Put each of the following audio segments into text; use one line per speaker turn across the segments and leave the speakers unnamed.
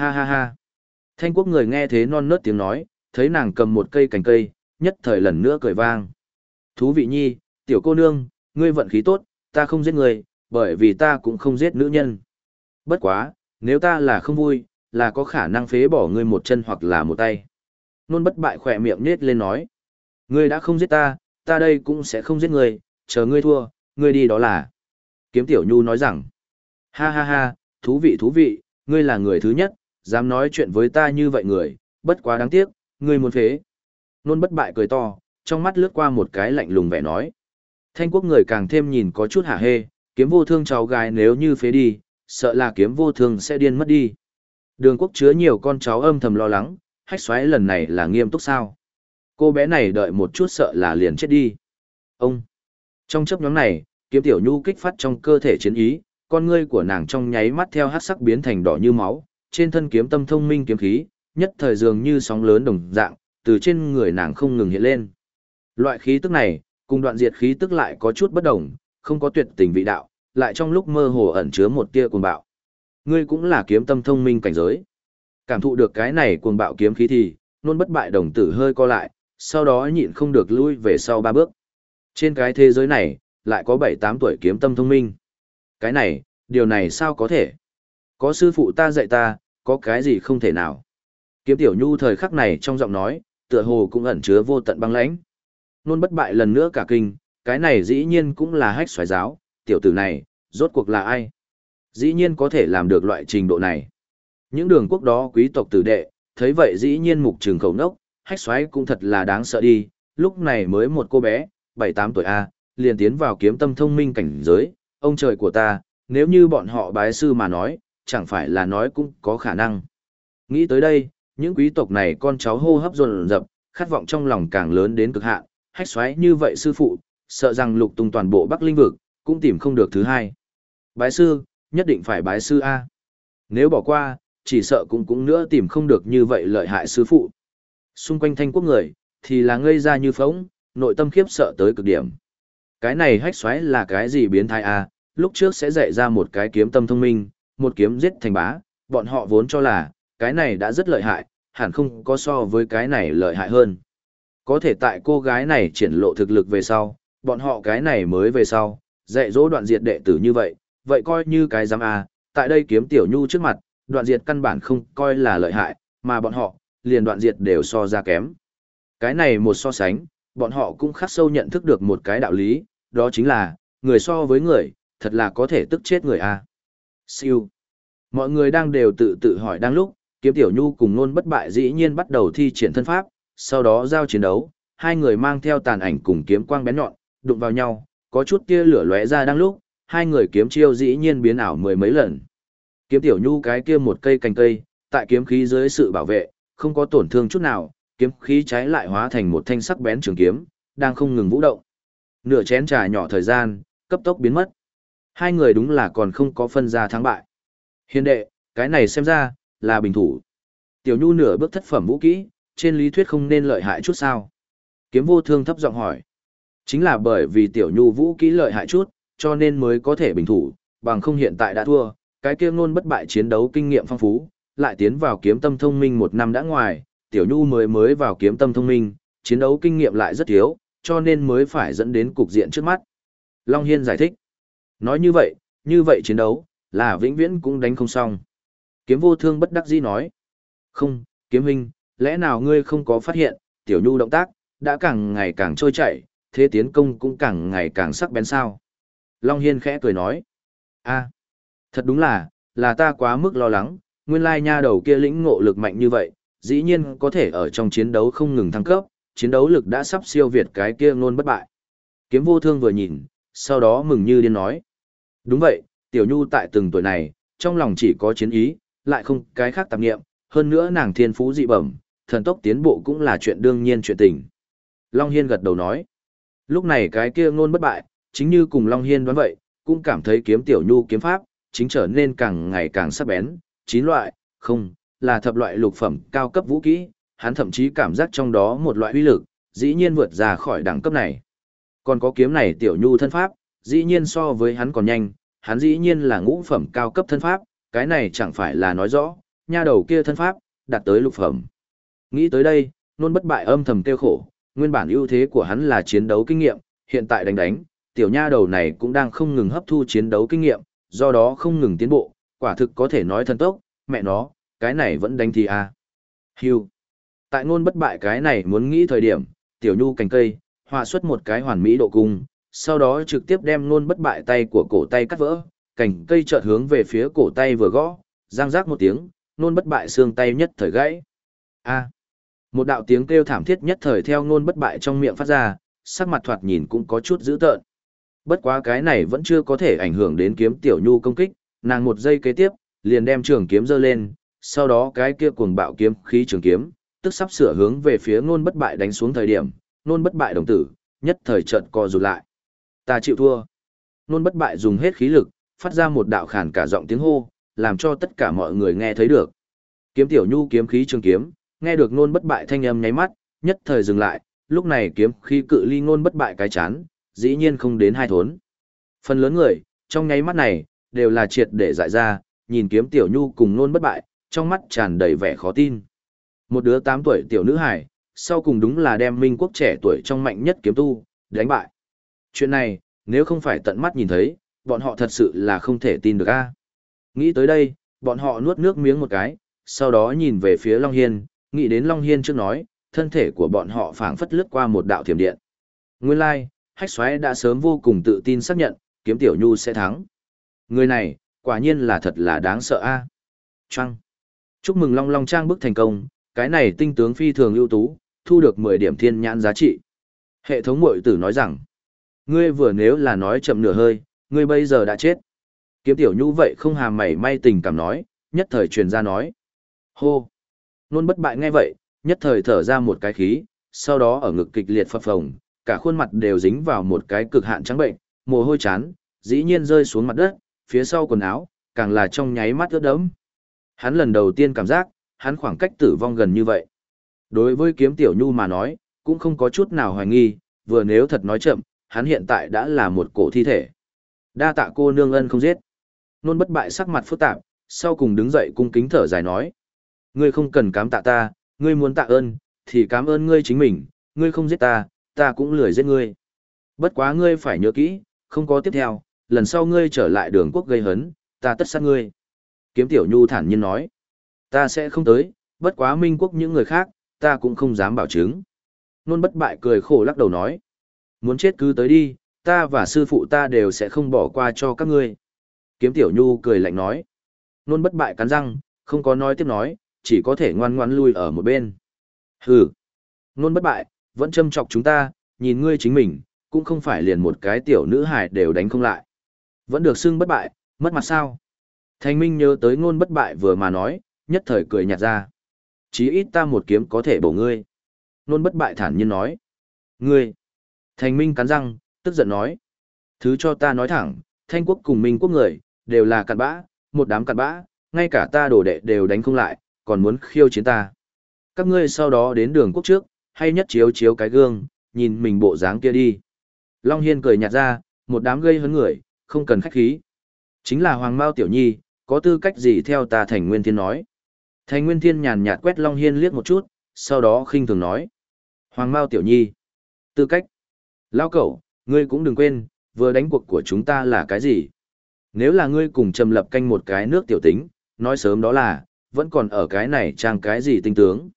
Ha ha ha. Thanh quốc người nghe thế non nớt tiếng nói, thấy nàng cầm một cây cành cây, nhất thời lần nữa cười vang. Thú vị nhi, tiểu cô nương, ngươi vận khí tốt, ta không giết người, bởi vì ta cũng không giết nữ nhân. Bất quá, nếu ta là không vui, là có khả năng phế bỏ ngươi một chân hoặc là một tay. Nôn bất bại khỏe miệng nết lên nói. Ngươi đã không giết ta, ta đây cũng sẽ không giết ngươi, chờ ngươi thua, ngươi đi đó là. Kiếm tiểu nhu nói rằng. Ha ha ha, thú vị thú vị, ngươi là người thứ nhất, dám nói chuyện với ta như vậy người, bất quá đáng tiếc, ngươi muốn phế. Nôn bất bại cười to, trong mắt lướt qua một cái lạnh lùng vẻ nói. Thanh quốc người càng thêm nhìn có chút hả hê, kiếm vô thương cháu gái nếu như phế đi, sợ là kiếm vô thương sẽ điên mất đi. Đường quốc chứa nhiều con cháu âm thầm lo lắng, hách xoáy lần này là nghiêm túc sao. Cô bé này đợi một chút sợ là liền chết đi. Ông! Trong chấp nhóm này, kiếm tiểu nhu kích phát trong cơ thể chiến ý, con ngươi của nàng trong nháy mắt theo hát sắc biến thành đỏ như máu, trên thân kiếm tâm thông minh kiếm khí, nhất thời dường như sóng lớn đồng dạng, từ trên người nàng không ngừng hiện lên. Loại khí tức này, cùng đoạn diệt khí tức lại có chút bất đồng, không có tuyệt tình vị đạo, lại trong lúc mơ hồ ẩn chứa một tia cuồng bạo. Ngươi cũng là kiếm tâm thông minh cảnh giới. Cảm thụ được cái này cuồng bạo kiếm khí thì, luôn bất bại đồng tử hơi co lại, sau đó nhịn không được lui về sau ba bước. Trên cái thế giới này, lại có 7-8 tuổi kiếm tâm thông minh. Cái này, điều này sao có thể? Có sư phụ ta dạy ta, có cái gì không thể nào? Kiếm tiểu nhu thời khắc này trong giọng nói, tựa hồ cũng ẩn chứa vô tận băng lãnh. Nôn bất bại lần nữa cả kinh, cái này dĩ nhiên cũng là hách xoài giáo, tiểu tử này, rốt cuộc là ai? Dĩ nhiên có thể làm được loại trình độ này. Những đường quốc đó quý tộc tử đệ, thấy vậy dĩ nhiên mục trường khẩu nốc, hách xoáy cũng thật là đáng sợ đi, lúc này mới một cô bé, 7-8 tuổi A, liền tiến vào kiếm tâm thông minh cảnh giới, ông trời của ta, nếu như bọn họ bái sư mà nói, chẳng phải là nói cũng có khả năng. Nghĩ tới đây, những quý tộc này con cháu hô hấp dồn dập, khát vọng trong lòng càng lớn đến cực hạn, hách xoáy như vậy sư phụ, sợ rằng lục tung toàn bộ Bắc Linh vực, cũng tìm không được thứ hai. Bái sư, nhất định phải bái sư A. Nếu bỏ qua, chỉ sợ cũng cũng nữa tìm không được như vậy lợi hại sư phụ. Xung quanh thanh quốc người, thì là ngây ra như phóng, nội tâm khiếp sợ tới cực điểm. Cái này hách xoáy là cái gì biến thái A, lúc trước sẽ dạy ra một cái kiếm tâm thông minh, một kiếm giết thành bá, bọn họ vốn cho là, cái này đã rất lợi hại, hẳn không có so với cái này lợi hại hơn. Có thể tại cô gái này triển lộ thực lực về sau, bọn họ cái này mới về sau, dạy dỗ đoạn diệt đệ tử như vậy, vậy coi như cái giám A, tại đây kiếm tiểu nhu trước mặt, đoạn diệt căn bản không coi là lợi hại, mà bọn họ, liền đoạn diệt đều so ra kém. Cái này một so sánh, bọn họ cũng khắc sâu nhận thức được một cái đạo lý, đó chính là, người so với người, thật là có thể tức chết người A. Siêu. Mọi người đang đều tự tự hỏi đang lúc, kiếm tiểu nhu cùng nôn bất bại dĩ nhiên bắt đầu thi triển thân pháp, sau đó giao chiến đấu, hai người mang theo tàn ảnh cùng kiếm quang bén nhọn, đụng vào nhau, có chút tia lửa lóe ra đang lúc, hai người kiếm chiêu dĩ nhiên biến ảo mười mấy lần. Kiếm tiểu nhu cái kia một cây cành cây, tại kiếm khí dưới sự bảo vệ, không có tổn thương chút nào, kiếm khí trái lại hóa thành một thanh sắc bén trường kiếm, đang không ngừng vũ động. Nửa chén trà nhỏ thời gian, cấp tốc biến mất. Hai người đúng là còn không có phân ra thắng bại. Hiền đệ, cái này xem ra, là bình thủ. Tiểu Nhu nửa bước thất phẩm vũ kỹ, trên lý thuyết không nên lợi hại chút sao. Kiếm vô thương thấp giọng hỏi. Chính là bởi vì Tiểu Nhu vũ kỹ lợi hại chút, cho nên mới có thể bình thủ, bằng không hiện tại đã thua, cái kia ngôn bất bại chiến đấu kinh nghiệm phong phú, lại tiến vào kiếm tâm thông minh một năm đã ngoài, Tiểu Nhu mới mới vào kiếm tâm thông minh, chiến đấu kinh nghiệm lại rất thiếu, cho nên mới phải dẫn đến cục diện trước mắt. Long Hiên giải thích. Nói như vậy, như vậy chiến đấu, là vĩnh viễn cũng đánh không xong. Kiếm vô thương bất đắc dĩ nói. Không, kiếm huynh, lẽ nào ngươi không có phát hiện, tiểu nhu động tác, đã càng ngày càng trôi chảy, thế tiến công cũng càng ngày càng sắc bén sao. Long Hiên khẽ cười nói. a thật đúng là, là ta quá mức lo lắng, nguyên lai nha đầu kia lĩnh ngộ lực mạnh như vậy, dĩ nhiên có thể ở trong chiến đấu không ngừng thăng cấp, chiến đấu lực đã sắp siêu việt cái kia ngôn bất bại. Kiếm vô thương vừa nhìn, sau đó mừng như điên nói. Đúng vậy, Tiểu Nhu tại từng tuổi này, trong lòng chỉ có chiến ý, lại không cái khác tạp nghiệm, hơn nữa nàng thiên phú dị bẩm, thần tốc tiến bộ cũng là chuyện đương nhiên chuyện tình. Long Hiên gật đầu nói. Lúc này cái kia ngôn bất bại, chính như cùng Long Hiên đoán vậy, cũng cảm thấy kiếm Tiểu Nhu kiếm pháp, chính trở nên càng ngày càng sắc bén, chín loại, không, là thập loại lục phẩm cao cấp vũ kỹ, hắn thậm chí cảm giác trong đó một loại uy lực, dĩ nhiên vượt ra khỏi đẳng cấp này. Còn có kiếm này Tiểu Nhu thân pháp, dĩ nhiên so với hắn còn nhanh, hắn dĩ nhiên là ngũ phẩm cao cấp thân pháp, cái này chẳng phải là nói rõ, nha đầu kia thân pháp, đạt tới lục phẩm. Nghĩ tới đây, nôn bất bại âm thầm kêu khổ, nguyên bản ưu thế của hắn là chiến đấu kinh nghiệm, hiện tại đánh đánh, tiểu nha đầu này cũng đang không ngừng hấp thu chiến đấu kinh nghiệm, do đó không ngừng tiến bộ, quả thực có thể nói thần tốc, mẹ nó, cái này vẫn đánh thì à. Hưu. Tại ngôn bất bại cái này muốn nghĩ thời điểm, tiểu nhu cành cây, hòa xuất một cái hoàn mỹ độ cung, sau đó trực tiếp đem nôn bất bại tay của cổ tay cắt vỡ, cành cây chợt hướng về phía cổ tay vừa gõ, giang rác một tiếng, nôn bất bại xương tay nhất thời gãy. A. Một đạo tiếng kêu thảm thiết nhất thời theo nôn bất bại trong miệng phát ra, sắc mặt thoạt nhìn cũng có chút dữ tợn. Bất quá cái này vẫn chưa có thể ảnh hưởng đến kiếm tiểu nhu công kích, nàng một giây kế tiếp, liền đem trường kiếm giơ lên, sau đó cái kia cuồng bạo kiếm khí trường kiếm, tức sắp sửa hướng về phía nôn bất bại đánh xuống thời điểm, nôn bất bại đồng tử, nhất thời chợt co rụt lại. Ta chịu thua. nôn bất bại dùng hết khí lực, phát ra một đạo khản cả giọng tiếng hô, làm cho tất cả mọi người nghe thấy được. Kiếm tiểu nhu kiếm khí trường kiếm, nghe được nôn bất bại thanh âm nháy mắt, nhất thời dừng lại, lúc này kiếm khí cự ly nôn bất bại cái chán, dĩ nhiên không đến hai thốn. Phần lớn người, trong nháy mắt này, đều là triệt để dại ra, nhìn kiếm tiểu nhu cùng nôn bất bại, trong mắt tràn đầy vẻ khó tin. Một đứa 8 tuổi tiểu nữ hải, sau cùng đúng là đem minh quốc trẻ tuổi trong mạnh nhất kiếm tu, đánh bại. Chuyện này, nếu không phải tận mắt nhìn thấy, bọn họ thật sự là không thể tin được a. Nghĩ tới đây, bọn họ nuốt nước miếng một cái, sau đó nhìn về phía Long Hiên, nghĩ đến Long Hiên trước nói, thân thể của bọn họ phảng phất lướt qua một đạo thiểm điện. Nguyên lai, like, hách xoáy đã sớm vô cùng tự tin xác nhận, kiếm tiểu nhu sẽ thắng. Người này, quả nhiên là thật là đáng sợ a. À? Trăng. Chúc mừng Long Long Trang bức thành công, cái này tinh tướng phi thường ưu tú, thu được 10 điểm thiên nhãn giá trị. Hệ thống mội tử nói rằng, ngươi vừa nếu là nói chậm nửa hơi, ngươi bây giờ đã chết. Kiếm tiểu nhu vậy không hàm mảy may tình cảm nói, nhất thời truyền ra nói. Hô! Nôn bất bại nghe vậy, nhất thời thở ra một cái khí, sau đó ở ngực kịch liệt phập phồng, cả khuôn mặt đều dính vào một cái cực hạn trắng bệnh, mồ hôi chán, dĩ nhiên rơi xuống mặt đất, phía sau quần áo, càng là trong nháy mắt ướt đẫm. Hắn lần đầu tiên cảm giác, hắn khoảng cách tử vong gần như vậy. Đối với kiếm tiểu nhu mà nói, cũng không có chút nào hoài nghi, vừa nếu thật nói chậm, hắn hiện tại đã là một cổ thi thể. Đa tạ cô nương ân không giết. Nôn bất bại sắc mặt phức tạp, sau cùng đứng dậy cung kính thở dài nói. Ngươi không cần cám tạ ta, ngươi muốn tạ ơn, thì cảm ơn ngươi chính mình, ngươi không giết ta, ta cũng lười giết ngươi. Bất quá ngươi phải nhớ kỹ, không có tiếp theo, lần sau ngươi trở lại đường quốc gây hấn, ta tất sát ngươi. Kiếm tiểu nhu thản nhiên nói, ta sẽ không tới, bất quá minh quốc những người khác, ta cũng không dám bảo chứng. Nôn bất bại cười khổ lắc đầu nói, muốn chết cứ tới đi, ta và sư phụ ta đều sẽ không bỏ qua cho các ngươi. Kiếm tiểu nhu cười lạnh nói, nôn bất bại cắn răng, không có nói tiếp nói, chỉ có thể ngoan ngoan lui ở một bên. Hừ, nôn bất bại, vẫn châm chọc chúng ta, nhìn ngươi chính mình, cũng không phải liền một cái tiểu nữ hài đều đánh không lại. Vẫn được xưng bất bại, mất mặt sao? Thành Minh nhớ tới ngôn bất bại vừa mà nói, nhất thời cười nhạt ra. Chí ít ta một kiếm có thể bổ ngươi. Ngôn bất bại thản nhiên nói. Ngươi! Thành Minh cắn răng, tức giận nói. Thứ cho ta nói thẳng, thanh quốc cùng minh quốc người, đều là cặn bã, một đám cặn bã, ngay cả ta đổ đệ đều đánh không lại, còn muốn khiêu chiến ta. Các ngươi sau đó đến đường quốc trước, hay nhất chiếu chiếu cái gương, nhìn mình bộ dáng kia đi. Long Hiên cười nhạt ra, một đám gây hấn người, không cần khách khí. Chính là Hoàng Mao Tiểu Nhi, có tư cách gì theo ta Thành Nguyên Thiên nói. Thành Nguyên Thiên nhàn nhạt quét Long Hiên liếc một chút, sau đó khinh thường nói. Hoàng Mao Tiểu Nhi. Tư cách. Lao cẩu, ngươi cũng đừng quên, vừa đánh cuộc của chúng ta là cái gì. Nếu là ngươi cùng trầm lập canh một cái nước tiểu tính, nói sớm đó là, vẫn còn ở cái này trang cái gì tinh tướng.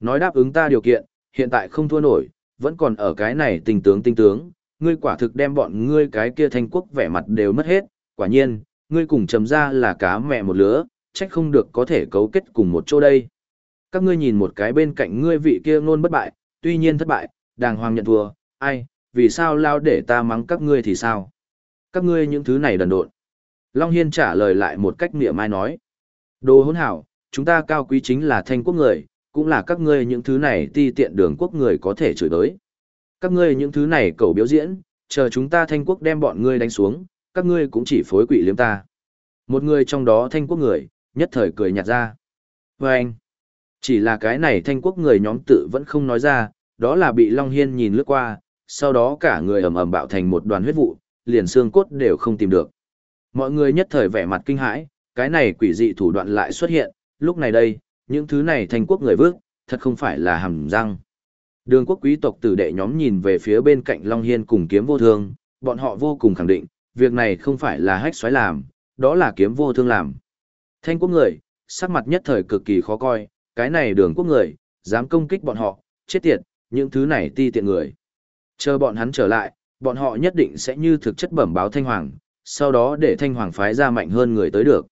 Nói đáp ứng ta điều kiện, hiện tại không thua nổi, vẫn còn ở cái này tinh tướng tinh tướng, ngươi quả thực đem bọn ngươi cái kia thanh quốc vẻ mặt đều mất hết, quả nhiên, ngươi cùng trầm ra là cá mẹ một lứa, trách không được có thể cấu kết cùng một chỗ đây. Các ngươi nhìn một cái bên cạnh ngươi vị kia ngôn bất bại, tuy nhiên thất bại, đàng hoàng nhận thua, ai, vì sao lao để ta mắng các ngươi thì sao? Các ngươi những thứ này đần độn. Long Hiên trả lời lại một cách niệm mai nói. Đồ hỗn hảo, chúng ta cao quý chính là thanh quốc người, cũng là các ngươi những thứ này ti tiện đường quốc người có thể chửi tới. Các ngươi những thứ này cầu biểu diễn, chờ chúng ta thanh quốc đem bọn ngươi đánh xuống, các ngươi cũng chỉ phối quỷ liếm ta. Một người trong đó thanh quốc người, nhất thời cười nhạt ra. Và anh, chỉ là cái này thanh quốc người nhóm tự vẫn không nói ra, đó là bị Long Hiên nhìn lướt qua, sau đó cả người ầm ầm bạo thành một đoàn huyết vụ, liền xương cốt đều không tìm được. Mọi người nhất thời vẻ mặt kinh hãi, cái này quỷ dị thủ đoạn lại xuất hiện, lúc này đây, những thứ này thành quốc người vước, thật không phải là hầm răng. Đường quốc quý tộc tử đệ nhóm nhìn về phía bên cạnh Long Hiên cùng kiếm vô thương, bọn họ vô cùng khẳng định, việc này không phải là hách xoáy làm, đó là kiếm vô thương làm. Thanh quốc người, sắc mặt nhất thời cực kỳ khó coi, cái này đường quốc người, dám công kích bọn họ, chết tiệt, những thứ này ti tiện người. Chờ bọn hắn trở lại, bọn họ nhất định sẽ như thực chất bẩm báo Thanh Hoàng, sau đó để Thanh Hoàng phái ra mạnh hơn người tới được.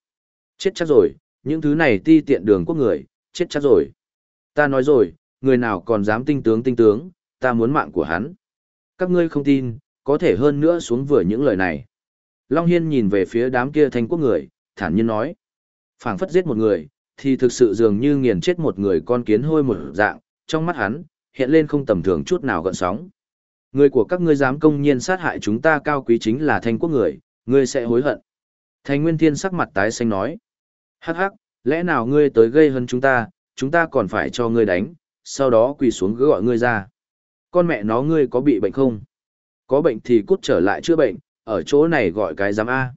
Chết chắc rồi, những thứ này ti tiện đường quốc người, chết chắc rồi. Ta nói rồi, người nào còn dám tinh tướng tinh tướng, ta muốn mạng của hắn. Các ngươi không tin, có thể hơn nữa xuống vừa những lời này. Long Hiên nhìn về phía đám kia thanh quốc người, thản nhiên nói. phảng phất giết một người, thì thực sự dường như nghiền chết một người con kiến hôi một dạng, trong mắt hắn, hiện lên không tầm thường chút nào gợn sóng. Người của các ngươi dám công nhiên sát hại chúng ta cao quý chính là thanh quốc người, ngươi sẽ hối hận. Thanh Nguyên Thiên sắc mặt tái xanh nói. Hắc hắc, lẽ nào ngươi tới gây hơn chúng ta, chúng ta còn phải cho ngươi đánh, sau đó quỳ xuống gọi ngươi ra. Con mẹ nó ngươi có bị bệnh không? Có bệnh thì cút trở lại chữa bệnh, ở chỗ này gọi cái giám A.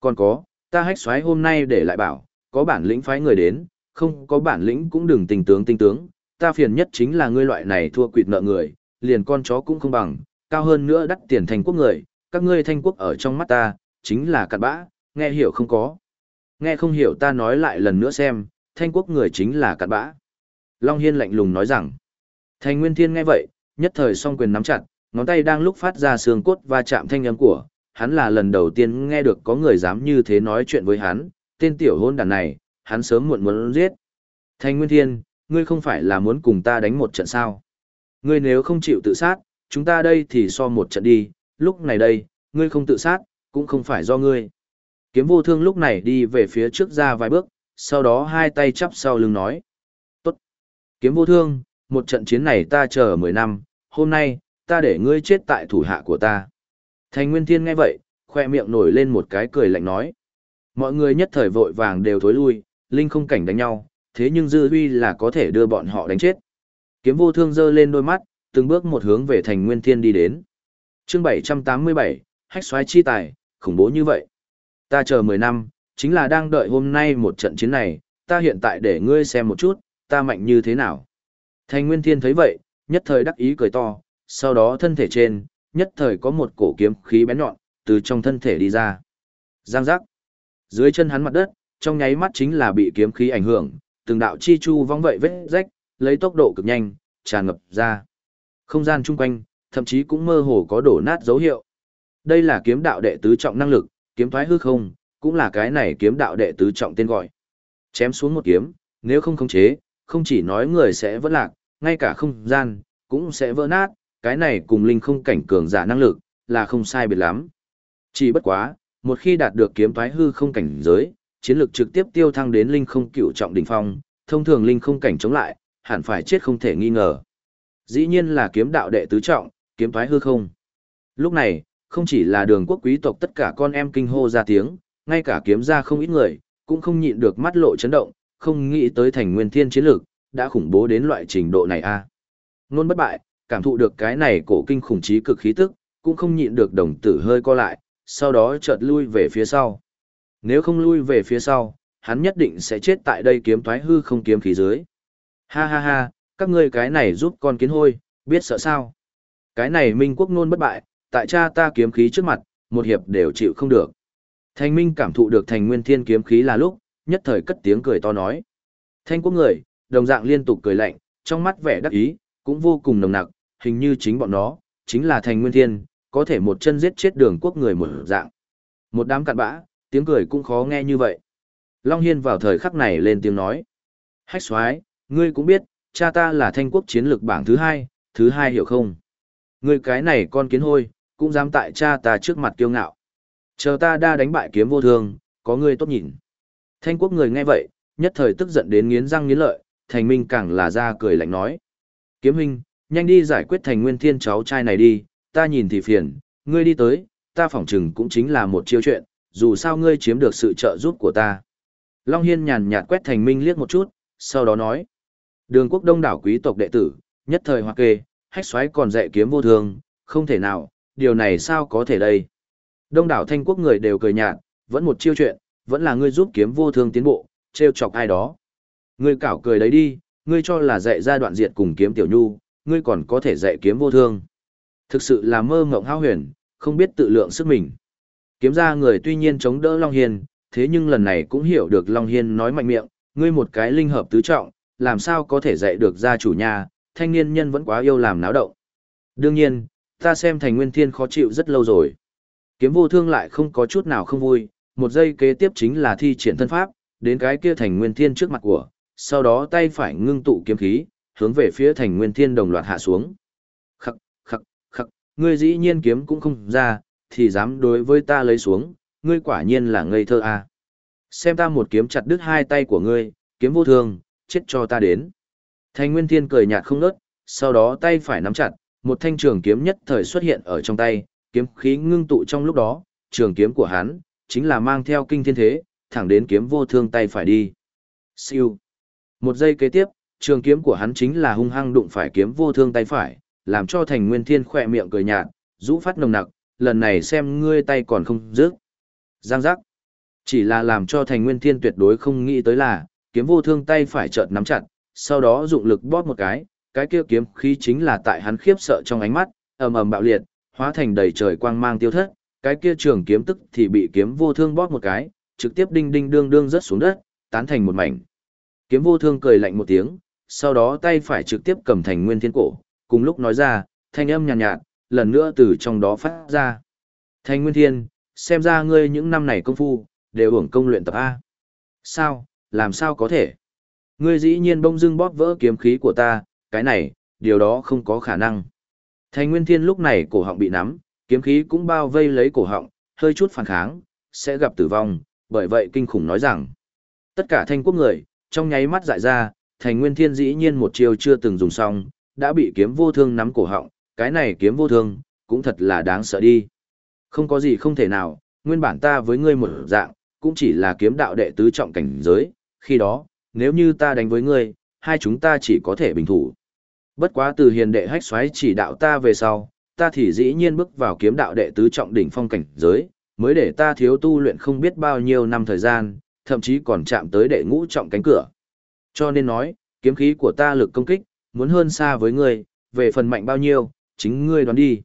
Còn có, ta hách xoáy hôm nay để lại bảo, có bản lĩnh phái người đến, không có bản lĩnh cũng đừng tình tướng tinh tướng, ta phiền nhất chính là ngươi loại này thua quỵt nợ người, liền con chó cũng không bằng, cao hơn nữa đắt tiền thành quốc người, các ngươi thanh quốc ở trong mắt ta, chính là cặn bã, nghe hiểu không có. Nghe không hiểu ta nói lại lần nữa xem, thanh quốc người chính là cặn bã. Long Hiên lạnh lùng nói rằng, thành nguyên thiên nghe vậy, nhất thời song quyền nắm chặt, ngón tay đang lúc phát ra xương cốt và chạm thanh âm của, hắn là lần đầu tiên nghe được có người dám như thế nói chuyện với hắn, tên tiểu hôn đàn này, hắn sớm muộn muốn giết. Thanh Nguyên Thiên, ngươi không phải là muốn cùng ta đánh một trận sao? Ngươi nếu không chịu tự sát, chúng ta đây thì so một trận đi, lúc này đây, ngươi không tự sát, cũng không phải do ngươi. Kiếm vô thương lúc này đi về phía trước ra vài bước, sau đó hai tay chắp sau lưng nói. Tốt. Kiếm vô thương, một trận chiến này ta chờ 10 năm, hôm nay, ta để ngươi chết tại thủ hạ của ta. Thành Nguyên Thiên nghe vậy, khoe miệng nổi lên một cái cười lạnh nói. Mọi người nhất thời vội vàng đều thối lui, linh không cảnh đánh nhau, thế nhưng dư huy là có thể đưa bọn họ đánh chết. Kiếm vô thương giơ lên đôi mắt, từng bước một hướng về thành Nguyên Thiên đi đến. chương 787, hách xoáy chi tài, khủng bố như vậy. Ta chờ 10 năm, chính là đang đợi hôm nay một trận chiến này, ta hiện tại để ngươi xem một chút, ta mạnh như thế nào. Thành Nguyên Thiên thấy vậy, nhất thời đắc ý cười to, sau đó thân thể trên, nhất thời có một cổ kiếm khí bén nhọn, từ trong thân thể đi ra. Giang giác. Dưới chân hắn mặt đất, trong nháy mắt chính là bị kiếm khí ảnh hưởng, từng đạo chi chu vong vậy vết rách, lấy tốc độ cực nhanh, tràn ngập ra. Không gian chung quanh, thậm chí cũng mơ hồ có đổ nát dấu hiệu. Đây là kiếm đạo đệ tứ trọng năng lực, kiếm thoái hư không, cũng là cái này kiếm đạo đệ tứ trọng tên gọi. Chém xuống một kiếm, nếu không khống chế, không chỉ nói người sẽ vỡ lạc, ngay cả không gian, cũng sẽ vỡ nát, cái này cùng linh không cảnh cường giả năng lực, là không sai biệt lắm. Chỉ bất quá, một khi đạt được kiếm thoái hư không cảnh giới, chiến lược trực tiếp tiêu thăng đến linh không cựu trọng đỉnh phong, thông thường linh không cảnh chống lại, hẳn phải chết không thể nghi ngờ. Dĩ nhiên là kiếm đạo đệ tứ trọng, kiếm thoái hư không. Lúc này, không chỉ là đường quốc quý tộc tất cả con em kinh hô ra tiếng, ngay cả kiếm ra không ít người, cũng không nhịn được mắt lộ chấn động, không nghĩ tới thành nguyên thiên chiến lược, đã khủng bố đến loại trình độ này a. À. Nôn bất bại, cảm thụ được cái này cổ kinh khủng trí cực khí tức, cũng không nhịn được đồng tử hơi co lại, sau đó chợt lui về phía sau. Nếu không lui về phía sau, hắn nhất định sẽ chết tại đây kiếm thoái hư không kiếm khí dưới. Ha ha ha, các ngươi cái này giúp con kiến hôi, biết sợ sao? Cái này minh quốc nôn bất bại, tại cha ta kiếm khí trước mặt, một hiệp đều chịu không được. Thanh minh cảm thụ được thành nguyên thiên kiếm khí là lúc, nhất thời cất tiếng cười to nói. Thanh quốc người, đồng dạng liên tục cười lạnh, trong mắt vẻ đắc ý, cũng vô cùng nồng nặc, hình như chính bọn nó, chính là thành nguyên thiên, có thể một chân giết chết đường quốc người một dạng. Một đám cặn bã, tiếng cười cũng khó nghe như vậy. Long Hiên vào thời khắc này lên tiếng nói. Hách xoái, ngươi cũng biết, cha ta là thanh quốc chiến lược bảng thứ hai, thứ hai hiểu không? Ngươi cái này con kiến hôi, cũng dám tại cha ta trước mặt kiêu ngạo. Chờ ta đa đánh bại kiếm vô thương, có ngươi tốt nhìn. Thanh quốc người nghe vậy, nhất thời tức giận đến nghiến răng nghiến lợi, thành minh càng là ra cười lạnh nói. Kiếm huynh, nhanh đi giải quyết thành nguyên thiên cháu trai này đi, ta nhìn thì phiền, ngươi đi tới, ta phỏng chừng cũng chính là một chiêu chuyện, dù sao ngươi chiếm được sự trợ giúp của ta. Long Hiên nhàn nhạt quét thành minh liếc một chút, sau đó nói. Đường quốc đông đảo quý tộc đệ tử, nhất thời hoa kê, hách xoáy còn dạy kiếm vô thường, không thể nào, điều này sao có thể đây. Đông đảo thanh quốc người đều cười nhạt, vẫn một chiêu chuyện, vẫn là ngươi giúp kiếm vô thương tiến bộ, trêu chọc ai đó. Ngươi cảo cười đấy đi, ngươi cho là dạy ra đoạn diệt cùng kiếm tiểu nhu, ngươi còn có thể dạy kiếm vô thương. Thực sự là mơ mộng hao huyền, không biết tự lượng sức mình. Kiếm ra người tuy nhiên chống đỡ Long Hiên, thế nhưng lần này cũng hiểu được Long Hiên nói mạnh miệng, ngươi một cái linh hợp tứ trọng, làm sao có thể dạy được gia chủ nhà, thanh niên nhân vẫn quá yêu làm náo động. Đương nhiên, ta xem thành nguyên thiên khó chịu rất lâu rồi. Kiếm vô thương lại không có chút nào không vui, một giây kế tiếp chính là thi triển thân pháp, đến cái kia thành nguyên thiên trước mặt của, sau đó tay phải ngưng tụ kiếm khí, hướng về phía thành nguyên thiên đồng loạt hạ xuống. Khắc, khắc, khắc, ngươi dĩ nhiên kiếm cũng không ra, thì dám đối với ta lấy xuống, ngươi quả nhiên là ngây thơ à. Xem ta một kiếm chặt đứt hai tay của ngươi, kiếm vô thương, chết cho ta đến. Thanh nguyên thiên cười nhạt không nớt, sau đó tay phải nắm chặt, một thanh trường kiếm nhất thời xuất hiện ở trong tay, kiếm khí ngưng tụ trong lúc đó, trường kiếm của hắn, chính là mang theo kinh thiên thế, thẳng đến kiếm vô thương tay phải đi. Siêu. Một giây kế tiếp, trường kiếm của hắn chính là hung hăng đụng phải kiếm vô thương tay phải, làm cho thành nguyên thiên khỏe miệng cười nhạt, rũ phát nồng nặc, lần này xem ngươi tay còn không dứt. Giang giác. Chỉ là làm cho thành nguyên thiên tuyệt đối không nghĩ tới là, kiếm vô thương tay phải chợt nắm chặt, sau đó dụng lực bóp một cái, cái kia kiếm khí chính là tại hắn khiếp sợ trong ánh mắt, ầm ầm bạo liệt, hóa thành đầy trời quang mang tiêu thất, cái kia trường kiếm tức thì bị kiếm vô thương bóp một cái, trực tiếp đinh đinh đương đương rớt xuống đất, tán thành một mảnh. Kiếm vô thương cười lạnh một tiếng, sau đó tay phải trực tiếp cầm thành nguyên thiên cổ, cùng lúc nói ra, thanh âm nhàn nhạt, nhạt, lần nữa từ trong đó phát ra. Thanh nguyên thiên, xem ra ngươi những năm này công phu, đều hưởng công luyện tập A. Sao, làm sao có thể? Ngươi dĩ nhiên bông dưng bóp vỡ kiếm khí của ta, cái này, điều đó không có khả năng. Thành Nguyên Thiên lúc này cổ họng bị nắm, kiếm khí cũng bao vây lấy cổ họng, hơi chút phản kháng, sẽ gặp tử vong, bởi vậy kinh khủng nói rằng, tất cả thanh quốc người, trong nháy mắt dại ra, Thành Nguyên Thiên dĩ nhiên một chiêu chưa từng dùng xong, đã bị kiếm vô thương nắm cổ họng, cái này kiếm vô thương, cũng thật là đáng sợ đi. Không có gì không thể nào, nguyên bản ta với ngươi một dạng, cũng chỉ là kiếm đạo đệ tứ trọng cảnh giới, khi đó, nếu như ta đánh với ngươi, hai chúng ta chỉ có thể bình thủ. Bất quá từ hiền đệ hách xoáy chỉ đạo ta về sau, ta thì dĩ nhiên bước vào kiếm đạo đệ tứ trọng đỉnh phong cảnh giới, mới để ta thiếu tu luyện không biết bao nhiêu năm thời gian, thậm chí còn chạm tới đệ ngũ trọng cánh cửa. Cho nên nói, kiếm khí của ta lực công kích, muốn hơn xa với ngươi, về phần mạnh bao nhiêu, chính ngươi đoán đi.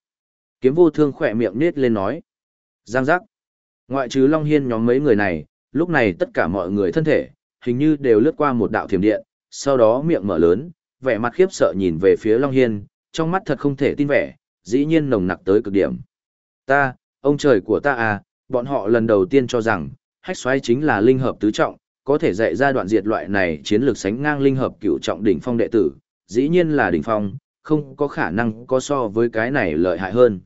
Kiếm vô thương khỏe miệng nết lên nói. Giang giác. Ngoại trừ Long Hiên nhóm mấy người này, lúc này tất cả mọi người thân thể, hình như đều lướt qua một đạo thiểm điện, sau đó miệng mở lớn, vẻ mặt khiếp sợ nhìn về phía Long Hiên, trong mắt thật không thể tin vẻ, dĩ nhiên nồng nặc tới cực điểm. Ta, ông trời của ta à, bọn họ lần đầu tiên cho rằng, hách xoáy chính là linh hợp tứ trọng, có thể dạy ra đoạn diệt loại này chiến lược sánh ngang linh hợp cửu trọng đỉnh phong đệ tử, dĩ nhiên là đỉnh phong, không có khả năng có so với cái này lợi hại hơn.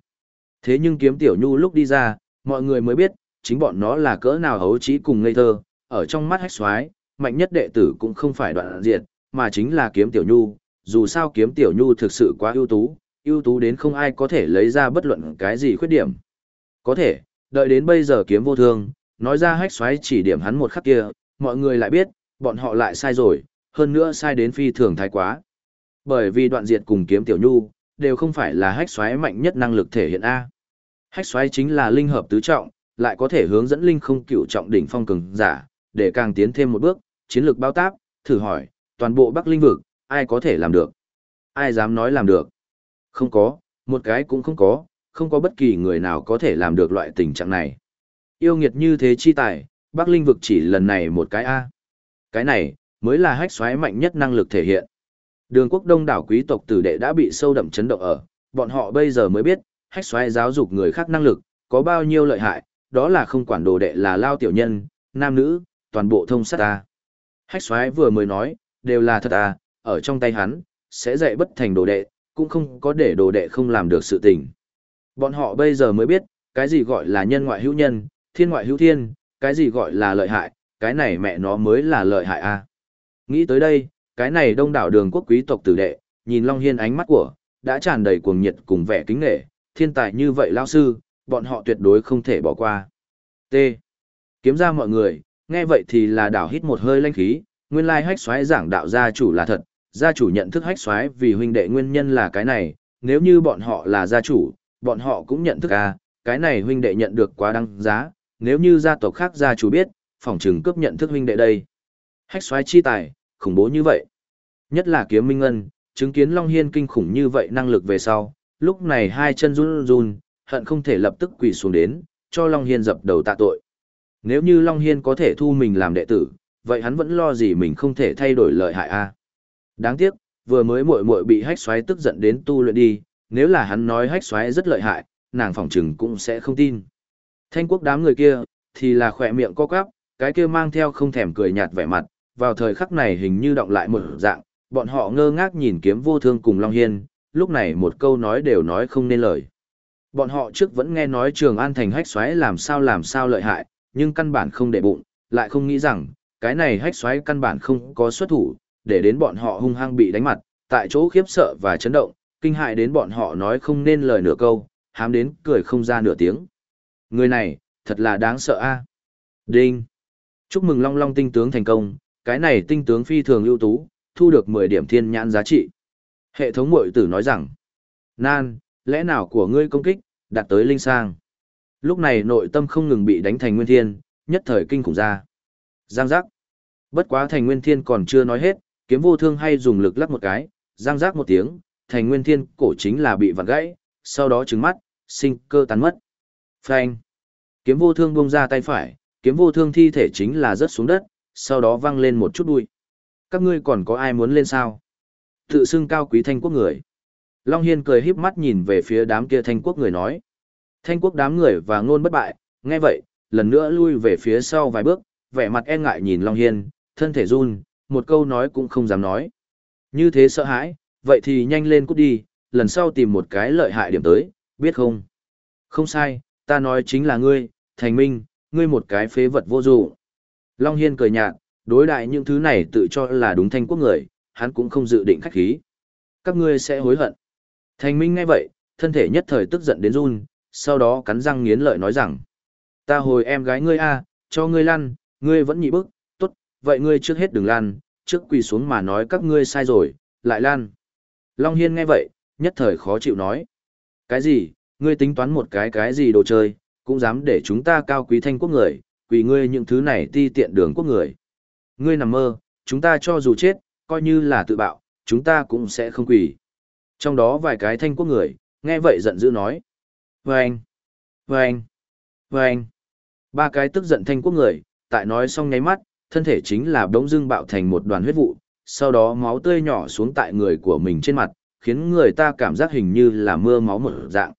Thế nhưng kiếm tiểu nhu lúc đi ra, mọi người mới biết, chính bọn nó là cỡ nào hấu trí cùng ngây thơ, ở trong mắt hách xoáy, mạnh nhất đệ tử cũng không phải đoạn diệt, mà chính là kiếm tiểu nhu, dù sao kiếm tiểu nhu thực sự quá ưu tú, ưu tú đến không ai có thể lấy ra bất luận cái gì khuyết điểm. Có thể, đợi đến bây giờ kiếm vô thương, nói ra hách xoáy chỉ điểm hắn một khắc kia, mọi người lại biết, bọn họ lại sai rồi, hơn nữa sai đến phi thường thái quá. Bởi vì đoạn diệt cùng kiếm tiểu nhu, đều không phải là hách xoáy mạnh nhất năng lực thể hiện A. Hách xoáy chính là linh hợp tứ trọng, lại có thể hướng dẫn linh không cựu trọng đỉnh phong cường giả, để càng tiến thêm một bước, chiến lược bao táp, thử hỏi, toàn bộ Bắc Linh vực, ai có thể làm được? Ai dám nói làm được? Không có, một cái cũng không có, không có bất kỳ người nào có thể làm được loại tình trạng này. Yêu nghiệt như thế chi tài, Bắc Linh vực chỉ lần này một cái A. Cái này, mới là hách xoáy mạnh nhất năng lực thể hiện. Đường quốc đông đảo quý tộc tử đệ đã bị sâu đậm chấn động ở, bọn họ bây giờ mới biết, hách xoáy giáo dục người khác năng lực, có bao nhiêu lợi hại, đó là không quản đồ đệ là lao tiểu nhân, nam nữ, toàn bộ thông sát ta. Hách xoái vừa mới nói, đều là thật à, ở trong tay hắn, sẽ dạy bất thành đồ đệ, cũng không có để đồ đệ không làm được sự tình. Bọn họ bây giờ mới biết, cái gì gọi là nhân ngoại hữu nhân, thiên ngoại hữu thiên, cái gì gọi là lợi hại, cái này mẹ nó mới là lợi hại a. À. Nghĩ tới đây, cái này đông đảo đường quốc quý tộc tử đệ, nhìn Long Hiên ánh mắt của, đã tràn đầy cuồng nhiệt cùng vẻ kính nghệ, thiên tài như vậy lao sư, bọn họ tuyệt đối không thể bỏ qua. T. Kiếm ra mọi người, nghe vậy thì là đảo hít một hơi lanh khí, nguyên lai hách xoáy giảng đạo gia chủ là thật, gia chủ nhận thức hách xoáy vì huynh đệ nguyên nhân là cái này, nếu như bọn họ là gia chủ, bọn họ cũng nhận thức à, cái này huynh đệ nhận được quá đăng giá, nếu như gia tộc khác gia chủ biết, phòng trừng cướp nhận thức huynh đệ đây. Hách xoáy chi tài, khủng bố như vậy. Nhất là kiếm minh ngân, chứng kiến Long Hiên kinh khủng như vậy năng lực về sau, lúc này hai chân run run, hận không thể lập tức quỳ xuống đến, cho Long Hiên dập đầu tạ tội. Nếu như Long Hiên có thể thu mình làm đệ tử, vậy hắn vẫn lo gì mình không thể thay đổi lợi hại a Đáng tiếc, vừa mới muội muội bị hách xoáy tức giận đến tu luyện đi, nếu là hắn nói hách xoáy rất lợi hại, nàng phỏng chừng cũng sẽ không tin. Thanh quốc đám người kia, thì là khỏe miệng co quắp, cái kia mang theo không thèm cười nhạt vẻ mặt, vào thời khắc này hình như động lại một dạng, bọn họ ngơ ngác nhìn kiếm vô thương cùng Long Hiên, lúc này một câu nói đều nói không nên lời. Bọn họ trước vẫn nghe nói Trường An Thành hách xoáy làm sao làm sao lợi hại, nhưng căn bản không để bụng, lại không nghĩ rằng, cái này hách xoáy căn bản không có xuất thủ, để đến bọn họ hung hăng bị đánh mặt, tại chỗ khiếp sợ và chấn động, kinh hại đến bọn họ nói không nên lời nửa câu, hám đến cười không ra nửa tiếng. Người này, thật là đáng sợ a. Đinh. Chúc mừng Long Long tinh tướng thành công, cái này tinh tướng phi thường ưu tú, thu được 10 điểm thiên nhãn giá trị. Hệ thống mội tử nói rằng, Nan, lẽ nào của ngươi công kích, đạt tới linh sang. Lúc này nội tâm không ngừng bị đánh thành nguyên thiên, nhất thời kinh khủng ra. Giang giác. Bất quá thành nguyên thiên còn chưa nói hết, kiếm vô thương hay dùng lực lắc một cái, giang giác một tiếng, thành nguyên thiên cổ chính là bị vặn gãy, sau đó trứng mắt, sinh cơ tán mất. Phanh. Kiếm vô thương buông ra tay phải, kiếm vô thương thi thể chính là rớt xuống đất, sau đó văng lên một chút bụi. Các ngươi còn có ai muốn lên sao? Tự xưng cao quý thanh quốc người. Long Hiên cười híp mắt nhìn về phía đám kia thanh quốc người nói. Thanh quốc đám người và ngôn bất bại, nghe vậy, lần nữa lui về phía sau vài bước, vẻ mặt e ngại nhìn Long Hiên, thân thể run, một câu nói cũng không dám nói. Như thế sợ hãi, vậy thì nhanh lên cút đi, lần sau tìm một cái lợi hại điểm tới, biết không? Không sai, ta nói chính là ngươi, thành minh, ngươi một cái phế vật vô dụng. Long Hiên cười nhạt, đối đại những thứ này tự cho là đúng thanh quốc người, hắn cũng không dự định khách khí. Các ngươi sẽ hối hận. Thành minh ngay vậy, thân thể nhất thời tức giận đến run, sau đó cắn răng nghiến lợi nói rằng. Ta hồi em gái ngươi a cho ngươi lăn, ngươi vẫn nhị bức, tốt, vậy ngươi trước hết đừng lăn, trước quỳ xuống mà nói các ngươi sai rồi, lại lăn. Long Hiên nghe vậy, nhất thời khó chịu nói. Cái gì, ngươi tính toán một cái cái gì đồ chơi, cũng dám để chúng ta cao quý thanh quốc người, quỳ ngươi những thứ này ti tiện đường quốc người. Ngươi nằm mơ, chúng ta cho dù chết, coi như là tự bạo, chúng ta cũng sẽ không quỳ. Trong đó vài cái thanh quốc người, nghe vậy giận dữ nói. Vâng! Vâng! Vâng! Ba cái tức giận thanh quốc người, tại nói xong nháy mắt, thân thể chính là đống dưng bạo thành một đoàn huyết vụ, sau đó máu tươi nhỏ xuống tại người của mình trên mặt, khiến người ta cảm giác hình như là mưa máu một dạng.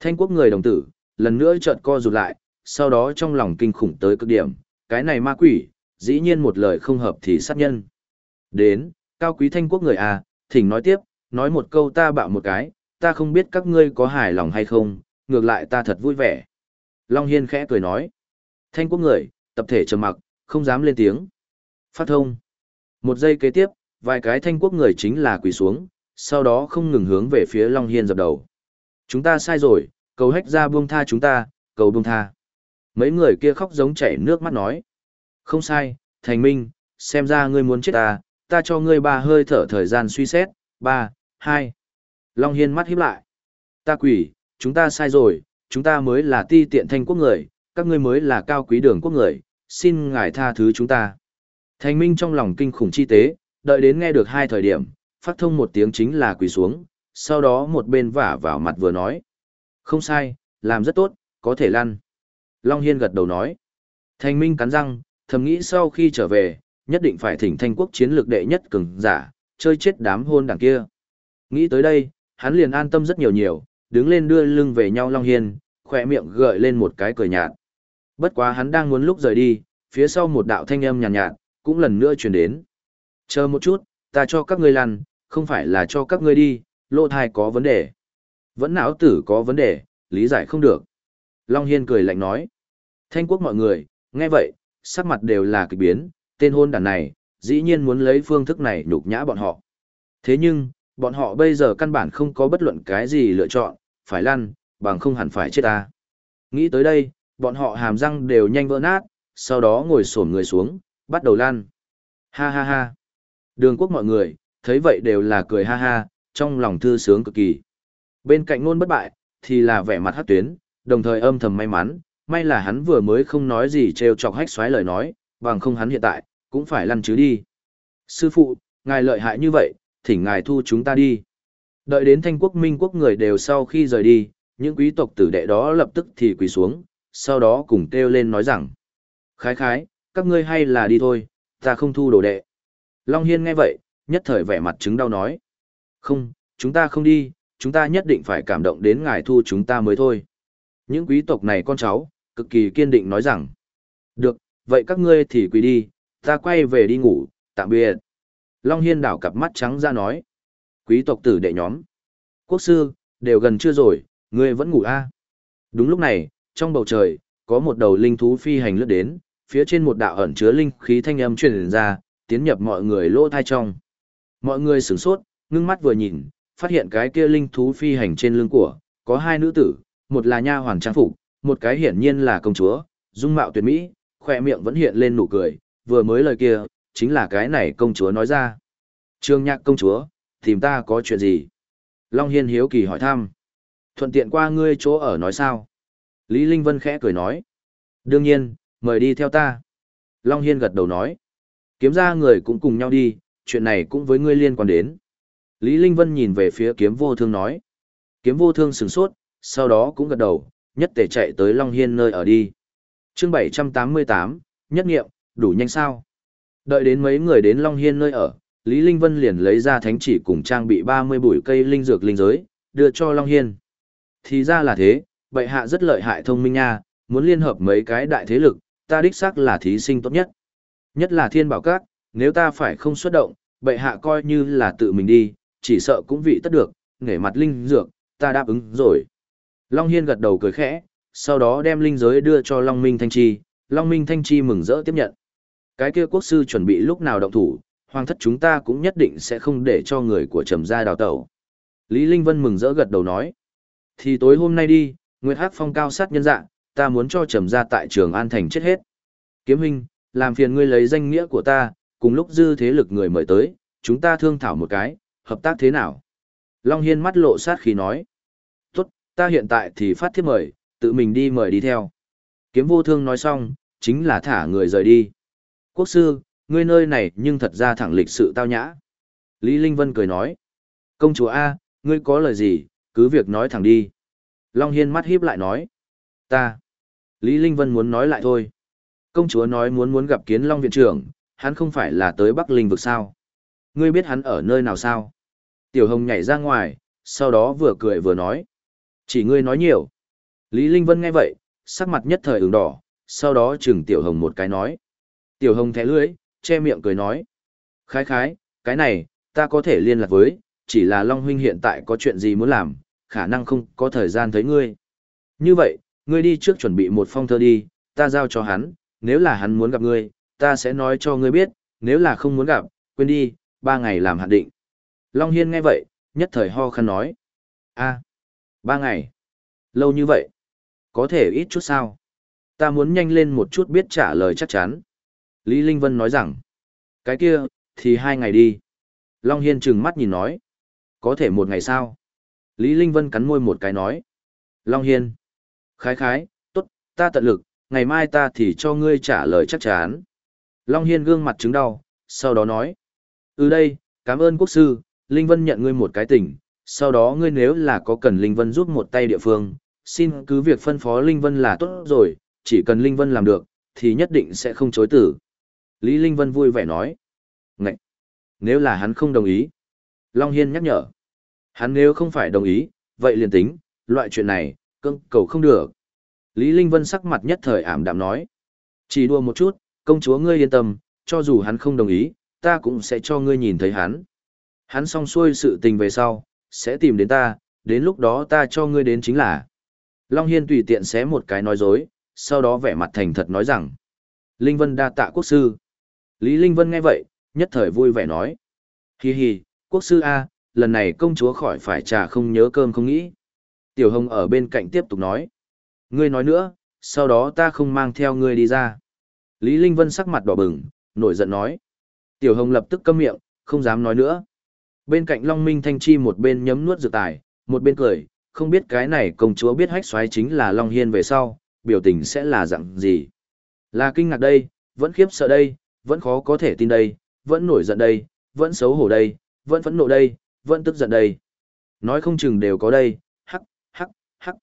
Thanh quốc người đồng tử, lần nữa trợn co rụt lại, sau đó trong lòng kinh khủng tới cực điểm, cái này ma quỷ, dĩ nhiên một lời không hợp thì sát nhân. Đến, cao quý thanh quốc người à, thỉnh nói tiếp, nói một câu ta bạo một cái, ta không biết các ngươi có hài lòng hay không, ngược lại ta thật vui vẻ. Long Hiên khẽ cười nói. Thanh quốc người, tập thể trầm mặc, không dám lên tiếng. Phát thông. Một giây kế tiếp, vài cái thanh quốc người chính là quỳ xuống, sau đó không ngừng hướng về phía Long Hiên dập đầu. Chúng ta sai rồi, cầu hách ra buông tha chúng ta, cầu buông tha. Mấy người kia khóc giống chảy nước mắt nói. Không sai, thành minh, xem ra ngươi muốn chết ta, ta cho ngươi ba hơi thở thời gian suy xét, ba, hai. Long Hiên mắt híp lại. Ta quỷ, chúng ta sai rồi, chúng ta mới là ti tiện thanh quốc người, các ngươi mới là cao quý đường quốc người, xin ngài tha thứ chúng ta. Thành minh trong lòng kinh khủng chi tế, đợi đến nghe được hai thời điểm, phát thông một tiếng chính là quỳ xuống, sau đó một bên vả vào mặt vừa nói. Không sai, làm rất tốt, có thể lăn. Long Hiên gật đầu nói. Thành minh cắn răng, thầm nghĩ sau khi trở về, nhất định phải thỉnh thanh quốc chiến lược đệ nhất cường giả, chơi chết đám hôn đảng kia. Nghĩ tới đây, hắn liền an tâm rất nhiều nhiều, đứng lên đưa lưng về nhau Long Hiên, khỏe miệng gợi lên một cái cười nhạt. Bất quá hắn đang muốn lúc rời đi, phía sau một đạo thanh âm nhàn nhạt, nhạt, cũng lần nữa truyền đến. Chờ một chút, ta cho các ngươi lăn, không phải là cho các ngươi đi, lô thai có vấn đề. Vẫn não tử có vấn đề, lý giải không được. Long Hiên cười lạnh nói. Thanh quốc mọi người, nghe vậy, sắc mặt đều là kịch biến, tên hôn đàn này, dĩ nhiên muốn lấy phương thức này nhục nhã bọn họ. Thế nhưng, bọn họ bây giờ căn bản không có bất luận cái gì lựa chọn, phải lăn, bằng không hẳn phải chết ta. Nghĩ tới đây, bọn họ hàm răng đều nhanh vỡ nát, sau đó ngồi xổm người xuống, bắt đầu lăn. Ha ha ha. Đường quốc mọi người, thấy vậy đều là cười ha ha, trong lòng thư sướng cực kỳ. Bên cạnh ngôn bất bại, thì là vẻ mặt hát tuyến, đồng thời âm thầm may mắn, may là hắn vừa mới không nói gì trêu chọc hách xoáy lời nói, bằng không hắn hiện tại, cũng phải lăn chứ đi. Sư phụ, ngài lợi hại như vậy, thỉnh ngài thu chúng ta đi. Đợi đến thanh quốc minh quốc người đều sau khi rời đi, những quý tộc tử đệ đó lập tức thì quỳ xuống, sau đó cùng kêu lên nói rằng. Khái khái, các ngươi hay là đi thôi, ta không thu đồ đệ. Long Hiên nghe vậy, nhất thời vẻ mặt chứng đau nói. Không, chúng ta không đi, chúng ta nhất định phải cảm động đến ngài thu chúng ta mới thôi. Những quý tộc này con cháu, cực kỳ kiên định nói rằng. Được, vậy các ngươi thì quỳ đi, ta quay về đi ngủ, tạm biệt. Long Hiên đảo cặp mắt trắng ra nói. Quý tộc tử đệ nhóm. Quốc sư, đều gần chưa rồi, ngươi vẫn ngủ a à? Đúng lúc này, trong bầu trời, có một đầu linh thú phi hành lướt đến, phía trên một đạo ẩn chứa linh khí thanh âm truyền ra, tiến nhập mọi người lỗ thai trong. Mọi người sửng sốt, ngưng mắt vừa nhìn, phát hiện cái kia linh thú phi hành trên lưng của, có hai nữ tử, một là nha hoàng trang phục, một cái hiển nhiên là công chúa, dung mạo tuyệt mỹ, khoe miệng vẫn hiện lên nụ cười, vừa mới lời kia, chính là cái này công chúa nói ra. Trương nhạc công chúa, tìm ta có chuyện gì? Long Hiên hiếu kỳ hỏi thăm. Thuận tiện qua ngươi chỗ ở nói sao? Lý Linh Vân khẽ cười nói. Đương nhiên, mời đi theo ta. Long Hiên gật đầu nói. Kiếm ra người cũng cùng nhau đi, chuyện này cũng với ngươi liên quan đến. Lý Linh Vân nhìn về phía kiếm vô thương nói. Kiếm vô thương sửng sốt, sau đó cũng gật đầu, nhất tề chạy tới Long Hiên nơi ở đi. chương 788, nhất nghiệm, đủ nhanh sao. Đợi đến mấy người đến Long Hiên nơi ở, Lý Linh Vân liền lấy ra thánh chỉ cùng trang bị 30 bụi cây linh dược linh giới, đưa cho Long Hiên. Thì ra là thế, bệ hạ rất lợi hại thông minh nha, muốn liên hợp mấy cái đại thế lực, ta đích xác là thí sinh tốt nhất. Nhất là thiên bảo các, nếu ta phải không xuất động, bệ hạ coi như là tự mình đi, chỉ sợ cũng vị tất được, nghề mặt linh dược, ta đáp ứng rồi. Long Hiên gật đầu cười khẽ, sau đó đem linh giới đưa cho Long Minh Thanh Chi, Long Minh Thanh Chi mừng rỡ tiếp nhận. Cái kia quốc sư chuẩn bị lúc nào động thủ, hoàng thất chúng ta cũng nhất định sẽ không để cho người của trầm gia đào tẩu. Lý Linh Vân mừng rỡ gật đầu nói. Thì tối hôm nay đi, Nguyệt Hắc Phong cao sát nhân dạng, ta muốn cho trầm gia tại trường An Thành chết hết. Kiếm huynh, làm phiền ngươi lấy danh nghĩa của ta, cùng lúc dư thế lực người mời tới, chúng ta thương thảo một cái, hợp tác thế nào? Long Hiên mắt lộ sát khí nói. Tốt, ta hiện tại thì phát thiết mời, tự mình đi mời đi theo. Kiếm vô thương nói xong, chính là thả người rời đi. Quốc sư, ngươi nơi này nhưng thật ra thẳng lịch sự tao nhã. Lý Linh Vân cười nói. Công chúa A, ngươi có lời gì, cứ việc nói thẳng đi. Long Hiên mắt híp lại nói. Ta. Lý Linh Vân muốn nói lại thôi. Công chúa nói muốn muốn gặp kiến Long Viện trưởng, hắn không phải là tới Bắc Linh vực sao. Ngươi biết hắn ở nơi nào sao? Tiểu Hồng nhảy ra ngoài, sau đó vừa cười vừa nói. Chỉ ngươi nói nhiều. Lý Linh Vân nghe vậy, sắc mặt nhất thời ửng đỏ, sau đó chừng Tiểu Hồng một cái nói. Tiểu Hồng thẻ lưỡi, che miệng cười nói. Khái khái, cái này, ta có thể liên lạc với, chỉ là Long Huynh hiện tại có chuyện gì muốn làm, khả năng không có thời gian thấy ngươi. Như vậy, ngươi đi trước chuẩn bị một phong thơ đi, ta giao cho hắn, nếu là hắn muốn gặp ngươi, ta sẽ nói cho ngươi biết, nếu là không muốn gặp, quên đi, ba ngày làm hạn định. Long Hiên nghe vậy, nhất thời ho khăn nói. a ba ngày. Lâu như vậy. Có thể ít chút sao? Ta muốn nhanh lên một chút biết trả lời chắc chắn. Lý Linh Vân nói rằng. Cái kia, thì hai ngày đi. Long Hiên trừng mắt nhìn nói. Có thể một ngày sao? Lý Linh Vân cắn môi một cái nói. Long Hiên. Khái khái, tốt, ta tận lực, ngày mai ta thì cho ngươi trả lời chắc chắn. Long Hiên gương mặt chứng đau, sau đó nói. Ừ đây, cảm ơn quốc sư, Linh Vân nhận ngươi một cái tỉnh, sau đó ngươi nếu là có cần Linh Vân giúp một tay địa phương, xin cứ việc phân phó Linh Vân là tốt rồi, chỉ cần Linh Vân làm được, thì nhất định sẽ không chối tử. Lý Linh Vân vui vẻ nói. Ngậy! Nếu là hắn không đồng ý. Long Hiên nhắc nhở. Hắn nếu không phải đồng ý, vậy liền tính, loại chuyện này, cưng cầu không được. Lý Linh Vân sắc mặt nhất thời ảm đạm nói. Chỉ đua một chút, công chúa ngươi yên tâm, cho dù hắn không đồng ý, ta cũng sẽ cho ngươi nhìn thấy hắn. Hắn xong xuôi sự tình về sau, sẽ tìm đến ta, đến lúc đó ta cho ngươi đến chính là. Long Hiên tùy tiện xé một cái nói dối, sau đó vẻ mặt thành thật nói rằng. Linh Vân đa tạ quốc sư. Lý Linh Vân nghe vậy, nhất thời vui vẻ nói. Hi hi, quốc sư A, lần này công chúa khỏi phải trà không nhớ cơm không nghĩ. Tiểu Hồng ở bên cạnh tiếp tục nói. Ngươi nói nữa, sau đó ta không mang theo ngươi đi ra. Lý Linh Vân sắc mặt đỏ bừng, nổi giận nói. Tiểu Hồng lập tức câm miệng, không dám nói nữa. Bên cạnh Long Minh Thanh Chi một bên nhấm nuốt dược tài, một bên cười, không biết cái này công chúa biết hách xoáy chính là Long Hiên về sau, biểu tình sẽ là dạng gì. Là kinh ngạc đây, vẫn khiếp sợ đây, vẫn khó có thể tin đây, vẫn nổi giận đây, vẫn xấu hổ đây, vẫn phẫn nộ đây, vẫn tức giận đây. Nói không chừng đều có đây, hắc, hắc, hắc.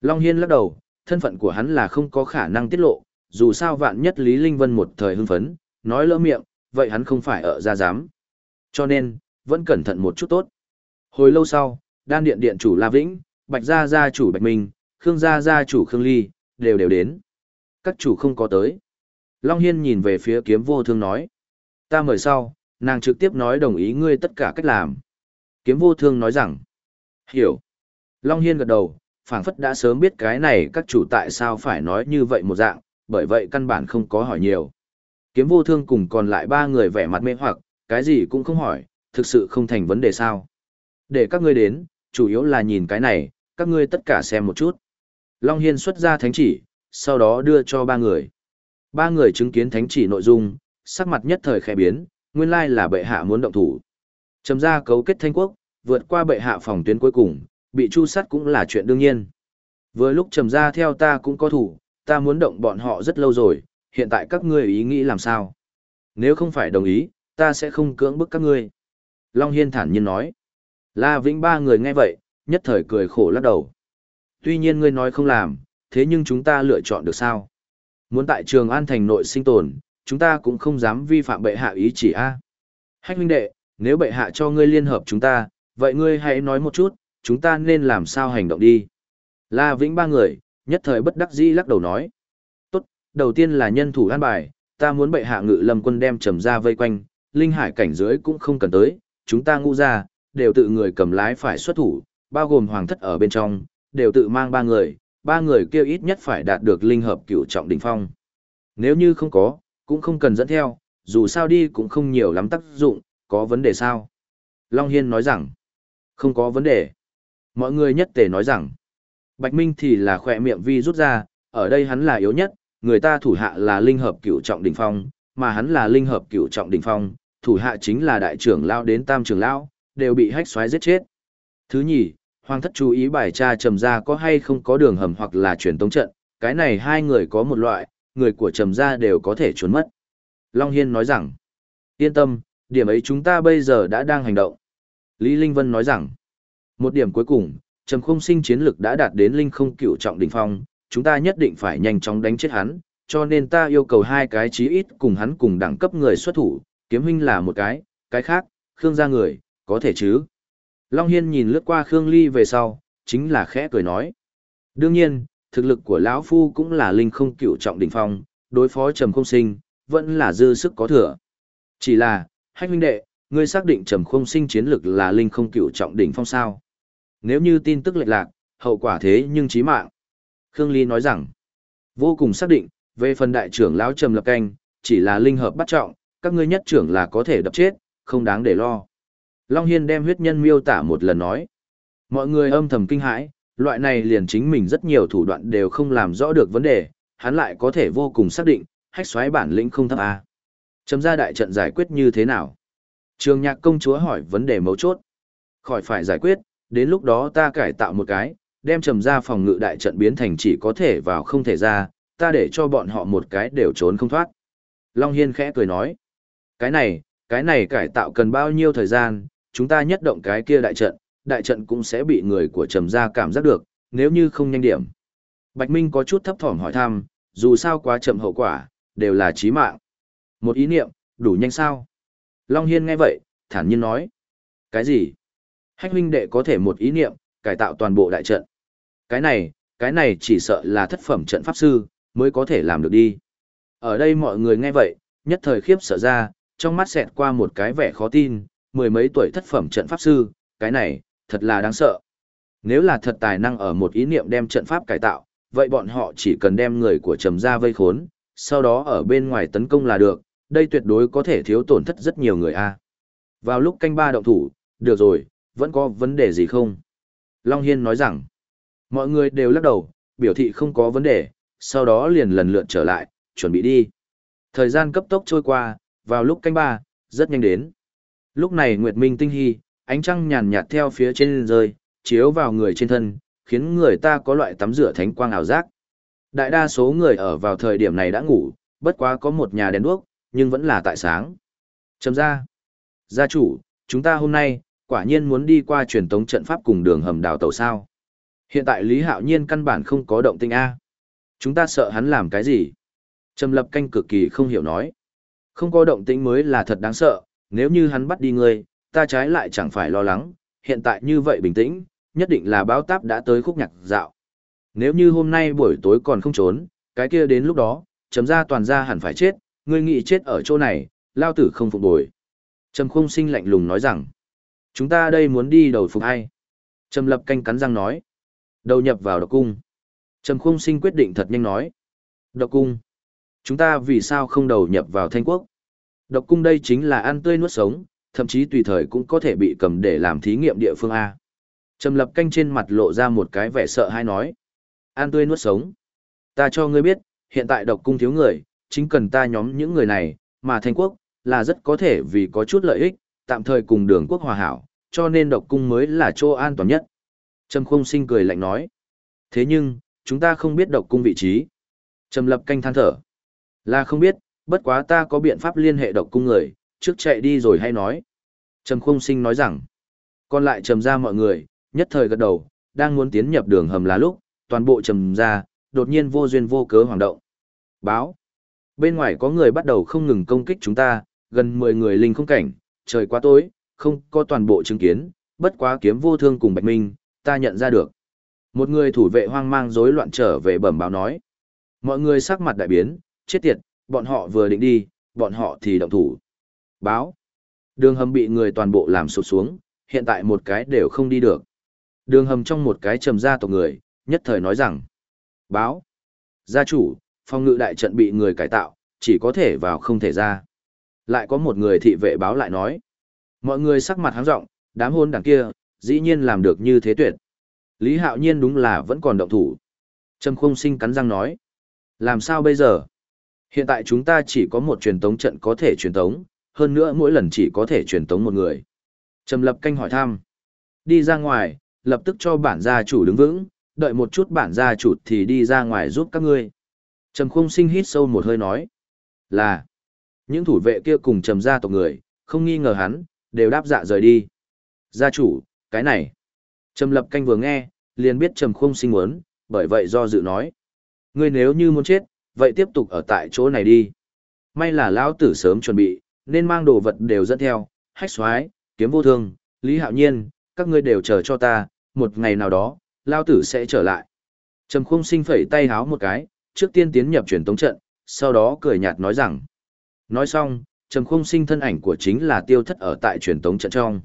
Long Hiên lắc đầu, thân phận của hắn là không có khả năng tiết lộ, dù sao vạn nhất Lý Linh Vân một thời hưng phấn, nói lỡ miệng, vậy hắn không phải ở ra dám. Cho nên, vẫn cẩn thận một chút tốt. Hồi lâu sau, đan điện điện chủ La Vĩnh, Bạch Gia Gia chủ Bạch Minh, Khương Gia Gia chủ Khương Ly, đều đều đến. Các chủ không có tới. Long Hiên nhìn về phía kiếm vô thương nói. Ta mời sau, nàng trực tiếp nói đồng ý ngươi tất cả cách làm. Kiếm vô thương nói rằng. Hiểu. Long Hiên gật đầu, phảng phất đã sớm biết cái này các chủ tại sao phải nói như vậy một dạng, bởi vậy căn bản không có hỏi nhiều. Kiếm vô thương cùng còn lại ba người vẻ mặt mê hoặc, cái gì cũng không hỏi, thực sự không thành vấn đề sao. Để các ngươi đến, chủ yếu là nhìn cái này, các ngươi tất cả xem một chút. Long Hiên xuất ra thánh chỉ, sau đó đưa cho ba người. Ba người chứng kiến thánh chỉ nội dung, sắc mặt nhất thời khẽ biến, nguyên lai là bệ hạ muốn động thủ. Trầm ra cấu kết thanh quốc, vượt qua bệ hạ phòng tuyến cuối cùng, bị chu sát cũng là chuyện đương nhiên. Vừa lúc trầm ra theo ta cũng có thủ, ta muốn động bọn họ rất lâu rồi, hiện tại các ngươi ý nghĩ làm sao? Nếu không phải đồng ý, ta sẽ không cưỡng bức các ngươi. Long Hiên thản nhiên nói. La Vĩnh ba người nghe vậy, nhất thời cười khổ lắc đầu. Tuy nhiên ngươi nói không làm, thế nhưng chúng ta lựa chọn được sao? Muốn tại trường An Thành nội sinh tồn, chúng ta cũng không dám vi phạm bệ hạ ý chỉ a. Hách huynh đệ, nếu bệ hạ cho ngươi liên hợp chúng ta, vậy ngươi hãy nói một chút, chúng ta nên làm sao hành động đi. La Vĩnh ba người, nhất thời bất đắc dĩ lắc đầu nói. Tốt, đầu tiên là nhân thủ an bài, ta muốn bệ hạ ngự lâm quân đem trầm ra vây quanh, linh hải cảnh dưới cũng không cần tới, chúng ta ngu ra, đều tự người cầm lái phải xuất thủ, bao gồm hoàng thất ở bên trong, đều tự mang ba người, ba người kia ít nhất phải đạt được linh hợp cửu trọng đỉnh phong. Nếu như không có, cũng không cần dẫn theo, dù sao đi cũng không nhiều lắm tác dụng, có vấn đề sao? Long Hiên nói rằng, không có vấn đề. Mọi người nhất tề nói rằng, Bạch Minh thì là khỏe miệng vi rút ra, ở đây hắn là yếu nhất, người ta thủ hạ là linh hợp cửu trọng đỉnh phong, mà hắn là linh hợp cửu trọng đỉnh phong, thủ hạ chính là đại trưởng lao đến tam trưởng lao, đều bị hách xoáy giết chết. Thứ nhì, hoàng thất chú ý bài tra trầm gia có hay không có đường hầm hoặc là truyền tống trận, cái này hai người có một loại, người của trầm gia đều có thể trốn mất. Long Hiên nói rằng, yên tâm, điểm ấy chúng ta bây giờ đã đang hành động. Lý Linh Vân nói rằng, một điểm cuối cùng, trầm không sinh chiến lực đã đạt đến linh không cựu trọng đỉnh phong, chúng ta nhất định phải nhanh chóng đánh chết hắn, cho nên ta yêu cầu hai cái chí ít cùng hắn cùng đẳng cấp người xuất thủ, kiếm huynh là một cái, cái khác, Khương gia người, có thể chứ. Long Hiên nhìn lướt qua Khương Ly về sau, chính là khẽ cười nói. Đương nhiên, thực lực của lão Phu cũng là linh không cựu trọng đỉnh phong, đối phó trầm không sinh, vẫn là dư sức có thừa. Chỉ là, hách huynh đệ, ngươi xác định trầm không sinh chiến lực là linh không cựu trọng đỉnh phong sao. Nếu như tin tức lệch lạc, hậu quả thế nhưng chí mạng. Khương Ly nói rằng, vô cùng xác định, về phần đại trưởng lão trầm lập canh, chỉ là linh hợp bắt trọng, các ngươi nhất trưởng là có thể đập chết, không đáng để lo. Long Hiên đem huyết nhân miêu tả một lần nói. Mọi người âm thầm kinh hãi, loại này liền chính mình rất nhiều thủ đoạn đều không làm rõ được vấn đề, hắn lại có thể vô cùng xác định, hách xoáy bản lĩnh không thấp A. Chấm ra đại trận giải quyết như thế nào? Trường nhạc công chúa hỏi vấn đề mấu chốt. Khỏi phải giải quyết, đến lúc đó ta cải tạo một cái, đem trầm ra phòng ngự đại trận biến thành chỉ có thể vào không thể ra, ta để cho bọn họ một cái đều trốn không thoát. Long Hiên khẽ cười nói. Cái này, cái này cải tạo cần bao nhiêu thời gian, chúng ta nhất động cái kia đại trận, đại trận cũng sẽ bị người của trầm gia cảm giác được, nếu như không nhanh điểm. Bạch Minh có chút thấp thỏm hỏi thăm, dù sao quá chậm hậu quả, đều là chí mạng. Một ý niệm, đủ nhanh sao? Long Hiên nghe vậy, thản nhiên nói. Cái gì? Hách huynh đệ có thể một ý niệm, cải tạo toàn bộ đại trận. Cái này, cái này chỉ sợ là thất phẩm trận pháp sư, mới có thể làm được đi. Ở đây mọi người nghe vậy, nhất thời khiếp sợ ra, trong mắt xẹt qua một cái vẻ khó tin, mười mấy tuổi thất phẩm trận pháp sư, cái này, thật là đáng sợ. Nếu là thật tài năng ở một ý niệm đem trận pháp cải tạo, vậy bọn họ chỉ cần đem người của trầm ra vây khốn, sau đó ở bên ngoài tấn công là được, đây tuyệt đối có thể thiếu tổn thất rất nhiều người a. Vào lúc canh ba động thủ, được rồi, vẫn có vấn đề gì không? Long Hiên nói rằng, mọi người đều lắc đầu, biểu thị không có vấn đề, sau đó liền lần lượt trở lại, chuẩn bị đi. Thời gian cấp tốc trôi qua, vào lúc canh ba, rất nhanh đến. Lúc này Nguyệt Minh tinh hy, ánh trăng nhàn nhạt theo phía trên rơi, chiếu vào người trên thân, khiến người ta có loại tắm rửa thánh quang ảo giác. Đại đa số người ở vào thời điểm này đã ngủ, bất quá có một nhà đèn đuốc, nhưng vẫn là tại sáng. Chấm ra. Gia chủ, chúng ta hôm nay, quả nhiên muốn đi qua truyền tống trận pháp cùng đường hầm đào tàu sao. Hiện tại Lý Hạo Nhiên căn bản không có động tinh A. Chúng ta sợ hắn làm cái gì? Trầm lập canh cực kỳ không hiểu nói. Không có động tĩnh mới là thật đáng sợ, nếu như hắn bắt đi ngươi, ta trái lại chẳng phải lo lắng, hiện tại như vậy bình tĩnh, nhất định là báo táp đã tới khúc nhạc dạo. Nếu như hôm nay buổi tối còn không trốn, cái kia đến lúc đó, chấm ra toàn ra hẳn phải chết, ngươi nghĩ chết ở chỗ này, lao tử không phục bồi. Trầm khung sinh lạnh lùng nói rằng, chúng ta đây muốn đi đầu phục ai? Trầm lập canh cắn răng nói, đầu nhập vào độc cung. Trầm khung sinh quyết định thật nhanh nói, độc cung. Chúng ta vì sao không đầu nhập vào thanh quốc? Độc cung đây chính là ăn tươi nuốt sống, thậm chí tùy thời cũng có thể bị cầm để làm thí nghiệm địa phương A. Trầm lập canh trên mặt lộ ra một cái vẻ sợ hay nói. Ăn tươi nuốt sống. Ta cho ngươi biết, hiện tại độc cung thiếu người, chính cần ta nhóm những người này, mà thanh quốc, là rất có thể vì có chút lợi ích, tạm thời cùng đường quốc hòa hảo, cho nên độc cung mới là chỗ an toàn nhất. Trầm khung sinh cười lạnh nói. Thế nhưng, chúng ta không biết độc cung vị trí. Trầm lập canh than thở. Là không biết, bất quá ta có biện pháp liên hệ độc cung người, trước chạy đi rồi hay nói. Trầm khung sinh nói rằng, còn lại trầm ra mọi người, nhất thời gật đầu, đang muốn tiến nhập đường hầm là lúc, toàn bộ trầm ra, đột nhiên vô duyên vô cớ hoàng động. Báo. Bên ngoài có người bắt đầu không ngừng công kích chúng ta, gần 10 người linh không cảnh, trời quá tối, không có toàn bộ chứng kiến, bất quá kiếm vô thương cùng Bạch Minh, ta nhận ra được. Một người thủ vệ hoang mang rối loạn trở về bẩm báo nói. Mọi người sắc mặt đại biến, chết tiệt, bọn họ vừa định đi, bọn họ thì động thủ. Báo. Đường hầm bị người toàn bộ làm sụt xuống, hiện tại một cái đều không đi được. Đường hầm trong một cái trầm ra tộc người, nhất thời nói rằng. Báo. Gia chủ, phòng ngự đại trận bị người cải tạo, chỉ có thể vào không thể ra. Lại có một người thị vệ báo lại nói. Mọi người sắc mặt háng rộng, đám hôn đằng kia, dĩ nhiên làm được như thế tuyệt. Lý Hạo Nhiên đúng là vẫn còn động thủ. Trầm không sinh cắn răng nói. Làm sao bây giờ? Hiện tại chúng ta chỉ có một truyền tống trận có thể truyền tống, hơn nữa mỗi lần chỉ có thể truyền tống một người. Trầm lập canh hỏi thăm. Đi ra ngoài, lập tức cho bản gia chủ đứng vững, đợi một chút bản gia chủ thì đi ra ngoài giúp các ngươi. Trầm khung sinh hít sâu một hơi nói. Là, những thủ vệ kia cùng trầm gia tộc người, không nghi ngờ hắn, đều đáp dạ rời đi. Gia chủ, cái này. Trầm lập canh vừa nghe, liền biết trầm khung sinh muốn, bởi vậy do dự nói. Ngươi nếu như muốn chết, vậy tiếp tục ở tại chỗ này đi. May là lão tử sớm chuẩn bị, nên mang đồ vật đều dẫn theo, hách xoái, kiếm vô thương, lý hạo nhiên, các ngươi đều chờ cho ta, một ngày nào đó, lão tử sẽ trở lại. Trầm khung sinh phẩy tay háo một cái, trước tiên tiến nhập truyền tống trận, sau đó cười nhạt nói rằng. Nói xong, Trầm khung sinh thân ảnh của chính là tiêu thất ở tại truyền tống trận trong.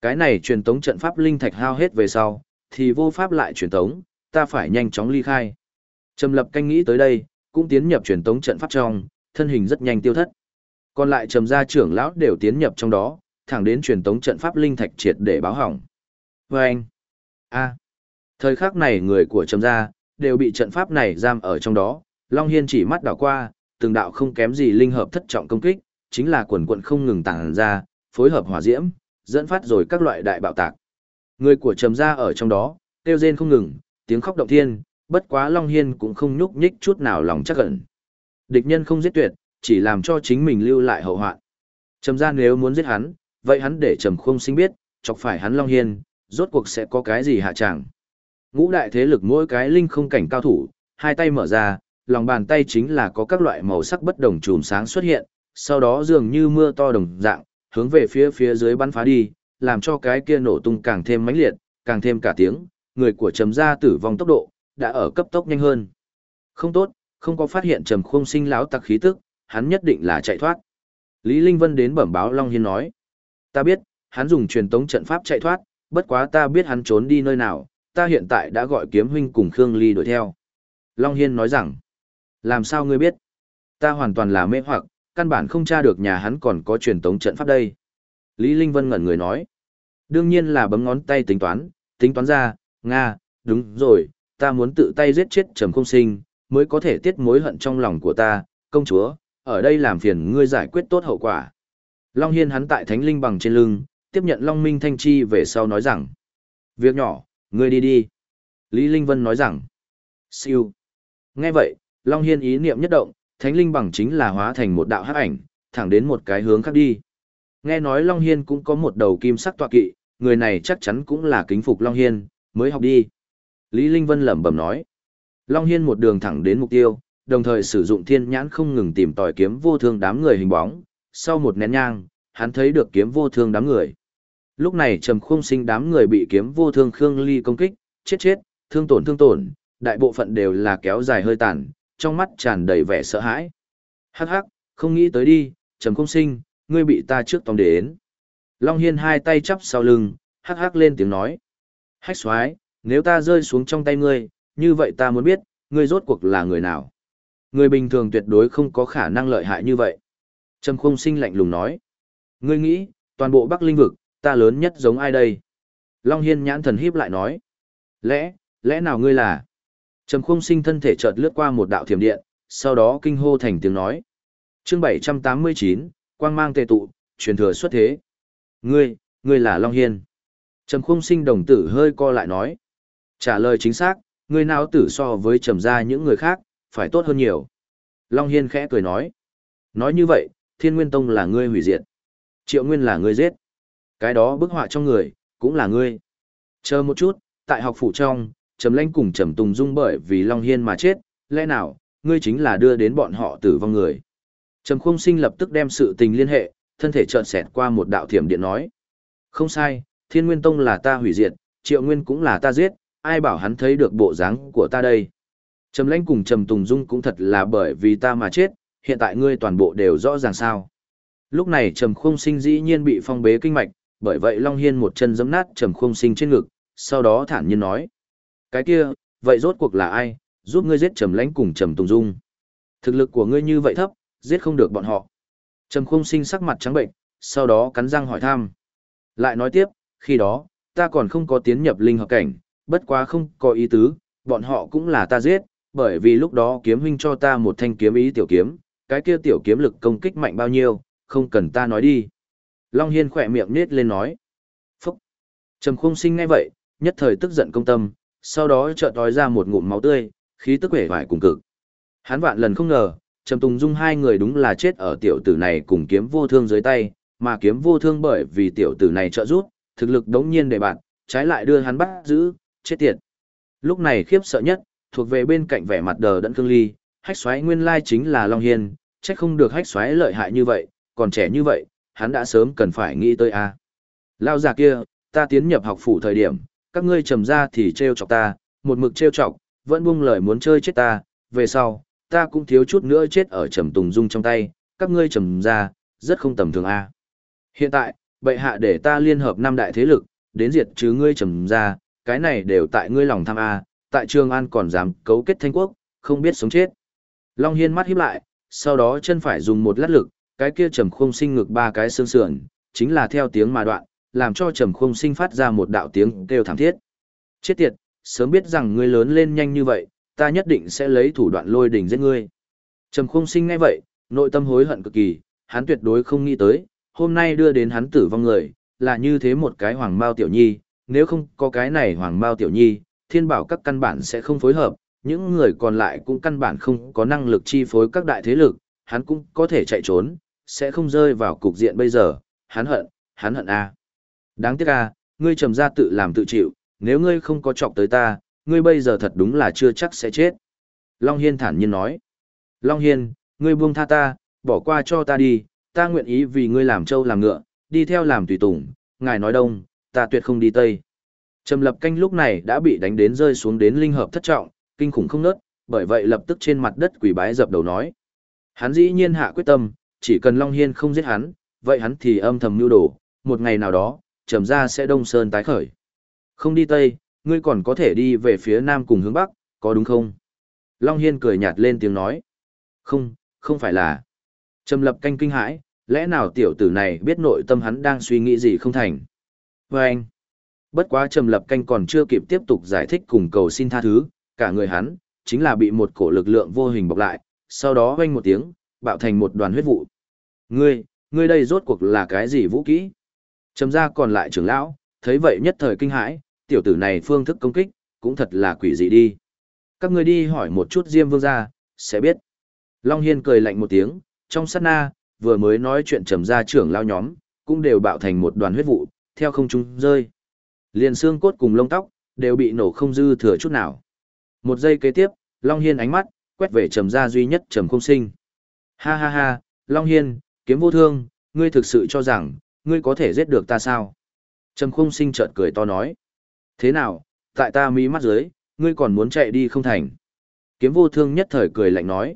Cái này truyền tống trận pháp linh thạch hao hết về sau, thì vô pháp lại truyền tống, ta phải nhanh chóng ly khai. Trầm lập canh nghĩ tới đây, cũng tiến nhập truyền tống trận pháp trong, thân hình rất nhanh tiêu thất. Còn lại trầm gia trưởng lão đều tiến nhập trong đó, thẳng đến truyền tống trận pháp linh thạch triệt để báo hỏng. Và anh, a, thời khắc này người của trầm gia đều bị trận pháp này giam ở trong đó. Long Hiên chỉ mắt đảo qua, từng đạo không kém gì linh hợp thất trọng công kích, chính là quần quận không ngừng tàng ra, phối hợp hỏa diễm, dẫn phát rồi các loại đại bạo tạc. Người của trầm gia ở trong đó, tiêu rên không ngừng, tiếng khóc động thiên, bất quá Long Hiên cũng không nhúc nhích chút nào lòng chắc ẩn. Địch nhân không giết tuyệt, chỉ làm cho chính mình lưu lại hậu hoạn. Trầm ra nếu muốn giết hắn, vậy hắn để Trầm không sinh biết, chọc phải hắn Long Hiên, rốt cuộc sẽ có cái gì hạ chẳng. Ngũ đại thế lực mỗi cái linh không cảnh cao thủ, hai tay mở ra, lòng bàn tay chính là có các loại màu sắc bất đồng chùm sáng xuất hiện, sau đó dường như mưa to đồng dạng, hướng về phía phía dưới bắn phá đi, làm cho cái kia nổ tung càng thêm mãnh liệt, càng thêm cả tiếng, người của trầm gia tử vong tốc độ, đã ở cấp tốc nhanh hơn. Không tốt, không có phát hiện trầm khung sinh lão tặc khí tức, hắn nhất định là chạy thoát. Lý Linh Vân đến bẩm báo Long Hiên nói. Ta biết, hắn dùng truyền tống trận pháp chạy thoát, bất quá ta biết hắn trốn đi nơi nào, ta hiện tại đã gọi kiếm huynh cùng Khương Ly đuổi theo. Long Hiên nói rằng, làm sao ngươi biết? Ta hoàn toàn là mê hoặc, căn bản không tra được nhà hắn còn có truyền tống trận pháp đây. Lý Linh Vân ngẩn người nói, đương nhiên là bấm ngón tay tính toán, tính toán ra, Nga, đúng rồi, ta muốn tự tay giết chết trầm không sinh, mới có thể tiết mối hận trong lòng của ta, công chúa, ở đây làm phiền ngươi giải quyết tốt hậu quả. Long Hiên hắn tại thánh linh bằng trên lưng, tiếp nhận Long Minh Thanh Chi về sau nói rằng, việc nhỏ, ngươi đi đi. Lý Linh Vân nói rằng, siêu. Nghe vậy, Long Hiên ý niệm nhất động, thánh linh bằng chính là hóa thành một đạo hắc ảnh, thẳng đến một cái hướng khác đi. Nghe nói Long Hiên cũng có một đầu kim sắc tọa kỵ, người này chắc chắn cũng là kính phục Long Hiên, mới học đi. Lý Linh Vân lẩm bẩm nói. Long Hiên một đường thẳng đến mục tiêu, đồng thời sử dụng thiên nhãn không ngừng tìm tòi kiếm vô thương đám người hình bóng. Sau một nén nhang, hắn thấy được kiếm vô thương đám người. Lúc này trầm khung sinh đám người bị kiếm vô thương Khương Ly công kích, chết chết, thương tổn thương tổn, đại bộ phận đều là kéo dài hơi tàn, trong mắt tràn đầy vẻ sợ hãi. Hắc hắc, không nghĩ tới đi, trầm khung sinh, ngươi bị ta trước tóm đến. Long Hiên hai tay chắp sau lưng, hắc hắc lên tiếng nói. Hách xoái, nếu ta rơi xuống trong tay ngươi, như vậy ta muốn biết, ngươi rốt cuộc là người nào. Người bình thường tuyệt đối không có khả năng lợi hại như vậy. Trầm khung sinh lạnh lùng nói. Ngươi nghĩ, toàn bộ Bắc Linh vực, ta lớn nhất giống ai đây? Long Hiên nhãn thần híp lại nói. Lẽ, lẽ nào ngươi là? Trầm khung sinh thân thể chợt lướt qua một đạo thiểm điện, sau đó kinh hô thành tiếng nói. chương 789, quang mang tề tụ, truyền thừa xuất thế. Ngươi, ngươi là Long Hiên. Trầm khung sinh đồng tử hơi co lại nói. Trả lời chính xác, người nào tử so với trầm ra những người khác, phải tốt hơn nhiều. Long Hiên khẽ cười nói. Nói như vậy, Thiên Nguyên Tông là ngươi hủy diệt. Triệu Nguyên là ngươi giết. Cái đó bức họa trong người, cũng là ngươi. Chờ một chút, tại học phủ trong, Trầm Lanh cùng Trầm Tùng Dung bởi vì Long Hiên mà chết, lẽ nào, ngươi chính là đưa đến bọn họ tử vong người. Trầm Khung Sinh lập tức đem sự tình liên hệ, thân thể chợt xẹt qua một đạo thiểm điện nói. Không sai, Thiên Nguyên Tông là ta hủy diệt, Triệu Nguyên cũng là ta giết, ai bảo hắn thấy được bộ dáng của ta đây. Trầm Lãnh cùng Trầm Tùng Dung cũng thật là bởi vì ta mà chết, hiện tại ngươi toàn bộ đều rõ ràng sao. Lúc này Trầm Khung Sinh dĩ nhiên bị phong bế kinh mạch, bởi vậy Long Hiên một chân giẫm nát Trầm Khung Sinh trên ngực, sau đó thản nhiên nói: "Cái kia, vậy rốt cuộc là ai, giúp ngươi giết Trầm Lãnh cùng Trầm Tùng Dung? Thực lực của ngươi như vậy thấp, giết không được bọn họ." Trầm Khung Sinh sắc mặt trắng bệnh, sau đó cắn răng hỏi thăm. Lại nói tiếp, khi đó, ta còn không có tiến nhập linh hợp cảnh, bất quá không có ý tứ, bọn họ cũng là ta giết, bởi vì lúc đó kiếm huynh cho ta một thanh kiếm ý tiểu kiếm, cái kia tiểu kiếm lực công kích mạnh bao nhiêu, không cần ta nói đi. Long Hiên khỏe miệng nết lên nói. Phúc! Trầm khung sinh ngay vậy, nhất thời tức giận công tâm, sau đó chợt đói ra một ngụm máu tươi, khí tức vẻ vải cùng cực. Hắn vạn lần không ngờ, Trầm Tùng Dung hai người đúng là chết ở tiểu tử này cùng kiếm vô thương dưới tay, mà kiếm vô thương bởi vì tiểu tử này trợ giúp, thực lực đống nhiên để bạn, trái lại đưa hắn bắt giữ, chết tiệt. Lúc này khiếp sợ nhất, thuộc về bên cạnh vẻ mặt đờ đẫn cương ly, hách xoáy nguyên lai chính là Long Hiên, trách không được hách xoáy lợi hại như vậy, còn trẻ như vậy, hắn đã sớm cần phải nghĩ tới a Lao già kia, ta tiến nhập học phủ thời điểm, các ngươi trầm ra thì trêu chọc ta, một mực trêu chọc, vẫn buông lời muốn chơi chết ta, về sau, ta cũng thiếu chút nữa chết ở trầm tùng dung trong tay, các ngươi trầm ra, rất không tầm thường a Hiện tại, bệ hạ để ta liên hợp năm đại thế lực, đến diệt chứ ngươi trầm ra, cái này đều tại ngươi lòng tham a, tại Trường An còn dám cấu kết thanh quốc, không biết sống chết. Long Hiên mắt híp lại, sau đó chân phải dùng một lát lực, cái kia trầm khung sinh ngực ba cái xương sườn, chính là theo tiếng mà đoạn, làm cho trầm khung sinh phát ra một đạo tiếng kêu thảm thiết. Chết tiệt, sớm biết rằng ngươi lớn lên nhanh như vậy, ta nhất định sẽ lấy thủ đoạn lôi đỉnh giết ngươi. Trầm khung sinh ngay vậy, nội tâm hối hận cực kỳ, hắn tuyệt đối không nghĩ tới, hôm nay đưa đến hắn tử vong người, là như thế một cái hoàng mao tiểu nhi, nếu không có cái này hoàng mao tiểu nhi, thiên bảo các căn bản sẽ không phối hợp, những người còn lại cũng căn bản không có năng lực chi phối các đại thế lực, hắn cũng có thể chạy trốn, sẽ không rơi vào cục diện bây giờ, hắn hận, hắn hận a. Đáng tiếc a, ngươi trầm ra tự làm tự chịu, nếu ngươi không có chọc tới ta, ngươi bây giờ thật đúng là chưa chắc sẽ chết. Long Hiên thản nhiên nói. Long Hiên, ngươi buông tha ta, bỏ qua cho ta đi, ta nguyện ý vì ngươi làm trâu làm ngựa, đi theo làm tùy tùng, ngài nói đông, ta tuyệt không đi tây. Trầm lập canh lúc này đã bị đánh đến rơi xuống đến linh hợp thất trọng, kinh khủng không nớt, bởi vậy lập tức trên mặt đất quỷ bái dập đầu nói. Hắn dĩ nhiên hạ quyết tâm, chỉ cần Long Hiên không giết hắn, vậy hắn thì âm thầm mưu đồ, một ngày nào đó, trầm ra sẽ đông sơn tái khởi. Không đi tây, ngươi còn có thể đi về phía nam cùng hướng bắc, có đúng không? Long Hiên cười nhạt lên tiếng nói. Không, không phải là. Trầm lập canh kinh hãi, lẽ nào tiểu tử này biết nội tâm hắn đang suy nghĩ gì không thành? Và anh, bất quá trầm lập canh còn chưa kịp tiếp tục giải thích cùng cầu xin tha thứ, cả người hắn, chính là bị một cổ lực lượng vô hình bọc lại, sau đó vang một tiếng, bạo thành một đoàn huyết vụ. Ngươi, ngươi đây rốt cuộc là cái gì vũ kỹ? Trầm ra còn lại trưởng lão, thấy vậy nhất thời kinh hãi, tiểu tử này phương thức công kích, cũng thật là quỷ dị đi. Các ngươi đi hỏi một chút Diêm Vương gia, sẽ biết. Long Hiên cười lạnh một tiếng, trong sát na, vừa mới nói chuyện trầm ra trưởng lão nhóm, cũng đều bạo thành một đoàn huyết vụ, theo không trung rơi. Liền xương cốt cùng lông tóc, đều bị nổ không dư thừa chút nào. Một giây kế tiếp, Long Hiên ánh mắt, quét về trầm gia duy nhất trầm không sinh. Ha ha ha, Long Hiên, kiếm vô thương, ngươi thực sự cho rằng, ngươi có thể giết được ta sao? Trầm không sinh chợt cười to nói. Thế nào, tại ta mí mắt dưới, ngươi còn muốn chạy đi không thành? Kiếm vô thương nhất thời cười lạnh nói.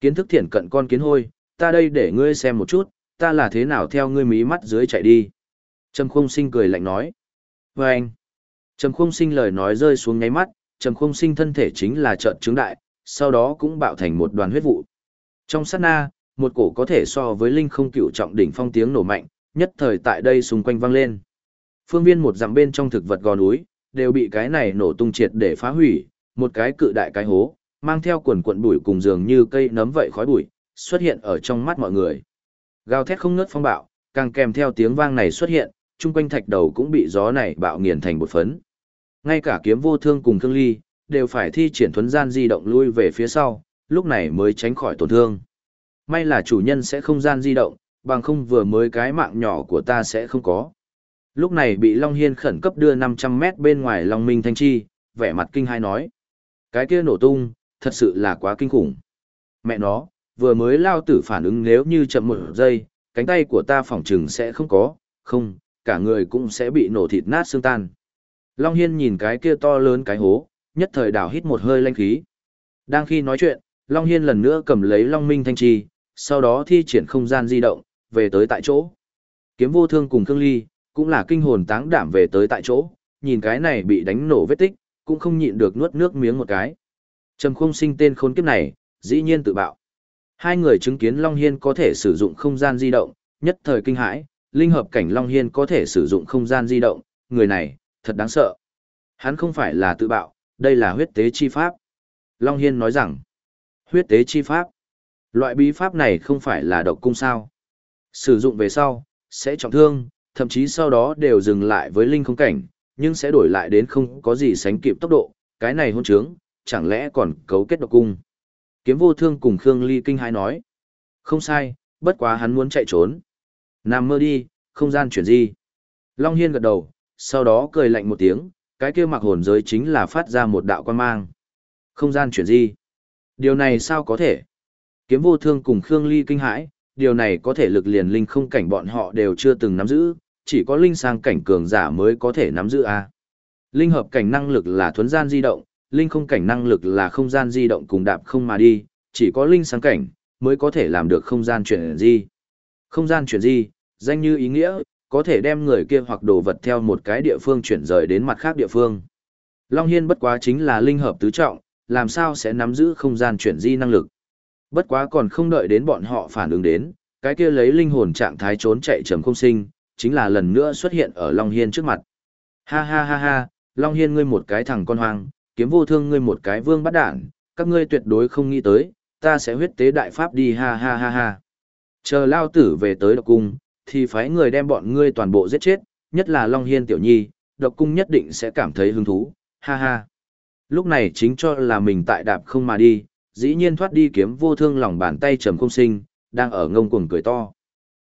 Kiến thức thiển cận con kiến hôi, ta đây để ngươi xem một chút, ta là thế nào theo ngươi mí mắt dưới chạy đi. Trầm không sinh cười lạnh nói. Và anh, Trầm không sinh lời nói rơi xuống nháy mắt, trầm không sinh thân thể chính là trợn trứng đại, sau đó cũng bạo thành một đoàn huyết vụ. Trong sát na, một cổ có thể so với linh không cựu trọng đỉnh phong tiếng nổ mạnh, nhất thời tại đây xung quanh vang lên. Phương viên một dặm bên trong thực vật gò núi, đều bị cái này nổ tung triệt để phá hủy, một cái cự đại cái hố, mang theo quần cuộn bụi cùng dường như cây nấm vậy khói bụi, xuất hiện ở trong mắt mọi người. Gào thét không ngớt phong bạo, càng kèm theo tiếng vang này xuất hiện, chung quanh thạch đầu cũng bị gió này bạo nghiền thành bột phấn. Ngay cả kiếm vô thương cùng Khương Ly, đều phải thi triển thuấn gian di động lui về phía sau, lúc này mới tránh khỏi tổn thương. May là chủ nhân sẽ không gian di động, bằng không vừa mới cái mạng nhỏ của ta sẽ không có. Lúc này bị Long Hiên khẩn cấp đưa 500 mét bên ngoài Long Minh Thanh Chi, vẻ mặt kinh hai nói. Cái kia nổ tung, thật sự là quá kinh khủng. Mẹ nó, vừa mới lao tử phản ứng nếu như chậm một giây, cánh tay của ta phỏng chừng sẽ không có, không, cả người cũng sẽ bị nổ thịt nát xương tan. Long Hiên nhìn cái kia to lớn cái hố, nhất thời đảo hít một hơi lanh khí. Đang khi nói chuyện, Long Hiên lần nữa cầm lấy Long Minh Thanh Chi, sau đó thi triển không gian di động, về tới tại chỗ. Kiếm vô thương cùng Khương Ly, cũng là kinh hồn táng đảm về tới tại chỗ, nhìn cái này bị đánh nổ vết tích, cũng không nhịn được nuốt nước miếng một cái. Trầm không sinh tên khốn kiếp này, dĩ nhiên tự bạo. Hai người chứng kiến Long Hiên có thể sử dụng không gian di động, nhất thời kinh hãi, linh hợp cảnh Long Hiên có thể sử dụng không gian di động, người này, thật đáng sợ. Hắn không phải là tự bạo, đây là huyết tế chi pháp. Long Hiên nói rằng, huyết tế chi pháp. Loại bí pháp này không phải là độc cung sao. Sử dụng về sau, sẽ trọng thương, thậm chí sau đó đều dừng lại với linh không cảnh, nhưng sẽ đổi lại đến không có gì sánh kịp tốc độ, cái này hôn trướng, chẳng lẽ còn cấu kết độc cung. Kiếm vô thương cùng Khương Ly kinh hãi nói. Không sai, bất quá hắn muốn chạy trốn. Nằm mơ đi, không gian chuyển di. Long Hiên gật đầu, sau đó cười lạnh một tiếng, cái kia mặc hồn giới chính là phát ra một đạo quan mang. Không gian chuyển di. Điều này sao có thể? Kiếm vô thương cùng Khương Ly kinh hãi, điều này có thể lực liền linh không cảnh bọn họ đều chưa từng nắm giữ, chỉ có linh sang cảnh cường giả mới có thể nắm giữ a. Linh hợp cảnh năng lực là thuấn gian di động, linh không cảnh năng lực là không gian di động cùng đạp không mà đi, chỉ có linh sang cảnh mới có thể làm được không gian chuyển di. Không gian chuyển di, danh như ý nghĩa, có thể đem người kia hoặc đồ vật theo một cái địa phương chuyển rời đến mặt khác địa phương. Long Hiên bất quá chính là linh hợp tứ trọng, làm sao sẽ nắm giữ không gian chuyển di năng lực. Bất quá còn không đợi đến bọn họ phản ứng đến, cái kia lấy linh hồn trạng thái trốn chạy trầm không sinh, chính là lần nữa xuất hiện ở Long Hiên trước mặt. Ha ha ha ha, Long Hiên ngươi một cái thằng con hoang, kiếm vô thương ngươi một cái vương bắt đản, các ngươi tuyệt đối không nghĩ tới, ta sẽ huyết tế đại pháp đi ha ha ha ha. Chờ lao tử về tới độc cung, thì phái người đem bọn ngươi toàn bộ giết chết, nhất là Long Hiên tiểu nhi, độc cung nhất định sẽ cảm thấy hứng thú, ha ha. Lúc này chính cho là mình tại đạp không mà đi, dĩ nhiên thoát đi kiếm vô thương lòng bàn tay trầm không sinh, đang ở ngông cuồng cười to.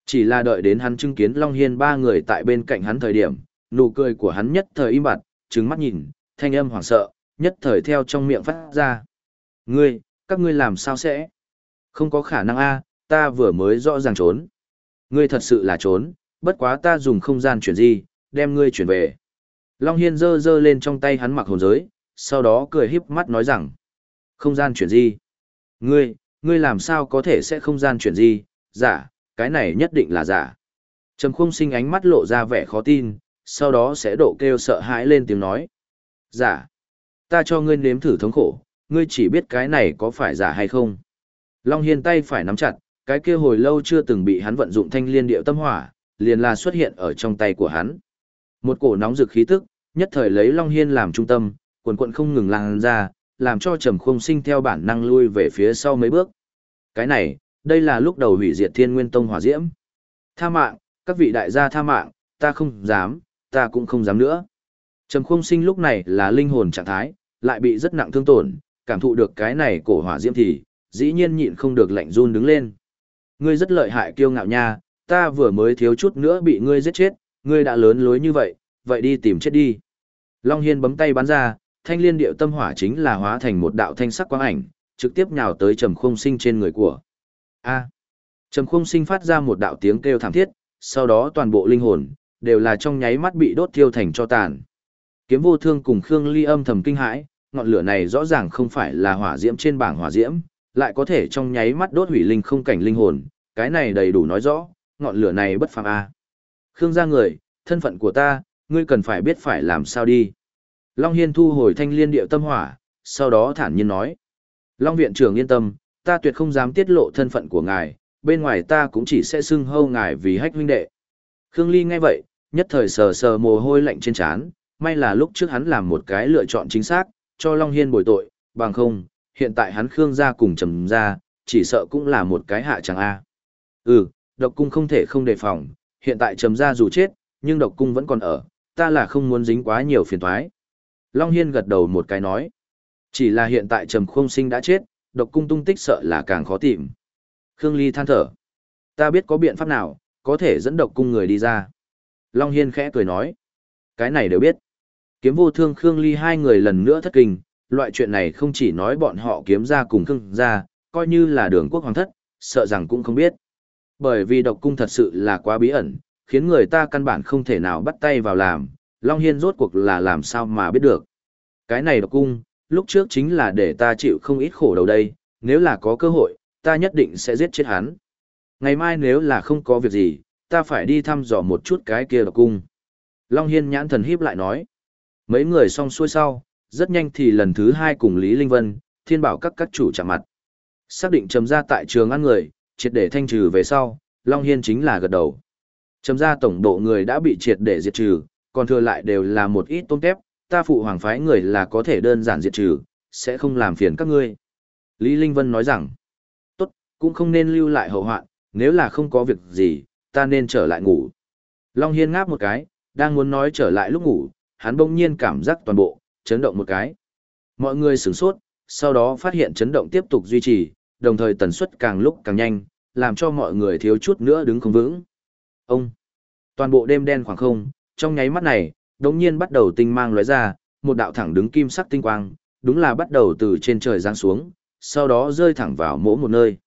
Chỉ là đợi đến hắn chứng kiến Long Hiên ba người tại bên cạnh hắn thời điểm, nụ cười của hắn nhất thời im bặt, trừng mắt nhìn, thanh âm hoảng sợ, nhất thời theo trong miệng phát ra. Ngươi, các ngươi làm sao sẽ? Không có khả năng a ta vừa mới rõ ràng trốn. Ngươi thật sự là trốn, bất quá ta dùng không gian chuyển di, đem ngươi chuyển về. Long Hiên giơ giơ lên trong tay hắn mặc hồn giới, sau đó cười híp mắt nói rằng. Không gian chuyển di, Ngươi, ngươi làm sao có thể sẽ không gian chuyển di, Giả, cái này nhất định là giả. Trầm khung sinh ánh mắt lộ ra vẻ khó tin, sau đó sẽ độ kêu sợ hãi lên tiếng nói. Giả. Ta cho ngươi nếm thử thống khổ, ngươi chỉ biết cái này có phải giả hay không. Long Hiên tay phải nắm chặt, cái kia hồi lâu chưa từng bị hắn vận dụng thanh liên điệu tâm hỏa, liền là xuất hiện ở trong tay của hắn. Một cổ nóng rực khí tức, nhất thời lấy Long Hiên làm trung tâm, quần quận không ngừng lan ra, làm cho Trầm Khung Sinh theo bản năng lui về phía sau mấy bước. Cái này, đây là lúc đầu hủy diệt Thiên Nguyên Tông hỏa diễm. Tha mạng, các vị đại gia tha mạng, ta không dám, ta cũng không dám nữa. Trầm Khung Sinh lúc này là linh hồn trạng thái, lại bị rất nặng thương tổn, cảm thụ được cái này cổ hỏa diễm thì, dĩ nhiên nhịn không được lạnh run đứng lên. Ngươi rất lợi hại kiêu ngạo nha, ta vừa mới thiếu chút nữa bị ngươi giết chết, ngươi đã lớn lối như vậy, vậy đi tìm chết đi. Long Hiên bấm tay bắn ra, thanh liên điệu tâm hỏa chính là hóa thành một đạo thanh sắc quang ảnh, trực tiếp nhào tới trầm khung sinh trên người của. A. Trầm khung sinh phát ra một đạo tiếng kêu thảm thiết, sau đó toàn bộ linh hồn, đều là trong nháy mắt bị đốt thiêu thành cho tàn. Kiếm vô thương cùng Khương Ly âm thầm kinh hãi, ngọn lửa này rõ ràng không phải là hỏa diễm trên bảng hỏa diễm, lại có thể trong nháy mắt đốt hủy linh không cảnh linh hồn, cái này đầy đủ nói rõ, ngọn lửa này bất phàm a. Khương gia người, thân phận của ta, ngươi cần phải biết phải làm sao đi. Long Hiên thu hồi thanh liên điệu tâm hỏa, sau đó thản nhiên nói. Long viện trưởng yên tâm, ta tuyệt không dám tiết lộ thân phận của ngài, bên ngoài ta cũng chỉ sẽ xưng hâu ngài vì hách huynh đệ. Khương Ly nghe vậy, nhất thời sờ sờ mồ hôi lạnh trên trán, may là lúc trước hắn làm một cái lựa chọn chính xác, cho Long Hiên bồi tội, bằng không, hiện tại hắn Khương gia cùng trầm gia chỉ sợ cũng là một cái hạ chẳng A. Ừ, độc cung không thể không đề phòng, hiện tại trầm gia dù chết, nhưng độc cung vẫn còn ở, ta là không muốn dính quá nhiều phiền thoái. Long Hiên gật đầu một cái nói. Chỉ là hiện tại trầm không sinh đã chết, độc cung tung tích sợ là càng khó tìm. Khương Ly than thở. Ta biết có biện pháp nào, có thể dẫn độc cung người đi ra. Long Hiên khẽ cười nói. Cái này đều biết. Kiếm vô thương Khương Ly hai người lần nữa thất kinh, loại chuyện này không chỉ nói bọn họ kiếm ra cùng Khương ra, coi như là đường quốc hoàng thất, sợ rằng cũng không biết. Bởi vì độc cung thật sự là quá bí ẩn, khiến người ta căn bản không thể nào bắt tay vào làm, Long Hiên rốt cuộc là làm sao mà biết được. Cái này độc cung, lúc trước chính là để ta chịu không ít khổ đầu đây, nếu là có cơ hội, ta nhất định sẽ giết chết hắn. Ngày mai nếu là không có việc gì, ta phải đi thăm dò một chút cái kia độc cung. Long Hiên nhãn thần híp lại nói. Mấy người xong xuôi sau, rất nhanh thì lần thứ hai cùng Lý Linh Vân, thiên bảo các các chủ chạm mặt. Xác định trầm ra tại trường ăn người, triệt để thanh trừ về sau, Long Hiên chính là gật đầu. Trầm ra tổng độ người đã bị triệt để diệt trừ, còn thừa lại đều là một ít tôm tép, ta phụ hoàng phái người là có thể đơn giản diệt trừ, sẽ không làm phiền các ngươi. Lý Linh Vân nói rằng, tốt, cũng không nên lưu lại hậu hoạn, nếu là không có việc gì, ta nên trở lại ngủ. Long Hiên ngáp một cái, đang muốn nói trở lại lúc ngủ, hắn bỗng nhiên cảm giác toàn bộ, chấn động một cái. Mọi người sửng sốt, sau đó phát hiện chấn động tiếp tục duy trì, đồng thời tần suất càng lúc càng nhanh, làm cho mọi người thiếu chút nữa đứng không vững. Ông! Toàn bộ đêm đen khoảng không, trong nháy mắt này, đống nhiên bắt đầu tinh mang lóe ra, một đạo thẳng đứng kim sắc tinh quang, đúng là bắt đầu từ trên trời giáng xuống, sau đó rơi thẳng vào mỗi một nơi.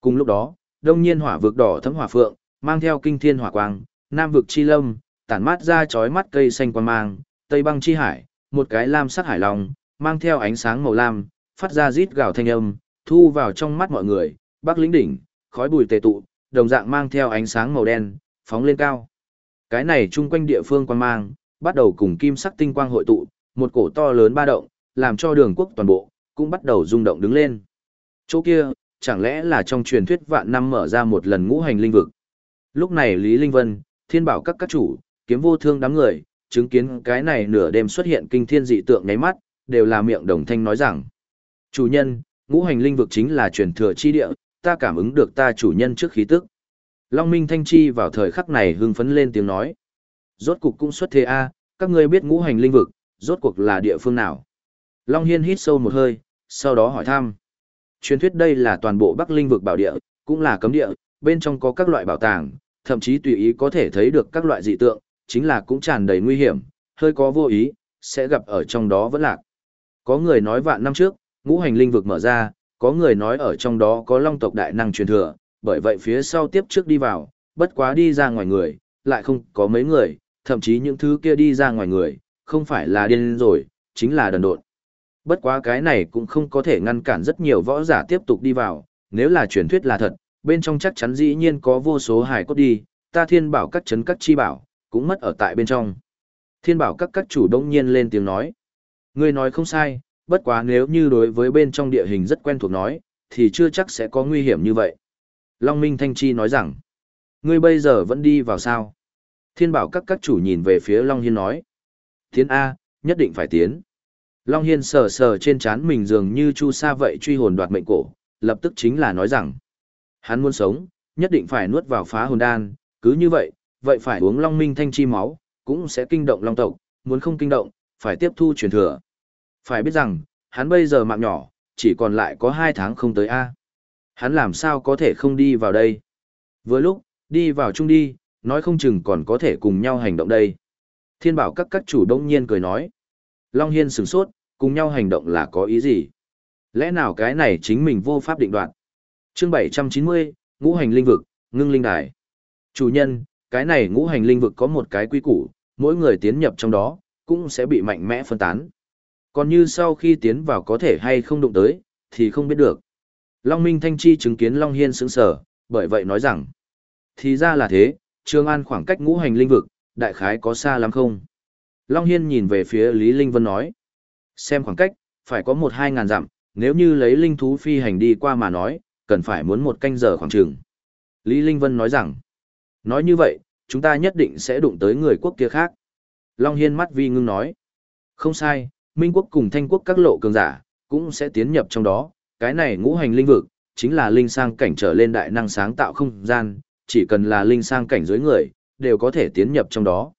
Cùng lúc đó, đông nhiên hỏa vực đỏ thấm hỏa phượng, mang theo kinh thiên hỏa quang, nam vực chi lâm, tản mát ra chói mắt cây xanh quang mang, tây băng chi hải, một cái lam sắc hải long, mang theo ánh sáng màu lam, phát ra rít gào thanh âm, thu vào trong mắt mọi người, bắc lĩnh đỉnh, khói bùi tề tụ, đồng dạng mang theo ánh sáng màu đen, phóng lên cao. Cái này chung quanh địa phương quan mang, bắt đầu cùng kim sắc tinh quang hội tụ, một cổ to lớn ba động, làm cho đường quốc toàn bộ, cũng bắt đầu rung động đứng lên. Chỗ kia, chẳng lẽ là trong truyền thuyết vạn năm mở ra một lần ngũ hành linh vực. Lúc này Lý Linh Vân, thiên bảo các các chủ, kiếm vô thương đám người, chứng kiến cái này nửa đêm xuất hiện kinh thiên dị tượng nháy mắt, đều là miệng đồng thanh nói rằng. Chủ nhân, ngũ hành linh vực chính là truyền thừa chi địa, ta cảm ứng được ta chủ nhân trước khí tức. Long Minh Thanh Chi vào thời khắc này hưng phấn lên tiếng nói. Rốt cục cũng xuất thế a, các ngươi biết ngũ hành linh vực, rốt cuộc là địa phương nào? Long Hiên hít sâu một hơi, sau đó hỏi thăm. Truyền thuyết đây là toàn bộ Bắc linh vực bảo địa, cũng là cấm địa, bên trong có các loại bảo tàng, thậm chí tùy ý có thể thấy được các loại dị tượng, chính là cũng tràn đầy nguy hiểm, hơi có vô ý, sẽ gặp ở trong đó vẫn lạc. Có người nói vạn năm trước, ngũ hành linh vực mở ra, có người nói ở trong đó có long tộc đại năng truyền thừa, bởi vậy phía sau tiếp trước đi vào, bất quá đi ra ngoài người, lại không có mấy người, thậm chí những thứ kia đi ra ngoài người, không phải là điên rồi, chính là đần độn. Bất quá cái này cũng không có thể ngăn cản rất nhiều võ giả tiếp tục đi vào, nếu là truyền thuyết là thật, bên trong chắc chắn dĩ nhiên có vô số hài cốt đi, ta thiên bảo các chấn các chi bảo, cũng mất ở tại bên trong. Thiên bảo các các chủ đông nhiên lên tiếng nói. Người nói không sai, bất quá nếu như đối với bên trong địa hình rất quen thuộc nói, thì chưa chắc sẽ có nguy hiểm như vậy. Long Minh Thanh Chi nói rằng, ngươi bây giờ vẫn đi vào sao? Thiên bảo các các chủ nhìn về phía Long Hiên nói, tiến A, nhất định phải tiến. Long Hiên sờ sờ trên trán mình dường như chu sa vậy truy hồn đoạt mệnh cổ, lập tức chính là nói rằng, hắn muốn sống, nhất định phải nuốt vào phá hồn đan, cứ như vậy, vậy phải uống Long Minh Thanh Chi máu, cũng sẽ kinh động Long tộc, muốn không kinh động, phải tiếp thu truyền thừa. Phải biết rằng, hắn bây giờ mạng nhỏ, chỉ còn lại có hai tháng không tới A. Hắn làm sao có thể không đi vào đây? Vừa lúc, đi vào chung đi, nói không chừng còn có thể cùng nhau hành động đây. Thiên bảo các các chủ đông nhiên cười nói. Long Hiên sửng sốt, cùng nhau hành động là có ý gì? Lẽ nào cái này chính mình vô pháp định đoạt? chương 790, ngũ hành linh vực, ngưng linh đài. Chủ nhân, cái này ngũ hành linh vực có một cái quy củ, mỗi người tiến nhập trong đó, cũng sẽ bị mạnh mẽ phân tán. Còn như sau khi tiến vào có thể hay không đụng tới, thì không biết được. Long Minh Thanh Chi chứng kiến Long Hiên sững sở, bởi vậy nói rằng, thì ra là thế, Trương An khoảng cách ngũ hành linh vực, đại khái có xa lắm không? Long Hiên nhìn về phía Lý Linh Vân nói, xem khoảng cách, phải có một hai ngàn dặm, nếu như lấy linh thú phi hành đi qua mà nói, cần phải muốn một canh giờ khoảng trường. Lý Linh Vân nói rằng, nói như vậy, chúng ta nhất định sẽ đụng tới người quốc kia khác. Long Hiên mắt vi ngưng nói, không sai, Minh quốc cùng Thanh quốc các lộ cường giả, cũng sẽ tiến nhập trong đó, cái này ngũ hành linh vực, chính là linh sang cảnh trở lên đại năng sáng tạo không gian, chỉ cần là linh sang cảnh dưới người, đều có thể tiến nhập trong đó.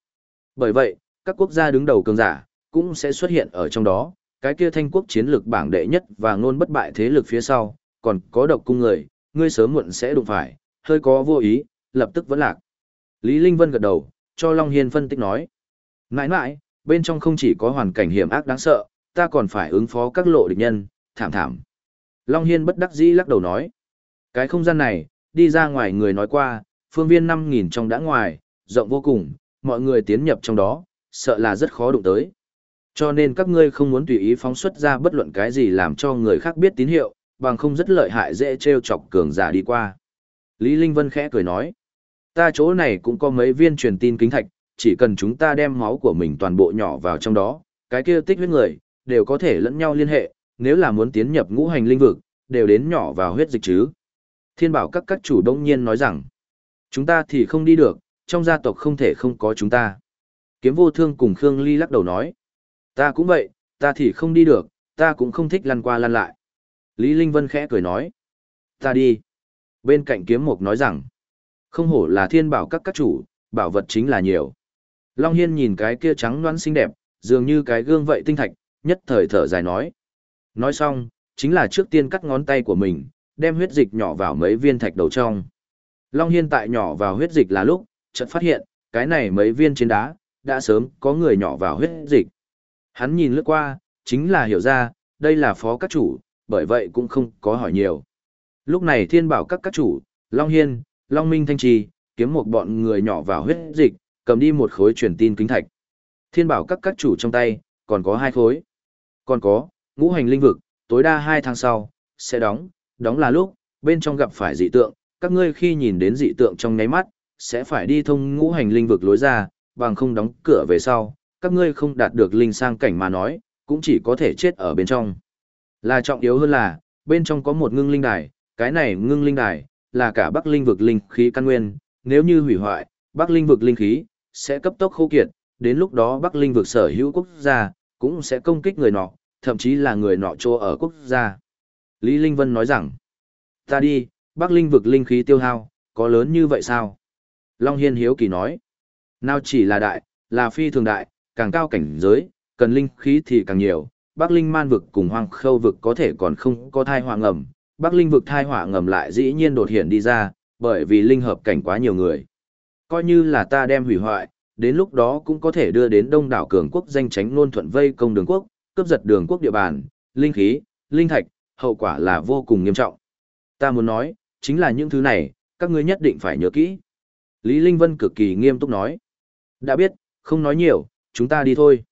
Bởi vậy, các quốc gia đứng đầu cường giả, cũng sẽ xuất hiện ở trong đó, cái kia thanh quốc chiến lược bảng đệ nhất và ngôn bất bại thế lực phía sau, còn có độc cung người, ngươi sớm muộn sẽ đụng phải, hơi có vô ý, lập tức vẫn lạc. Lý Linh Vân gật đầu, cho Long Hiên phân tích nói. Nãi nãi, bên trong không chỉ có hoàn cảnh hiểm ác đáng sợ, ta còn phải ứng phó các lộ địch nhân, thảm thảm. Long Hiên bất đắc dĩ lắc đầu nói. Cái không gian này, đi ra ngoài người nói qua, phương viên 5.000 trong đã ngoài, rộng vô cùng, mọi người tiến nhập trong đó, sợ là rất khó đụng tới. Cho nên các ngươi không muốn tùy ý phóng xuất ra bất luận cái gì làm cho người khác biết tín hiệu, bằng không rất lợi hại dễ trêu chọc cường giả đi qua. Lý Linh Vân khẽ cười nói, ta chỗ này cũng có mấy viên truyền tin kính thạch, chỉ cần chúng ta đem máu của mình toàn bộ nhỏ vào trong đó, cái kia tích huyết người, đều có thể lẫn nhau liên hệ, nếu là muốn tiến nhập ngũ hành linh vực, đều đến nhỏ vào huyết dịch chứ. Thiên bảo các các chủ đông nhiên nói rằng, chúng ta thì không đi được, trong gia tộc không thể không có chúng ta. Kiếm vô thương cùng Khương Ly lắc đầu nói, ta cũng vậy, ta thì không đi được, ta cũng không thích lăn qua lăn lại. Lý Linh Vân khẽ cười nói, ta đi. Bên cạnh kiếm mục nói rằng, không hổ là thiên bảo các các chủ, bảo vật chính là nhiều. Long Hiên nhìn cái kia trắng loãng xinh đẹp, dường như cái gương vậy tinh thạch, nhất thời thở dài nói. Nói xong, chính là trước tiên cắt ngón tay của mình, đem huyết dịch nhỏ vào mấy viên thạch đầu trong. Long Hiên tại nhỏ vào huyết dịch là lúc, chợt phát hiện, cái này mấy viên trên đá, đã sớm có người nhỏ vào huyết dịch. Hắn nhìn lướt qua, chính là hiểu ra, đây là phó các chủ, bởi vậy cũng không có hỏi nhiều. Lúc này thiên bảo các các chủ, Long Hiên, Long Minh Thanh Trì, kiếm một bọn người nhỏ vào huyết dịch, cầm đi một khối truyền tin kính thạch. Thiên bảo các các chủ trong tay, còn có hai khối. Còn có, ngũ hành linh vực, tối đa hai tháng sau, sẽ đóng, đóng là lúc, bên trong gặp phải dị tượng, các ngươi khi nhìn đến dị tượng trong nháy mắt, sẽ phải đi thông ngũ hành linh vực lối ra, bằng không đóng cửa về sau, các ngươi không đạt được linh sang cảnh mà nói, cũng chỉ có thể chết ở bên trong. Là trọng yếu hơn là, bên trong có một ngưng linh đài, cái này ngưng linh đài, là cả bắc linh vực linh khí căn nguyên, nếu như hủy hoại, bắc linh vực linh khí, sẽ cấp tốc khô kiệt, đến lúc đó bắc linh vực sở hữu quốc gia, cũng sẽ công kích người nọ, thậm chí là người nọ chỗ ở quốc gia. Lý Linh Vân nói rằng, ta đi, bắc linh vực linh khí tiêu hao, có lớn như vậy sao? Long Hiên Hiếu Kỳ nói, nào chỉ là đại, là phi thường đại, càng cao cảnh giới, cần linh khí thì càng nhiều, Bắc Linh Man vực cùng Hoang Khâu vực có thể còn không có thai hoàng ẩm, Bắc Linh vực thai hỏa ngầm lại dĩ nhiên đột hiện đi ra, bởi vì linh hợp cảnh quá nhiều người. Coi như là ta đem hủy hoại, đến lúc đó cũng có thể đưa đến đông đảo cường quốc danh tránh nôn thuận vây công đường quốc, cướp giật đường quốc địa bàn, linh khí, linh thạch, hậu quả là vô cùng nghiêm trọng. Ta muốn nói, chính là những thứ này, các ngươi nhất định phải nhớ kỹ. Lý Linh Vân cực kỳ nghiêm túc nói. Đã biết, không nói nhiều, chúng ta đi thôi.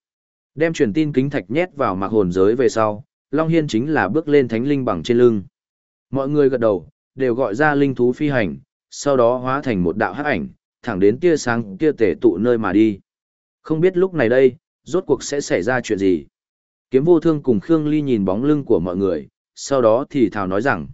Đem truyền tin kính thạch nhét vào mạc hồn giới về sau, Long Hiên chính là bước lên thánh linh bằng trên lưng. Mọi người gật đầu, đều gọi ra linh thú phi hành, sau đó hóa thành một đạo hắc ảnh, thẳng đến tia sáng tia tể tụ nơi mà đi. Không biết lúc này đây, rốt cuộc sẽ xảy ra chuyện gì. Kiếm vô thương cùng Khương Ly nhìn bóng lưng của mọi người, sau đó thì thào nói rằng,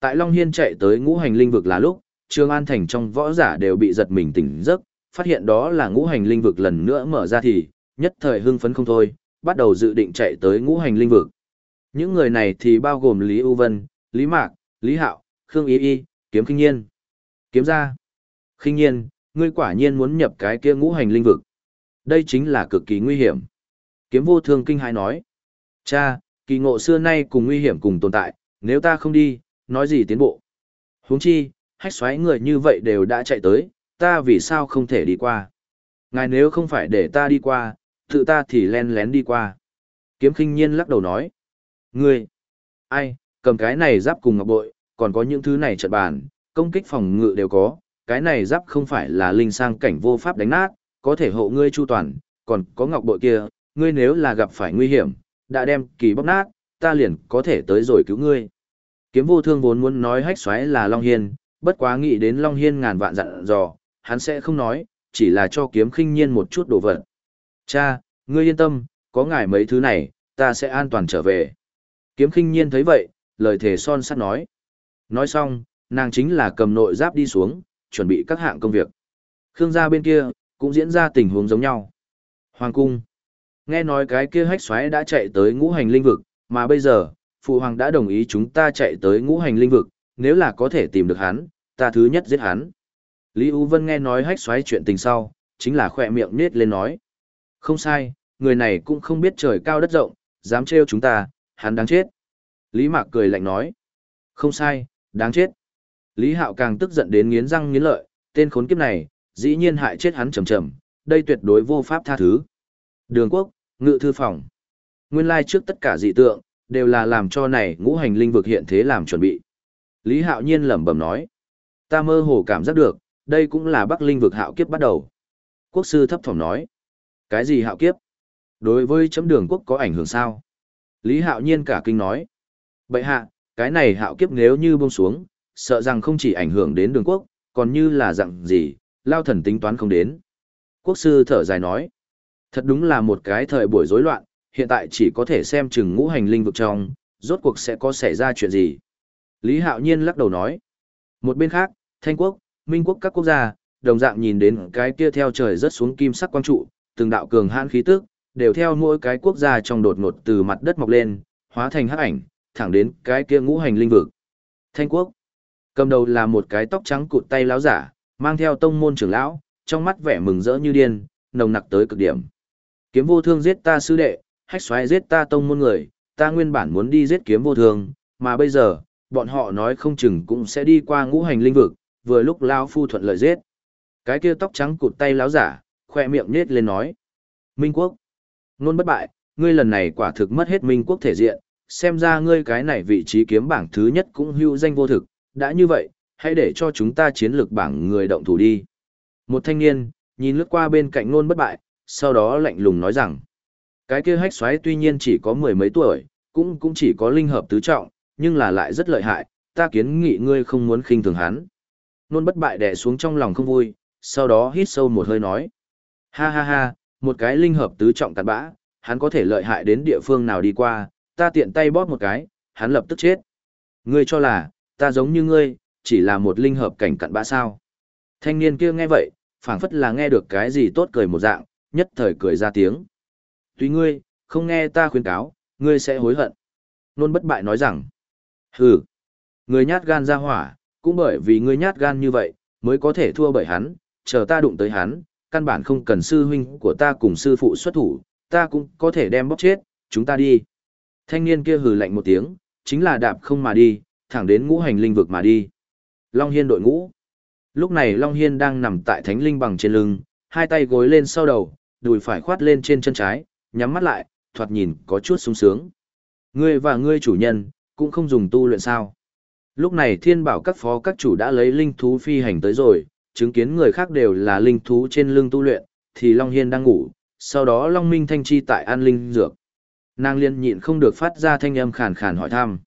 tại Long Hiên chạy tới ngũ hành linh vực là lúc, Trương An Thành trong võ giả đều bị giật mình tỉnh giấc, phát hiện đó là ngũ hành linh vực lần nữa mở ra thì, nhất thời hưng phấn không thôi, bắt đầu dự định chạy tới ngũ hành linh vực. Những người này thì bao gồm Lý ưu Vân, Lý Mạc, Lý Hạo, Khương Y Y, Kiếm Kinh Nhiên. Kiếm ra. Kinh Nhiên, ngươi quả nhiên muốn nhập cái kia ngũ hành linh vực. Đây chính là cực kỳ nguy hiểm. Kiếm vô thương kinh hãi nói. Cha, kỳ ngộ xưa nay cùng nguy hiểm cùng tồn tại, nếu ta không đi, nói gì tiến bộ. huống chi, hách xoáy người như vậy đều đã chạy tới, ta vì sao không thể đi qua. Ngài nếu không phải để ta đi qua, tự ta thì len lén đi qua. Kiếm khinh nhiên lắc đầu nói. Ngươi, ai, cầm cái này giáp cùng ngọc bội, còn có những thứ này trận bàn, công kích phòng ngự đều có, cái này giáp không phải là linh sang cảnh vô pháp đánh nát, có thể hộ ngươi chu toàn, còn có ngọc bội kia, ngươi nếu là gặp phải nguy hiểm, đã đem kỳ bóc nát, ta liền có thể tới rồi cứu ngươi. Kiếm vô thương vốn muốn nói hách xoáy là Long Hiên, bất quá nghĩ đến Long Hiên ngàn vạn dặn dò, hắn sẽ không nói, chỉ là cho kiếm khinh nhiên một chút đồ vật. Cha, ngươi yên tâm, có ngài mấy thứ này, ta sẽ an toàn trở về. Kiếm khinh nhiên thấy vậy, lời thề son sắt nói. Nói xong, nàng chính là cầm nội giáp đi xuống, chuẩn bị các hạng công việc. Khương gia bên kia, cũng diễn ra tình huống giống nhau. Hoàng cung. Nghe nói cái kia hách xoáy đã chạy tới ngũ hành linh vực, mà bây giờ, phụ hoàng đã đồng ý chúng ta chạy tới ngũ hành linh vực, nếu là có thể tìm được hắn, ta thứ nhất giết hắn. Lý U Vân nghe nói hách xoáy chuyện tình sau, chính là khỏe miệng nết lên nói. Không sai, người này cũng không biết trời cao đất rộng, dám trêu chúng ta, hắn đáng chết. Lý Mạc cười lạnh nói. Không sai, đáng chết. Lý Hạo càng tức giận đến nghiến răng nghiến lợi, tên khốn kiếp này, dĩ nhiên hại chết hắn trầm trầm, đây tuyệt đối vô pháp tha thứ. Đường quốc, ngự thư phòng. Nguyên lai trước tất cả dị tượng, đều là làm cho này ngũ hành linh vực hiện thế làm chuẩn bị. Lý Hạo Nhiên lẩm bẩm nói. Ta mơ hồ cảm giác được, đây cũng là Bắc Linh vực hạo kiếp bắt đầu. Quốc sư thấp thỏm nói. Cái gì hạo kiếp? Đối với chấm đường quốc có ảnh hưởng sao? Lý Hạo Nhiên cả kinh nói. Bậy hạ, cái này hạo kiếp nếu như buông xuống, sợ rằng không chỉ ảnh hưởng đến đường quốc, còn như là dạng gì, lao thần tính toán không đến. Quốc sư thở dài nói. Thật đúng là một cái thời buổi rối loạn, hiện tại chỉ có thể xem chừng ngũ hành linh vực trong, rốt cuộc sẽ có xảy ra chuyện gì. Lý Hạo Nhiên lắc đầu nói. Một bên khác, Thanh Quốc, Minh Quốc các quốc gia, đồng dạng nhìn đến cái kia theo trời rất xuống kim sắc quang trụ, từng đạo cường hãn khí tức, đều theo mỗi cái quốc gia trong đột ngột từ mặt đất mọc lên, hóa thành hắc ảnh, thẳng đến cái kia ngũ hành linh vực. Thanh Quốc, cầm đầu là một cái tóc trắng cụt tay lão giả, mang theo tông môn trưởng lão, trong mắt vẻ mừng rỡ như điên, nồng nặc tới cực điểm. Kiếm vô thương giết ta sư đệ, hách xoáy giết ta tông môn người, ta nguyên bản muốn đi giết kiếm vô thương, mà bây giờ, bọn họ nói không chừng cũng sẽ đi qua ngũ hành linh vực, vừa lúc lao phu thuận lợi giết. Cái kia tóc trắng cụt tay láo giả, khoe miệng nhếch lên nói. Minh quốc, nôn bất bại, ngươi lần này quả thực mất hết minh quốc thể diện, xem ra ngươi cái này vị trí kiếm bảng thứ nhất cũng hưu danh vô thực, đã như vậy, hãy để cho chúng ta chiến lược bảng người động thủ đi. Một thanh niên, nhìn lướt qua bên cạnh nôn bất bại, sau đó lạnh lùng nói rằng, cái kia hách xoáy tuy nhiên chỉ có mười mấy tuổi, cũng cũng chỉ có linh hợp tứ trọng, nhưng là lại rất lợi hại, ta kiến nghị ngươi không muốn khinh thường hắn. Nôn bất bại đè xuống trong lòng không vui, sau đó hít sâu một hơi nói. Ha ha ha, một cái linh hợp tứ trọng cặn bã, hắn có thể lợi hại đến địa phương nào đi qua, ta tiện tay bóp một cái, hắn lập tức chết. Ngươi cho là, ta giống như ngươi, chỉ là một linh hợp cảnh cặn bã sao. Thanh niên kia nghe vậy, phảng phất là nghe được cái gì tốt cười một dạng, nhất thời cười ra tiếng. Tuy ngươi, không nghe ta khuyên cáo, ngươi sẽ hối hận. Nôn bất bại nói rằng, hừ, ngươi nhát gan ra hỏa, cũng bởi vì ngươi nhát gan như vậy, mới có thể thua bởi hắn, chờ ta đụng tới hắn, căn bản không cần sư huynh của ta cùng sư phụ xuất thủ, ta cũng có thể đem bóp chết, chúng ta đi. Thanh niên kia hừ lạnh một tiếng, chính là đạp không mà đi, thẳng đến ngũ hành linh vực mà đi. Long Hiên đội ngũ. Lúc này Long Hiên đang nằm tại thánh linh bằng trên lưng, hai tay gối lên sau đầu, đùi phải khoát lên trên chân trái, nhắm mắt lại, thoạt nhìn có chút sung sướng. Ngươi và ngươi chủ nhân, cũng không dùng tu luyện sao. Lúc này thiên bảo các phó các chủ đã lấy linh thú phi hành tới rồi, chứng kiến người khác đều là linh thú trên lưng tu luyện, thì Long Hiên đang ngủ, sau đó Long Minh Thanh Chi tại an linh dược. Nàng liên nhịn không được phát ra thanh âm khàn khàn hỏi thăm.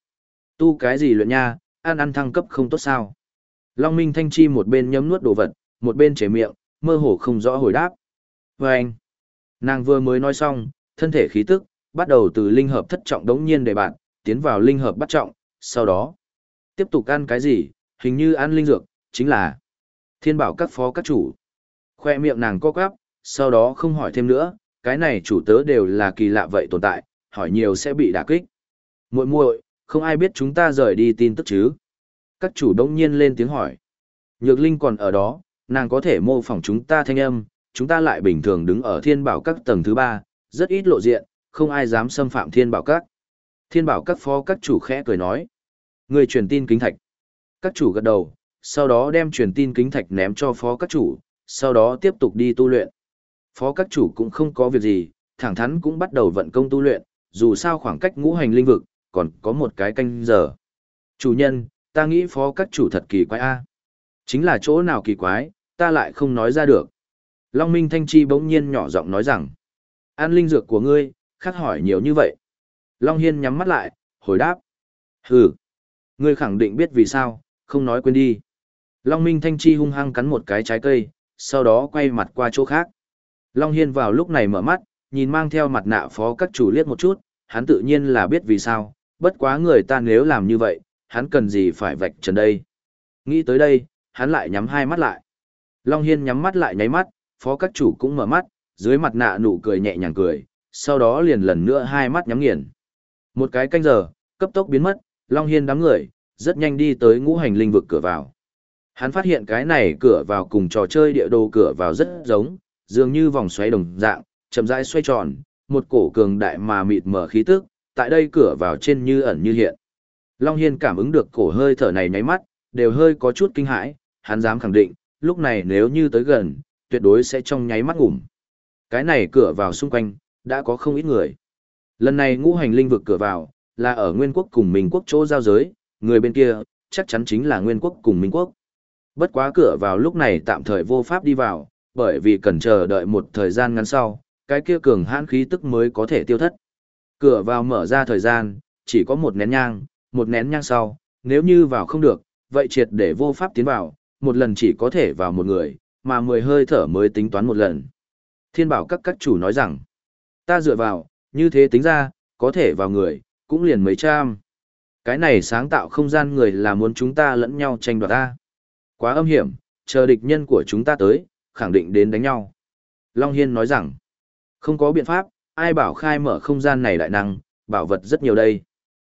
Tu cái gì luyện nha, ăn ăn thăng cấp không tốt sao? Long Minh Thanh Chi một bên nhấm nuốt đồ vật, một bên chế miệng, mơ hồ không rõ hồi đáp. Và anh, nàng vừa mới nói xong, thân thể khí tức, bắt đầu từ linh hợp thất trọng đống nhiên để bạn, tiến vào linh hợp bắt trọng, sau đó, tiếp tục ăn cái gì, hình như ăn linh dược, chính là thiên bảo các phó các chủ. Khoe miệng nàng co quắp, sau đó không hỏi thêm nữa, cái này chủ tớ đều là kỳ lạ vậy tồn tại, hỏi nhiều sẽ bị đả kích. Muội muội, không ai biết chúng ta rời đi tin tức chứ? Các chủ đống nhiên lên tiếng hỏi. Nhược Linh còn ở đó, nàng có thể mô phỏng chúng ta thanh âm, chúng ta lại bình thường đứng ở thiên bảo các tầng thứ ba, rất ít lộ diện, không ai dám xâm phạm thiên bảo các. Thiên bảo các phó các chủ khẽ cười nói. Người truyền tin kính thạch. Các chủ gật đầu, sau đó đem truyền tin kính thạch ném cho phó các chủ, sau đó tiếp tục đi tu luyện. Phó các chủ cũng không có việc gì, thẳng thắn cũng bắt đầu vận công tu luyện, dù sao khoảng cách ngũ hành linh vực, còn có một cái canh giờ. Chủ nhân, ta nghĩ phó các chủ thật kỳ quái a. Chính là chỗ nào kỳ quái, ta lại không nói ra được. Long Minh Thanh Chi bỗng nhiên nhỏ giọng nói rằng, an linh dược của ngươi, khắc hỏi nhiều như vậy. Long Hiên nhắm mắt lại, hồi đáp. Hừ, ngươi khẳng định biết vì sao, không nói quên đi. Long Minh Thanh Chi hung hăng cắn một cái trái cây, sau đó quay mặt qua chỗ khác. Long Hiên vào lúc này mở mắt, nhìn mang theo mặt nạ phó các chủ liếc một chút, hắn tự nhiên là biết vì sao, bất quá người ta nếu làm như vậy, hắn cần gì phải vạch trần đây. Nghĩ tới đây, hắn lại nhắm hai mắt lại. Long Hiên nhắm mắt lại nháy mắt, phó các chủ cũng mở mắt, dưới mặt nạ nụ cười nhẹ nhàng cười, sau đó liền lần nữa hai mắt nhắm nghiền. Một cái canh giờ, cấp tốc biến mất, Long Hiên đám người, rất nhanh đi tới ngũ hành linh vực cửa vào. Hắn phát hiện cái này cửa vào cùng trò chơi địa đồ cửa vào rất giống, dường như vòng xoáy đồng dạng, chậm rãi xoay tròn, một cổ cường đại mà mịt mở khí tức, tại đây cửa vào trên như ẩn như hiện. Long Hiên cảm ứng được cổ hơi thở này nháy mắt, đều hơi có chút kinh hãi, hắn dám khẳng định, lúc này nếu như tới gần, tuyệt đối sẽ trong nháy mắt ngủm. Cái này cửa vào xung quanh, đã có không ít người. Lần này ngũ hành linh vực cửa vào, là ở Nguyên Quốc cùng Minh Quốc chỗ giao giới, người bên kia, chắc chắn chính là Nguyên Quốc cùng Minh Quốc. Bất quá cửa vào lúc này tạm thời vô pháp đi vào, bởi vì cần chờ đợi một thời gian ngắn sau, cái kia cường hãn khí tức mới có thể tiêu thất. Cửa vào mở ra thời gian, chỉ có một nén nhang, một nén nhang sau, nếu như vào không được, vậy triệt để vô pháp tiến vào, một lần chỉ có thể vào một người, mà mười hơi thở mới tính toán một lần. Thiên bảo các các chủ nói rằng, ta dựa vào, như thế tính ra, có thể vào người, cũng liền mấy trăm. Cái này sáng tạo không gian người là muốn chúng ta lẫn nhau tranh đoạt ta. Quá âm hiểm, chờ địch nhân của chúng ta tới, khẳng định đến đánh nhau. Long Hiên nói rằng, không có biện pháp, ai bảo khai mở không gian này đại năng, bảo vật rất nhiều đây.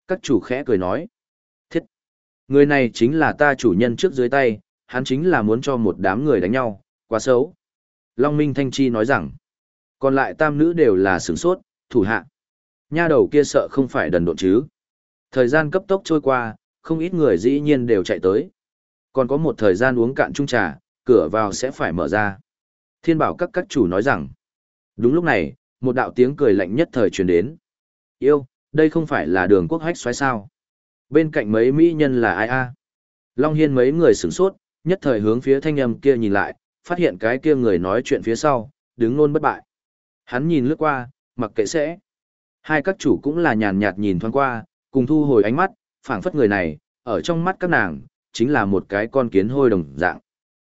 Các chủ khẽ cười nói, thiết, người này chính là ta chủ nhân trước dưới tay, hắn chính là muốn cho một đám người đánh nhau, quá xấu. Long Minh Thanh Chi nói rằng, còn lại tam nữ đều là sửng sốt, thủ hạ. Nha đầu kia sợ không phải đần độn chứ. Thời gian cấp tốc trôi qua, không ít người dĩ nhiên đều chạy tới. Còn có một thời gian uống cạn chung trà, cửa vào sẽ phải mở ra. Thiên bảo các các chủ nói rằng, đúng lúc này, một đạo tiếng cười lạnh nhất thời truyền đến. Yêu, đây không phải là đường quốc hách xoáy sao. Bên cạnh mấy mỹ nhân là ai a? Long Hiên mấy người sửng sốt, nhất thời hướng phía thanh âm kia nhìn lại, phát hiện cái kia người nói chuyện phía sau, đứng nôn bất bại. Hắn nhìn lướt qua, mặc kệ sẽ. Hai các chủ cũng là nhàn nhạt nhìn thoáng qua, cùng thu hồi ánh mắt, phảng phất người này, ở trong mắt các nàng, chính là một cái con kiến hôi đồng dạng.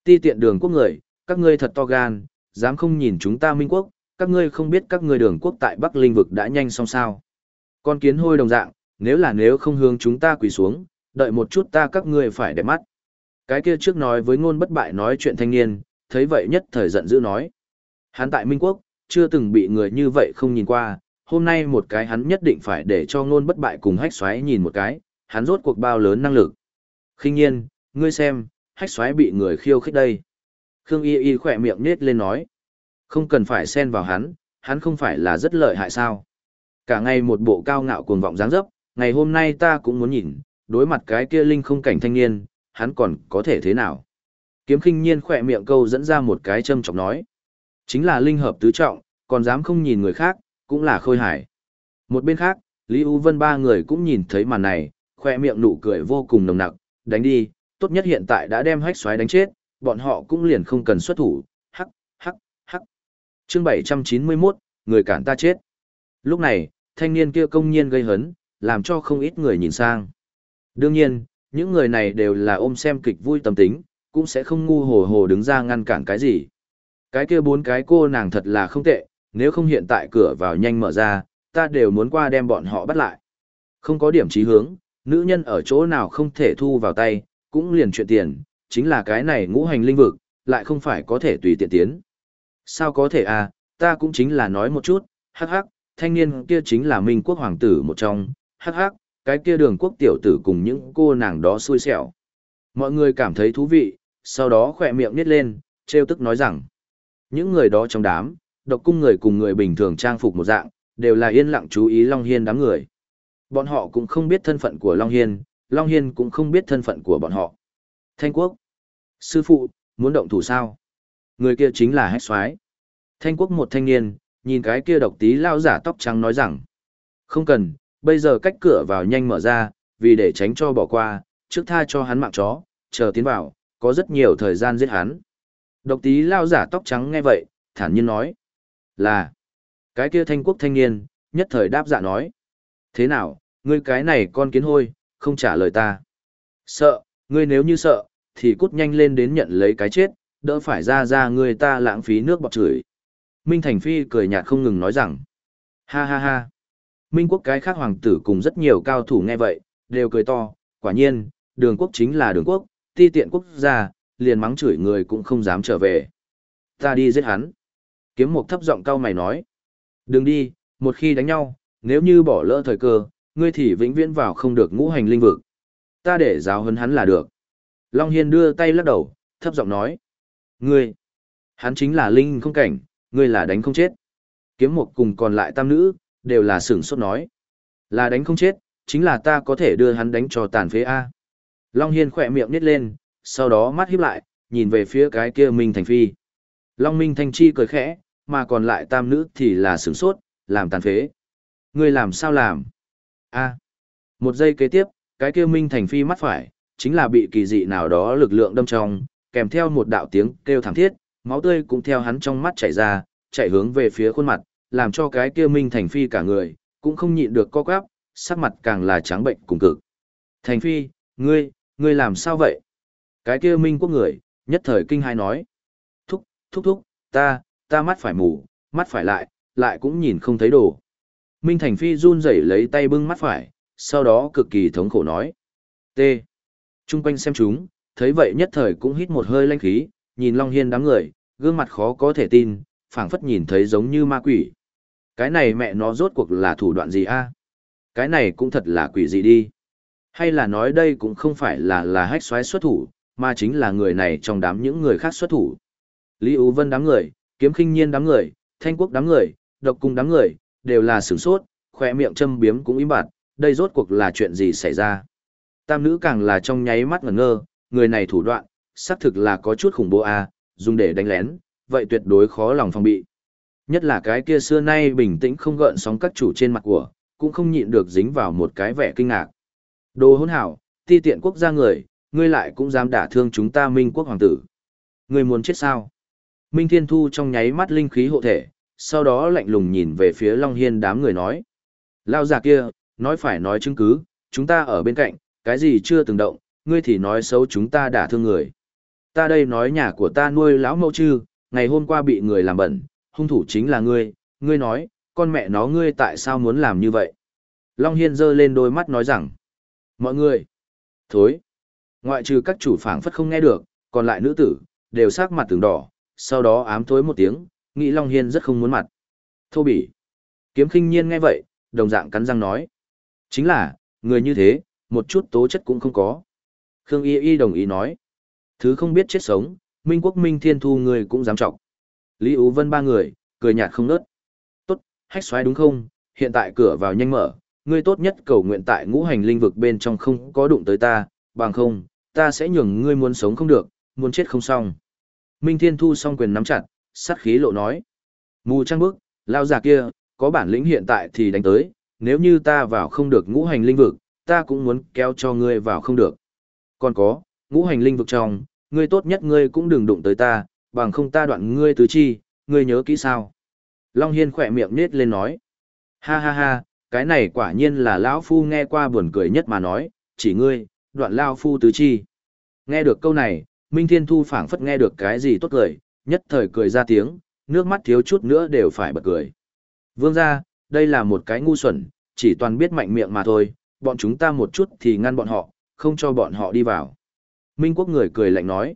Ti tiện đường quốc người, các ngươi thật to gan, dám không nhìn chúng ta minh quốc, các ngươi không biết các ngươi đường quốc tại Bắc Linh vực đã nhanh xong sao. Con kiến hôi đồng dạng, nếu là nếu không hướng chúng ta quỳ xuống, đợi một chút ta các ngươi phải đẹp mắt. Cái kia trước nói với ngôn bất bại nói chuyện thanh niên, thấy vậy nhất thời giận dữ nói. Hắn tại Minh Quốc, chưa từng bị người như vậy không nhìn qua, hôm nay một cái hắn nhất định phải để cho ngôn bất bại cùng hách xoáy nhìn một cái, hắn rốt cuộc bao lớn năng lực. khinh nhiên, ngươi xem, hách xoáy bị người khiêu khích đây. Khương Y Y khỏe miệng nết lên nói. Không cần phải xen vào hắn, hắn không phải là rất lợi hại sao. Cả ngày một bộ cao ngạo cuồng vọng dáng dấp, ngày hôm nay ta cũng muốn nhìn, đối mặt cái kia linh không cảnh thanh niên, hắn còn có thể thế nào. Kiếm khinh nhiên khỏe miệng câu dẫn ra một cái châm chọc nói. Chính là linh hợp tứ trọng, còn dám không nhìn người khác, cũng là khôi hải. Một bên khác, Lý U Vân ba người cũng nhìn thấy màn này, khoe miệng nụ cười vô cùng nồng nặc, đánh đi, tốt nhất hiện tại đã đem hách xoáy đánh chết, bọn họ cũng liền không cần xuất thủ. Chương 791, người cản ta chết. Lúc này, thanh niên kia công nhiên gây hấn, làm cho không ít người nhìn sang. Đương nhiên, những người này đều là ôm xem kịch vui tâm tính, cũng sẽ không ngu hồ hồ đứng ra ngăn cản cái gì. Cái kia bốn cái cô nàng thật là không tệ, nếu không hiện tại cửa vào nhanh mở ra, ta đều muốn qua đem bọn họ bắt lại. Không có điểm chí hướng, nữ nhân ở chỗ nào không thể thu vào tay, cũng liền chuyện tiền, chính là cái này ngũ hành linh vực, lại không phải có thể tùy tiện tiến. Sao có thể à, ta cũng chính là nói một chút, hắc hắc, thanh niên kia chính là Minh quốc hoàng tử một trong, hắc hắc, cái kia đường quốc tiểu tử cùng những cô nàng đó xui xẻo. Mọi người cảm thấy thú vị, sau đó khỏe miệng nít lên, trêu tức nói rằng, những người đó trong đám, độc cung người cùng người bình thường trang phục một dạng, đều là yên lặng chú ý Long Hiên đám người. Bọn họ cũng không biết thân phận của Long Hiên, Long Hiên cũng không biết thân phận của bọn họ. Thanh quốc. Sư phụ, muốn động thủ sao? Người kia chính là hách soái Thanh quốc một thanh niên, nhìn cái kia độc tí lao giả tóc trắng nói rằng. Không cần, bây giờ cách cửa vào nhanh mở ra, vì để tránh cho bỏ qua, trước tha cho hắn mạng chó, chờ tiến vào, có rất nhiều thời gian giết hắn. Độc tí lao giả tóc trắng nghe vậy, thản nhiên nói. Là, cái kia thanh quốc thanh niên, nhất thời đáp dạ nói. Thế nào, ngươi cái này con kiến hôi, không trả lời ta. Sợ, ngươi nếu như sợ, thì cút nhanh lên đến nhận lấy cái chết, đỡ phải ra ra người ta lãng phí nước bọt chửi. Minh Thành Phi cười nhạt không ngừng nói rằng. Ha ha ha. Minh quốc cái khác hoàng tử cùng rất nhiều cao thủ nghe vậy, đều cười to, quả nhiên, đường quốc chính là đường quốc, ti tiện quốc gia, liền mắng chửi người cũng không dám trở về. Ta đi giết hắn. Kiếm một thấp giọng cao mày nói. Đừng đi, một khi đánh nhau, nếu như bỏ lỡ thời cơ, ngươi thì vĩnh viễn vào không được ngũ hành linh vực. Ta để giáo huấn hắn là được. Long Hiên đưa tay lắc đầu, thấp giọng nói. Ngươi, hắn chính là linh không cảnh, ngươi là đánh không chết. Kiếm một cùng còn lại tam nữ, đều là sửng sốt nói. Là đánh không chết, chính là ta có thể đưa hắn đánh cho tàn phế A. Long Hiên khỏe miệng nít lên, sau đó mắt híp lại, nhìn về phía cái kia Minh Thành Phi. Long Minh Thanh Chi cười khẽ, mà còn lại tam nữ thì là sửng sốt, làm tàn phế. Ngươi làm sao làm? A. Một giây kế tiếp, cái kia Minh Thành Phi mắt phải, chính là bị kỳ dị nào đó lực lượng đâm trong, kèm theo một đạo tiếng kêu thảm thiết, máu tươi cũng theo hắn trong mắt chảy ra, chạy hướng về phía khuôn mặt, làm cho cái kia Minh Thành Phi cả người, cũng không nhịn được co quắp, sắc mặt càng là trắng bệnh cùng cực. Thành Phi, ngươi, ngươi làm sao vậy? Cái kia Minh quốc người, nhất thời kinh hai nói. Thúc, thúc thúc, ta, ta mắt phải mù, mắt phải lại, lại cũng nhìn không thấy đồ. Minh Thành Phi run rẩy lấy tay bưng mắt phải, sau đó cực kỳ thống khổ nói. T. Trung quanh xem chúng, thấy vậy nhất thời cũng hít một hơi lanh khí, nhìn Long Hiên đám người, gương mặt khó có thể tin, phảng phất nhìn thấy giống như ma quỷ. Cái này mẹ nó rốt cuộc là thủ đoạn gì a? Cái này cũng thật là quỷ gì đi. Hay là nói đây cũng không phải là là hách xoáy xuất thủ, mà chính là người này trong đám những người khác xuất thủ. Lý Ú Vân đám người, kiếm khinh nhiên đám người, thanh quốc đám người, độc cung đám người, đều là sửng sốt, khỏe miệng châm biếm cũng im bặt, đây rốt cuộc là chuyện gì xảy ra. Tam nữ càng là trong nháy mắt ngẩn ngơ, người này thủ đoạn, xác thực là có chút khủng bố a, à, dùng để đánh lén, vậy tuyệt đối khó lòng phòng bị. Nhất là cái kia xưa nay bình tĩnh không gợn sóng các chủ trên mặt của, cũng không nhịn được dính vào một cái vẻ kinh ngạc. Đồ hỗn hảo, ti tiện quốc gia người, ngươi lại cũng dám đả thương chúng ta Minh quốc hoàng tử. Ngươi muốn chết sao? Minh Thiên Thu trong nháy mắt linh khí hộ thể, sau đó lạnh lùng nhìn về phía Long Hiên đám người nói. Lao già kia, nói phải nói chứng cứ, chúng ta ở bên cạnh, cái gì chưa từng động, ngươi thì nói xấu chúng ta đả thương người. Ta đây nói nhà của ta nuôi lão mẫu chư, ngày hôm qua bị người làm bẩn, hung thủ chính là ngươi, ngươi nói, con mẹ nó ngươi tại sao muốn làm như vậy? Long Hiên giơ lên đôi mắt nói rằng, mọi người, thối, ngoại trừ các chủ phảng phất không nghe được, còn lại nữ tử, đều sắc mặt từng đỏ, sau đó ám thối một tiếng, nghĩ Long Hiên rất không muốn mặt. Thô bỉ, kiếm khinh nhiên nghe vậy, đồng dạng cắn răng nói, chính là, người như thế, một chút tố chất cũng không có. Khương Y Y đồng ý nói, thứ không biết chết sống, Minh Quốc Minh Thiên Thu người cũng dám trọng. Lý Ú Vân ba người, cười nhạt không nớt. Tốt, hách xoáy đúng không, hiện tại cửa vào nhanh mở, ngươi tốt nhất cầu nguyện tại ngũ hành linh vực bên trong không có đụng tới ta, bằng không, ta sẽ nhường ngươi muốn sống không được, muốn chết không xong. Minh Thiên Thu song quyền nắm chặt, sát khí lộ nói. Mù trăng bước, lao già kia, có bản lĩnh hiện tại thì đánh tới, nếu như ta vào không được ngũ hành linh vực, ta cũng muốn kéo cho ngươi vào không được. Còn có, ngũ hành linh vực trong, ngươi tốt nhất ngươi cũng đừng đụng tới ta, bằng không ta đoạn ngươi tứ chi, ngươi nhớ kỹ sao. Long Hiên khỏe miệng nết lên nói. Ha ha ha, cái này quả nhiên là lão phu nghe qua buồn cười nhất mà nói, chỉ ngươi, đoạn lao phu tứ chi. Nghe được câu này, Minh Thiên Thu phảng phất nghe được cái gì tốt cười, nhất thời cười ra tiếng, nước mắt thiếu chút nữa đều phải bật cười. Vương gia, đây là một cái ngu xuẩn, chỉ toàn biết mạnh miệng mà thôi, bọn chúng ta một chút thì ngăn bọn họ, không cho bọn họ đi vào. Minh Quốc người cười lạnh nói.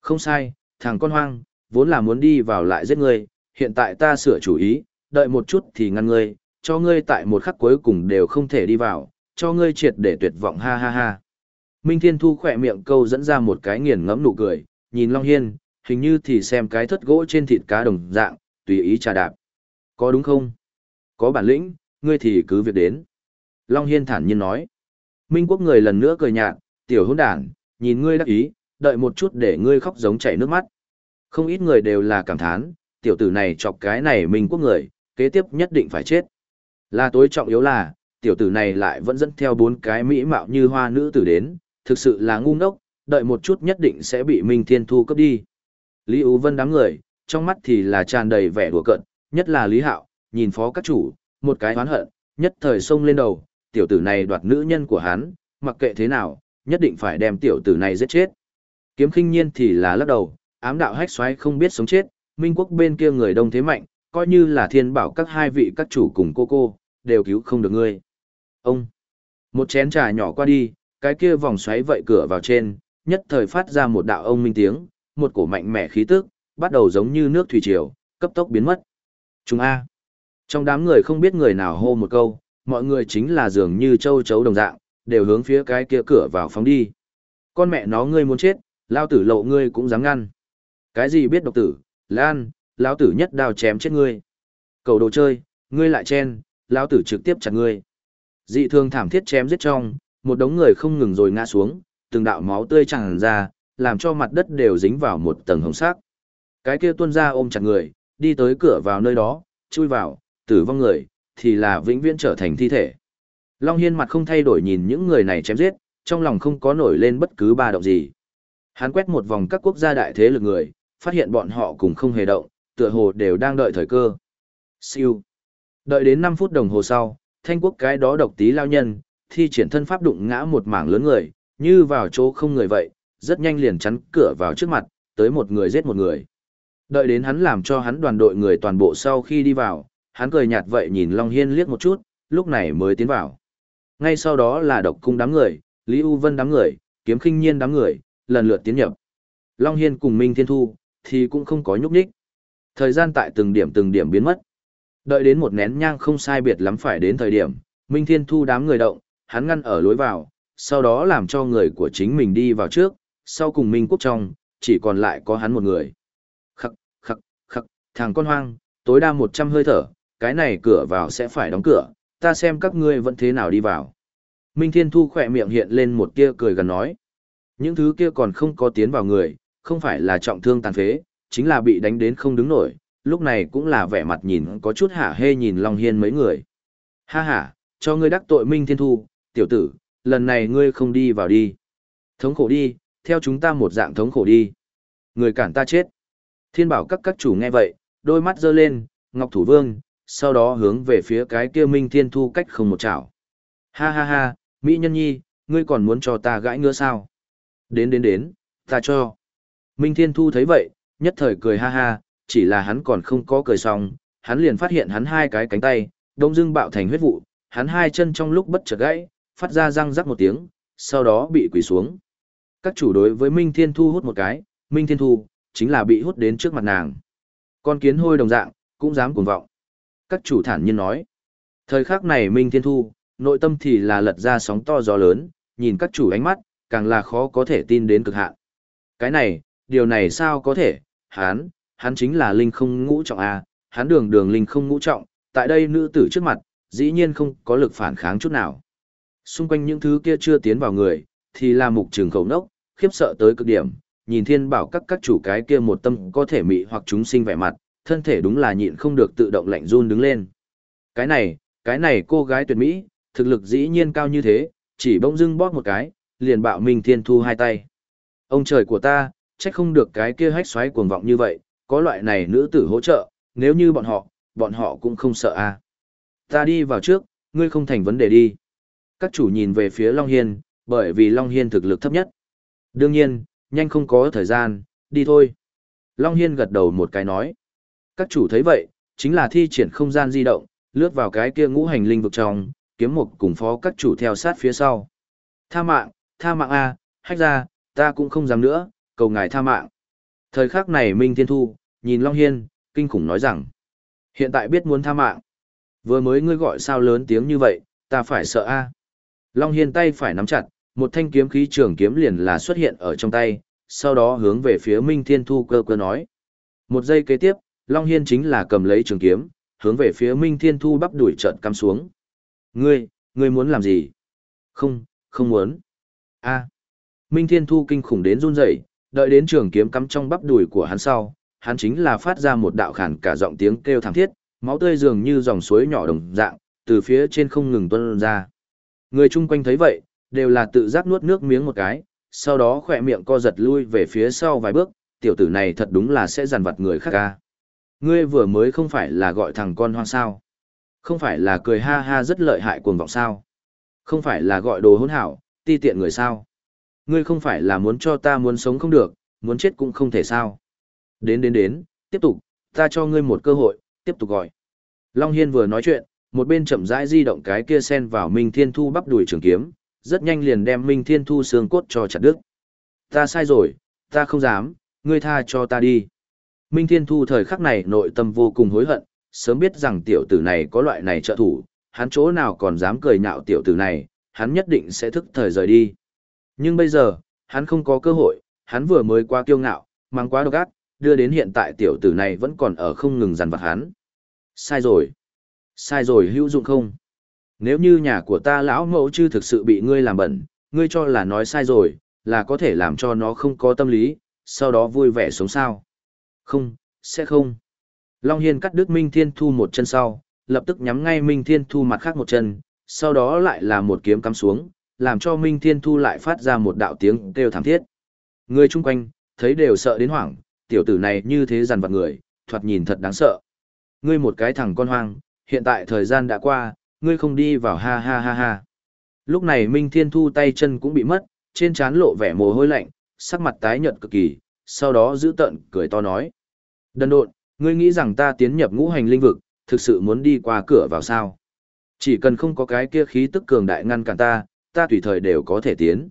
Không sai, thằng con hoang, vốn là muốn đi vào lại giết ngươi, hiện tại ta sửa chủ ý, đợi một chút thì ngăn ngươi, cho ngươi tại một khắc cuối cùng đều không thể đi vào, cho ngươi triệt để tuyệt vọng ha ha ha. Minh Thiên Thu khỏe miệng câu dẫn ra một cái nghiền ngẫm nụ cười, nhìn Long Hiên, hình như thì xem cái thất gỗ trên thịt cá đồng dạng, tùy ý trà đạp. Có đúng không? Có bản lĩnh, ngươi thì cứ việc đến. Long Hiên thản nhiên nói. Minh Quốc người lần nữa cười nhạt, tiểu hôn đản, nhìn ngươi đắc ý, đợi một chút để ngươi khóc giống chảy nước mắt. Không ít người đều là cảm thán, tiểu tử này chọc cái này Minh quốc người, kế tiếp nhất định phải chết. Là tối trọng yếu là, tiểu tử này lại vẫn dẫn theo bốn cái mỹ mạo như hoa nữ tử đến, thực sự là ngu ngốc, đợi một chút nhất định sẽ bị Minh Thiên Thu cấp đi. Lý Ú Vân đám người, trong mắt thì là tràn đầy vẻ đùa cận, nhất là Lý Hạo, nhìn phó các chủ, một cái oán hận, nhất thời sông lên đầu, tiểu tử này đoạt nữ nhân của hắn, mặc kệ thế nào, nhất định phải đem tiểu tử này giết chết. Kiếm khinh nhiên thì là lắc đầu, ám đạo hách xoáy không biết sống chết, Minh quốc bên kia người đông thế mạnh, coi như là thiên bảo các hai vị các chủ cùng cô cô, đều cứu không được ngươi. Ông, một chén trà nhỏ qua đi, cái kia vòng xoáy vậy cửa vào trên, nhất thời phát ra một đạo ông minh tiếng, một cổ mạnh mẽ khí tức, bắt đầu giống như nước thủy triều, cấp tốc biến mất. Chúng A. Trong đám người không biết người nào hô một câu, mọi người chính là dường như châu chấu đồng dạng, đều hướng phía cái kia cửa vào phóng đi. Con mẹ nó ngươi muốn chết, lao tử lộ ngươi cũng dám ngăn. Cái gì biết độc tử, lan, lao tử nhất đào chém chết ngươi. Cầu đồ chơi, ngươi lại chen, lao tử trực tiếp chặt ngươi. Dị thường thảm thiết chém giết trong, một đống người không ngừng rồi ngã xuống, từng đạo máu tươi tràn ra, làm cho mặt đất đều dính vào một tầng hồng sắc. Cái kia tuôn ra ôm chặt người, đi tới cửa vào nơi đó, chui vào, tử vong người, thì là vĩnh viễn trở thành thi thể. Long Hiên mặt không thay đổi nhìn những người này chém giết, trong lòng không có nổi lên bất cứ ba động gì. Hắn quét một vòng các quốc gia đại thế lực người, phát hiện bọn họ cùng không hề động, tựa hồ đều đang đợi thời cơ. Siêu. Đợi đến 5 phút đồng hồ sau, thanh quốc cái đó độc tí lao nhân, thi triển thân pháp đụng ngã một mảng lớn người, như vào chỗ không người vậy, rất nhanh liền chắn cửa vào trước mặt, tới một người giết một người. Đợi đến hắn làm cho hắn đoàn đội người toàn bộ sau khi đi vào, hắn cười nhạt vậy nhìn Long Hiên liếc một chút, lúc này mới tiến vào. Ngay sau đó là độc cung đám người, Lý U Vân đám người, kiếm khinh nhiên đám người, lần lượt tiến nhập. Long Hiên cùng Minh Thiên Thu, thì cũng không có nhúc nhích. Thời gian tại từng điểm từng điểm biến mất. Đợi đến một nén nhang không sai biệt lắm phải đến thời điểm, Minh Thiên Thu đám người động, hắn ngăn ở lối vào, sau đó làm cho người của chính mình đi vào trước, sau cùng Minh Quốc trong, chỉ còn lại có hắn một người. Khắc, khắc, khắc, thằng con hoang, tối đa 100 hơi thở, cái này cửa vào sẽ phải đóng cửa, ta xem các ngươi vẫn thế nào đi vào. Minh Thiên Thu khỏe miệng hiện lên một tia cười gần nói. Những thứ kia còn không có tiến vào người, không phải là trọng thương tàn phế, chính là bị đánh đến không đứng nổi, lúc này cũng là vẻ mặt nhìn có chút hả hê nhìn Long Hiên mấy người. Ha ha, cho ngươi đắc tội Minh Thiên Thu, tiểu tử, lần này ngươi không đi vào đi. Thống khổ đi, theo chúng ta một dạng thống khổ đi. Người cản ta chết. Thiên bảo các các chủ nghe vậy, đôi mắt dơ lên, Ngọc Thủ Vương, sau đó hướng về phía cái kia Minh Thiên Thu cách không một chảo. Ha ha ha, Mỹ Nhân Nhi, ngươi còn muốn cho ta gãi ngứa sao? Đến đến đến, ta cho. Minh Thiên Thu thấy vậy, nhất thời cười ha ha, chỉ là hắn còn không có cười xong, hắn liền phát hiện hắn hai cái cánh tay, đông dưng bạo thành huyết vụ, hắn hai chân trong lúc bất chợt gãy, phát ra răng rắc một tiếng, sau đó bị quỳ xuống. Các chủ đối với Minh Thiên Thu hút một cái, Minh Thiên Thu, chính là bị hút đến trước mặt nàng. Con kiến hôi đồng dạng, cũng dám cuồng vọng. Các chủ thản nhiên nói. Thời khắc này Minh Thiên Thu, nội tâm thì là lật ra sóng to gió lớn, nhìn các chủ ánh mắt, càng là khó có thể tin đến cực hạn. Cái này, điều này sao có thể, hắn, hắn chính là linh không ngũ trọng A, hắn đường đường linh không ngũ trọng, tại đây nữ tử trước mặt, dĩ nhiên không có lực phản kháng chút nào. Xung quanh những thứ kia chưa tiến vào người, thì là mục trường khẩu nốc, khiếp sợ tới cực điểm, nhìn thiên bảo các các chủ cái kia một tâm có thể mị hoặc chúng sinh vẻ mặt, thân thể đúng là nhịn không được tự động lạnh run đứng lên. Cái này, cái này cô gái tuyệt mỹ, thực lực dĩ nhiên cao như thế, chỉ bỗng dưng bóp một cái, liền bạo Minh Thiên Thu hai tay. Ông trời của ta, trách không được cái kia hách xoáy cuồng vọng như vậy, có loại này nữ tử hỗ trợ, nếu như bọn họ, bọn họ cũng không sợ à. Ta đi vào trước, ngươi không thành vấn đề đi. Các chủ nhìn về phía Long Hiên, bởi vì Long Hiên thực lực thấp nhất. Đương nhiên, nhanh không có thời gian, đi thôi. Long Hiên gật đầu một cái nói. Các chủ thấy vậy, chính là thi triển không gian di động, lướt vào cái kia ngũ hành linh vực trong, kiếm một cùng phó các chủ theo sát phía sau. Tha mạng, tha mạng A, hách ra, ta cũng không dám nữa, cầu ngài tha mạng. Thời khắc này Minh Thiên Thu, nhìn Long Hiên, kinh khủng nói rằng, hiện tại biết muốn tha mạng. Vừa mới ngươi gọi sao lớn tiếng như vậy, ta phải sợ A. Long Hiên tay phải nắm chặt, một thanh kiếm khí trường kiếm liền là xuất hiện ở trong tay, sau đó hướng về phía Minh Thiên Thu cơ cơ nói. Một giây kế tiếp, Long Hiên chính là cầm lấy trường kiếm, hướng về phía Minh Thiên Thu bắp đuổi trận cắm xuống. Ngươi, ngươi muốn làm gì? Không, không muốn. a Minh Thiên Thu kinh khủng đến run rẩy, đợi đến trường kiếm cắm trong bắp đùi của hắn sau, hắn chính là phát ra một đạo khản cả giọng tiếng kêu thảm thiết, máu tươi dường như dòng suối nhỏ đồng dạng, từ phía trên không ngừng tuôn ra. Người chung quanh thấy vậy, đều là tự giác nuốt nước miếng một cái, sau đó khỏe miệng co giật lui về phía sau vài bước, tiểu tử này thật đúng là sẽ giàn vặt người khác ca. Ngươi vừa mới không phải là gọi thằng con hoang sao. Không phải là cười ha ha rất lợi hại cuồng vọng sao. Không phải là gọi đồ hỗn hảo, ti tiện người sao. Ngươi không phải là muốn cho ta muốn sống không được, muốn chết cũng không thể sao. Đến đến đến, tiếp tục, ta cho ngươi một cơ hội, tiếp tục gọi. Long Hiên vừa nói chuyện, một bên chậm rãi di động cái kia sen vào Minh Thiên Thu bắp đùi trường kiếm, rất nhanh liền đem Minh Thiên Thu xương cốt cho chặt đứt. Ta sai rồi, ta không dám, ngươi tha cho ta đi. Minh Thiên Thu thời khắc này nội tâm vô cùng hối hận, sớm biết rằng tiểu tử này có loại này trợ thủ, hắn chỗ nào còn dám cười nhạo tiểu tử này, hắn nhất định sẽ thức thời rời đi. Nhưng bây giờ, hắn không có cơ hội, hắn vừa mới qua kiêu ngạo, mang quá độc ác, đưa đến hiện tại tiểu tử này vẫn còn ở không ngừng dằn vặt hắn. Sai rồi. Sai rồi hữu dụng không? Nếu như nhà của ta lão mẫu chư thực sự bị ngươi làm bẩn, ngươi cho là nói sai rồi, là có thể làm cho nó không có tâm lý, sau đó vui vẻ sống sao. Không, sẽ không. Long Hiên cắt đứt Minh Thiên Thu một chân sau, lập tức nhắm ngay Minh Thiên Thu mặt khác một chân, sau đó lại là một kiếm cắm xuống, làm cho Minh Thiên Thu lại phát ra một đạo tiếng kêu thảm thiết. Người chung quanh, thấy đều sợ đến hoảng, tiểu tử này như thế dằn vặt người, thoạt nhìn thật đáng sợ. Ngươi một cái thằng con hoang, hiện tại thời gian đã qua, ngươi không đi vào ha ha ha ha. Lúc này Minh Thiên Thu tay chân cũng bị mất, trên trán lộ vẻ mồ hôi lạnh, sắc mặt tái nhợt cực kỳ, sau đó giữ tận cười to nói. Đần độn, ngươi nghĩ rằng ta tiến nhập ngũ hành linh vực, thực sự muốn đi qua cửa vào sao? Chỉ cần không có cái kia khí tức cường đại ngăn cản ta, ta tùy thời đều có thể tiến.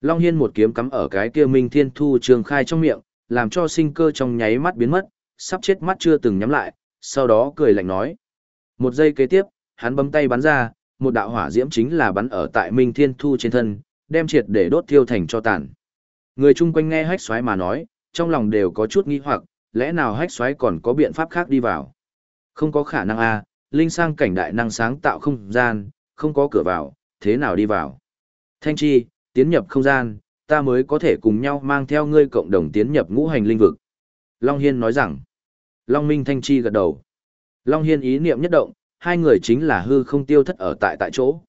Long Hiên một kiếm cắm ở cái kia Minh Thiên Thu trường khai trong miệng, làm cho sinh cơ trong nháy mắt biến mất, sắp chết mắt chưa từng nhắm lại, sau đó cười lạnh nói. Một giây kế tiếp, hắn bấm tay bắn ra, một đạo hỏa diễm chính là bắn ở tại Minh Thiên Thu trên thân, đem triệt để đốt thiêu thành cho tàn. Người chung quanh nghe hách xoáy mà nói, trong lòng đều có chút nghi hoặc, lẽ nào hách xoáy còn có biện pháp khác đi vào? Không có khả năng a, linh sang cảnh đại năng sáng tạo không gian, không có cửa vào, thế nào đi vào? Thanh chi, tiến nhập không gian, ta mới có thể cùng nhau mang theo ngươi cộng đồng tiến nhập ngũ hành linh vực. Long Hiên nói rằng, Long Minh Thanh Chi gật đầu. Long Hiên ý niệm nhất động, hai người chính là hư không tiêu thất ở tại tại chỗ.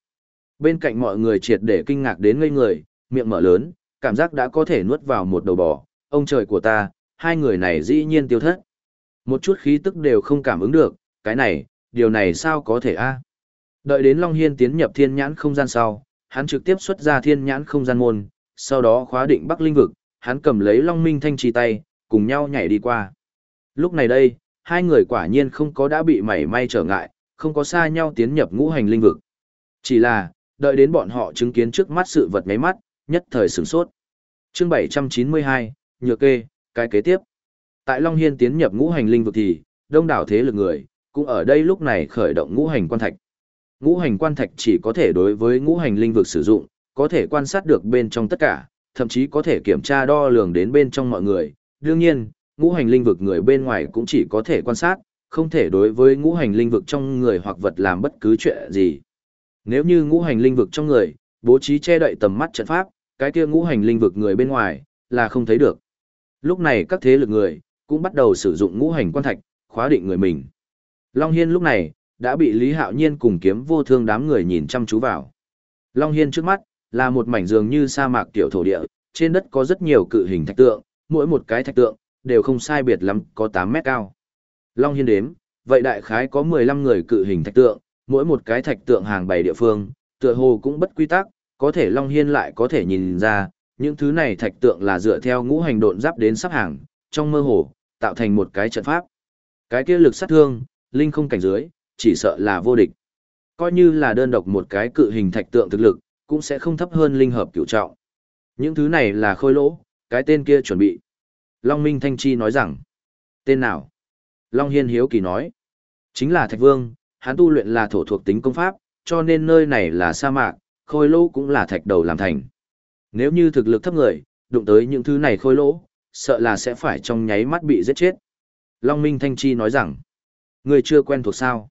Bên cạnh mọi người triệt để kinh ngạc đến ngây người, miệng mở lớn, cảm giác đã có thể nuốt vào một đầu bò, ông trời của ta, hai người này dĩ nhiên tiêu thất. Một chút khí tức đều không cảm ứng được, cái này, điều này sao có thể a? Đợi đến Long Hiên tiến nhập thiên nhãn không gian sau, hắn trực tiếp xuất ra thiên nhãn không gian môn, sau đó khóa định Bắc Linh vực, hắn cầm lấy Long Minh Thanh trì tay, cùng nhau nhảy đi qua. Lúc này đây, hai người quả nhiên không có đã bị mảy may trở ngại, không có xa nhau tiến nhập ngũ hành linh vực. Chỉ là, đợi đến bọn họ chứng kiến trước mắt sự vật ngáy mắt, nhất thời sửng sốt. Chương 792, Nhược kê, cái kế tiếp. Tại Long Hiên tiến nhập ngũ hành linh vực thì, đông đảo thế lực người, cũng ở đây lúc này khởi động ngũ hành quan thạch. Ngũ hành quan thạch chỉ có thể đối với ngũ hành linh vực sử dụng, có thể quan sát được bên trong tất cả, thậm chí có thể kiểm tra đo lường đến bên trong mọi người. Đương nhiên, ngũ hành linh vực người bên ngoài cũng chỉ có thể quan sát, không thể đối với ngũ hành linh vực trong người hoặc vật làm bất cứ chuyện gì. Nếu như ngũ hành linh vực trong người, bố trí che đậy tầm mắt trận pháp, cái kia ngũ hành linh vực người bên ngoài, là không thấy được. Lúc này các thế lực người, cũng bắt đầu sử dụng ngũ hành quan thạch, khóa định người mình. Long Hiên lúc này, đã bị Lý Hạo Nhiên cùng kiếm vô thương đám người nhìn chăm chú vào. Long Hiên trước mắt, là một mảnh dường như sa mạc tiểu thổ địa, trên đất có rất nhiều cự hình thạch tượng, mỗi một cái thạch tượng, đều không sai biệt lắm, có 8 mét cao. Long Hiên đếm, vậy đại khái có 15 người cự hình thạch tượng, mỗi một cái thạch tượng hàng bày địa phương, tựa hồ cũng bất quy tắc, có thể Long Hiên lại có thể nhìn ra, những thứ này thạch tượng là dựa theo ngũ hành độn giáp đến sắp hàng, trong mơ hồ, tạo thành một cái trận pháp. Cái kia lực sát thương, linh không cảnh dưới, chỉ sợ là vô địch. Coi như là đơn độc một cái cự hình thạch tượng thực lực, cũng sẽ không thấp hơn linh hợp cửu trọng. Những thứ này là khôi lỗ, cái tên kia chuẩn bị. Long Minh Thanh Chi nói rằng, tên nào? Long Hiên Hiếu Kỳ nói, chính là Thạch Vương, hắn tu luyện là thổ thuộc tính công pháp, cho nên nơi này là sa mạc, khôi lỗ cũng là thạch đầu làm thành. Nếu như thực lực thấp người, đụng tới những thứ này khôi lỗ, sợ là sẽ phải trong nháy mắt bị giết chết. Long Minh Thanh Chi nói rằng, người chưa quen thuộc sao?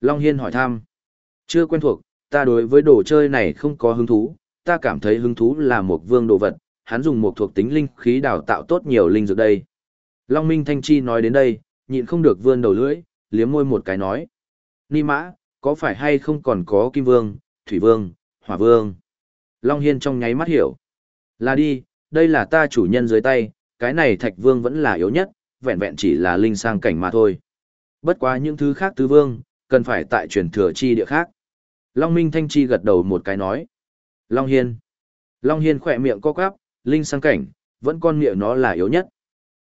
Long Hiên hỏi thăm, chưa quen thuộc, ta đối với đồ chơi này không có hứng thú, ta cảm thấy hứng thú là một vương đồ vật, hắn dùng một thuộc tính linh khí đào tạo tốt nhiều linh dược đây. Long Minh Thanh Chi nói đến đây, nhịn không được vươn đầu lưỡi, liếm môi một cái nói. Ni mã, có phải hay không còn có Kim Vương, Thủy Vương, Hỏa Vương? Long Hiên trong nháy mắt hiểu. Là đi, đây là ta chủ nhân dưới tay, cái này Thạch Vương vẫn là yếu nhất, vẹn vẹn chỉ là linh sang cảnh mà thôi. Bất quá những thứ khác tứ vương, cần phải tại truyền thừa chi địa khác. Long Minh Thanh Chi gật đầu một cái nói. Long Hiên. Long Hiên khỏe miệng co quắp, linh sang cảnh, vẫn con miệng nó là yếu nhất.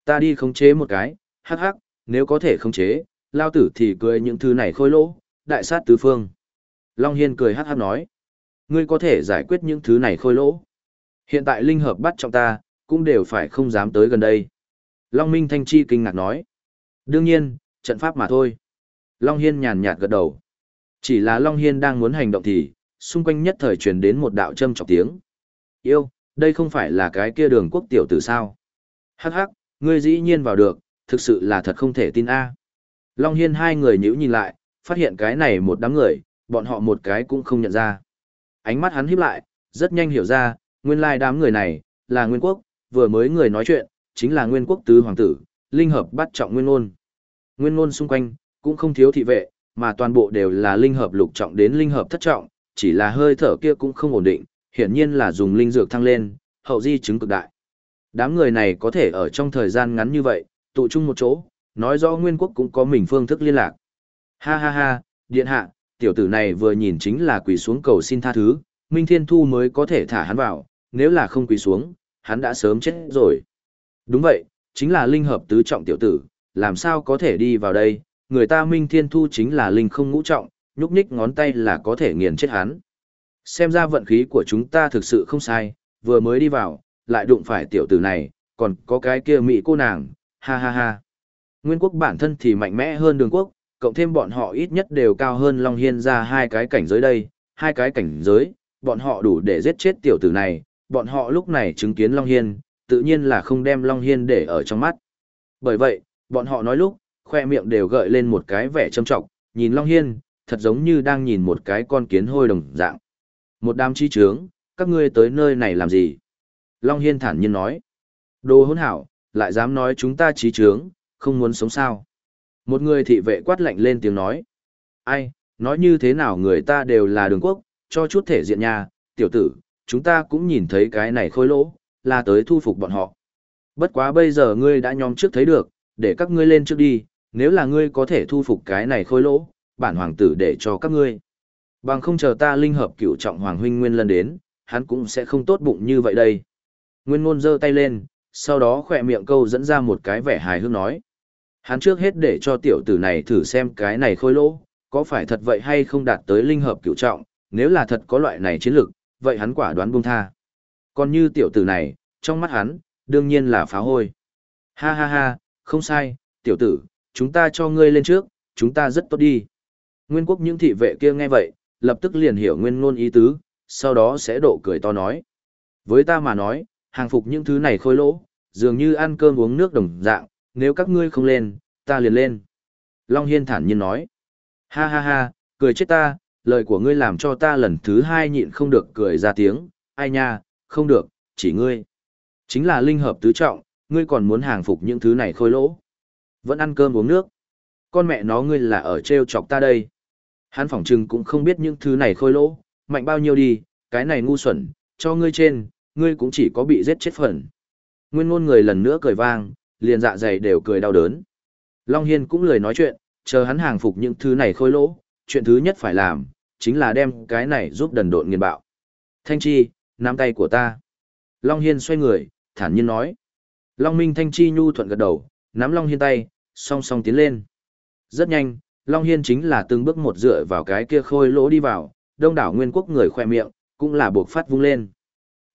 Ta đi khống chế một cái, hắc hắc, nếu có thể khống chế, lao tử thì cười những thứ này khôi lỗ, đại sát tứ phương. Long Hiên cười hắc hắc nói. Ngươi có thể giải quyết những thứ này khôi lỗ. Hiện tại linh hợp bắt trọng ta, cũng đều phải không dám tới gần đây. Long Minh Thanh Chi kinh ngạc nói. Đương nhiên, trận pháp mà thôi. Long Hiên nhàn nhạt gật đầu. Chỉ là Long Hiên đang muốn hành động thì, xung quanh nhất thời truyền đến một đạo châm chọc tiếng. Yêu, đây không phải là cái kia đường quốc tiểu tử sao? Hắc hắc, ngươi dĩ nhiên vào được, thực sự là thật không thể tin a. Long Hiên hai người nhữ nhìn lại, phát hiện cái này một đám người, bọn họ một cái cũng không nhận ra. Ánh mắt hắn híp lại, rất nhanh hiểu ra, nguyên lai đám người này, là nguyên quốc, vừa mới người nói chuyện, chính là nguyên quốc tứ hoàng tử, linh hợp bắt trọng nguyên ôn. Nguyên ôn xung quanh, cũng không thiếu thị vệ, mà toàn bộ đều là linh hợp lục trọng đến linh hợp thất trọng, chỉ là hơi thở kia cũng không ổn định, hiển nhiên là dùng linh dược thăng lên, hậu di chứng cực đại. Đám người này có thể ở trong thời gian ngắn như vậy, tụ chung một chỗ, nói rõ nguyên quốc cũng có mình phương thức liên lạc. Ha ha ha, điện hạ, tiểu tử này vừa nhìn chính là quỳ xuống cầu xin tha thứ, Minh Thiên Thu mới có thể thả hắn vào, nếu là không quỳ xuống, hắn đã sớm chết rồi. Đúng vậy, chính là linh hợp tứ trọng tiểu tử, làm sao có thể đi vào đây, người ta Minh Thiên Thu chính là linh không ngũ trọng, nhúc nhích ngón tay là có thể nghiền chết hắn. Xem ra vận khí của chúng ta thực sự không sai, vừa mới đi vào, lại đụng phải tiểu tử này, còn có cái kia mỹ cô nàng, ha ha ha. Nguyên quốc bản thân thì mạnh mẽ hơn đường quốc, cộng thêm bọn họ ít nhất đều cao hơn Long Hiên ra hai cái cảnh giới đây, hai cái cảnh giới, bọn họ đủ để giết chết tiểu tử này, bọn họ lúc này chứng kiến Long Hiên, tự nhiên là không đem Long Hiên để ở trong mắt. Bởi vậy, bọn họ nói lúc, khoe miệng đều gợi lên một cái vẻ trâm trọng, nhìn Long Hiên, thật giống như đang nhìn một cái con kiến hôi đồng dạng. Một đám chi trướng, các ngươi tới nơi này làm gì? Long Hiên thản nhiên nói. Đồ hỗn hảo, lại dám nói chúng ta trí trướng, không muốn sống sao. Một người thị vệ quát lạnh lên tiếng nói. Ai, nói như thế nào người ta đều là đường quốc, cho chút thể diện nhà, tiểu tử, chúng ta cũng nhìn thấy cái này khôi lỗ, là tới thu phục bọn họ. Bất quá bây giờ ngươi đã nhóm trước thấy được, để các ngươi lên trước đi, nếu là ngươi có thể thu phục cái này khôi lỗ, bản hoàng tử để cho các ngươi. Bằng không chờ ta linh hợp cửu trọng hoàng huynh nguyên lần đến, hắn cũng sẽ không tốt bụng như vậy đây. Nguyên ngôn giơ tay lên, sau đó khỏe miệng câu dẫn ra một cái vẻ hài hước nói. Hắn trước hết để cho tiểu tử này thử xem cái này khôi lỗ, có phải thật vậy hay không đạt tới linh hợp cửu trọng, nếu là thật có loại này chiến lực, vậy hắn quả đoán buông tha. Còn như tiểu tử này, trong mắt hắn, đương nhiên là phá hôi. Ha ha ha, không sai, tiểu tử, chúng ta cho ngươi lên trước, chúng ta rất tốt đi. Nguyên quốc những thị vệ kia nghe vậy, lập tức liền hiểu nguyên ngôn ý tứ, sau đó sẽ độ cười to nói. Với ta mà nói, hàng phục những thứ này khôi lỗ, dường như ăn cơm uống nước đồng dạng, nếu các ngươi không lên, ta liền lên. Long Hiên thản nhiên nói. Ha ha ha, cười chết ta, lời của ngươi làm cho ta lần thứ hai nhịn không được cười ra tiếng, ai nha, không được, chỉ ngươi. Chính là linh hợp tứ trọng, ngươi còn muốn hàng phục những thứ này khôi lỗ. Vẫn ăn cơm uống nước. Con mẹ nó ngươi là ở treo chọc ta đây. Hắn phỏng chừng cũng không biết những thứ này khôi lỗ, mạnh bao nhiêu đi, cái này ngu xuẩn, cho ngươi trên, ngươi cũng chỉ có bị giết chết phần. Nguyên ngôn người lần nữa cười vang, liền dạ dày đều cười đau đớn. Long Hiên cũng lời nói chuyện, chờ hắn hàng phục những thứ này khôi lỗ, chuyện thứ nhất phải làm, chính là đem cái này giúp đần độn nghiền bạo. Thanh Chi, nắm tay của ta. Long Hiên xoay người, thản nhiên nói. Long Minh Thanh Chi nhu thuận gật đầu, nắm Long Hiên tay, song song tiến lên. Rất nhanh, Long Hiên chính là từng bước một dựa vào cái kia khôi lỗ đi vào, đông đảo nguyên quốc người khoe miệng, cũng là buộc phát vung lên.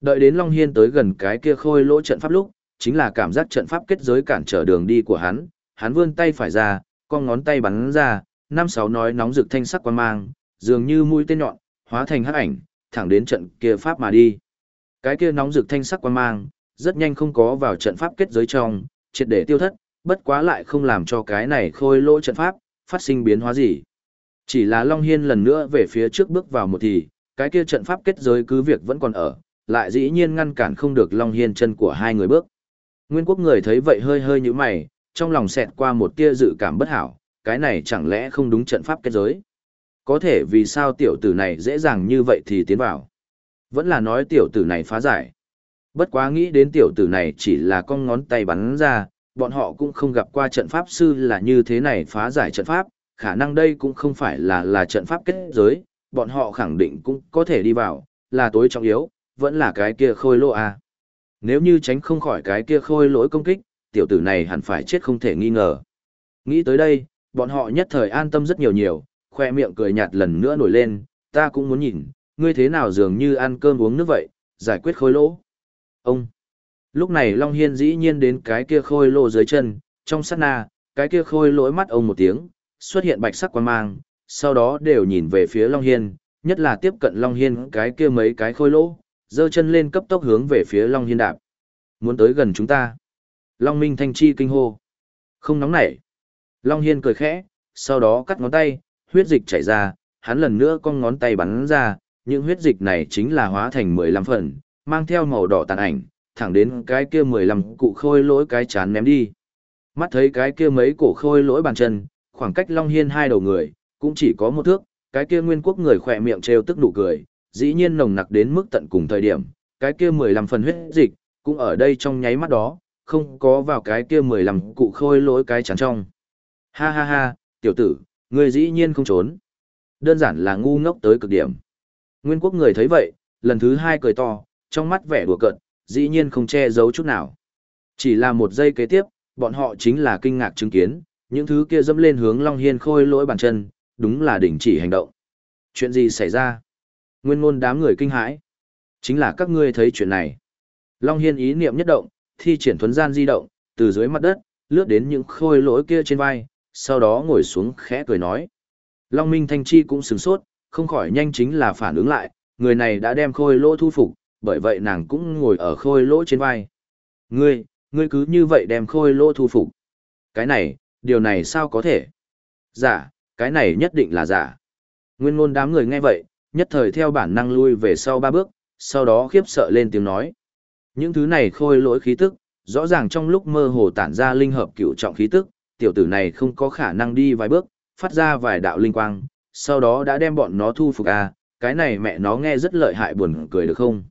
Đợi đến Long Hiên tới gần cái kia khôi lỗ trận pháp lúc, chính là cảm giác trận pháp kết giới cản trở đường đi của hắn, hắn vươn tay phải ra, con ngón tay bắn ra, năm sáu nói nóng rực thanh sắc quan mang, dường như mũi tên nhọn, hóa thành hắc ảnh, thẳng đến trận kia pháp mà đi. Cái kia nóng rực thanh sắc quan mang, rất nhanh không có vào trận pháp kết giới trong, triệt để tiêu thất, bất quá lại không làm cho cái này khôi lỗ trận pháp, phát sinh biến hóa gì. Chỉ là Long Hiên lần nữa về phía trước bước vào một thì, cái kia trận pháp kết giới cứ việc vẫn còn ở, lại dĩ nhiên ngăn cản không được Long Hiên chân của hai người bước. Nguyên quốc người thấy vậy hơi hơi như mày, trong lòng xẹt qua một tia dự cảm bất hảo, cái này chẳng lẽ không đúng trận pháp kết giới. Có thể vì sao tiểu tử này dễ dàng như vậy thì tiến vào. Vẫn là nói tiểu tử này phá giải. Bất quá nghĩ đến tiểu tử này chỉ là con ngón tay bắn ra, bọn họ cũng không gặp qua trận pháp sư là như thế này phá giải trận pháp, khả năng đây cũng không phải là là trận pháp kết giới, bọn họ khẳng định cũng có thể đi vào, là tối trọng yếu, vẫn là cái kia khôi lô à. Nếu như tránh không khỏi cái kia khôi lỗi công kích, tiểu tử này hẳn phải chết không thể nghi ngờ. Nghĩ tới đây, bọn họ nhất thời an tâm rất nhiều nhiều, khoe miệng cười nhạt lần nữa nổi lên, ta cũng muốn nhìn, ngươi thế nào dường như ăn cơm uống nước vậy, giải quyết khôi lỗ. Ông! Lúc này Long Hiên dĩ nhiên đến cái kia khôi lỗ dưới chân, trong sát na, cái kia khôi lỗi mắt ông một tiếng, xuất hiện bạch sắc quan mang, sau đó đều nhìn về phía Long Hiên, nhất là tiếp cận Long Hiên cái kia mấy cái khôi lỗ, giơ chân lên cấp tốc hướng về phía Long Hiên đạp. Muốn tới gần chúng ta. Long Minh Thanh Chi kinh hô. Không nóng nảy. Long Hiên cười khẽ, sau đó cắt ngón tay, huyết dịch chảy ra, hắn lần nữa con ngón tay bắn ra, những huyết dịch này chính là hóa thành 15 phần, mang theo màu đỏ tàn ảnh, thẳng đến cái kia 15 cụ khôi lỗi cái chán ném đi. Mắt thấy cái kia mấy cổ khôi lỗi bàn chân, khoảng cách Long Hiên hai đầu người, cũng chỉ có một thước, cái kia nguyên quốc người khỏe miệng trêu tức nụ cười, dĩ nhiên nồng nặc đến mức tận cùng thời điểm, cái kia 15 phần huyết dịch, cũng ở đây trong nháy mắt đó, không có vào cái kia 15 cụ khôi lỗi cái chán trong. Ha ha ha, tiểu tử, người dĩ nhiên không trốn. Đơn giản là ngu ngốc tới cực điểm. Nguyên quốc người thấy vậy, lần thứ hai cười to, trong mắt vẻ đùa cợt, dĩ nhiên không che giấu chút nào. Chỉ là một giây kế tiếp, bọn họ chính là kinh ngạc chứng kiến, những thứ kia dẫm lên hướng Long Hiên khôi lỗi bàn chân, đúng là đình chỉ hành động. Chuyện gì xảy ra? Nguyên ngôn đám người kinh hãi. Chính là các ngươi thấy chuyện này. Long Hiên ý niệm nhất động, thi triển thuấn gian di động, từ dưới mặt đất, lướt đến những khôi lỗi kia trên vai, sau đó ngồi xuống khẽ cười nói. Long Minh Thanh Chi cũng sừng sốt, không khỏi nhanh chính là phản ứng lại, người này đã đem khôi lỗ thu phục, bởi vậy nàng cũng ngồi ở khôi lỗ trên vai. Ngươi, ngươi cứ như vậy đem khôi lỗ thu phục. Cái này, điều này sao có thể? Giả, cái này nhất định là giả. Nguyên ngôn đám người nghe vậy, nhất thời theo bản năng lui về sau ba bước, sau đó khiếp sợ lên tiếng nói. Những thứ này khôi lỗi khí tức, rõ ràng trong lúc mơ hồ tản ra linh hợp cựu trọng khí tức, tiểu tử này không có khả năng đi vài bước, phát ra vài đạo linh quang, sau đó đã đem bọn nó thu phục à, cái này mẹ nó nghe rất lợi hại buồn cười được không?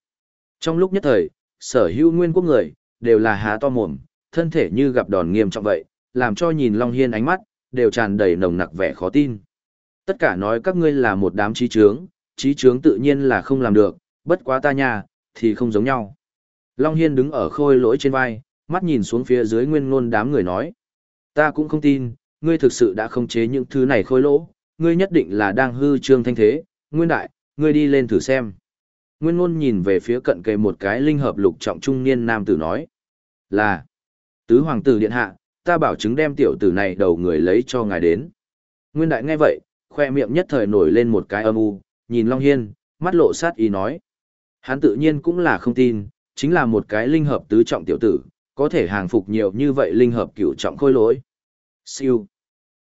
Trong lúc nhất thời, sở hữu nguyên quốc người, đều là há to mồm, thân thể như gặp đòn nghiêm trọng vậy, làm cho nhìn Long Hiên ánh mắt, đều tràn đầy nồng nặc vẻ khó tin. Tất cả nói các ngươi là một đám trí trướng, trí trướng tự nhiên là không làm được, bất quá ta nhà thì không giống nhau. Long Hiên đứng ở khôi lỗi trên vai, mắt nhìn xuống phía dưới nguyên ngôn đám người nói. Ta cũng không tin, ngươi thực sự đã không chế những thứ này khôi lỗ, ngươi nhất định là đang hư trương thanh thế, nguyên đại, ngươi đi lên thử xem. Nguyên ngôn nhìn về phía cận kề một cái linh hợp lục trọng trung niên nam tử nói. Là, tứ hoàng tử điện hạ, ta bảo chứng đem tiểu tử này đầu người lấy cho ngài đến. Nguyên đại nghe vậy, khoe miệng nhất thời nổi lên một cái âm u, nhìn Long Hiên, mắt lộ sát ý nói. Hắn tự nhiên cũng là không tin, chính là một cái linh hợp tứ trọng tiểu tử, có thể hàng phục nhiều như vậy linh hợp cửu trọng khôi lỗi. Siêu.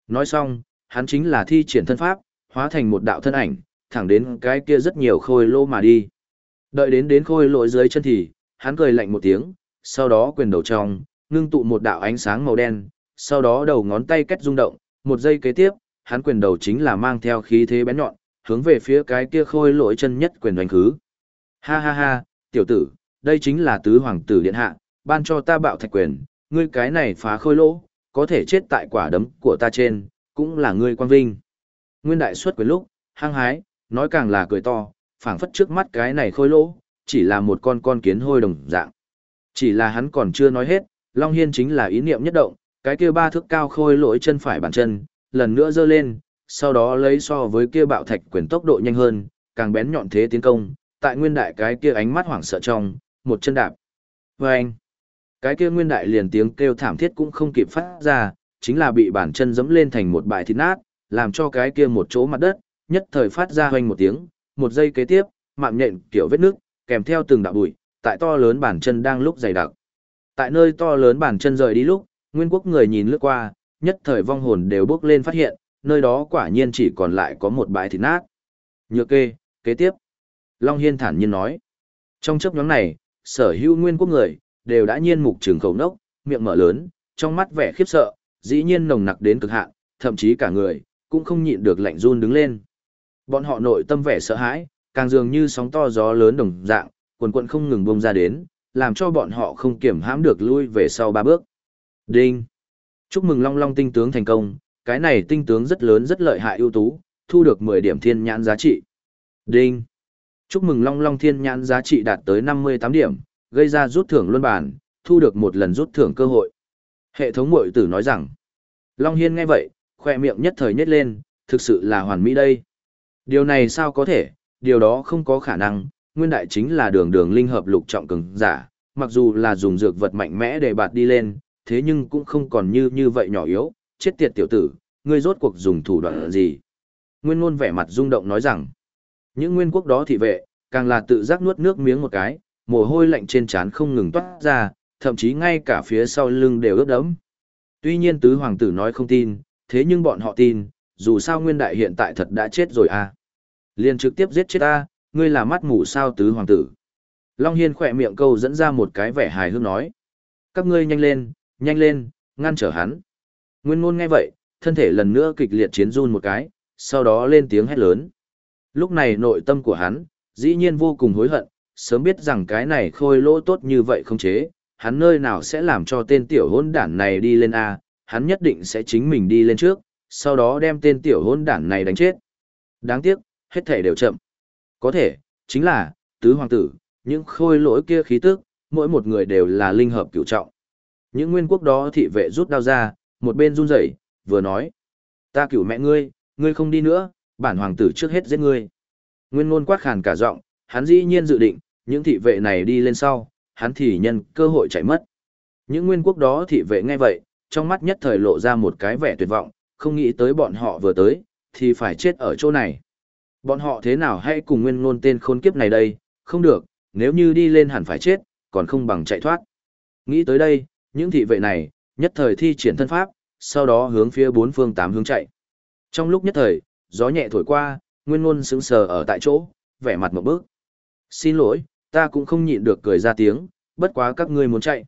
Nói xong, hắn chính là thi triển thân pháp, hóa thành một đạo thân ảnh, thẳng đến cái kia rất nhiều khôi lô mà đi. Đợi đến đến khôi lỗi dưới chân thì, hắn cười lạnh một tiếng, sau đó quyền đầu trong, ngưng tụ một đạo ánh sáng màu đen, sau đó đầu ngón tay kết rung động, một giây kế tiếp, hắn quyền đầu chính là mang theo khí thế bén nhọn, hướng về phía cái kia khôi lỗi chân nhất quyền đánh khứ. Ha ha ha, tiểu tử, đây chính là tứ hoàng tử điện hạ, ban cho ta bạo thạch quyền, ngươi cái này phá khôi lỗ, có thể chết tại quả đấm của ta trên, cũng là ngươi quang vinh. Nguyên đại xuất quyền lúc, hăng hái, nói càng là cười to, phảng phất trước mắt cái này khôi lỗ, chỉ là một con con kiến hôi đồng dạng. Chỉ là hắn còn chưa nói hết, Long Hiên chính là ý niệm nhất động, cái kia ba thước cao khôi lỗi chân phải bàn chân, lần nữa dơ lên, sau đó lấy so với kia bạo thạch quyền tốc độ nhanh hơn, càng bén nhọn thế tiến công, tại nguyên đại cái kia ánh mắt hoảng sợ trong, một chân đạp. Và anh, cái kia nguyên đại liền tiếng kêu thảm thiết cũng không kịp phát ra, chính là bị bản chân dẫm lên thành một bãi thịt nát, làm cho cái kia một chỗ mặt đất, nhất thời phát ra hoành một tiếng, một giây kế tiếp, mạng nhện kiểu vết nước, kèm theo từng đạo bụi, tại to lớn bản chân đang lúc dày đặc. Tại nơi to lớn bản chân rời đi lúc, nguyên quốc người nhìn lướt qua, nhất thời vong hồn đều bước lên phát hiện, nơi đó quả nhiên chỉ còn lại có một bãi thịt nát. Nhược kê, kế tiếp. Long Hiên thản nhiên nói. Trong chấp nhóm này, sở hữu nguyên quốc người, đều đã nhiên mục trường khẩu nốc, miệng mở lớn, trong mắt vẻ khiếp sợ, dĩ nhiên nồng nặc đến cực hạn, thậm chí cả người, cũng không nhịn được lạnh run đứng lên. Bọn họ nội tâm vẻ sợ hãi, càng dường như sóng to gió lớn đồng dạng, quần quần không ngừng bông ra đến, làm cho bọn họ không kiểm hãm được lui về sau ba bước. Đinh! Chúc mừng Long Long tinh tướng thành công, cái này tinh tướng rất lớn rất lợi hại ưu tú, thu được 10 điểm thiên nhãn giá trị. Đinh! Chúc mừng Long Long thiên nhãn giá trị đạt tới 58 điểm, gây ra rút thưởng luân bản, thu được một lần rút thưởng cơ hội. Hệ thống mội tử nói rằng, Long Hiên nghe vậy, khoe miệng nhất thời nhét lên, thực sự là hoàn mỹ đây. Điều này sao có thể, điều đó không có khả năng, nguyên đại chính là đường đường linh hợp lục trọng cường giả, mặc dù là dùng dược vật mạnh mẽ để bạt đi lên, thế nhưng cũng không còn như như vậy nhỏ yếu, chết tiệt tiểu tử, ngươi rốt cuộc dùng thủ đoạn gì. Nguyên ngôn vẻ mặt rung động nói rằng, những nguyên quốc đó thị vệ, càng là tự giác nuốt nước miếng một cái, mồ hôi lạnh trên trán không ngừng toát ra, thậm chí ngay cả phía sau lưng đều ướt đẫm. Tuy nhiên tứ hoàng tử nói không tin, thế nhưng bọn họ tin, dù sao nguyên đại hiện tại thật đã chết rồi à. Liên trực tiếp giết chết ta, ngươi là mắt mù sao tứ hoàng tử. Long Hiên khỏe miệng câu dẫn ra một cái vẻ hài hước nói. Các ngươi nhanh lên, nhanh lên, ngăn trở hắn. Nguyên ngôn nghe vậy, thân thể lần nữa kịch liệt chiến run một cái, sau đó lên tiếng hét lớn. Lúc này nội tâm của hắn, dĩ nhiên vô cùng hối hận, sớm biết rằng cái này khôi lỗ tốt như vậy không chế, hắn nơi nào sẽ làm cho tên tiểu hôn đản này đi lên A, hắn nhất định sẽ chính mình đi lên trước, sau đó đem tên tiểu hôn đản này đánh chết. Đáng tiếc, hết thể đều chậm. Có thể, chính là, tứ hoàng tử, những khôi lỗi kia khí tức, mỗi một người đều là linh hợp cửu trọng. Những nguyên quốc đó thị vệ rút đao ra, một bên run rẩy, vừa nói. Ta cửu mẹ ngươi, ngươi không đi nữa, bản hoàng tử trước hết giết ngươi. Nguyên ngôn quát khàn cả giọng, hắn dĩ nhiên dự định, những thị vệ này đi lên sau, hắn thì nhân cơ hội chạy mất. Những nguyên quốc đó thị vệ nghe vậy, trong mắt nhất thời lộ ra một cái vẻ tuyệt vọng, không nghĩ tới bọn họ vừa tới, thì phải chết ở chỗ này. Bọn họ thế nào hay cùng nguyên ngôn tên khốn kiếp này đây, không được, nếu như đi lên hẳn phải chết, còn không bằng chạy thoát. Nghĩ tới đây, những thị vệ này, nhất thời thi triển thân pháp, sau đó hướng phía bốn phương tám hướng chạy. Trong lúc nhất thời, gió nhẹ thổi qua, nguyên ngôn sững sờ ở tại chỗ, vẻ mặt một bước. Xin lỗi, ta cũng không nhịn được cười ra tiếng, bất quá các ngươi muốn chạy.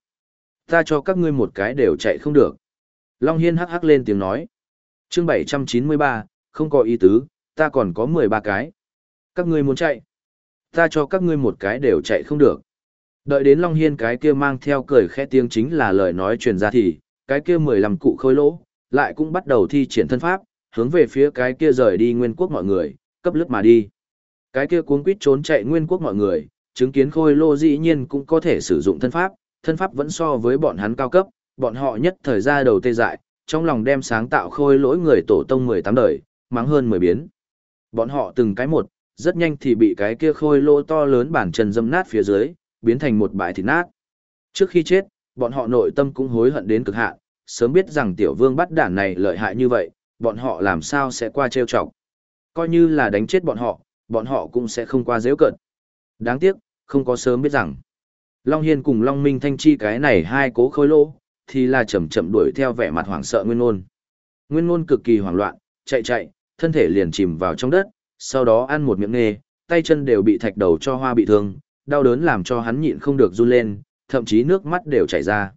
Ta cho các ngươi một cái đều chạy không được. Long Hiên hắc hắc lên tiếng nói. chương 793, không có ý tứ, ta còn có 13 cái. Các ngươi muốn chạy. Ta cho các ngươi một cái đều chạy không được. Đợi đến Long Hiên cái kia mang theo cười khẽ tiếng chính là lời nói truyền ra thì, cái kia 15 cụ khôi lỗ, lại cũng bắt đầu thi triển thân pháp, hướng về phía cái kia rời đi nguyên quốc mọi người, cấp lướt mà đi. Cái kia cuống quýt trốn chạy nguyên quốc mọi người, chứng kiến khôi lô dĩ nhiên cũng có thể sử dụng thân pháp, thân pháp vẫn so với bọn hắn cao cấp, bọn họ nhất thời ra đầu tê dại, trong lòng đem sáng tạo khôi lỗi người tổ tông 18 đời, mắng hơn 10 biến. Bọn họ từng cái một, rất nhanh thì bị cái kia khôi lô to lớn bản chân dâm nát phía dưới, biến thành một bãi thịt nát. Trước khi chết, bọn họ nội tâm cũng hối hận đến cực hạn, sớm biết rằng tiểu vương bắt đản này lợi hại như vậy, bọn họ làm sao sẽ qua trêu chọc. Coi như là đánh chết bọn họ, bọn họ cũng sẽ không qua dễ cận. Đáng tiếc, không có sớm biết rằng. Long Hiên cùng Long Minh Thanh Chi cái này hai cố khôi lô, thì là chậm chậm đuổi theo vẻ mặt hoảng sợ Nguyên Nôn. Nguyên Nôn cực kỳ hoảng loạn, chạy chạy, thân thể liền chìm vào trong đất, sau đó ăn một miệng nghề, tay chân đều bị thạch đầu cho hoa bị thương, đau đớn làm cho hắn nhịn không được run lên, thậm chí nước mắt đều chảy ra.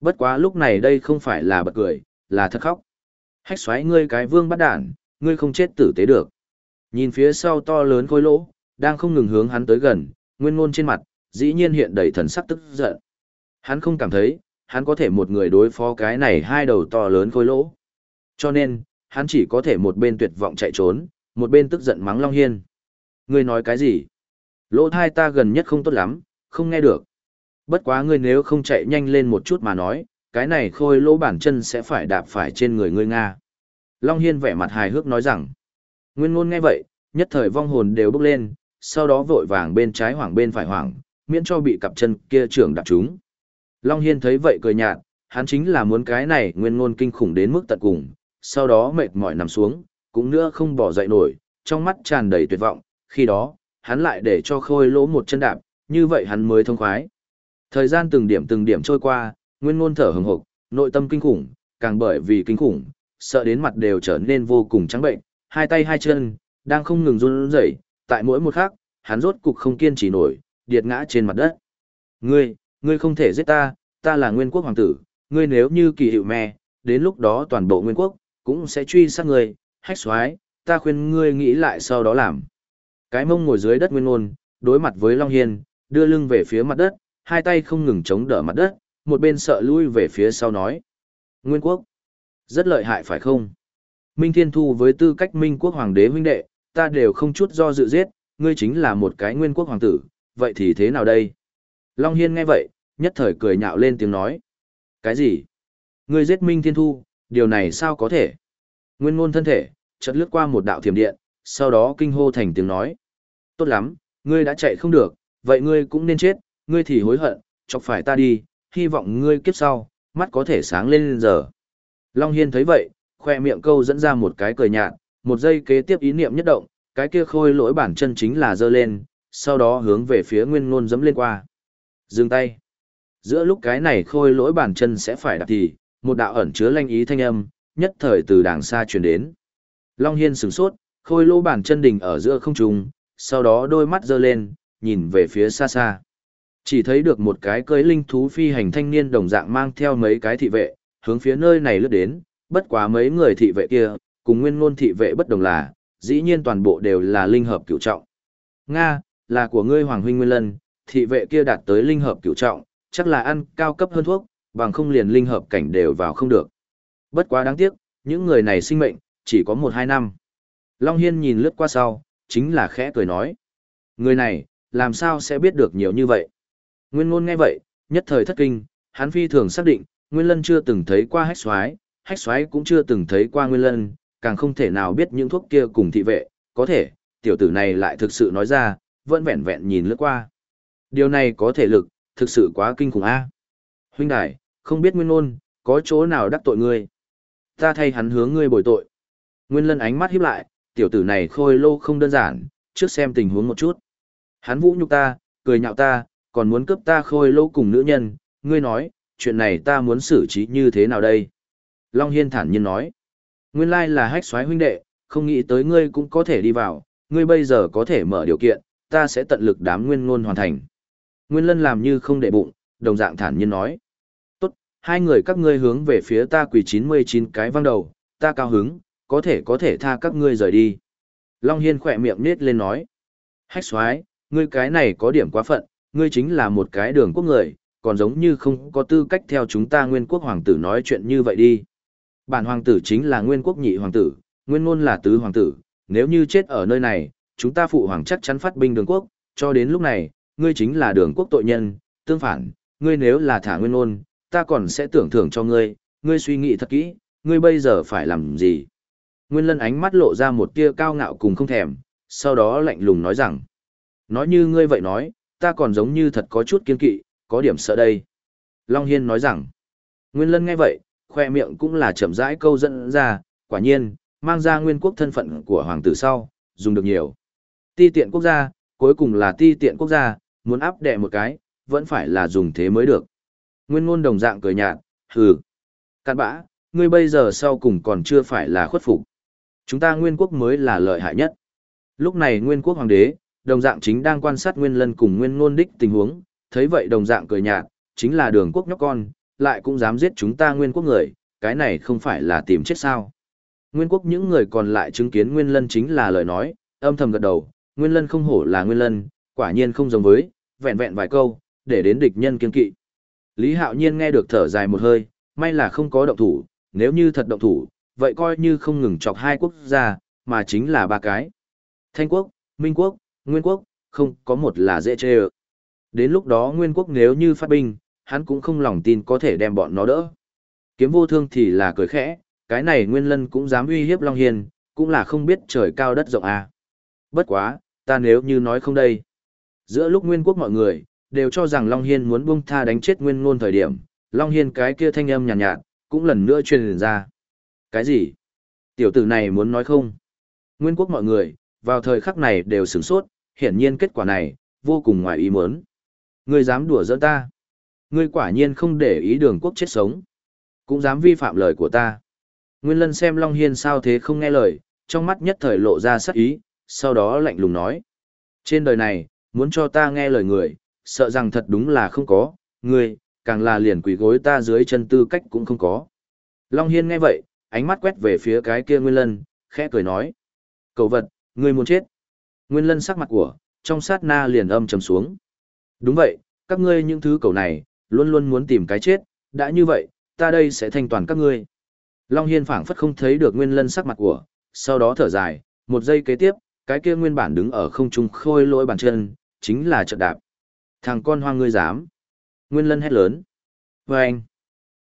Bất quá lúc này đây không phải là bật cười, là thật khóc. Hách xoáy ngươi cái vương bắt đản, ngươi không chết tử tế được. Nhìn phía sau to lớn khôi lỗ, đang không ngừng hướng hắn tới gần, nguyên ngôn trên mặt, dĩ nhiên hiện đầy thần sắc tức giận. Hắn không cảm thấy, hắn có thể một người đối phó cái này hai đầu to lớn khôi lỗ. Cho nên, hắn chỉ có thể một bên tuyệt vọng chạy trốn, một bên tức giận mắng Long Hiên. Ngươi nói cái gì? Lỗ thai ta gần nhất không tốt lắm, không nghe được. Bất quá ngươi nếu không chạy nhanh lên một chút mà nói, cái này khôi lỗ bản chân sẽ phải đạp phải trên người ngươi Nga. Long Hiên vẻ mặt hài hước nói rằng, nguyên ngôn nghe vậy, nhất thời vong hồn đều bốc lên, sau đó vội vàng bên trái hoảng bên phải hoảng, miễn cho bị cặp chân kia trưởng đạp chúng. Long Hiên thấy vậy cười nhạt, hắn chính là muốn cái này nguyên ngôn kinh khủng đến mức tận cùng, sau đó mệt mỏi nằm xuống, cũng nữa không bỏ dậy nổi, trong mắt tràn đầy tuyệt vọng, khi đó, hắn lại để cho khôi lỗ một chân đạp, như vậy hắn mới thông khoái. Thời gian từng điểm từng điểm trôi qua, nguyên ngôn thở hừng hực, nội tâm kinh khủng, càng bởi vì kinh khủng, sợ đến mặt đều trở nên vô cùng trắng bệnh, hai tay hai chân, đang không ngừng run rẩy, tại mỗi một khắc, hắn rốt cục không kiên trì nổi, điệt ngã trên mặt đất. Ngươi, ngươi không thể giết ta, ta là nguyên quốc hoàng tử, ngươi nếu như kỳ hiệu mẹ, đến lúc đó toàn bộ nguyên quốc, cũng sẽ truy sát ngươi, hách xoái, ta khuyên ngươi nghĩ lại sau đó làm. Cái mông ngồi dưới đất nguyên ngôn, đối mặt với Long Hiên, đưa lưng về phía mặt đất, hai tay không ngừng chống đỡ mặt đất, một bên sợ lui về phía sau nói. Nguyên quốc, rất lợi hại phải không? Minh Thiên Thu với tư cách Minh quốc hoàng đế huynh đệ, ta đều không chút do dự giết, ngươi chính là một cái nguyên quốc hoàng tử, vậy thì thế nào đây? Long Hiên nghe vậy, nhất thời cười nhạo lên tiếng nói. Cái gì? Ngươi giết Minh Thiên Thu, điều này sao có thể? Nguyên ngôn thân thể, chợt lướt qua một đạo thiểm điện, sau đó kinh hô thành tiếng nói. Tốt lắm, ngươi đã chạy không được, vậy ngươi cũng nên chết, ngươi thì hối hận, chọc phải ta đi, hy vọng ngươi kiếp sau, mắt có thể sáng lên giờ. Long Hiên thấy vậy, khoe miệng câu dẫn ra một cái cười nhạt, một giây kế tiếp ý niệm nhất động, cái kia khôi lỗi bản chân chính là dơ lên, sau đó hướng về phía nguyên ngôn dẫm lên qua. Dừng tay. Giữa lúc cái này khôi lỗi bản chân sẽ phải đạp thì, một đạo ẩn chứa lanh ý thanh âm, nhất thời từ đàng xa truyền đến. Long Hiên sửng sốt, khôi lỗ bản chân đỉnh ở giữa không trung, sau đó đôi mắt dơ lên, nhìn về phía xa xa. Chỉ thấy được một cái cưới linh thú phi hành thanh niên đồng dạng mang theo mấy cái thị vệ, hướng phía nơi này lướt đến, bất quá mấy người thị vệ kia, cùng nguyên ngôn thị vệ bất đồng là, dĩ nhiên toàn bộ đều là linh hợp cửu trọng. Nga, là của ngươi Hoàng Huynh Nguyên Lân, thị vệ kia đạt tới linh hợp cửu trọng, chắc là ăn cao cấp hơn thuốc, bằng không liền linh hợp cảnh đều vào không được. Bất quá đáng tiếc, những người này sinh mệnh, chỉ có một hai năm. Long Hiên nhìn lướt qua sau, chính là khẽ cười nói. Người này, làm sao sẽ biết được nhiều như vậy? Nguyên ngôn nghe vậy, nhất thời thất kinh, hắn phi thường xác định, Nguyên Lân chưa từng thấy qua hách xoái, hách xoái cũng chưa từng thấy qua Nguyên Lân, càng không thể nào biết những thuốc kia cùng thị vệ, có thể, tiểu tử này lại thực sự nói ra, vẫn vẹn vẹn nhìn lướt qua. Điều này có thể lực, thực sự quá kinh khủng a. Huynh đài, không biết Nguyên Ngôn, có chỗ nào đắc tội ngươi? Ta thay hắn hướng ngươi bồi tội. Nguyên Lân ánh mắt híp lại, tiểu tử này khôi lô không đơn giản, trước xem tình huống một chút. Hắn vũ nhục ta, cười nhạo ta, còn muốn cướp ta khôi lô cùng nữ nhân, ngươi nói, chuyện này ta muốn xử trí như thế nào đây? Long Hiên thản nhiên nói, nguyên lai là hách xoái huynh đệ, không nghĩ tới ngươi cũng có thể đi vào, ngươi bây giờ có thể mở điều kiện, ta sẽ tận lực đám nguyên ngôn hoàn thành. Nguyên lân làm như không để bụng, đồng dạng thản nhiên nói, tốt, hai người các ngươi hướng về phía ta quỳ 99 cái văng đầu, ta cao hứng, có thể có thể tha các ngươi rời đi. Long Hiên khỏe miệng nết lên nói. Hách xoái, ngươi cái này có điểm quá phận, ngươi chính là một cái đường quốc người, còn giống như không có tư cách theo chúng ta nguyên quốc hoàng tử nói chuyện như vậy đi. Bản hoàng tử chính là nguyên quốc nhị hoàng tử, nguyên ngôn là tứ hoàng tử, nếu như chết ở nơi này, chúng ta phụ hoàng chắc chắn phát binh đường quốc, cho đến lúc này, ngươi chính là đường quốc tội nhân, tương phản, ngươi nếu là thả nguyên ngôn, ta còn sẽ tưởng thưởng cho ngươi, ngươi suy nghĩ thật kỹ, ngươi bây giờ phải làm gì. Nguyên lân ánh mắt lộ ra một tia cao ngạo cùng không thèm, sau đó lạnh lùng nói rằng. Nói như ngươi vậy nói, ta còn giống như thật có chút kiên kỵ, có điểm sợ đây. Long Hiên nói rằng. Nguyên lân nghe vậy, khoe miệng cũng là chậm rãi câu dẫn ra, quả nhiên, mang ra nguyên quốc thân phận của hoàng tử sau, dùng được nhiều. Ti tiện quốc gia, cuối cùng là ti tiện quốc gia, muốn áp đẻ một cái, vẫn phải là dùng thế mới được. Nguyên ngôn đồng dạng cười nhạt, hừ. Cạn bã, ngươi bây giờ sau cùng còn chưa phải là khuất phục chúng ta nguyên quốc mới là lợi hại nhất. Lúc này nguyên quốc hoàng đế, đồng dạng chính đang quan sát nguyên lân cùng nguyên ngôn đích tình huống, thấy vậy đồng dạng cười nhạt, chính là đường quốc nhóc con, lại cũng dám giết chúng ta nguyên quốc người, cái này không phải là tìm chết sao. Nguyên quốc những người còn lại chứng kiến nguyên lân chính là lời nói, âm thầm gật đầu, nguyên lân không hổ là nguyên lân, quả nhiên không giống với, vẹn vẹn vài câu, để đến địch nhân kiên kỵ. Lý Hạo Nhiên nghe được thở dài một hơi, may là không có động thủ, nếu như thật động thủ, vậy coi như không ngừng chọc hai quốc gia, mà chính là ba cái. Thanh quốc, Minh quốc, Nguyên quốc, không có một là dễ chê ơ. Đến lúc đó Nguyên quốc nếu như phát binh, hắn cũng không lòng tin có thể đem bọn nó đỡ. Kiếm vô thương thì là cười khẽ, cái này Nguyên lân cũng dám uy hiếp Long Hiền, cũng là không biết trời cao đất rộng à. Bất quá, ta nếu như nói không đây. Giữa lúc Nguyên quốc mọi người, đều cho rằng Long Hiên muốn buông tha đánh chết Nguyên ngôn thời điểm, Long Hiên cái kia thanh âm nhàn nhạt, nhạt, cũng lần nữa truyền ra. Cái gì? Tiểu tử này muốn nói không? Nguyên quốc mọi người, vào thời khắc này đều sửng sốt, hiển nhiên kết quả này, vô cùng ngoài ý muốn. Ngươi dám đùa giỡn ta? Ngươi quả nhiên không để ý đường quốc chết sống. Cũng dám vi phạm lời của ta. Nguyên lân xem Long Hiên sao thế không nghe lời, trong mắt nhất thời lộ ra sắc ý, sau đó lạnh lùng nói. Trên đời này, muốn cho ta nghe lời người, sợ rằng thật đúng là không có, ngươi, càng là liền quỷ gối ta dưới chân tư cách cũng không có. Long Hiên nghe vậy, ánh mắt quét về phía cái kia Nguyên Lân, khẽ cười nói. Cầu vật, ngươi muốn chết. Nguyên Lân sắc mặt của, trong sát na liền âm trầm xuống. Đúng vậy, các ngươi những thứ cầu này, luôn luôn muốn tìm cái chết, đã như vậy, ta đây sẽ thanh toàn các ngươi. Long Hiên phảng phất không thấy được Nguyên Lân sắc mặt của, sau đó thở dài, một giây kế tiếp, cái kia nguyên bản đứng ở không trung khôi lỗi bàn chân, chính là trận đạp. Thằng con hoang ngươi dám. Nguyên Lân hét lớn. Và anh.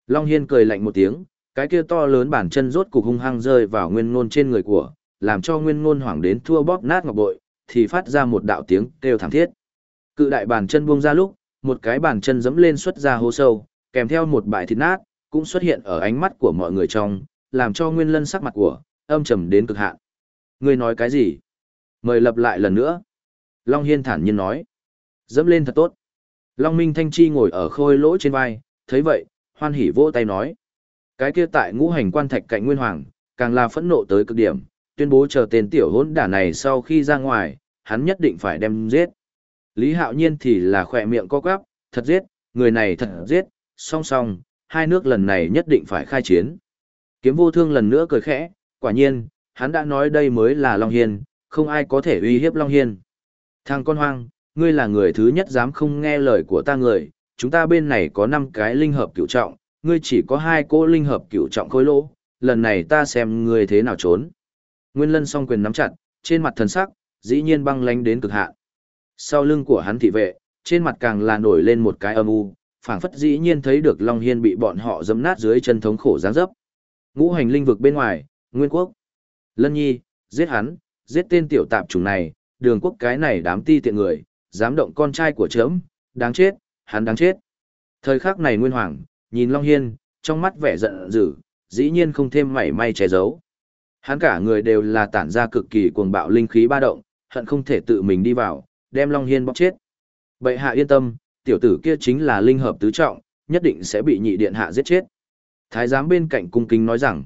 Long Hiên cười lạnh một tiếng, cái kia to lớn bản chân rốt cục hung hăng rơi vào nguyên ngôn trên người của, làm cho nguyên ngôn hoảng đến thua bóp nát ngọc bội, thì phát ra một đạo tiếng kêu thảm thiết. Cự đại bàn chân buông ra lúc, một cái bàn chân dẫm lên xuất ra hố sâu, kèm theo một bãi thịt nát, cũng xuất hiện ở ánh mắt của mọi người trong, làm cho Nguyên Lân sắc mặt của, âm trầm đến cực hạn. Ngươi nói cái gì? Mời lập lại lần nữa. Long Hiên thản nhiên nói. Dẫm lên thật tốt. Long Minh Thanh Chi ngồi ở khôi lỗ trên vai, thấy vậy, hoan hỉ vỗ tay nói. Cái kia tại ngũ hành quan thạch cạnh Nguyên Hoàng, càng là phẫn nộ tới cực điểm, tuyên bố chờ tên tiểu hỗn đả này sau khi ra ngoài, hắn nhất định phải đem giết. Lý Hạo Nhiên thì là khỏe miệng co quắp, thật giết, người này thật giết, song song, hai nước lần này nhất định phải khai chiến. Kiếm vô thương lần nữa cười khẽ, quả nhiên, hắn đã nói đây mới là Long Hiên, không ai có thể uy hiếp Long Hiên. Thằng con hoang, ngươi là người thứ nhất dám không nghe lời của ta người, chúng ta bên này có 5 cái linh hợp cựu trọng, ngươi chỉ có hai cô linh hợp cựu trọng khối lỗ, lần này ta xem ngươi thế nào trốn. Nguyên lân song quyền nắm chặt, trên mặt thần sắc, dĩ nhiên băng lánh đến cực hạn. Sau lưng của hắn thị vệ, trên mặt càng là nổi lên một cái âm u, phảng phất dĩ nhiên thấy được Long Hiên bị bọn họ dẫm nát dưới chân thống khổ giáng dấp. Ngũ hành linh vực bên ngoài, Nguyên Quốc. Lân Nhi, giết hắn, giết tên tiểu tạp chủng này, đường quốc cái này đám ti tiện người, dám động con trai của chớm, đáng chết, hắn đáng chết. Thời khắc này Nguyên Hoàng, nhìn Long Hiên, trong mắt vẻ giận dữ, dĩ nhiên không thêm mảy may che giấu. Hắn cả người đều là tản ra cực kỳ cuồng bạo linh khí ba động, hận không thể tự mình đi vào, đem Long Hiên bóc chết. Bệ hạ yên tâm, tiểu tử kia chính là linh hợp tứ trọng, nhất định sẽ bị nhị điện hạ giết chết. Thái giám bên cạnh cung kính nói rằng,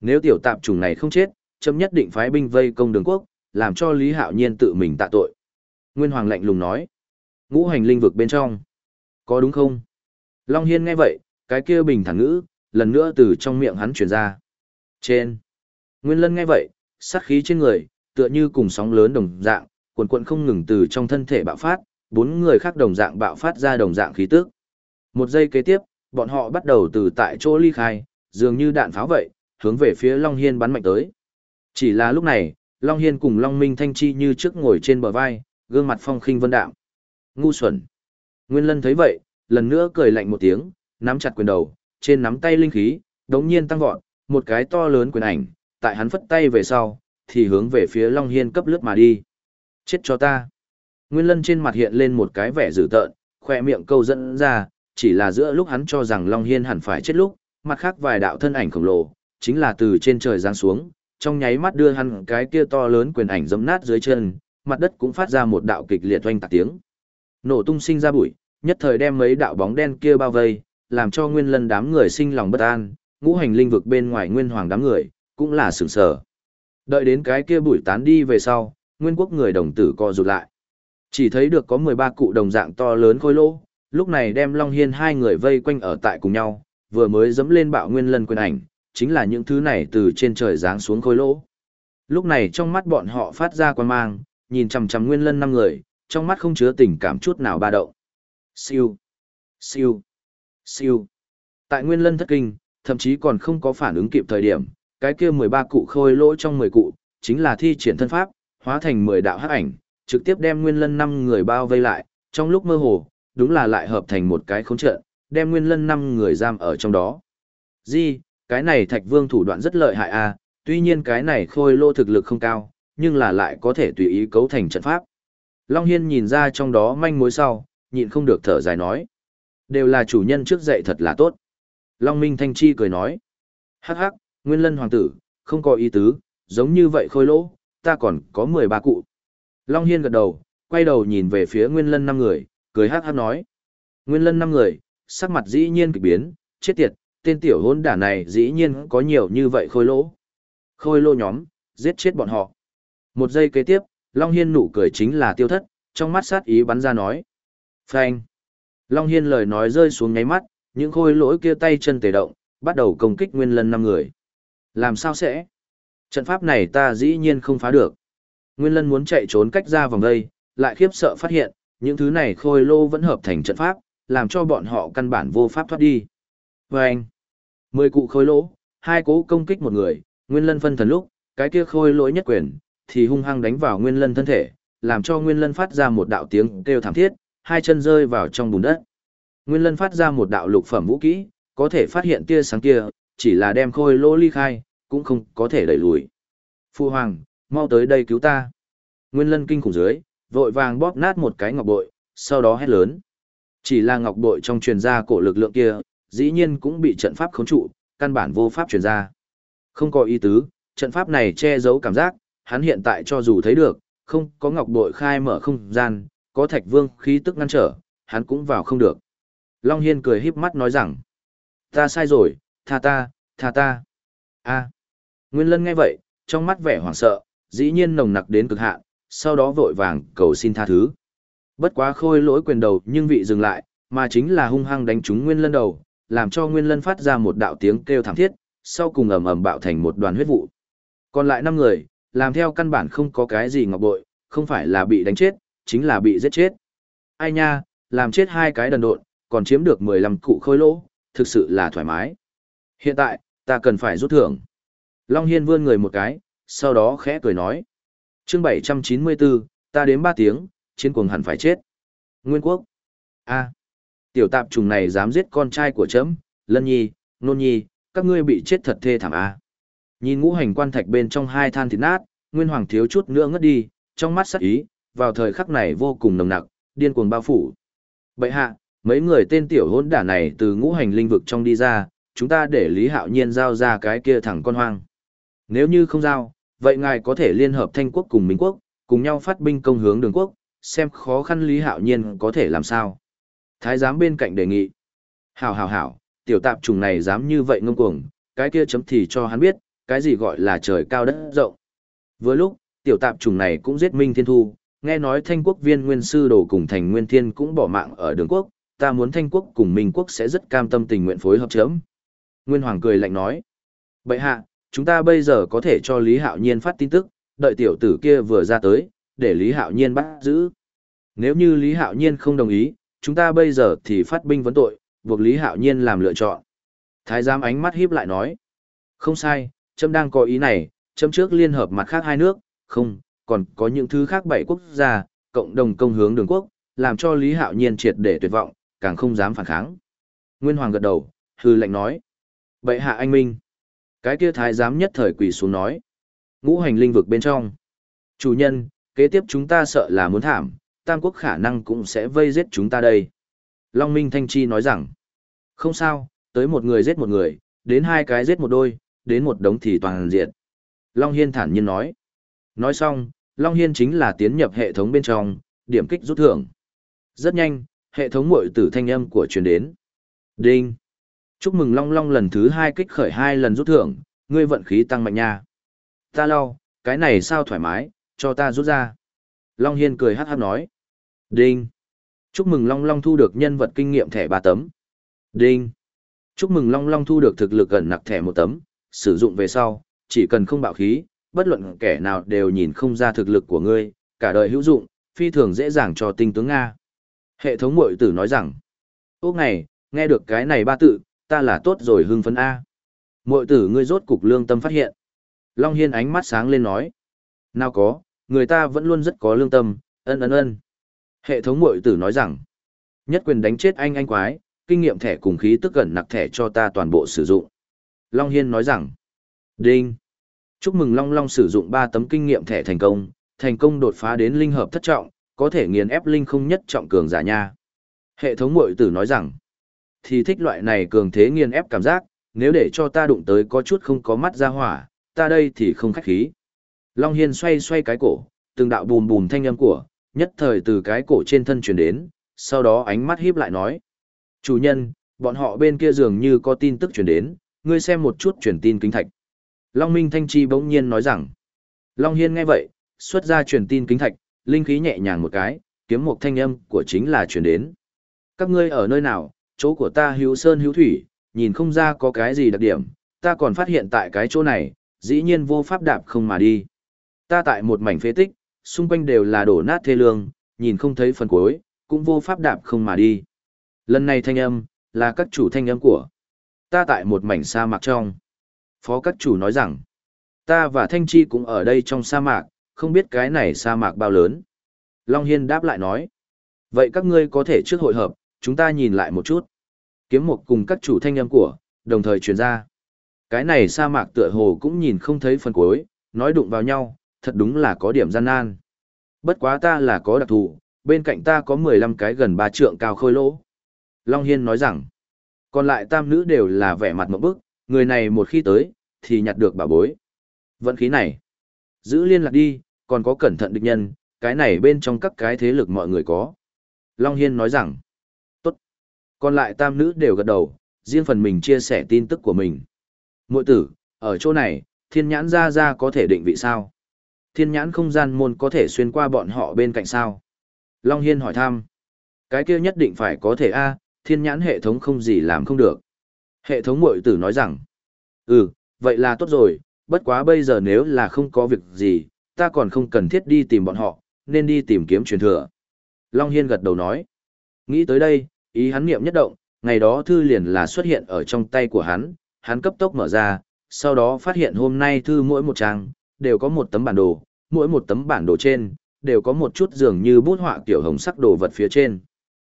nếu tiểu tạp chủng này không chết, chấm nhất định phái binh vây công đường quốc, làm cho Lý Hạo Nhiên tự mình tạ tội. Nguyên Hoàng lạnh lùng nói, ngũ hành linh vực bên trong. Có đúng không? Long Hiên nghe vậy, cái kia bình thản ngữ, lần nữa từ trong miệng hắn truyền ra. Trên. Nguyên Lân nghe vậy, sát khí trên người, tựa như cùng sóng lớn đồng dạng, cuồn cuộn không ngừng từ trong thân thể bạo phát, bốn người khác đồng dạng bạo phát ra đồng dạng khí tức. Một giây kế tiếp, bọn họ bắt đầu từ tại chỗ ly khai, dường như đạn pháo vậy, hướng về phía Long Hiên bắn mạnh tới. Chỉ là lúc này, Long Hiên cùng Long Minh Thanh Chi như trước ngồi trên bờ vai, gương mặt phong khinh vân đạm. Ngu xuẩn. Nguyên Lân thấy vậy, lần nữa cười lạnh một tiếng, nắm chặt quyền đầu, trên nắm tay linh khí, đống nhiên tăng vọt, một cái to lớn quyền ảnh, tại hắn phất tay về sau, thì hướng về phía Long Hiên cấp lướt mà đi. Chết cho ta. Nguyên Lân trên mặt hiện lên một cái vẻ dữ tợn, khoe miệng câu dẫn ra, chỉ là giữa lúc hắn cho rằng Long Hiên hẳn phải chết lúc, mặt khác vài đạo thân ảnh khổng lồ, chính là từ trên trời giáng xuống, trong nháy mắt đưa hắn cái kia to lớn quyền ảnh dẫm nát dưới chân, mặt đất cũng phát ra một đạo kịch liệt oanh tạc tiếng. Nổ tung sinh ra bụi, nhất thời đem mấy đạo bóng đen kia bao vây, làm cho Nguyên Lân đám người sinh lòng bất an, ngũ hành linh vực bên ngoài Nguyên Hoàng đám người, cũng là sửng sở. Đợi đến cái kia bụi tán đi về sau, Nguyên Quốc người đồng tử co rụt lại. Chỉ thấy được có 13 cụ đồng dạng to lớn khối lỗ, lúc này đem Long Hiên hai người vây quanh ở tại cùng nhau, vừa mới dẫm lên bạo nguyên lân quyền ảnh, chính là những thứ này từ trên trời giáng xuống khối lỗ. Lúc này trong mắt bọn họ phát ra quan mang, nhìn chằm chằm nguyên lân năm người, trong mắt không chứa tình cảm chút nào ba động. Siêu, siêu, siêu. Tại nguyên lân thất kinh, thậm chí còn không có phản ứng kịp thời điểm, cái kia 13 cụ khôi lỗ trong 10 cụ, chính là thi triển thân pháp, hóa thành 10 đạo hắc ảnh, trực tiếp đem nguyên lân năm người bao vây lại, trong lúc mơ hồ, đúng là lại hợp thành một cái khống trận, đem nguyên lân năm người giam ở trong đó. Di, cái này thạch vương thủ đoạn rất lợi hại a à, tuy nhiên cái này khôi lỗ thực lực không cao, nhưng là lại có thể tùy ý cấu thành trận pháp. Long Hiên nhìn ra trong đó manh mối sau, nhịn không được thở dài nói. Đều là chủ nhân trước dạy thật là tốt. Long Minh Thanh Chi cười nói. Hắc hắc, nguyên lân hoàng tử, không có ý tứ, giống như vậy khôi lỗ, ta còn có 13 cụ. Long Hiên gật đầu, quay đầu nhìn về phía Nguyên Lân năm người, cười hát hát nói. Nguyên Lân năm người, sắc mặt dĩ nhiên kịch biến, chết tiệt, tên tiểu hôn đả này dĩ nhiên có nhiều như vậy khôi lỗ. Khôi lỗ nhóm, giết chết bọn họ. Một giây kế tiếp, Long Hiên nụ cười chính là tiêu thất, trong mắt sát ý bắn ra nói. Phanh. Long Hiên lời nói rơi xuống nháy mắt, những khôi lỗi kia tay chân tề động, bắt đầu công kích nguyên lân năm người. Làm sao sẽ? Trận pháp này ta dĩ nhiên không phá được. Nguyên lân muốn chạy trốn cách ra vòng đây, lại khiếp sợ phát hiện, những thứ này khôi lô vẫn hợp thành trận pháp, làm cho bọn họ căn bản vô pháp thoát đi. Và anh, mười cụ khôi lỗ, hai cố công kích một người, nguyên lân phân thần lúc, cái kia khôi lỗi nhất quyền, thì hung hăng đánh vào nguyên lân thân thể, làm cho nguyên lân phát ra một đạo tiếng kêu thảm thiết, hai chân rơi vào trong bùn đất. Nguyên lân phát ra một đạo lục phẩm vũ kỹ, có thể phát hiện tia sáng kia, chỉ là đem khôi lỗ ly khai, cũng không có thể đẩy lùi. Phu hoàng, mau tới đây cứu ta. Nguyên lân kinh khủng dưới, vội vàng bóp nát một cái ngọc bội, sau đó hét lớn. Chỉ là ngọc bội trong truyền ra cổ lực lượng kia, dĩ nhiên cũng bị trận pháp khống trụ, căn bản vô pháp truyền ra. Không có ý tứ, trận pháp này che giấu cảm giác, hắn hiện tại cho dù thấy được, không có ngọc bội khai mở không gian, có thạch vương khí tức ngăn trở, hắn cũng vào không được. Long Hiên cười híp mắt nói rằng, ta sai rồi, tha ta, tha ta. a Nguyên Lân nghe vậy, trong mắt vẻ hoảng sợ, dĩ nhiên nồng nặc đến cực hạn, sau đó vội vàng cầu xin tha thứ. Bất quá khôi lỗi quyền đầu nhưng vị dừng lại, mà chính là hung hăng đánh trúng Nguyên Lân đầu, làm cho Nguyên Lân phát ra một đạo tiếng kêu thảm thiết, sau cùng ầm ầm bạo thành một đoàn huyết vụ. Còn lại 5 người, làm theo căn bản không có cái gì ngọc bội, không phải là bị đánh chết, chính là bị giết chết. Ai nha, làm chết hai cái đần độn, còn chiếm được 15 cụ khôi lỗ, thực sự là thoải mái. Hiện tại, ta cần phải rút thưởng. Long Hiên vươn người một cái, sau đó khẽ cười nói. chương 794, ta đến 3 tiếng, chiến cuồng hẳn phải chết. Nguyên quốc. a tiểu tạp trùng này dám giết con trai của chấm, lân nhi, nôn nhi, các ngươi bị chết thật thê thảm a Nhìn ngũ hành quan thạch bên trong hai than thịt nát, Nguyên Hoàng thiếu chút nữa ngất đi, trong mắt sắc ý, vào thời khắc này vô cùng nồng nặc, điên cuồng bao phủ. Bậy hạ, mấy người tên tiểu hỗn đả này từ ngũ hành linh vực trong đi ra, chúng ta để Lý Hạo Nhiên giao ra cái kia thẳng con hoang. Nếu như không giao, vậy ngài có thể liên hợp Thanh quốc cùng Minh quốc, cùng nhau phát binh công hướng đường quốc, xem khó khăn Lý Hạo Nhiên có thể làm sao. Thái giám bên cạnh đề nghị. Hảo hảo hảo, tiểu tạp trùng này dám như vậy ngông cuồng, cái kia chấm thì cho hắn biết, cái gì gọi là trời cao đất rộng. Vừa lúc, tiểu tạp trùng này cũng giết Minh Thiên Thu, nghe nói thanh quốc viên nguyên sư đồ cùng thành nguyên thiên cũng bỏ mạng ở đường quốc, ta muốn thanh quốc cùng Minh quốc sẽ rất cam tâm tình nguyện phối hợp chấm. Nguyên Hoàng cười lạnh nói, Bậy hạ, chúng ta bây giờ có thể cho Lý Hạo Nhiên phát tin tức, đợi tiểu tử kia vừa ra tới, để Lý Hạo Nhiên bắt giữ. Nếu như Lý Hạo Nhiên không đồng ý, chúng ta bây giờ thì phát binh vấn tội, buộc Lý Hạo Nhiên làm lựa chọn. Thái giám ánh mắt híp lại nói, không sai, trâm đang có ý này, trâm trước liên hợp mặt khác hai nước, không, còn có những thứ khác bảy quốc gia, cộng đồng công hướng đường quốc, làm cho Lý Hạo Nhiên triệt để tuyệt vọng, càng không dám phản kháng. Nguyên Hoàng gật đầu, hư lệnh nói. Bệ hạ anh minh. Cái kia thái giám nhất thời quỳ xuống nói. Ngũ hành linh vực bên trong. Chủ nhân, kế tiếp chúng ta sợ là muốn thảm, Tam quốc khả năng cũng sẽ vây giết chúng ta đây. Long Minh Thanh Chi nói rằng. Không sao, tới một người giết một người, đến hai cái giết một đôi, đến một đống thì toàn diệt. Long Hiên thản nhiên nói. Nói xong, Long Hiên chính là tiến nhập hệ thống bên trong, điểm kích rút thưởng. Rất nhanh, hệ thống mội tử thanh âm của truyền đến. Đinh! Chúc mừng Long Long lần thứ hai kích khởi hai lần rút thưởng, ngươi vận khí tăng mạnh nha. Ta lau, cái này sao thoải mái, cho ta rút ra. Long Hiên cười hát hát nói. Đinh! Chúc mừng Long Long thu được nhân vật kinh nghiệm thẻ ba tấm. Đinh! Chúc mừng Long Long thu được thực lực gần nặc thẻ một tấm, sử dụng về sau, chỉ cần không bạo khí, bất luận kẻ nào đều nhìn không ra thực lực của ngươi, cả đời hữu dụng, phi thường dễ dàng cho tinh tướng Nga. Hệ thống mội tử nói rằng, ốc này, nghe được cái này ba tự, ta là tốt rồi hưng phấn A. Mội tử ngươi rốt cục lương tâm phát hiện. Long Hiên ánh mắt sáng lên nói, nào có, người ta vẫn luôn rất có lương tâm, ân ân ân. Hệ thống mội tử nói rằng, nhất quyền đánh chết anh anh quái, kinh nghiệm thẻ cùng khí tức gần nặc thẻ cho ta toàn bộ sử dụng. Long Hiên nói rằng, Đinh! Chúc mừng Long Long sử dụng 3 tấm kinh nghiệm thẻ thành công, thành công đột phá đến linh hợp thất trọng, có thể nghiền ép linh không nhất trọng cường giả nha. Hệ thống mội tử nói rằng, thì thích loại này cường thế nghiền ép cảm giác, nếu để cho ta đụng tới có chút không có mắt ra hỏa, ta đây thì không khách khí. Long Hiên xoay xoay cái cổ, từng đạo bùm bùm thanh âm của, nhất thời từ cái cổ trên thân truyền đến, sau đó ánh mắt híp lại nói. Chủ nhân, bọn họ bên kia dường như có tin tức truyền đến, ngươi xem một chút truyền tin kính thạch. Long Minh Thanh Chi bỗng nhiên nói rằng. Long Hiên nghe vậy, xuất ra truyền tin kính thạch, linh khí nhẹ nhàng một cái, kiếm một thanh âm của chính là chuyển đến. Các ngươi ở nơi nào, chỗ của ta hữu sơn hữu thủy, nhìn không ra có cái gì đặc điểm, ta còn phát hiện tại cái chỗ này, dĩ nhiên vô pháp đạp không mà đi. Ta tại một mảnh phế tích, xung quanh đều là đổ nát thê lương, nhìn không thấy phần cuối, cũng vô pháp đạp không mà đi. Lần này thanh âm, là các chủ thanh âm của. Ta tại một mảnh sa mạc trong. Phó các chủ nói rằng, ta và Thanh Chi cũng ở đây trong sa mạc, không biết cái này sa mạc bao lớn. Long Hiên đáp lại nói, vậy các ngươi có thể trước hội hợp, chúng ta nhìn lại một chút. Kiếm một cùng các chủ thanh âm của, đồng thời truyền ra. Cái này sa mạc tựa hồ cũng nhìn không thấy phần cuối, nói đụng vào nhau, thật đúng là có điểm gian nan. Bất quá ta là có đặc thù, bên cạnh ta có 15 cái gần 3 trượng cao khôi lỗ. Long Hiên nói rằng, còn lại tam nữ đều là vẻ mặt một bức, người này một khi tới, thì nhặt được bà bối. Vận khí này, giữ liên lạc đi, còn có cẩn thận địch nhân, cái này bên trong các cái thế lực mọi người có. Long Hiên nói rằng. Còn lại tam nữ đều gật đầu, riêng phần mình chia sẻ tin tức của mình. Mội tử, ở chỗ này, thiên nhãn ra ra có thể định vị sao? Thiên nhãn không gian môn có thể xuyên qua bọn họ bên cạnh sao? Long Hiên hỏi thăm. Cái kia nhất định phải có thể a thiên nhãn hệ thống không gì làm không được. Hệ thống mội tử nói rằng, ừ, vậy là tốt rồi, bất quá bây giờ nếu là không có việc gì, ta còn không cần thiết đi tìm bọn họ, nên đi tìm kiếm truyền thừa. Long Hiên gật đầu nói, nghĩ tới đây, ý hắn niệm nhất động, ngày đó thư liền là xuất hiện ở trong tay của hắn, hắn cấp tốc mở ra, sau đó phát hiện hôm nay thư mỗi một trang, đều có một tấm bản đồ, mỗi một tấm bản đồ trên, đều có một chút dường như bút họa kiểu hồng sắc đồ vật phía trên.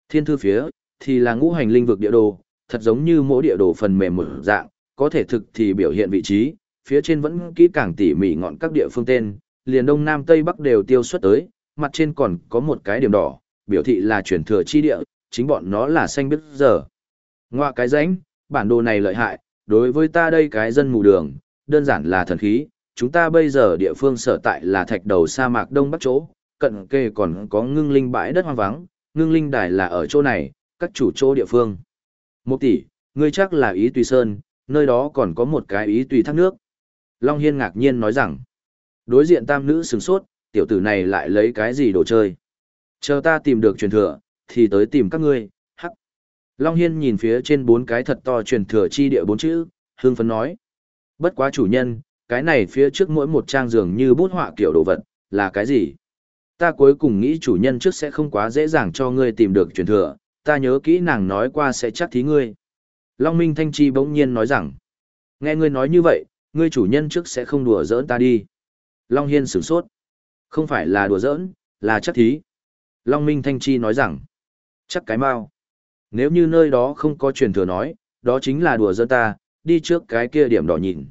Thiên thư phía, thì là ngũ hành linh vực địa đồ, thật giống như mỗi địa đồ phần mềm một dạng, có thể thực thì biểu hiện vị trí, phía trên vẫn kỹ càng tỉ mỉ ngọn các địa phương tên, liền đông nam tây bắc đều tiêu xuất tới, mặt trên còn có một cái điểm đỏ, biểu thị là chuyển thừa chi địa, chính bọn nó là xanh biết giờ. Ngoạ cái rãnh, bản đồ này lợi hại, đối với ta đây cái dân mù đường, đơn giản là thần khí, chúng ta bây giờ địa phương sở tại là thạch đầu sa mạc đông bắc chỗ, cận kề còn có ngưng linh bãi đất hoang vắng, ngưng linh đài là ở chỗ này, các chủ chỗ địa phương. Một tỷ, ngươi chắc là ý tùy sơn, nơi đó còn có một cái ý tùy thác nước. Long Hiên ngạc nhiên nói rằng, đối diện tam nữ sừng sốt, tiểu tử này lại lấy cái gì đồ chơi. Chờ ta tìm được truyền thừa, thì tới tìm các ngươi, hắc. Long Hiên nhìn phía trên bốn cái thật to truyền thừa chi địa bốn chữ, hương phấn nói. Bất quá chủ nhân, cái này phía trước mỗi một trang giường như bút họa kiểu đồ vật, là cái gì? Ta cuối cùng nghĩ chủ nhân trước sẽ không quá dễ dàng cho ngươi tìm được truyền thừa, ta nhớ kỹ nàng nói qua sẽ chắc thí ngươi. Long Minh Thanh Chi bỗng nhiên nói rằng, nghe ngươi nói như vậy, ngươi chủ nhân trước sẽ không đùa giỡn ta đi. Long Hiên sửng sốt. Không phải là đùa giỡn, là chắc thí. Long Minh Thanh Chi nói rằng, chắc cái mau. Nếu như nơi đó không có truyền thừa nói, đó chính là đùa giỡn ta, đi trước cái kia điểm đỏ nhìn.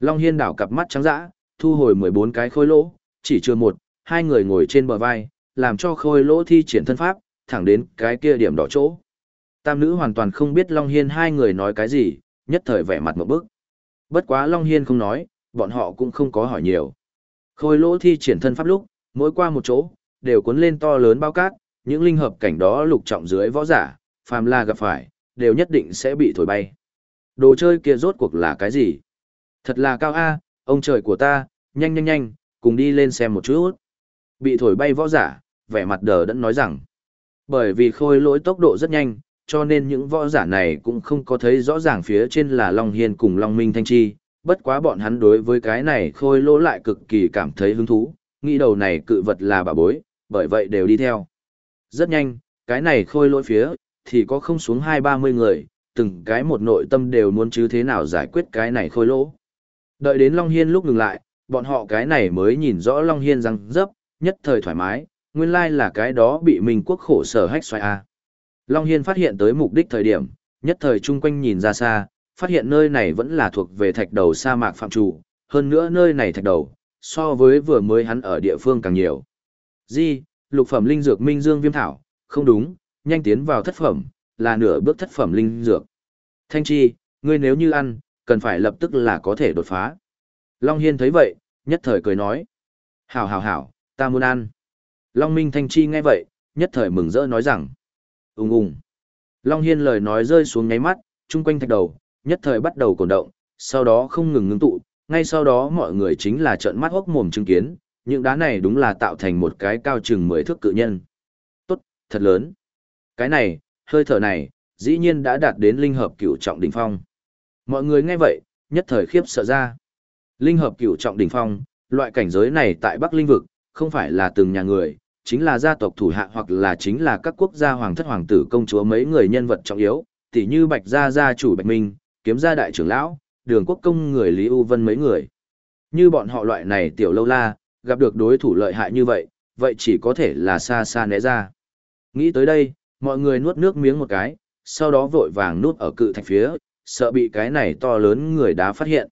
Long Hiên đảo cặp mắt trắng dã, thu hồi 14 cái khôi lỗ, chỉ chưa một, hai người ngồi trên bờ vai, làm cho khôi lỗ thi triển thân pháp, thẳng đến cái kia điểm đỏ chỗ. Tam nữ hoàn toàn không biết Long Hiên hai người nói cái gì, nhất thời vẻ mặt một bức. Bất quá Long Hiên không nói, bọn họ cũng không có hỏi nhiều. Khôi lỗ thi triển thân pháp lúc, mỗi qua một chỗ, đều cuốn lên to lớn bao cát, những linh hợp cảnh đó lục trọng dưới võ giả, phàm la gặp phải, đều nhất định sẽ bị thổi bay. Đồ chơi kia rốt cuộc là cái gì? Thật là cao A, ông trời của ta, nhanh nhanh nhanh, cùng đi lên xem một chút. Bị thổi bay võ giả, vẻ mặt đờ đẫn nói rằng, bởi vì khôi lỗi tốc độ rất nhanh, cho nên những võ giả này cũng không có thấy rõ ràng phía trên là Long Hiên cùng Long Minh Thanh Chi, bất quá bọn hắn đối với cái này khôi lỗ lại cực kỳ cảm thấy hứng thú, nghĩ đầu này cự vật là bà bối, bởi vậy đều đi theo. Rất nhanh, cái này khôi lỗi phía, thì có không xuống hai ba mươi người, từng cái một nội tâm đều muốn chứ thế nào giải quyết cái này khôi lỗ. Đợi đến Long Hiên lúc ngừng lại, bọn họ cái này mới nhìn rõ Long Hiên răng dấp, nhất thời thoải mái, nguyên lai là cái đó bị Minh quốc khổ sở hách xoay A. Long Hiên phát hiện tới mục đích thời điểm, nhất thời chung quanh nhìn ra xa, phát hiện nơi này vẫn là thuộc về thạch đầu sa mạc phạm chủ, hơn nữa nơi này thạch đầu, so với vừa mới hắn ở địa phương càng nhiều. Di, lục phẩm linh dược minh dương viêm thảo, không đúng, nhanh tiến vào thất phẩm, là nửa bước thất phẩm linh dược. Thanh chi, ngươi nếu như ăn, cần phải lập tức là có thể đột phá. Long Hiên thấy vậy, nhất thời cười nói. Hảo hảo hảo, ta muốn ăn. Long Minh Thanh Chi nghe vậy, nhất thời mừng rỡ nói rằng. Úng Úng. Long Hiên lời nói rơi xuống nháy mắt, chung quanh thạch đầu, nhất thời bắt đầu cổ động, sau đó không ngừng ngưng tụ, ngay sau đó mọi người chính là trợn mắt hốc mồm chứng kiến, những đá này đúng là tạo thành một cái cao chừng mười thước cự nhân. tốt, thật lớn. Cái này, hơi thở này, dĩ nhiên đã đạt đến linh hợp cửu trọng đỉnh phong. Mọi người nghe vậy, nhất thời khiếp sợ ra. Linh hợp cửu trọng đỉnh phong, loại cảnh giới này tại Bắc Linh vực, không phải là từng nhà người, chính là gia tộc thủ hạ hoặc là chính là các quốc gia hoàng thất hoàng tử công chúa mấy người nhân vật trọng yếu, tỉ như Bạch gia gia chủ Bạch Minh, kiếm gia đại trưởng lão, đường quốc công người Lý U Vân mấy người. Như bọn họ loại này tiểu lâu la, gặp được đối thủ lợi hại như vậy, vậy chỉ có thể là xa xa né ra. Nghĩ tới đây, mọi người nuốt nước miếng một cái, sau đó vội vàng nuốt ở cự thạch phía, sợ bị cái này to lớn người đá phát hiện.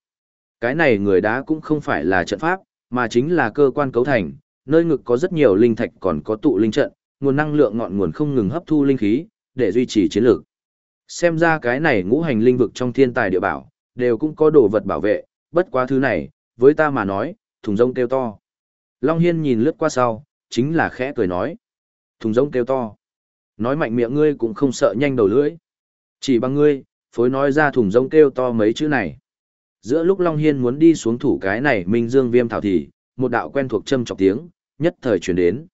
Cái này người đá cũng không phải là trận pháp, mà chính là cơ quan cấu thành, nơi ngực có rất nhiều linh thạch còn có tụ linh trận, nguồn năng lượng ngọn nguồn không ngừng hấp thu linh khí, để duy trì chiến lược. Xem ra cái này ngũ hành linh vực trong thiên tài địa bảo, đều cũng có đồ vật bảo vệ, bất quá thứ này, với ta mà nói, thùng rông kêu to. Long Hiên nhìn lướt qua sau, chính là khẽ cười nói. Thùng giống kêu to. Nói mạnh miệng ngươi cũng không sợ nhanh đầu lưỡi. Chỉ bằng ngươi, phối nói ra thùng giống kêu to mấy chữ này. Giữa lúc Long Hiên muốn đi xuống thủ cái này Minh Dương Viêm Thảo thì, một đạo quen thuộc châm chọc tiếng, nhất thời chuyển đến.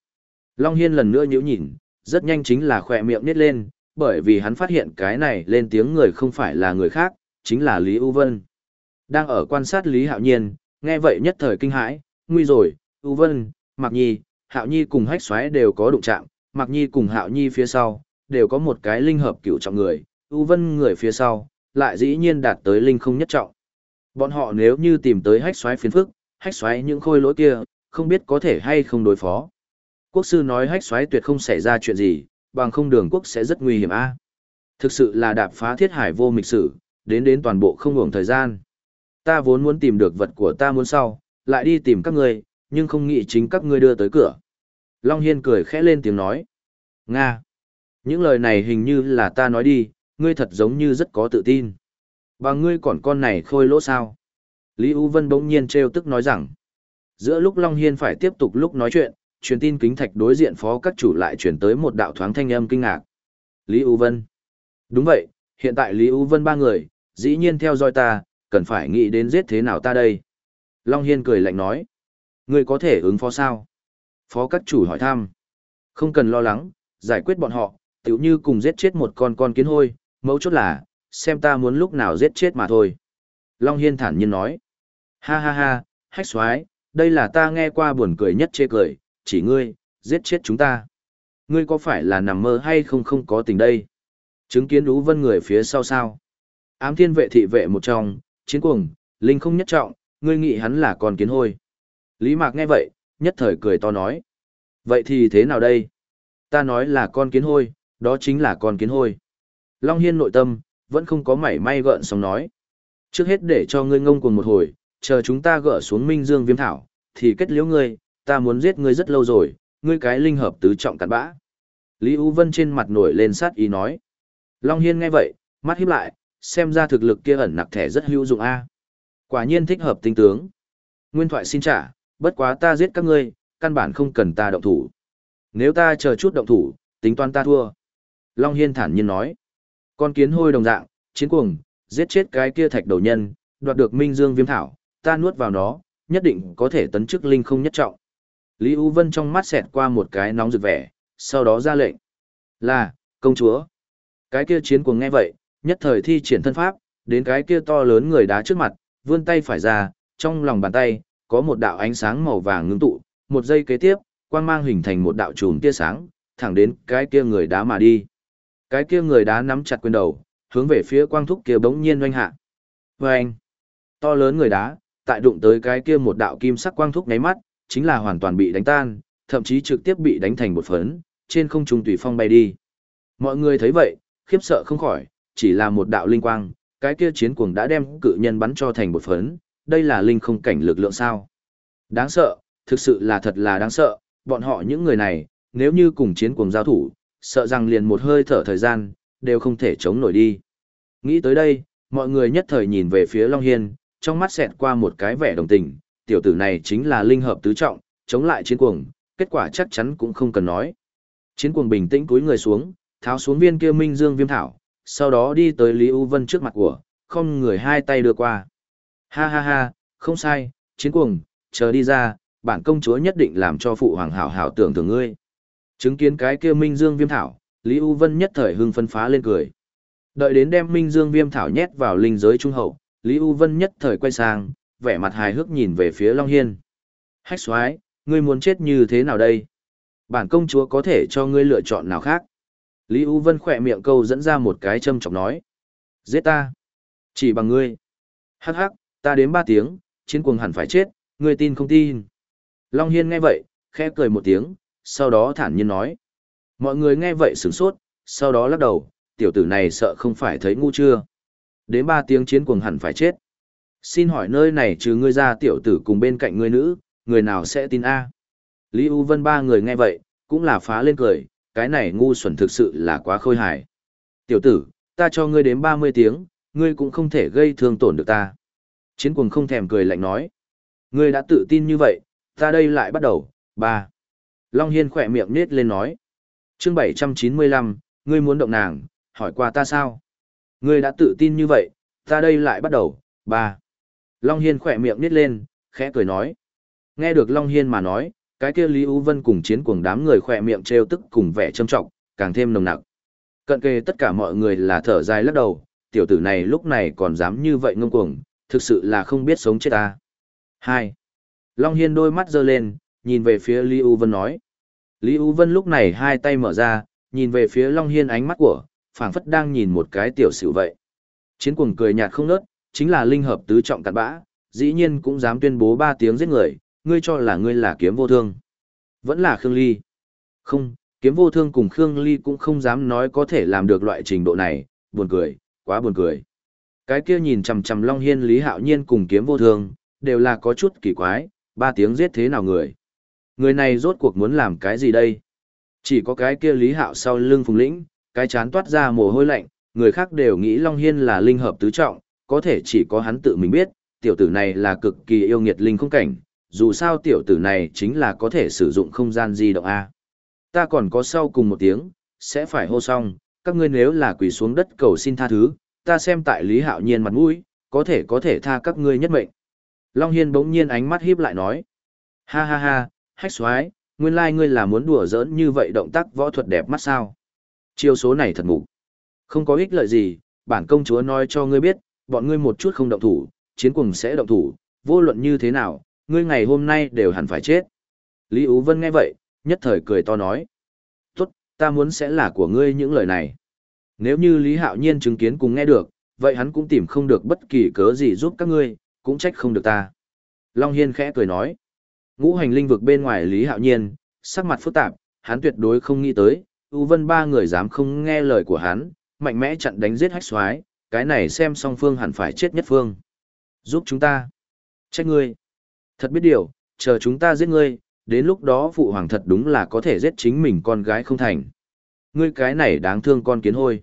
Long Hiên lần nữa nhíu nhìn, rất nhanh chính là khỏe miệng nít lên, bởi vì hắn phát hiện cái này lên tiếng người không phải là người khác, chính là Lý U Vân. Đang ở quan sát Lý Hạo Nhiên, nghe vậy nhất thời kinh hãi, nguy rồi, U Vân, Mạc Nhi, Hạo Nhi cùng hách xoáy đều có đụng chạm, Mạc Nhi cùng Hạo Nhi phía sau, đều có một cái linh hợp cửu trọng người, U Vân người phía sau, lại dĩ nhiên đạt tới linh không nhất trọng. Bọn họ nếu như tìm tới hách xoáy phiền phức, hách xoáy những khôi lỗi kia, không biết có thể hay không đối phó. Quốc sư nói hách xoáy tuyệt không xảy ra chuyện gì, bằng không đường quốc sẽ rất nguy hiểm a. Thực sự là đạp phá thiết hải vô mịch sử, đến đến toàn bộ không ngủng thời gian. Ta vốn muốn tìm được vật của ta muốn sau, lại đi tìm các người nhưng không nghĩ chính các ngươi đưa tới cửa. Long Hiên cười khẽ lên tiếng nói. Nga! Những lời này hình như là ta nói đi, ngươi thật giống như rất có tự tin. Và ngươi còn con này khôi lỗ sao? Lý U Vân bỗng nhiên trêu tức nói rằng. Giữa lúc Long Hiên phải tiếp tục lúc nói chuyện, truyền tin kính thạch đối diện phó các chủ lại chuyển tới một đạo thoáng thanh âm kinh ngạc. Lý U Vân. Đúng vậy, hiện tại Lý U Vân ba người, dĩ nhiên theo dõi ta, cần phải nghĩ đến giết thế nào ta đây. Long Hiên cười lạnh nói. Ngươi có thể ứng phó sao? Phó các chủ hỏi thăm. Không cần lo lắng, giải quyết bọn họ, tiểu như cùng giết chết một con con kiến hôi, mấu chốt là, xem ta muốn lúc nào giết chết mà thôi. Long Hiên thản nhiên nói. Ha ha ha, hách xoái, đây là ta nghe qua buồn cười nhất chê cười, chỉ ngươi, giết chết chúng ta. Ngươi có phải là nằm mơ hay không không có tình đây? Chứng kiến Ú Vân người phía sau sao? Ám thiên vệ thị vệ một trong, chiến cuồng, linh không nhất trọng, ngươi nghĩ hắn là con kiến hôi. Lý Mạc nghe vậy, nhất thời cười to nói. Vậy thì thế nào đây? Ta nói là con kiến hôi, đó chính là con kiến hôi. Long Hiên nội tâm, vẫn không có mảy may gợn sóng nói. Trước hết để cho ngươi ngông cuồng một hồi, chờ chúng ta gỡ xuống Minh Dương Viêm Thảo, thì kết liễu ngươi, ta muốn giết ngươi rất lâu rồi, ngươi cái linh hợp tứ trọng cặn bã. Lý U Vân trên mặt nổi lên sát ý nói. Long Hiên nghe vậy, mắt híp lại, xem ra thực lực kia ẩn nặc thẻ rất hữu dụng a. Quả nhiên thích hợp tinh tướng. Nguyên thoại xin trả, bất quá ta giết các ngươi, căn bản không cần ta động thủ. Nếu ta chờ chút động thủ, tính toán ta thua. Long Hiên thản nhiên nói. Con kiến hôi đồng dạng, chiến cuồng, giết chết cái kia thạch đầu nhân, đoạt được Minh Dương Viêm Thảo, ta nuốt vào nó, nhất định có thể tấn chức linh không nhất trọng. Lý U Vân trong mắt xẹt qua một cái nóng rực vẻ, sau đó ra lệnh. Là, công chúa. Cái kia chiến cuồng nghe vậy, nhất thời thi triển thân pháp, đến cái kia to lớn người đá trước mặt, vươn tay phải ra, trong lòng bàn tay, có một đạo ánh sáng màu vàng ngưng tụ, một giây kế tiếp, quang mang hình thành một đạo chùm tia sáng, thẳng đến cái kia người đá mà đi. Cái kia người đá nắm chặt quyền đầu, hướng về phía quang thúc kia bỗng nhiên oanh hạ. Vâng! To lớn người đá, tại đụng tới cái kia một đạo kim sắc quang thúc nháy mắt, chính là hoàn toàn bị đánh tan, thậm chí trực tiếp bị đánh thành một phấn, trên không trung tùy phong bay đi. Mọi người thấy vậy, khiếp sợ không khỏi, chỉ là một đạo linh quang, cái kia chiến cuồng đã đem cự nhân bắn cho thành một phấn, đây là linh không cảnh lực lượng sao. Đáng sợ, thực sự là thật là đáng sợ, bọn họ những người này, nếu như cùng chiến cuồng giao thủ, sợ rằng liền một hơi thở thời gian, đều không thể chống nổi đi. Nghĩ tới đây, mọi người nhất thời nhìn về phía Long Hiên, trong mắt xẹt qua một cái vẻ đồng tình, tiểu tử này chính là linh hợp tứ trọng, chống lại chiến cuồng, kết quả chắc chắn cũng không cần nói. Chiến cuồng bình tĩnh cúi người xuống, tháo xuống viên kia minh dương viêm thảo, sau đó đi tới Lý U Vân trước mặt của, không người hai tay đưa qua. Ha ha ha, không sai, chiến cuồng, chờ đi ra, bản công chúa nhất định làm cho phụ hoàng hảo hảo tưởng thưởng ngươi. Chứng kiến cái kia Minh Dương Viêm Thảo, Lý U Vân nhất thời hưng phân phá lên cười. Đợi đến đem Minh Dương Viêm Thảo nhét vào linh giới trung hậu, Lý U Vân nhất thời quay sang, vẻ mặt hài hước nhìn về phía Long Hiên. Hách xoái, ngươi muốn chết như thế nào đây? Bản công chúa có thể cho ngươi lựa chọn nào khác? Lý U Vân khỏe miệng câu dẫn ra một cái châm chọc nói. Giết ta! Chỉ bằng ngươi! Hắc hắc, ta đến ba tiếng, chiến cuồng hẳn phải chết, ngươi tin không tin? Long Hiên nghe vậy, khẽ cười một tiếng, sau đó thản nhiên nói. Mọi người nghe vậy sửng sốt, sau đó lắc đầu, tiểu tử này sợ không phải thấy ngu chưa. Đến ba tiếng chiến cuồng hẳn phải chết. Xin hỏi nơi này trừ ngươi ra tiểu tử cùng bên cạnh ngươi nữ, người nào sẽ tin A? Lý U Vân ba người nghe vậy, cũng là phá lên cười, cái này ngu xuẩn thực sự là quá khôi hài. Tiểu tử, ta cho ngươi đến 30 tiếng, ngươi cũng không thể gây thương tổn được ta. Chiến cuồng không thèm cười lạnh nói. Ngươi đã tự tin như vậy, ta đây lại bắt đầu, ba. Long Hiên khỏe miệng nết lên nói. chương 795, ngươi muốn động nàng, hỏi qua ta sao? Ngươi đã tự tin như vậy, ta đây lại bắt đầu, ba. Long Hiên khỏe miệng nít lên, khẽ cười nói. Nghe được Long Hiên mà nói, cái kia Lý U Vân cùng chiến cuồng đám người khỏe miệng trêu tức cùng vẻ trâm trọng, càng thêm nồng nặc. Cận kề tất cả mọi người là thở dài lắc đầu, tiểu tử này lúc này còn dám như vậy ngông cuồng, thực sự là không biết sống chết ta. 2. Long Hiên đôi mắt dơ lên, nhìn về phía Lý U Vân nói. Lý U Vân lúc này hai tay mở ra, nhìn về phía Long Hiên ánh mắt của, phảng phất đang nhìn một cái tiểu xỉu vậy. Chiến cuồng cười nhạt không nớt, chính là linh hợp tứ trọng cặn bã, dĩ nhiên cũng dám tuyên bố ba tiếng giết người, ngươi cho là ngươi là kiếm vô thương. Vẫn là Khương Ly. Không, kiếm vô thương cùng Khương Ly cũng không dám nói có thể làm được loại trình độ này, buồn cười, quá buồn cười. Cái kia nhìn chằm chằm Long Hiên Lý Hạo Nhiên cùng kiếm vô thương, đều là có chút kỳ quái, ba tiếng giết thế nào người. Người này rốt cuộc muốn làm cái gì đây? Chỉ có cái kia Lý Hạo sau lưng phùng lĩnh, cái chán toát ra mồ hôi lạnh, người khác đều nghĩ Long Hiên là linh hợp tứ trọng, có thể chỉ có hắn tự mình biết, tiểu tử này là cực kỳ yêu nghiệt linh không cảnh, dù sao tiểu tử này chính là có thể sử dụng không gian di động A. Ta còn có sau cùng một tiếng, sẽ phải hô xong, các ngươi nếu là quỳ xuống đất cầu xin tha thứ, ta xem tại Lý Hạo Nhiên mặt mũi, có thể có thể tha các ngươi nhất mệnh. Long Hiên bỗng nhiên ánh mắt híp lại nói, ha ha ha, hách xoái, nguyên lai like ngươi là muốn đùa giỡn như vậy động tác võ thuật đẹp mắt sao. Chiêu số này thật mục. Không có ích lợi gì, bản công chúa nói cho ngươi biết, bọn ngươi một chút không động thủ, chiến cùng sẽ động thủ, vô luận như thế nào, ngươi ngày hôm nay đều hẳn phải chết. Lý Ú Vân nghe vậy, nhất thời cười to nói. Tốt, ta muốn sẽ là của ngươi những lời này. Nếu như Lý Hạo Nhiên chứng kiến cùng nghe được, vậy hắn cũng tìm không được bất kỳ cớ gì giúp các ngươi, cũng trách không được ta. Long Hiên khẽ cười nói. Ngũ hành linh vực bên ngoài Lý Hạo Nhiên, sắc mặt phức tạp, hắn tuyệt đối không nghĩ tới, U Vân ba người dám không nghe lời của hắn, mạnh mẽ chặn đánh giết hách xoái, cái này xem song phương hẳn phải chết nhất phương. Giúp chúng ta. Trách ngươi. Thật biết điều, chờ chúng ta giết ngươi, đến lúc đó phụ hoàng thật đúng là có thể giết chính mình con gái không thành. Ngươi cái này đáng thương con kiến hôi.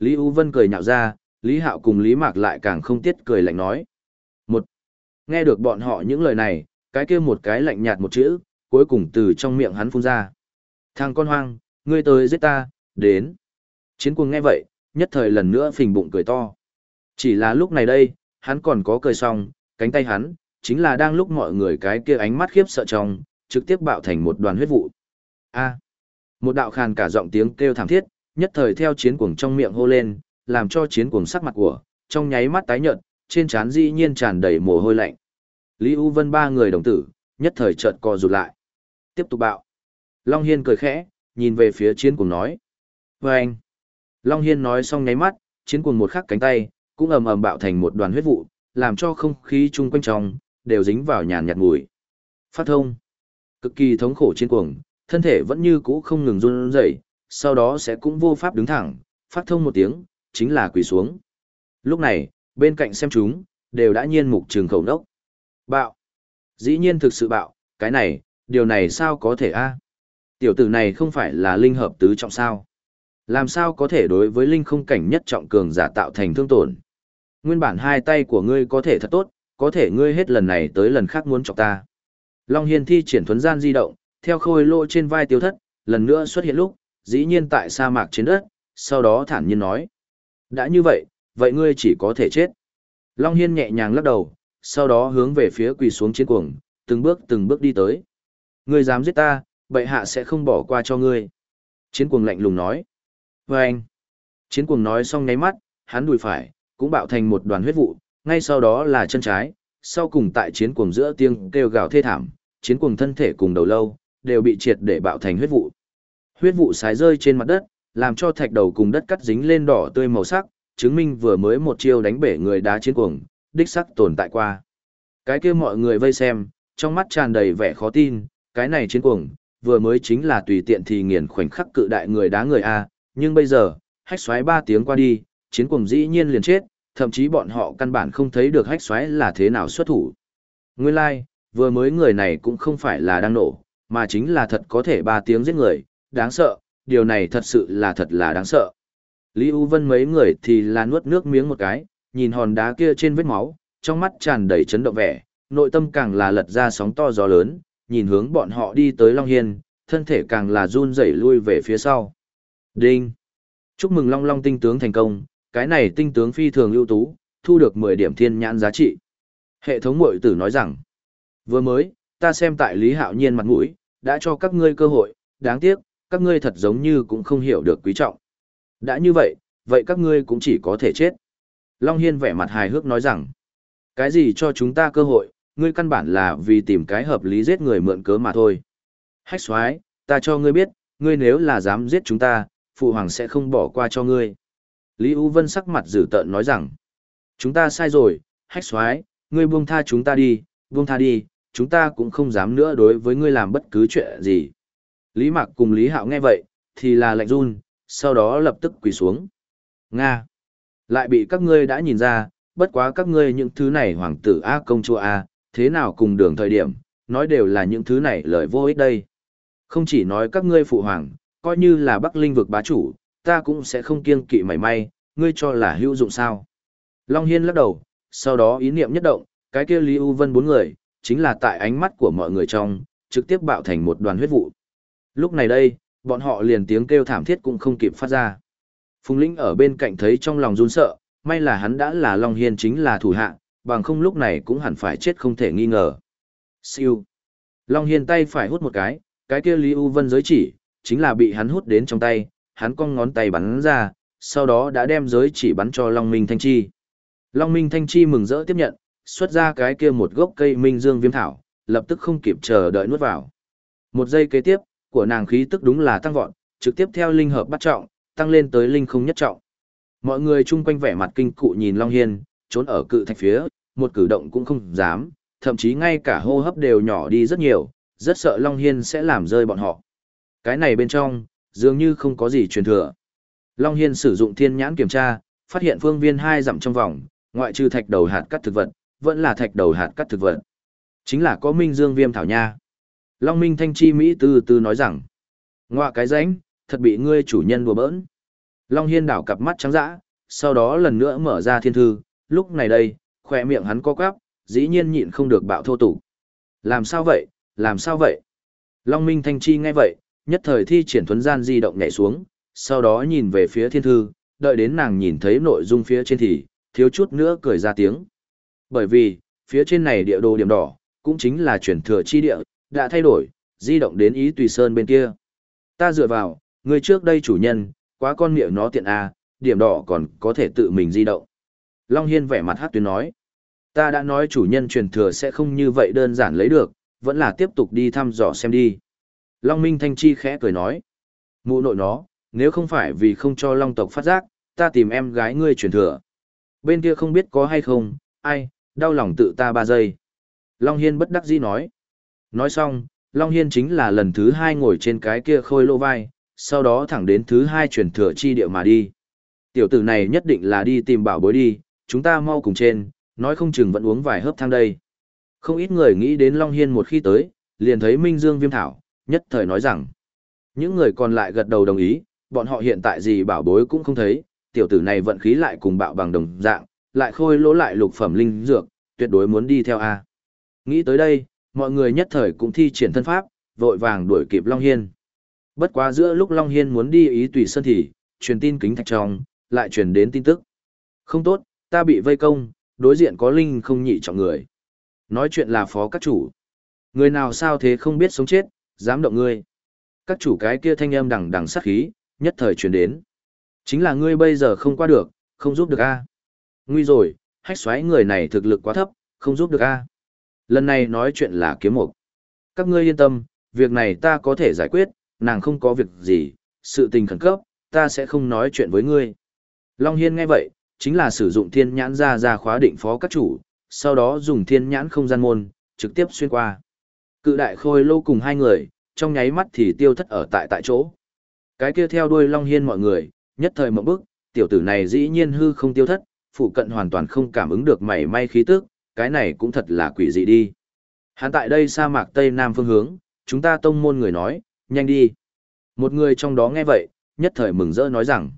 Lý U Vân cười nhạo ra, Lý Hạo cùng Lý Mạc lại càng không tiết cười lạnh nói. Một. Nghe được bọn họ những lời này, cái kia một cái lạnh nhạt một chữ, cuối cùng từ trong miệng hắn phun ra. Thằng con hoang, ngươi tới giết ta, đến. Chiến cuồng nghe vậy, nhất thời lần nữa phình bụng cười to. Chỉ là lúc này đây, hắn còn có cười xong, cánh tay hắn, chính là đang lúc mọi người cái kia ánh mắt khiếp sợ trong, trực tiếp bạo thành một đoàn huyết vụ. A. một đạo khàn cả giọng tiếng kêu thảm thiết, nhất thời theo chiến cuồng trong miệng hô lên, làm cho chiến cuồng sắc mặt của, trong nháy mắt tái nhợt, trên trán dĩ nhiên tràn đầy mồ hôi lạnh. Lý U Vân ba người đồng tử, nhất thời chợt co rụt lại. Tiếp tục bạo. Long Hiên cười khẽ, nhìn về phía chiến cuồng nói. Và anh. Long Hiên nói xong nháy mắt, chiến cuồng một khắc cánh tay, cũng ầm ầm bạo thành một đoàn huyết vụ, làm cho không khí chung quanh trong, đều dính vào nhàn nhạt mùi. Phát thông. Cực kỳ thống khổ chiến cuồng, thân thể vẫn như cũ không ngừng run rẩy, sau đó sẽ cũng vô pháp đứng thẳng, phát thông một tiếng, chính là quỳ xuống. Lúc này, bên cạnh xem chúng, đều đã nhiên mục trường khẩu đốc. Bạo. Dĩ nhiên thực sự bạo, cái này, điều này sao có thể a? Tiểu tử này không phải là linh hợp tứ trọng sao? Làm sao có thể đối với linh không cảnh nhất trọng cường giả tạo thành thương tổn? Nguyên bản hai tay của ngươi có thể thật tốt, có thể ngươi hết lần này tới lần khác muốn chọc ta. Long Hiên thi triển thuấn gian di động, theo khôi lỗ trên vai tiêu thất, lần nữa xuất hiện lúc, dĩ nhiên tại sa mạc trên đất, sau đó thản nhiên nói. Đã như vậy, vậy ngươi chỉ có thể chết. Long Hiên nhẹ nhàng lắc đầu, sau đó hướng về phía quỳ xuống chiến cuồng, từng bước từng bước đi tới. Ngươi dám giết ta, bệ hạ sẽ không bỏ qua cho ngươi. Chiến cuồng lạnh lùng nói. Và anh. Chiến cuồng nói xong nháy mắt, hắn đùi phải, cũng bạo thành một đoàn huyết vụ, ngay sau đó là chân trái, sau cùng tại chiến cuồng giữa tiếng kêu gào thê thảm, chiến cuồng thân thể cùng đầu lâu, đều bị triệt để bạo thành huyết vụ. Huyết vụ sái rơi trên mặt đất, làm cho thạch đầu cùng đất cắt dính lên đỏ tươi màu sắc, chứng minh vừa mới một chiêu đánh bể người đá chiến cuồng, đích sắc tồn tại qua. Cái kia mọi người vây xem, trong mắt tràn đầy vẻ khó tin, cái này chiến cuồng, vừa mới chính là tùy tiện thì nghiền khoảnh khắc cự đại người đá người A, nhưng bây giờ, hách xoáy ba tiếng qua đi, chiến cuồng dĩ nhiên liền chết, thậm chí bọn họ căn bản không thấy được hách xoáy là thế nào xuất thủ. Nguyên lai, like, vừa mới người này cũng không phải là đang nổ, mà chính là thật có thể ba tiếng giết người, đáng sợ, điều này thật sự là thật là đáng sợ. Lý U Vân mấy người thì là nuốt nước miếng một cái, nhìn hòn đá kia trên vết máu, trong mắt tràn đầy chấn động vẻ, nội tâm càng là lật ra sóng to gió lớn, nhìn hướng bọn họ đi tới Long Hiên, thân thể càng là run rẩy lui về phía sau. Đinh! Chúc mừng Long Long tinh tướng thành công, cái này tinh tướng phi thường ưu tú, thu được 10 điểm thiên nhãn giá trị. Hệ thống mội tử nói rằng, vừa mới, ta xem tại Lý Hạo Nhiên mặt mũi, đã cho các ngươi cơ hội, đáng tiếc, các ngươi thật giống như cũng không hiểu được quý trọng. Đã như vậy, vậy các ngươi cũng chỉ có thể chết. Long Hiên vẻ mặt hài hước nói rằng, cái gì cho chúng ta cơ hội, ngươi căn bản là vì tìm cái hợp lý giết người mượn cớ mà thôi. Hách xoái, ta cho ngươi biết, ngươi nếu là dám giết chúng ta, phụ hoàng sẽ không bỏ qua cho ngươi. Lý U Vân sắc mặt dữ tợn nói rằng, chúng ta sai rồi, hách xoái, ngươi buông tha chúng ta đi, buông tha đi, chúng ta cũng không dám nữa đối với ngươi làm bất cứ chuyện gì. Lý Mạc cùng Lý Hạo nghe vậy, thì là lạnh run, sau đó lập tức quỳ xuống. Nga! Lại bị các ngươi đã nhìn ra, bất quá các ngươi những thứ này hoàng tử A công chúa A, thế nào cùng đường thời điểm, nói đều là những thứ này lời vô ích đây. Không chỉ nói các ngươi phụ hoàng, coi như là Bắc Linh vực bá chủ, ta cũng sẽ không kiêng kỵ mảy may, ngươi cho là hữu dụng sao. Long Hiên lắc đầu, sau đó ý niệm nhất động, cái kia Lý U Vân bốn người, chính là tại ánh mắt của mọi người trong, trực tiếp bạo thành một đoàn huyết vụ. Lúc này đây, bọn họ liền tiếng kêu thảm thiết cũng không kịp phát ra. Phùng Lĩnh ở bên cạnh thấy trong lòng run sợ, may là hắn đã là Long Hiên chính là thủ hạ, bằng không lúc này cũng hẳn phải chết không thể nghi ngờ. Siêu. Long Hiên tay phải hút một cái, cái kia Lý U Vân giới chỉ, chính là bị hắn hút đến trong tay, hắn cong ngón tay bắn ra, sau đó đã đem giới chỉ bắn cho Long Minh Thanh Chi. Long Minh Thanh Chi mừng rỡ tiếp nhận, xuất ra cái kia một gốc cây minh dương viêm thảo, lập tức không kịp chờ đợi nuốt vào. Một giây kế tiếp, của nàng khí tức đúng là tăng vọt, trực tiếp theo linh hợp bắt trọng, tăng lên tới linh không nhất trọng. Mọi người chung quanh vẻ mặt kinh cụ nhìn Long Hiên, trốn ở cự thạch phía, một cử động cũng không dám, thậm chí ngay cả hô hấp đều nhỏ đi rất nhiều, rất sợ Long Hiên sẽ làm rơi bọn họ. Cái này bên trong, dường như không có gì truyền thừa. Long Hiên sử dụng thiên nhãn kiểm tra, phát hiện phương viên hai dặm trong vòng, ngoại trừ thạch đầu hạt cắt thực vật, vẫn là thạch đầu hạt cắt thực vật. Chính là có minh dương viêm thảo nha. Long Minh Thanh Chi Mỹ từ từ nói rằng, ngoạ cái ránh, thật bị ngươi chủ nhân đùa bỡn. Long Hiên đảo cặp mắt trắng dã, sau đó lần nữa mở ra thiên thư, lúc này đây, khỏe miệng hắn co quắp, dĩ nhiên nhịn không được bạo thô tục. Làm sao vậy, làm sao vậy? Long Minh Thanh Chi nghe vậy, nhất thời thi triển thuấn gian di động nhảy xuống, sau đó nhìn về phía thiên thư, đợi đến nàng nhìn thấy nội dung phía trên thì, thiếu chút nữa cười ra tiếng. Bởi vì, phía trên này địa đồ điểm đỏ, cũng chính là chuyển thừa chi địa, đã thay đổi, di động đến ý tùy sơn bên kia. Ta dựa vào, người trước đây chủ nhân, quá con miệng nó tiện à, điểm đỏ còn có thể tự mình di động. Long Hiên vẻ mặt hát tuyến nói. Ta đã nói chủ nhân truyền thừa sẽ không như vậy đơn giản lấy được, vẫn là tiếp tục đi thăm dò xem đi. Long Minh Thanh Chi khẽ cười nói. Mụ nội nó, nếu không phải vì không cho Long tộc phát giác, ta tìm em gái ngươi truyền thừa. Bên kia không biết có hay không, ai, đau lòng tự ta ba giây. Long Hiên bất đắc dĩ nói. Nói xong, Long Hiên chính là lần thứ hai ngồi trên cái kia khôi lô vai, sau đó thẳng đến thứ hai chuyển thừa chi địa mà đi. Tiểu tử này nhất định là đi tìm bảo bối đi, chúng ta mau cùng trên, nói không chừng vẫn uống vài hớp thang đây. Không ít người nghĩ đến Long Hiên một khi tới, liền thấy Minh Dương Viêm Thảo, nhất thời nói rằng. Những người còn lại gật đầu đồng ý, bọn họ hiện tại gì bảo bối cũng không thấy, tiểu tử này vận khí lại cùng bạo bằng đồng dạng, lại khôi lỗ lại lục phẩm linh dược, tuyệt đối muốn đi theo A. Nghĩ tới đây, mọi người nhất thời cũng thi triển thân pháp, vội vàng đuổi kịp Long Hiên. Bất quá giữa lúc Long Hiên muốn đi ý tùy sơn thì, truyền tin kính thạch trong, lại truyền đến tin tức. Không tốt, ta bị vây công, đối diện có linh không nhị trọng người. Nói chuyện là phó các chủ. Người nào sao thế không biết sống chết, dám động ngươi. Các chủ cái kia thanh âm đằng đằng sát khí, nhất thời truyền đến. Chính là ngươi bây giờ không qua được, không giúp được a. Nguy rồi, hách xoáy người này thực lực quá thấp, không giúp được a. Lần này nói chuyện là kiếm mục. Các ngươi yên tâm, việc này ta có thể giải quyết, nàng không có việc gì, sự tình khẩn cấp, ta sẽ không nói chuyện với ngươi. Long Hiên nghe vậy, chính là sử dụng thiên nhãn ra ra khóa định phó các chủ, sau đó dùng thiên nhãn không gian môn, trực tiếp xuyên qua. Cự đại khôi lô cùng hai người, trong nháy mắt thì tiêu thất ở tại tại chỗ. Cái kia theo đuôi Long Hiên mọi người, nhất thời một bước, tiểu tử này dĩ nhiên hư không tiêu thất, phụ cận hoàn toàn không cảm ứng được mảy may khí tức, cái này cũng thật là quỷ dị đi. Hắn tại đây sa mạc Tây Nam phương hướng, chúng ta tông môn người nói, nhanh đi. Một người trong đó nghe vậy, nhất thời mừng rỡ nói rằng,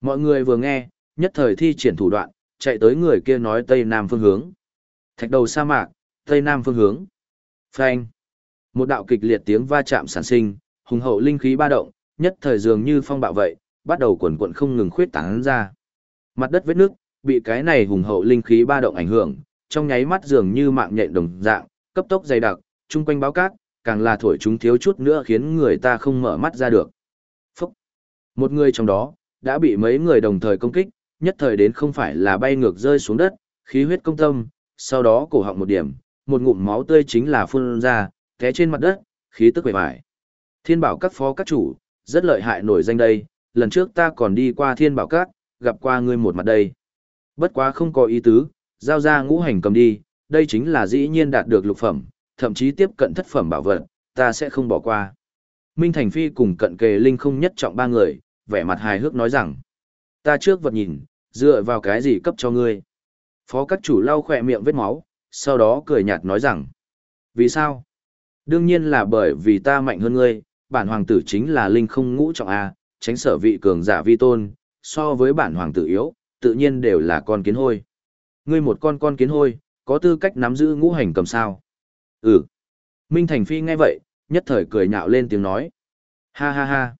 mọi người vừa nghe, nhất thời thi triển thủ đoạn, chạy tới người kia nói Tây Nam phương hướng. Thạch đầu sa mạc, Tây Nam phương hướng. Phanh. Một đạo kịch liệt tiếng va chạm sản sinh, hùng hậu linh khí ba động, nhất thời dường như phong bạo vậy, bắt đầu quần quận không ngừng khuyết tán ra. Mặt đất vết nước, bị cái này hùng hậu linh khí ba động ảnh hưởng, trong nháy mắt dường như mạng nhện đồng dạng, cấp tốc dày đặc, chung quanh báo cát, càng là thổi chúng thiếu chút nữa khiến người ta không mở mắt ra được. Phúc! Một người trong đó, đã bị mấy người đồng thời công kích, nhất thời đến không phải là bay ngược rơi xuống đất, khí huyết công tâm, sau đó cổ họng một điểm, một ngụm máu tươi chính là phun ra, té trên mặt đất, khí tức quẩy bại. Thiên bảo các phó các chủ, rất lợi hại nổi danh đây, lần trước ta còn đi qua thiên bảo các, gặp qua ngươi một mặt đây. Bất quá không có ý tứ, giao ra ngũ hành cầm đi, đây chính là dĩ nhiên đạt được lục phẩm, thậm chí tiếp cận thất phẩm bảo vật, ta sẽ không bỏ qua. Minh Thành Phi cùng cận kề linh không nhất trọng ba người, vẻ mặt hài hước nói rằng, ta trước vật nhìn, dựa vào cái gì cấp cho ngươi. Phó các chủ lau khỏe miệng vết máu, sau đó cười nhạt nói rằng, vì sao? Đương nhiên là bởi vì ta mạnh hơn ngươi, bản hoàng tử chính là linh không ngũ trọng A, tránh sở vị cường giả vi tôn, so với bản hoàng tử yếu, tự nhiên đều là con kiến hôi. Ngươi một con con kiến hôi, có tư cách nắm giữ ngũ hành cầm sao? Ừ. Minh Thành Phi nghe vậy, nhất thời cười nhạo lên tiếng nói. Ha ha ha.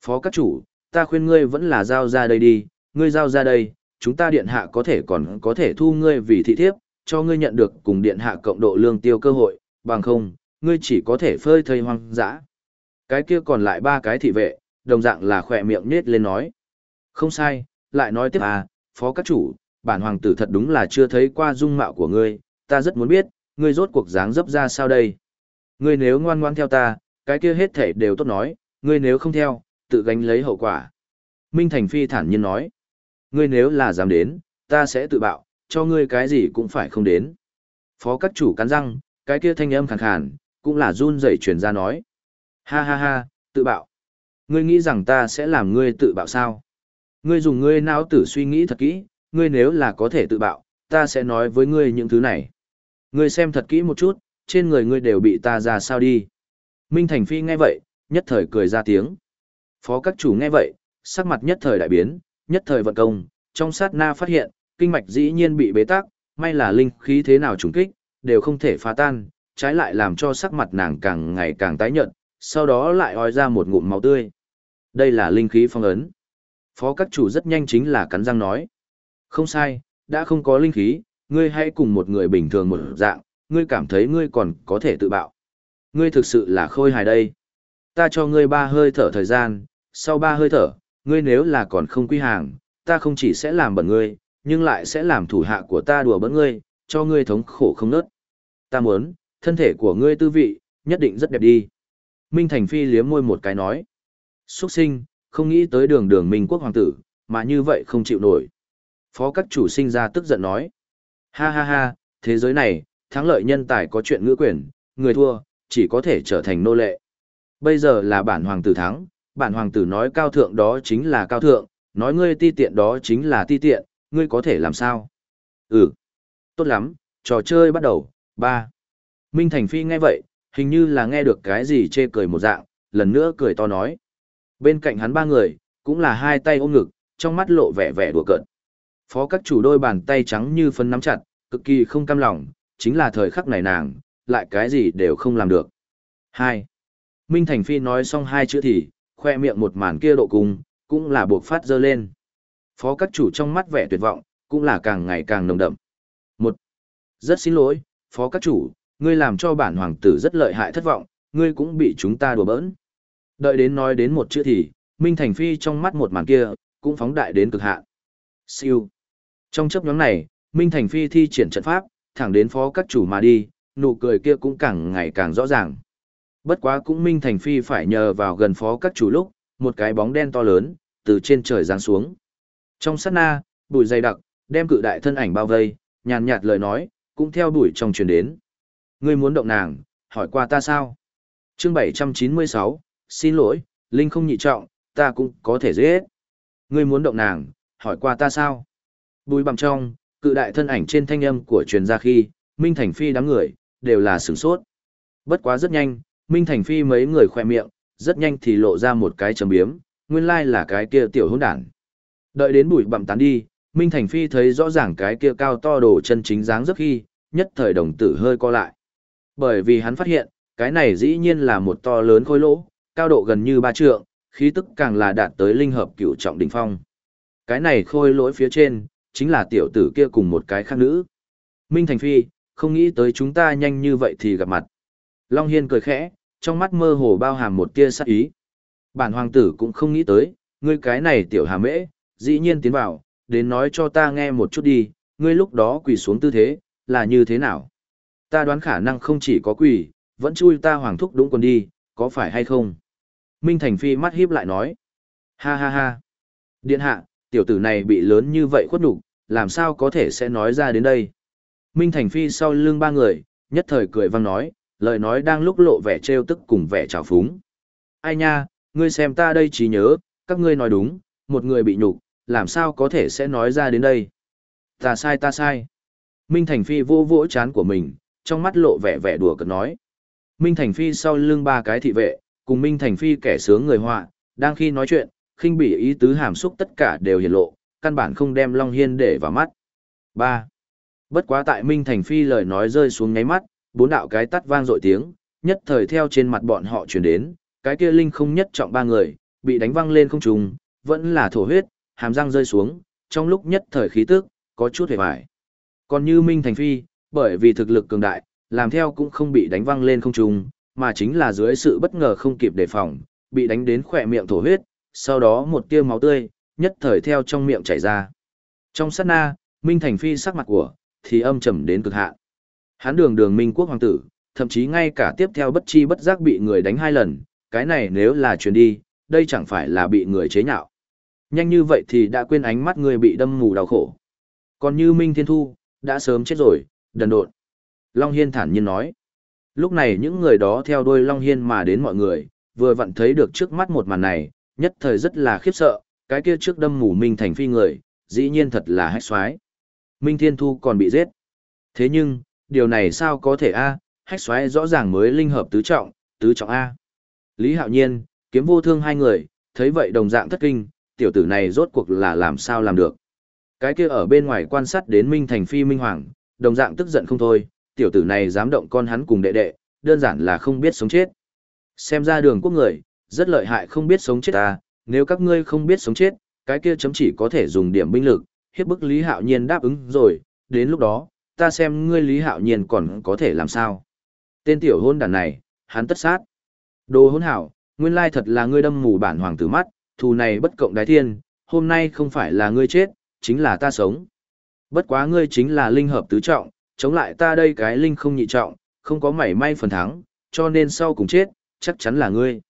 Phó các chủ, ta khuyên ngươi vẫn là giao ra đây đi, ngươi giao ra đây, chúng ta điện hạ có thể còn có thể thu ngươi vì thị thiếp, cho ngươi nhận được cùng điện hạ cộng độ lương tiêu cơ hội, bằng không, ngươi chỉ có thể phơi thây hoang dã. Cái kia còn lại ba cái thị vệ, đồng dạng là khỏe miệng nết lên nói. Không sai, lại nói tiếp à, phó các chủ, bản hoàng tử thật đúng là chưa thấy qua dung mạo của ngươi, ta rất muốn biết, ngươi rốt cuộc dáng dấp ra sao đây. Ngươi nếu ngoan ngoan theo ta, cái kia hết thể đều tốt nói, ngươi nếu không theo, tự gánh lấy hậu quả. Minh Thành Phi thản nhiên nói, ngươi nếu là dám đến, ta sẽ tự bạo, cho ngươi cái gì cũng phải không đến. Phó các chủ cắn răng, cái kia thanh âm khàn khàn, cũng là run rẩy truyền ra nói. Ha ha ha, tự bạo. Ngươi nghĩ rằng ta sẽ làm ngươi tự bạo sao? Ngươi dùng ngươi não tử suy nghĩ thật kỹ, ngươi nếu là có thể tự bạo, ta sẽ nói với ngươi những thứ này. Ngươi xem thật kỹ một chút, trên người ngươi đều bị ta ra sao đi. Minh Thành Phi nghe vậy, nhất thời cười ra tiếng. Phó các chủ nghe vậy, sắc mặt nhất thời đại biến, nhất thời vận công, trong sát na phát hiện, kinh mạch dĩ nhiên bị bế tắc, may là linh khí thế nào trùng kích, đều không thể phá tan, trái lại làm cho sắc mặt nàng càng ngày càng tái nhợt, sau đó lại ói ra một ngụm máu tươi. Đây là linh khí phong ấn. Phó các chủ rất nhanh chính là cắn răng nói. Không sai, đã không có linh khí, ngươi hãy cùng một người bình thường một dạng, ngươi cảm thấy ngươi còn có thể tự bạo. Ngươi thực sự là khôi hài đây. Ta cho ngươi ba hơi thở thời gian, sau ba hơi thở, ngươi nếu là còn không quy hàng, ta không chỉ sẽ làm bẩn ngươi, nhưng lại sẽ làm thủ hạ của ta đùa bỡn ngươi, cho ngươi thống khổ không nớt. Ta muốn, thân thể của ngươi tư vị, nhất định rất đẹp đi. Minh Thành Phi liếm môi một cái nói. Xuất sinh, không nghĩ tới đường đường Minh quốc hoàng tử, mà như vậy không chịu nổi. Phó các chủ sinh ra tức giận nói. Ha ha ha, thế giới này, thắng lợi nhân tài có chuyện ngữ quyền, người thua, chỉ có thể trở thành nô lệ. Bây giờ là bản hoàng tử thắng, bản hoàng tử nói cao thượng đó chính là cao thượng, nói ngươi ti tiện đó chính là ti tiện, ngươi có thể làm sao? Ừ, tốt lắm, trò chơi bắt đầu, ba. Minh Thành Phi nghe vậy, hình như là nghe được cái gì chê cười một dạng, lần nữa cười to nói. Bên cạnh hắn ba người, cũng là hai tay ôm ngực, trong mắt lộ vẻ vẻ đùa cợt. Phó các chủ đôi bàn tay trắng như phân nắm chặt, cực kỳ không cam lòng, chính là thời khắc này nàng, lại cái gì đều không làm được. Hai. Minh Thành Phi nói xong hai chữ thì, khoe miệng một màn kia độ cung, cũng là buộc phát dơ lên. Phó các chủ trong mắt vẻ tuyệt vọng, cũng là càng ngày càng nồng đậm. Một. Rất xin lỗi, phó các chủ, ngươi làm cho bản hoàng tử rất lợi hại thất vọng, ngươi cũng bị chúng ta đùa bỡn. Đợi đến nói đến một chữ thì, Minh Thành Phi trong mắt một màn kia, cũng phóng đại đến cực hạn. Siêu. Trong chấp nhóm này, Minh Thành Phi thi triển trận pháp, thẳng đến phó các chủ mà đi, nụ cười kia cũng càng ngày càng rõ ràng. Bất quá cũng Minh Thành Phi phải nhờ vào gần phó các chủ lúc, một cái bóng đen to lớn, từ trên trời giáng xuống. Trong sát na, bụi dày đặc, đem cự đại thân ảnh bao vây, nhàn nhạt lời nói, cũng theo đuổi trong truyền đến. Ngươi muốn động nàng, hỏi qua ta sao? Chương 796, xin lỗi, Linh không nhị trọng, ta cũng có thể giết. Ngươi muốn động nàng, hỏi qua ta sao? Bùi bằng trong, cự đại thân ảnh trên thanh âm của truyền ra khi, Minh Thành Phi đám người, đều là sửng sốt. Bất quá rất nhanh, Minh Thành Phi mấy người khoe miệng, rất nhanh thì lộ ra một cái trầm biếm, nguyên lai là cái kia tiểu hỗn đản. Đợi đến bụi bặm tán đi, Minh Thành Phi thấy rõ ràng cái kia cao to đồ chân chính dáng rất khi, nhất thời đồng tử hơi co lại. Bởi vì hắn phát hiện, cái này dĩ nhiên là một to lớn khối lỗ, cao độ gần như ba trượng, khí tức càng là đạt tới linh hợp cửu trọng đỉnh phong. Cái này khôi lỗi phía trên, chính là tiểu tử kia cùng một cái khác nữ. Minh Thành Phi, không nghĩ tới chúng ta nhanh như vậy thì gặp mặt. Long Hiên cười khẽ, trong mắt mơ hồ bao hàm một tia sát ý. Bản hoàng tử cũng không nghĩ tới, ngươi cái này tiểu hà mễ, dĩ nhiên tiến vào, đến nói cho ta nghe một chút đi, ngươi lúc đó quỳ xuống tư thế, là như thế nào? Ta đoán khả năng không chỉ có quỳ, vẫn chui ta hoàng thúc đúng quần đi, có phải hay không? Minh Thành Phi mắt híp lại nói. Ha ha ha. Điện hạ, tiểu tử này bị lớn như vậy khuất nhục, làm sao có thể sẽ nói ra đến đây? Minh Thành Phi sau lưng ba người, nhất thời cười vang nói, lời nói đang lúc lộ vẻ trêu tức cùng vẻ trào phúng. Ai nha, ngươi xem ta đây chỉ nhớ, các ngươi nói đúng, một người bị nhục, làm sao có thể sẽ nói ra đến đây. Ta sai ta sai. Minh Thành Phi vô vỗ chán của mình, trong mắt lộ vẻ vẻ đùa cợt nói. Minh Thành Phi sau lưng ba cái thị vệ, cùng Minh Thành Phi kẻ sướng người họa, đang khi nói chuyện, khinh bỉ ý tứ hàm xúc tất cả đều hiển lộ, căn bản không đem Long Hiên để vào mắt. 3. Bất quá tại Minh Thành Phi lời nói rơi xuống ngáy mắt, bốn đạo cái tắt vang dội tiếng, nhất thời theo trên mặt bọn họ chuyển đến, cái kia linh không nhất trọng ba người, bị đánh văng lên không trùng, vẫn là thổ huyết, hàm răng rơi xuống, trong lúc nhất thời khí tức, có chút hề bại. Còn như Minh Thành Phi, bởi vì thực lực cường đại, làm theo cũng không bị đánh văng lên không trùng, mà chính là dưới sự bất ngờ không kịp đề phòng, bị đánh đến khỏe miệng thổ huyết, sau đó một tia máu tươi, nhất thời theo trong miệng chảy ra. Trong sát na, Minh Thành Phi sắc mặt của, thì âm trầm đến cực hạn. Hắn đường đường Minh quốc hoàng tử, thậm chí ngay cả tiếp theo bất chi bất giác bị người đánh hai lần, cái này nếu là truyền đi, đây chẳng phải là bị người chế nhạo. Nhanh như vậy thì đã quên ánh mắt người bị đâm mù đau khổ. Còn như Minh Thiên Thu, đã sớm chết rồi, đần độn. Long Hiên thản nhiên nói. Lúc này những người đó theo đuôi Long Hiên mà đến mọi người, vừa vặn thấy được trước mắt một màn này, nhất thời rất là khiếp sợ, cái kia trước đâm mù Minh thành phi người, dĩ nhiên thật là hách xoái. Minh Thiên Thu còn bị giết. Thế nhưng, điều này sao có thể a hách xoái rõ ràng mới linh hợp tứ trọng, tứ trọng A. Lý Hạo Nhiên, kiếm vô thương hai người, thấy vậy đồng dạng thất kinh, tiểu tử này rốt cuộc là làm sao làm được. Cái kia ở bên ngoài quan sát đến Minh Thành Phi Minh Hoàng, đồng dạng tức giận không thôi, tiểu tử này dám động con hắn cùng đệ đệ, đơn giản là không biết sống chết. Xem ra đường quốc người, rất lợi hại không biết sống chết ta, nếu các ngươi không biết sống chết, cái kia chấm chỉ có thể dùng điểm binh lực, hiếp bức Lý Hạo Nhiên đáp ứng rồi, đến lúc đó, ta xem ngươi Lý Hạo Nhiên còn có thể làm sao. Tên tiểu hôn đàn này, hắn tất sát. Đồ hôn hảo, nguyên lai thật là ngươi đâm mù bản hoàng tử mắt, thù này bất cộng đái thiên, hôm nay không phải là ngươi chết, chính là ta sống. Bất quá ngươi chính là linh hợp tứ trọng, chống lại ta đây cái linh không nhị trọng, không có mảy may phần thắng, cho nên sau cùng chết, chắc chắn là ngươi.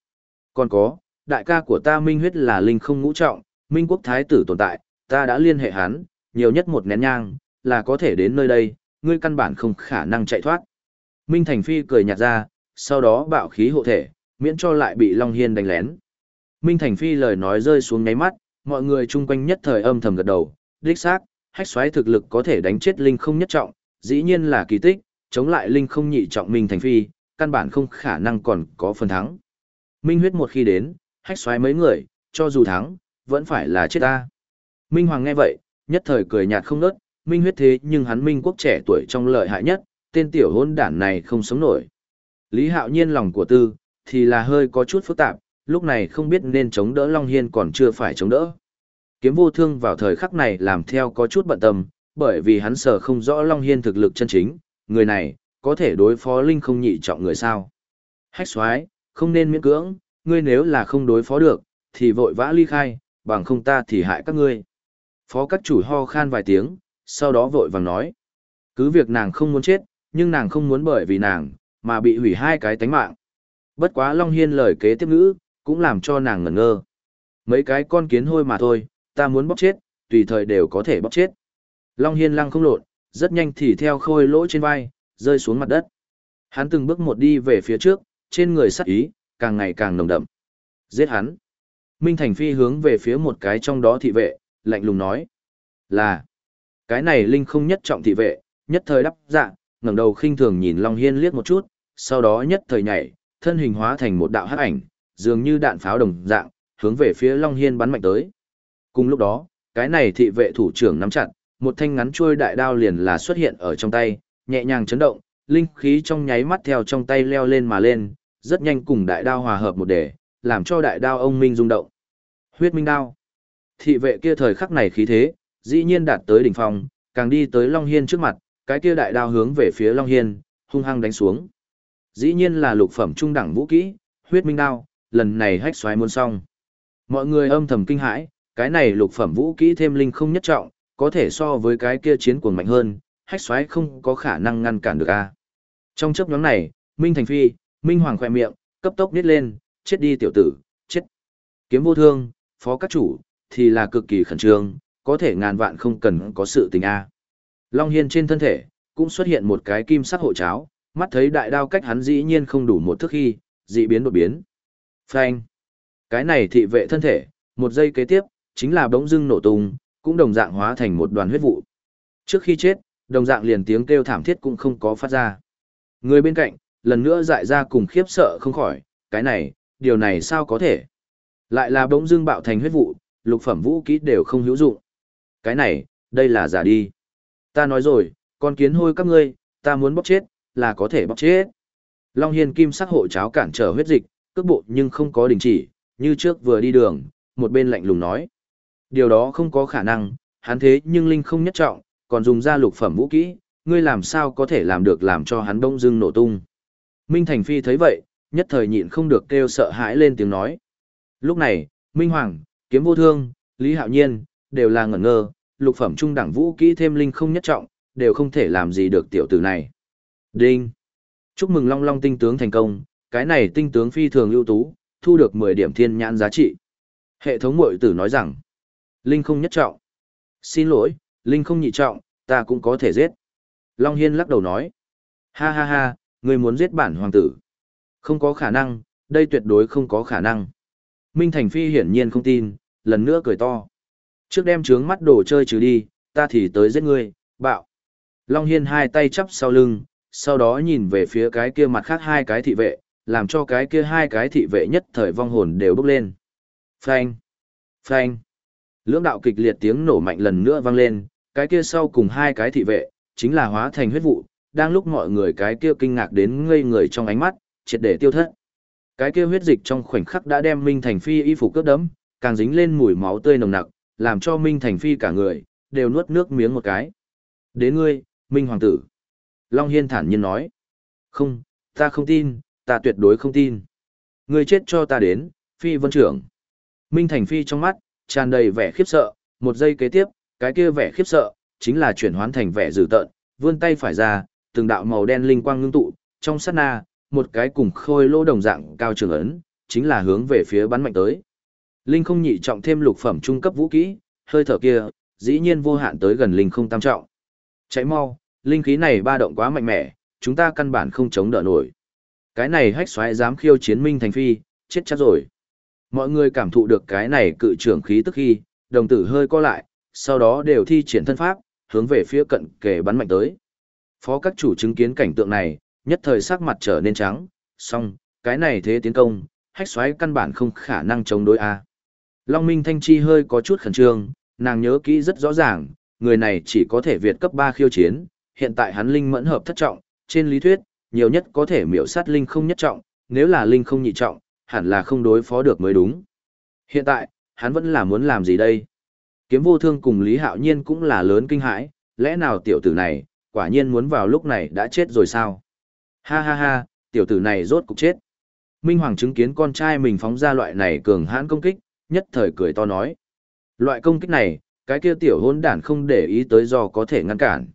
Còn có, đại ca của ta minh huyết là linh không ngũ trọng, minh quốc thái tử tồn tại, ta đã liên hệ hắn, nhiều nhất một nén nhang, là có thể đến nơi đây, ngươi căn bản không khả năng chạy thoát. Minh Thành Phi cười nhạt ra, sau đó bạo khí hộ thể, miễn cho lại bị Long Hiên đánh lén. Minh Thành Phi lời nói rơi xuống ngáy mắt, mọi người chung quanh nhất thời âm thầm gật đầu, đích xác, hách xoáy thực lực có thể đánh chết Linh không nhất trọng, dĩ nhiên là kỳ tích, chống lại Linh không nhị trọng Minh Thành Phi, căn bản không khả năng còn có phần thắng. Minh huyết một khi đến, hách xoáy mấy người, cho dù thắng, vẫn phải là chết ta. Minh Hoàng nghe vậy, nhất thời cười nhạt không nớt, Minh huyết thế nhưng hắn Minh quốc trẻ tuổi trong lợi hại nhất, tên tiểu hôn đản này không sống nổi. Lý Hạo Nhiên lòng của tư, thì là hơi có chút phức tạp, lúc này không biết nên chống đỡ Long Hiên còn chưa phải chống đỡ. Kiếm vô thương vào thời khắc này làm theo có chút bận tâm, bởi vì hắn sợ không rõ Long Hiên thực lực chân chính, người này, có thể đối phó Linh không nhị trọng người sao. Hách xoái, không nên miễn cưỡng, ngươi nếu là không đối phó được, thì vội vã ly khai, bằng không ta thì hại các ngươi. Phó các chủ ho khan vài tiếng, sau đó vội vàng nói. Cứ việc nàng không muốn chết, nhưng nàng không muốn bởi vì nàng, mà bị hủy hai cái tánh mạng. Bất quá Long Hiên lời kế tiếp ngữ, cũng làm cho nàng ngẩn ngơ. Mấy cái con kiến hôi mà thôi, ta muốn bóc chết, tùy thời đều có thể bóc chết. Long Hiên lăng không lộn, rất nhanh thì theo khôi lỗ trên vai, rơi xuống mặt đất. Hắn từng bước một đi về phía trước, trên người sắc ý, càng ngày càng nồng đậm. Giết hắn. Minh Thành Phi hướng về phía một cái trong đó thị vệ, lạnh lùng nói. Là. Cái này Linh không nhất trọng thị vệ, nhất thời đắp dạ, ngẩng đầu khinh thường nhìn Long Hiên liếc một chút, sau đó nhất thời nhảy, thân hình hóa thành một đạo hắc ảnh, dường như đạn pháo đồng dạng, hướng về phía Long Hiên bắn mạnh tới. Cùng lúc đó, cái này thị vệ thủ trưởng nắm chặt, một thanh ngắn chuôi đại đao liền là xuất hiện ở trong tay, nhẹ nhàng chấn động, linh khí trong nháy mắt theo trong tay leo lên mà lên, rất nhanh cùng đại đao hòa hợp một đề, làm cho đại đao ông minh rung động. Huyết minh đao. Thị vệ kia thời khắc này khí thế, dĩ nhiên đạt tới đỉnh phong, càng đi tới Long Hiên trước mặt, cái kia đại đao hướng về phía Long Hiên, hung hăng đánh xuống. Dĩ nhiên là lục phẩm trung đẳng vũ kỹ, huyết minh đao, lần này hách xoáy muôn xong. Mọi người âm thầm kinh hãi, cái này lục phẩm vũ kỹ thêm linh không nhất trọng, có thể so với cái kia chiến cuồng mạnh hơn, hách xoáy không có khả năng ngăn cản được a. Trong chấp nhóm này, Minh Thành Phi, Minh Hoàng khỏe miệng, cấp tốc nít lên, chết đi tiểu tử, chết. Kiếm vô thương, phó các chủ, thì là cực kỳ khẩn trương, có thể ngàn vạn không cần có sự tình a. Long Hiên trên thân thể, cũng xuất hiện một cái kim sắc hộ cháo, mắt thấy đại đao cách hắn dĩ nhiên không đủ một thước khi, dị biến đột biến. Phanh. Cái này thị vệ thân thể, một giây kế tiếp, chính là bỗng dưng nổ tung, cũng đồng dạng hóa thành một đoàn huyết vụ. Trước khi chết, đồng dạng liền tiếng kêu thảm thiết cũng không có phát ra. Người bên cạnh, lần nữa dại ra cùng khiếp sợ không khỏi, cái này, điều này sao có thể? Lại là bỗng dưng bạo thành huyết vụ, lục phẩm vũ kỹ đều không hữu dụng. Cái này, đây là giả đi. Ta nói rồi, con kiến hôi các ngươi, ta muốn bóc chết, là có thể bóc chết. Long Hiên kim sắc hộ cháo cản trở huyết dịch, cước bộ nhưng không có đình chỉ, như trước vừa đi đường, một bên lạnh lùng nói. Điều đó không có khả năng, hắn thế nhưng linh không nhất trọng, còn dùng ra lục phẩm vũ kỹ, ngươi làm sao có thể làm được làm cho hắn đông dưng nổ tung. Minh Thành Phi thấy vậy, nhất thời nhịn không được kêu sợ hãi lên tiếng nói. Lúc này, Minh Hoàng, Kiếm Vô Thương, Lý Hạo Nhiên, đều là ngẩn ngơ, lục phẩm trung đẳng vũ kỹ thêm linh không nhất trọng, đều không thể làm gì được tiểu tử này. Đinh! Chúc mừng Long Long tinh tướng thành công, cái này tinh tướng phi thường ưu tú, thu được 10 điểm thiên nhãn giá trị. Hệ thống mội tử nói rằng, linh không nhất trọng. Xin lỗi, linh không nhị trọng, ta cũng có thể giết. Long Hiên lắc đầu nói, ha ha ha, Ngươi muốn giết bản hoàng tử. Không có khả năng, đây tuyệt đối không có khả năng. Minh Thành Phi hiển nhiên không tin, lần nữa cười to. Trước đem trướng mắt đồ chơi trừ đi, ta thì tới giết ngươi, bạo. Long Hiên hai tay chắp sau lưng, sau đó nhìn về phía cái kia mặt khác hai cái thị vệ, làm cho cái kia hai cái thị vệ nhất thời vong hồn đều bốc lên. Phanh! Phanh! Lưỡng đạo kịch liệt tiếng nổ mạnh lần nữa vang lên, cái kia sau cùng hai cái thị vệ, chính là hóa thành huyết vụ, đang lúc mọi người cái kia kinh ngạc đến ngây người trong ánh mắt, triệt để tiêu thất. Cái kia huyết dịch trong khoảnh khắc đã đem Minh Thành Phi y phục cướp đấm, càng dính lên mùi máu tươi nồng nặc, làm cho Minh Thành Phi cả người, đều nuốt nước miếng một cái. Đến ngươi, Minh Hoàng tử. Long Hiên thản nhiên nói. Không, ta không tin, ta tuyệt đối không tin. Ngươi chết cho ta đến, Phi Vân Trưởng. Minh Thành Phi trong mắt, tràn đầy vẻ khiếp sợ, một giây kế tiếp, cái kia vẻ khiếp sợ, chính là chuyển hoán thành vẻ dữ tợn, vươn tay phải ra, từng đạo màu đen linh quang ngưng tụ, trong sát na, một cái cùng khôi lô đồng dạng cao trường ấn, chính là hướng về phía bắn mạnh tới. Linh không nhị trọng thêm lục phẩm trung cấp vũ kỹ, hơi thở kia, dĩ nhiên vô hạn tới gần linh không tam trọng. Cháy mau, linh khí này ba động quá mạnh mẽ, chúng ta căn bản không chống đỡ nổi. Cái này hách xoáy dám khiêu chiến minh thành phi, chết chắc rồi. Mọi người cảm thụ được cái này cự trưởng khí tức khi, đồng tử hơi co lại, sau đó đều thi triển thân pháp, hướng về phía cận kề bắn mạnh tới. Phó các chủ chứng kiến cảnh tượng này, nhất thời sắc mặt trở nên trắng, song, cái này thế tiến công, hách xoáy căn bản không khả năng chống đối A. Long Minh Thanh Chi hơi có chút khẩn trương, nàng nhớ kỹ rất rõ ràng, người này chỉ có thể Việt cấp 3 khiêu chiến, hiện tại hắn linh mẫn hợp thất trọng, trên lý thuyết, nhiều nhất có thể miểu sát linh không nhất trọng, nếu là linh không nhị trọng, hẳn là không đối phó được mới đúng. Hiện tại, hắn vẫn là muốn làm gì đây? Kiếm vô thương cùng Lý Hạo Nhiên cũng là lớn kinh hãi, lẽ nào tiểu tử này, quả nhiên muốn vào lúc này đã chết rồi sao? Ha ha ha, tiểu tử này rốt cục chết. Minh Hoàng chứng kiến con trai mình phóng ra loại này cường hãn công kích, nhất thời cười to nói. Loại công kích này, cái kia tiểu hôn đản không để ý tới do có thể ngăn cản.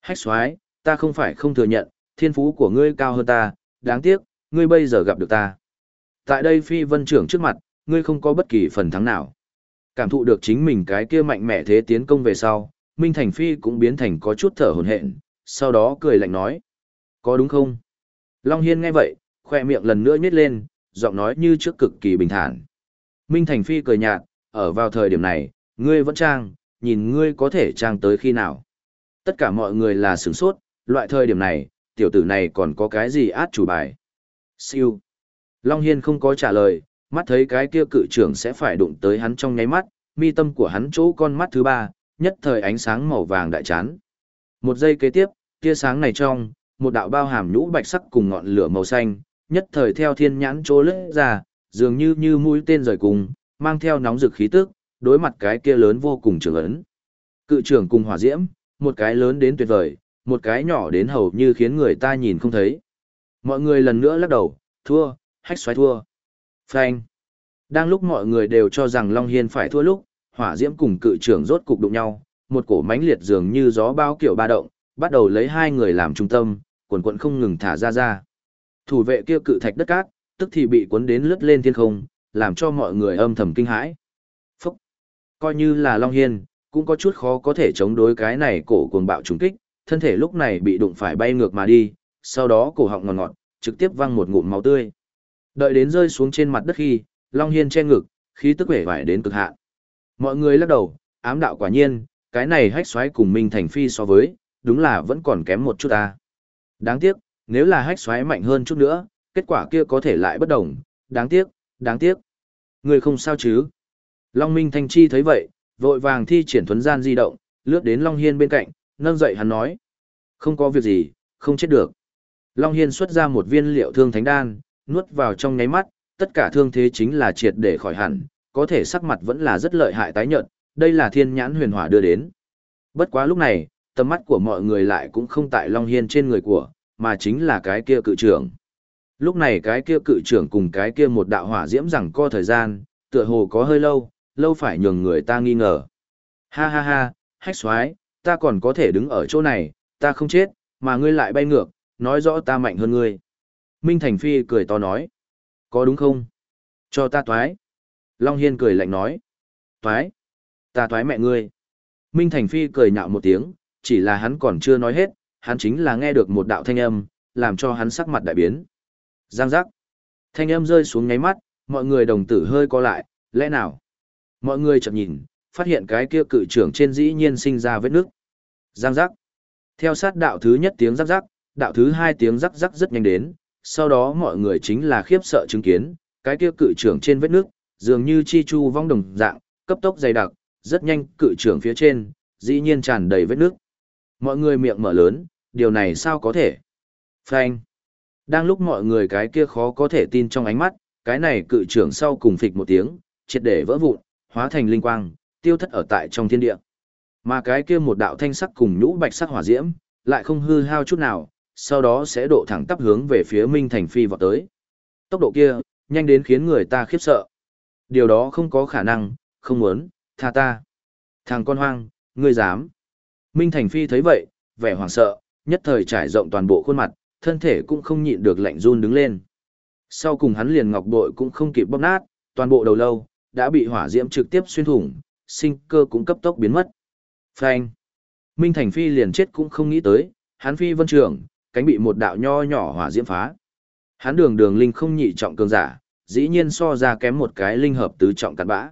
Hách xoái, ta không phải không thừa nhận, thiên phú của ngươi cao hơn ta, đáng tiếc, ngươi bây giờ gặp được ta. Tại đây phi vân trưởng trước mặt, ngươi không có bất kỳ phần thắng nào. Cảm thụ được chính mình cái kia mạnh mẽ thế tiến công về sau, Minh Thành Phi cũng biến thành có chút thở hổn hển, sau đó cười lạnh nói. Có đúng không? Long Hiên nghe vậy, khoe miệng lần nữa nhét lên, giọng nói như trước cực kỳ bình thản. Minh Thành Phi cười nhạt, ở vào thời điểm này, ngươi vẫn trang, nhìn ngươi có thể trang tới khi nào. Tất cả mọi người là sửng sốt, loại thời điểm này, tiểu tử này còn có cái gì át chủ bài. Siêu. Long Hiên không có trả lời, mắt thấy cái kia cự trưởng sẽ phải đụng tới hắn trong nháy mắt, mi tâm của hắn chỗ con mắt thứ ba, nhất thời ánh sáng màu vàng đại chán. Một giây kế tiếp, tia sáng này trong, một đạo bao hàm nhũ bạch sắc cùng ngọn lửa màu xanh, nhất thời theo thiên nhãn chỗ lướt ra, dường như như mũi tên rời cùng, mang theo nóng rực khí tức, đối mặt cái kia lớn vô cùng trường ấn. Cự trưởng cùng hỏa diễm, một cái lớn đến tuyệt vời, một cái nhỏ đến hầu như khiến người ta nhìn không thấy. Mọi người lần nữa lắc đầu, thua, hách xoáy thua. Phanh. Đang lúc mọi người đều cho rằng Long Hiên phải thua lúc, hỏa diễm cùng cự trưởng rốt cục đụng nhau, một cổ mãnh liệt dường như gió bao kiểu ba động, bắt đầu lấy hai người làm trung tâm, quần quần không ngừng thả ra ra. Thủ vệ kia cự thạch đất cát, tức thì bị cuốn đến lướt lên thiên không, làm cho mọi người âm thầm kinh hãi. Phúc! Coi như là Long Hiên, cũng có chút khó có thể chống đối cái này cổ cuồng bạo trùng kích, thân thể lúc này bị đụng phải bay ngược mà đi, sau đó cổ họng ngọt ngọt, trực tiếp văng một ngụm máu tươi. Đợi đến rơi xuống trên mặt đất khi, Long Hiên che ngực, khí tức vẻ vải đến cực hạn. Mọi người lắc đầu, ám đạo quả nhiên, cái này hách xoáy cùng Minh Thành Phi so với, đúng là vẫn còn kém một chút ta. Đáng tiếc, nếu là hách xoáy mạnh hơn chút nữa, kết quả kia có thể lại bất đồng, đáng tiếc, đáng tiếc. Người không sao chứ? Long Minh Thanh Chi thấy vậy, vội vàng thi triển thuấn gian di động, lướt đến Long Hiên bên cạnh, nâng dậy hắn nói. Không có việc gì, không chết được. Long Hiên xuất ra một viên liệu thương thánh đan, nuốt vào trong nháy mắt, tất cả thương thế chính là triệt để khỏi hẳn, có thể sắc mặt vẫn là rất lợi hại tái nhợt, đây là thiên nhãn huyền hỏa đưa đến. Bất quá lúc này, tầm mắt của mọi người lại cũng không tại Long Hiên trên người của, mà chính là cái kia cự trưởng. Lúc này cái kia cự trưởng cùng cái kia một đạo hỏa diễm rằng co thời gian, tựa hồ có hơi lâu, lâu phải nhường người ta nghi ngờ. Ha ha ha, hách xoái, ta còn có thể đứng ở chỗ này, ta không chết, mà ngươi lại bay ngược, nói rõ ta mạnh hơn ngươi. Minh Thành Phi cười to nói. Có đúng không? Cho ta toái. Long Hiên cười lạnh nói. Thoái! Ta thoái mẹ ngươi. Minh Thành Phi cười nhạo một tiếng, chỉ là hắn còn chưa nói hết, hắn chính là nghe được một đạo thanh âm, làm cho hắn sắc mặt đại biến. Giang giác. Thanh âm rơi xuống ngáy mắt, mọi người đồng tử hơi co lại, lẽ nào? Mọi người chậm nhìn, phát hiện cái kia cự trưởng trên dĩ nhiên sinh ra vết nước. Giang giác. Theo sát đạo thứ nhất tiếng rắc rắc, đạo thứ hai tiếng rắc rắc rất nhanh đến, sau đó mọi người chính là khiếp sợ chứng kiến, cái kia cự trưởng trên vết nước, dường như chi chu vong đồng dạng, cấp tốc dày đặc, rất nhanh cự trưởng phía trên, dĩ nhiên tràn đầy vết nước. Mọi người miệng mở lớn, điều này sao có thể? Phanh. Đang lúc mọi người cái kia khó có thể tin trong ánh mắt, cái này cự trưởng sau cùng phịch một tiếng, triệt để vỡ vụn, hóa thành linh quang, tiêu thất ở tại trong thiên địa. Mà cái kia một đạo thanh sắc cùng nhũ bạch sắc hỏa diễm, lại không hư hao chút nào, sau đó sẽ độ thẳng tắp hướng về phía Minh Thành Phi vọt tới. Tốc độ kia, nhanh đến khiến người ta khiếp sợ. Điều đó không có khả năng, không muốn, tha ta. Thằng con hoang, ngươi dám. Minh Thành Phi thấy vậy, vẻ hoảng sợ, nhất thời trải rộng toàn bộ khuôn mặt, thân thể cũng không nhịn được lạnh run đứng lên. Sau cùng hắn liền ngọc bội cũng không kịp bóp nát, toàn bộ đầu lâu, đã bị hỏa diễm trực tiếp xuyên thủng, sinh cơ cũng cấp tốc biến mất. Phanh. Minh Thành Phi liền chết cũng không nghĩ tới, hắn phi vân trường, cánh bị một đạo nho nhỏ hỏa diễm phá. Hắn đường đường linh không nhị trọng cường giả, dĩ nhiên so ra kém một cái linh hợp tứ trọng cặn bã.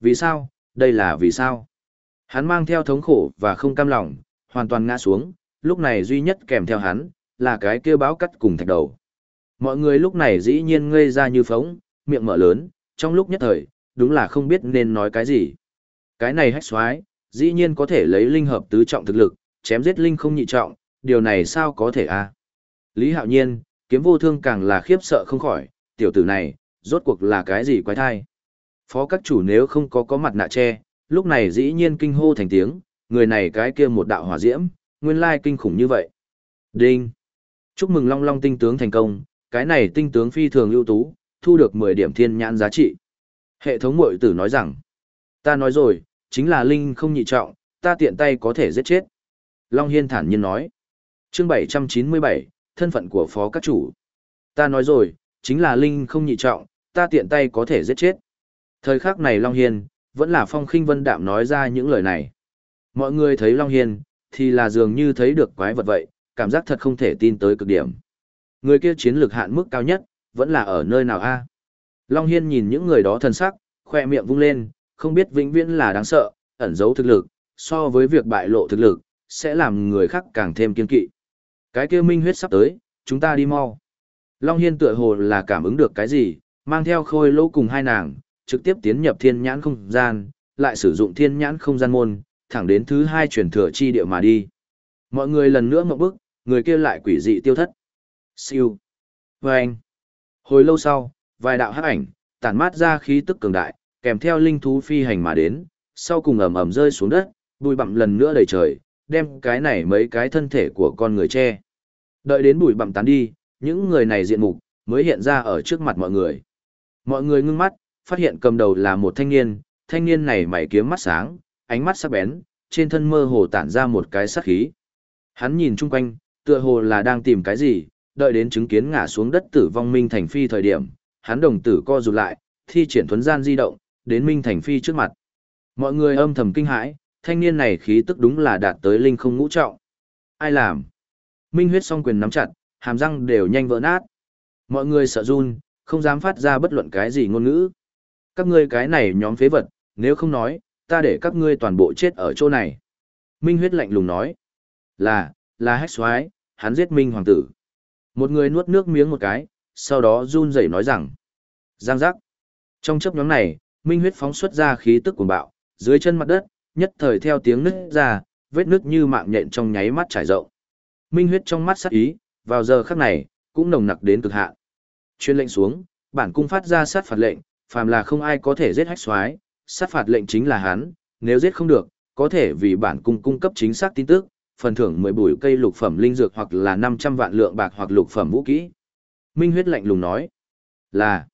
Vì sao? Đây là vì sao? Hắn mang theo thống khổ và không cam lòng, hoàn toàn ngã xuống, lúc này duy nhất kèm theo hắn, là cái kia báo cắt cùng thạch đầu. Mọi người lúc này dĩ nhiên ngây ra như phóng, miệng mở lớn, trong lúc nhất thời, đúng là không biết nên nói cái gì. Cái này hách xoái, dĩ nhiên có thể lấy linh hợp tứ trọng thực lực, chém giết linh không nhị trọng, điều này sao có thể a? À? Lý Hạo Nhiên, kiếm vô thương càng là khiếp sợ không khỏi, tiểu tử này, rốt cuộc là cái gì quái thai? Phó các chủ nếu không có có mặt nạ che, lúc này dĩ nhiên kinh hô thành tiếng, người này cái kia một đạo hỏa diễm, nguyên lai kinh khủng như vậy. Đinh! Chúc mừng Long Long tinh tướng thành công, cái này tinh tướng phi thường ưu tú, thu được 10 điểm thiên nhãn giá trị. Hệ thống mội tử nói rằng, ta nói rồi, chính là linh không nhị trọng, ta tiện tay có thể giết chết. Long Hiên thản nhiên nói, chương 797, thân phận của phó các chủ. Ta nói rồi, chính là linh không nhị trọng, ta tiện tay có thể giết chết. Thời khắc này Long Hiên, vẫn là phong khinh vân đạm nói ra những lời này. Mọi người thấy Long Hiên, thì là dường như thấy được quái vật vậy, cảm giác thật không thể tin tới cực điểm. Người kia chiến lược hạn mức cao nhất, vẫn là ở nơi nào a Long Hiên nhìn những người đó thân sắc, khoe miệng vung lên, không biết vĩnh viễn là đáng sợ, ẩn giấu thực lực, so với việc bại lộ thực lực, sẽ làm người khác càng thêm kiên kỵ. Cái kia minh huyết sắp tới, chúng ta đi mau. Long Hiên tựa hồ là cảm ứng được cái gì, mang theo khôi lỗ cùng hai nàng, trực tiếp tiến nhập thiên nhãn không gian, lại sử dụng thiên nhãn không gian môn, thẳng đến thứ hai chuyển thừa chi địa mà đi. Mọi người lần nữa một bước, người kia lại quỷ dị tiêu thất. Siêu. Vâng. Hồi lâu sau, vài đạo hắc ảnh, tản mát ra khí tức cường đại, kèm theo linh thú phi hành mà đến, sau cùng ầm ầm rơi xuống đất, bụi bặm lần nữa đầy trời, đem cái này mấy cái thân thể của con người che. Đợi đến bụi bặm tán đi, những người này diện mục mới hiện ra ở trước mặt mọi người. Mọi người ngưng mắt, phát hiện cầm đầu là một thanh niên, thanh niên này mày kiếm mắt sáng, ánh mắt sắc bén, trên thân mơ hồ tản ra một cái sát khí. Hắn nhìn chung quanh, tựa hồ là đang tìm cái gì, đợi đến chứng kiến ngã xuống đất tử vong Minh Thành Phi thời điểm, hắn đồng tử co rụt lại, thi triển thuấn gian di động, đến Minh Thành Phi trước mặt. Mọi người âm thầm kinh hãi, thanh niên này khí tức đúng là đạt tới linh không ngũ trọng. Ai làm? Minh huyết song quyền nắm chặt, hàm răng đều nhanh vỡ nát. Mọi người sợ run, không dám phát ra bất luận cái gì ngôn ngữ. Các ngươi cái này nhóm phế vật, nếu không nói, ta để các ngươi toàn bộ chết ở chỗ này. Minh huyết lạnh lùng nói. Là, là hách xoái, hắn giết Minh hoàng tử. Một người nuốt nước miếng một cái, sau đó run rẩy nói rằng. Giang giác. Trong chấp nhóm này, Minh huyết phóng xuất ra khí tức cuồng bạo, dưới chân mặt đất, nhất thời theo tiếng nứt ra, vết nứt như mạng nhện trong nháy mắt trải rộng. Minh huyết trong mắt sắc ý, vào giờ khắc này, cũng nồng nặc đến cực hạn. Chuyên lệnh xuống, bản cung phát ra sát phạt lệnh, phàm là không ai có thể giết hách soái, sát phạt lệnh chính là hắn, nếu giết không được, có thể vì bản cung cung cấp chính xác tin tức, phần thưởng 10 bùi cây lục phẩm linh dược hoặc là 500 vạn lượng bạc hoặc lục phẩm vũ kỹ. Minh huyết lạnh lùng nói, là,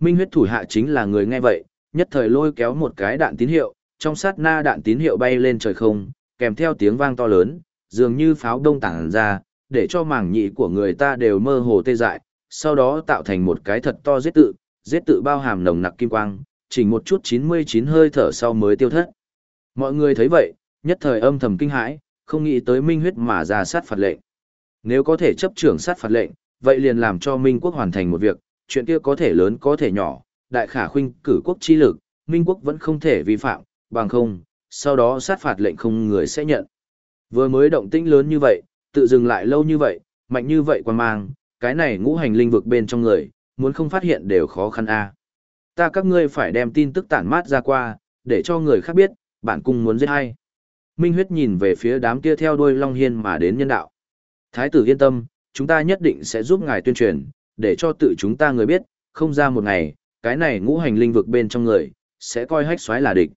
Minh huyết thủ hạ chính là người nghe vậy, nhất thời lôi kéo một cái đạn tín hiệu, trong sát na đạn tín hiệu bay lên trời không, kèm theo tiếng vang to lớn, dường như pháo đông tảng ra, để cho mảng nhị của người ta đều mơ hồ tê dại, sau đó tạo thành một cái thật to giết tự, giết tự bao hàm nồng nặc kim quang, chỉnh một chút 99 hơi thở sau mới tiêu thất. Mọi người thấy vậy, nhất thời âm thầm kinh hãi, không nghĩ tới minh huyết mà ra sát phạt lệnh. Nếu có thể chấp trưởng sát phạt lệnh, vậy liền làm cho Minh quốc hoàn thành một việc, chuyện kia có thể lớn có thể nhỏ, đại khả khuynh cử quốc chi lực, Minh quốc vẫn không thể vi phạm, bằng không, sau đó sát phạt lệnh không người sẽ nhận. Vừa mới động tĩnh lớn như vậy, tự dừng lại lâu như vậy, mạnh như vậy quan mang, cái này ngũ hành linh vực bên trong người, muốn không phát hiện đều khó khăn a. Ta các ngươi phải đem tin tức tản mát ra qua, để cho người khác biết, bản cung muốn giết hay. Minh huyết nhìn về phía đám kia theo đuôi Long Hiên mà đến nhân đạo. Thái tử yên tâm, chúng ta nhất định sẽ giúp ngài tuyên truyền, để cho tự chúng ta người biết, không ra một ngày, cái này ngũ hành linh vực bên trong người, sẽ coi hách xoái là địch.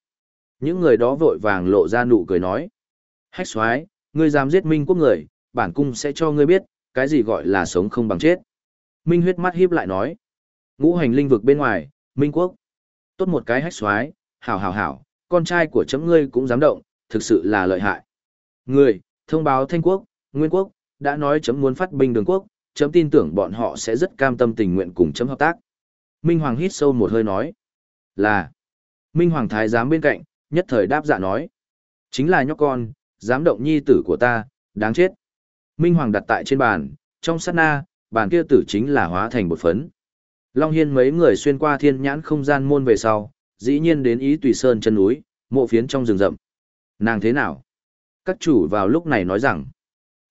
Những người đó vội vàng lộ ra nụ cười nói. Hách xoái, ngươi dám giết minh quốc người, bản cung sẽ cho ngươi biết, cái gì gọi là sống không bằng chết. Minh huyết mắt híp lại nói. Ngũ hành linh vực bên ngoài, Minh quốc. Tốt một cái hách xoái, hảo hảo hảo, con trai của chấm ngươi cũng dám động, thực sự là lợi hại. Người, thông báo thanh quốc, nguyên quốc, đã nói chấm muốn phát binh đường quốc, chấm tin tưởng bọn họ sẽ rất cam tâm tình nguyện cùng chấm hợp tác. Minh Hoàng hít sâu một hơi nói. Là. Minh Hoàng thái giám bên cạnh, nhất thời đáp dạ nói. Chính là nhóc con, dám động nhi tử của ta, đáng chết. Minh Hoàng đặt tại trên bàn, trong sát na, bàn kia tử chính là hóa thành bột phấn. Long Hiên mấy người xuyên qua thiên nhãn không gian môn về sau, dĩ nhiên đến ý tùy sơn chân núi, mộ phiến trong rừng rậm. Nàng thế nào? Các chủ vào lúc này nói rằng,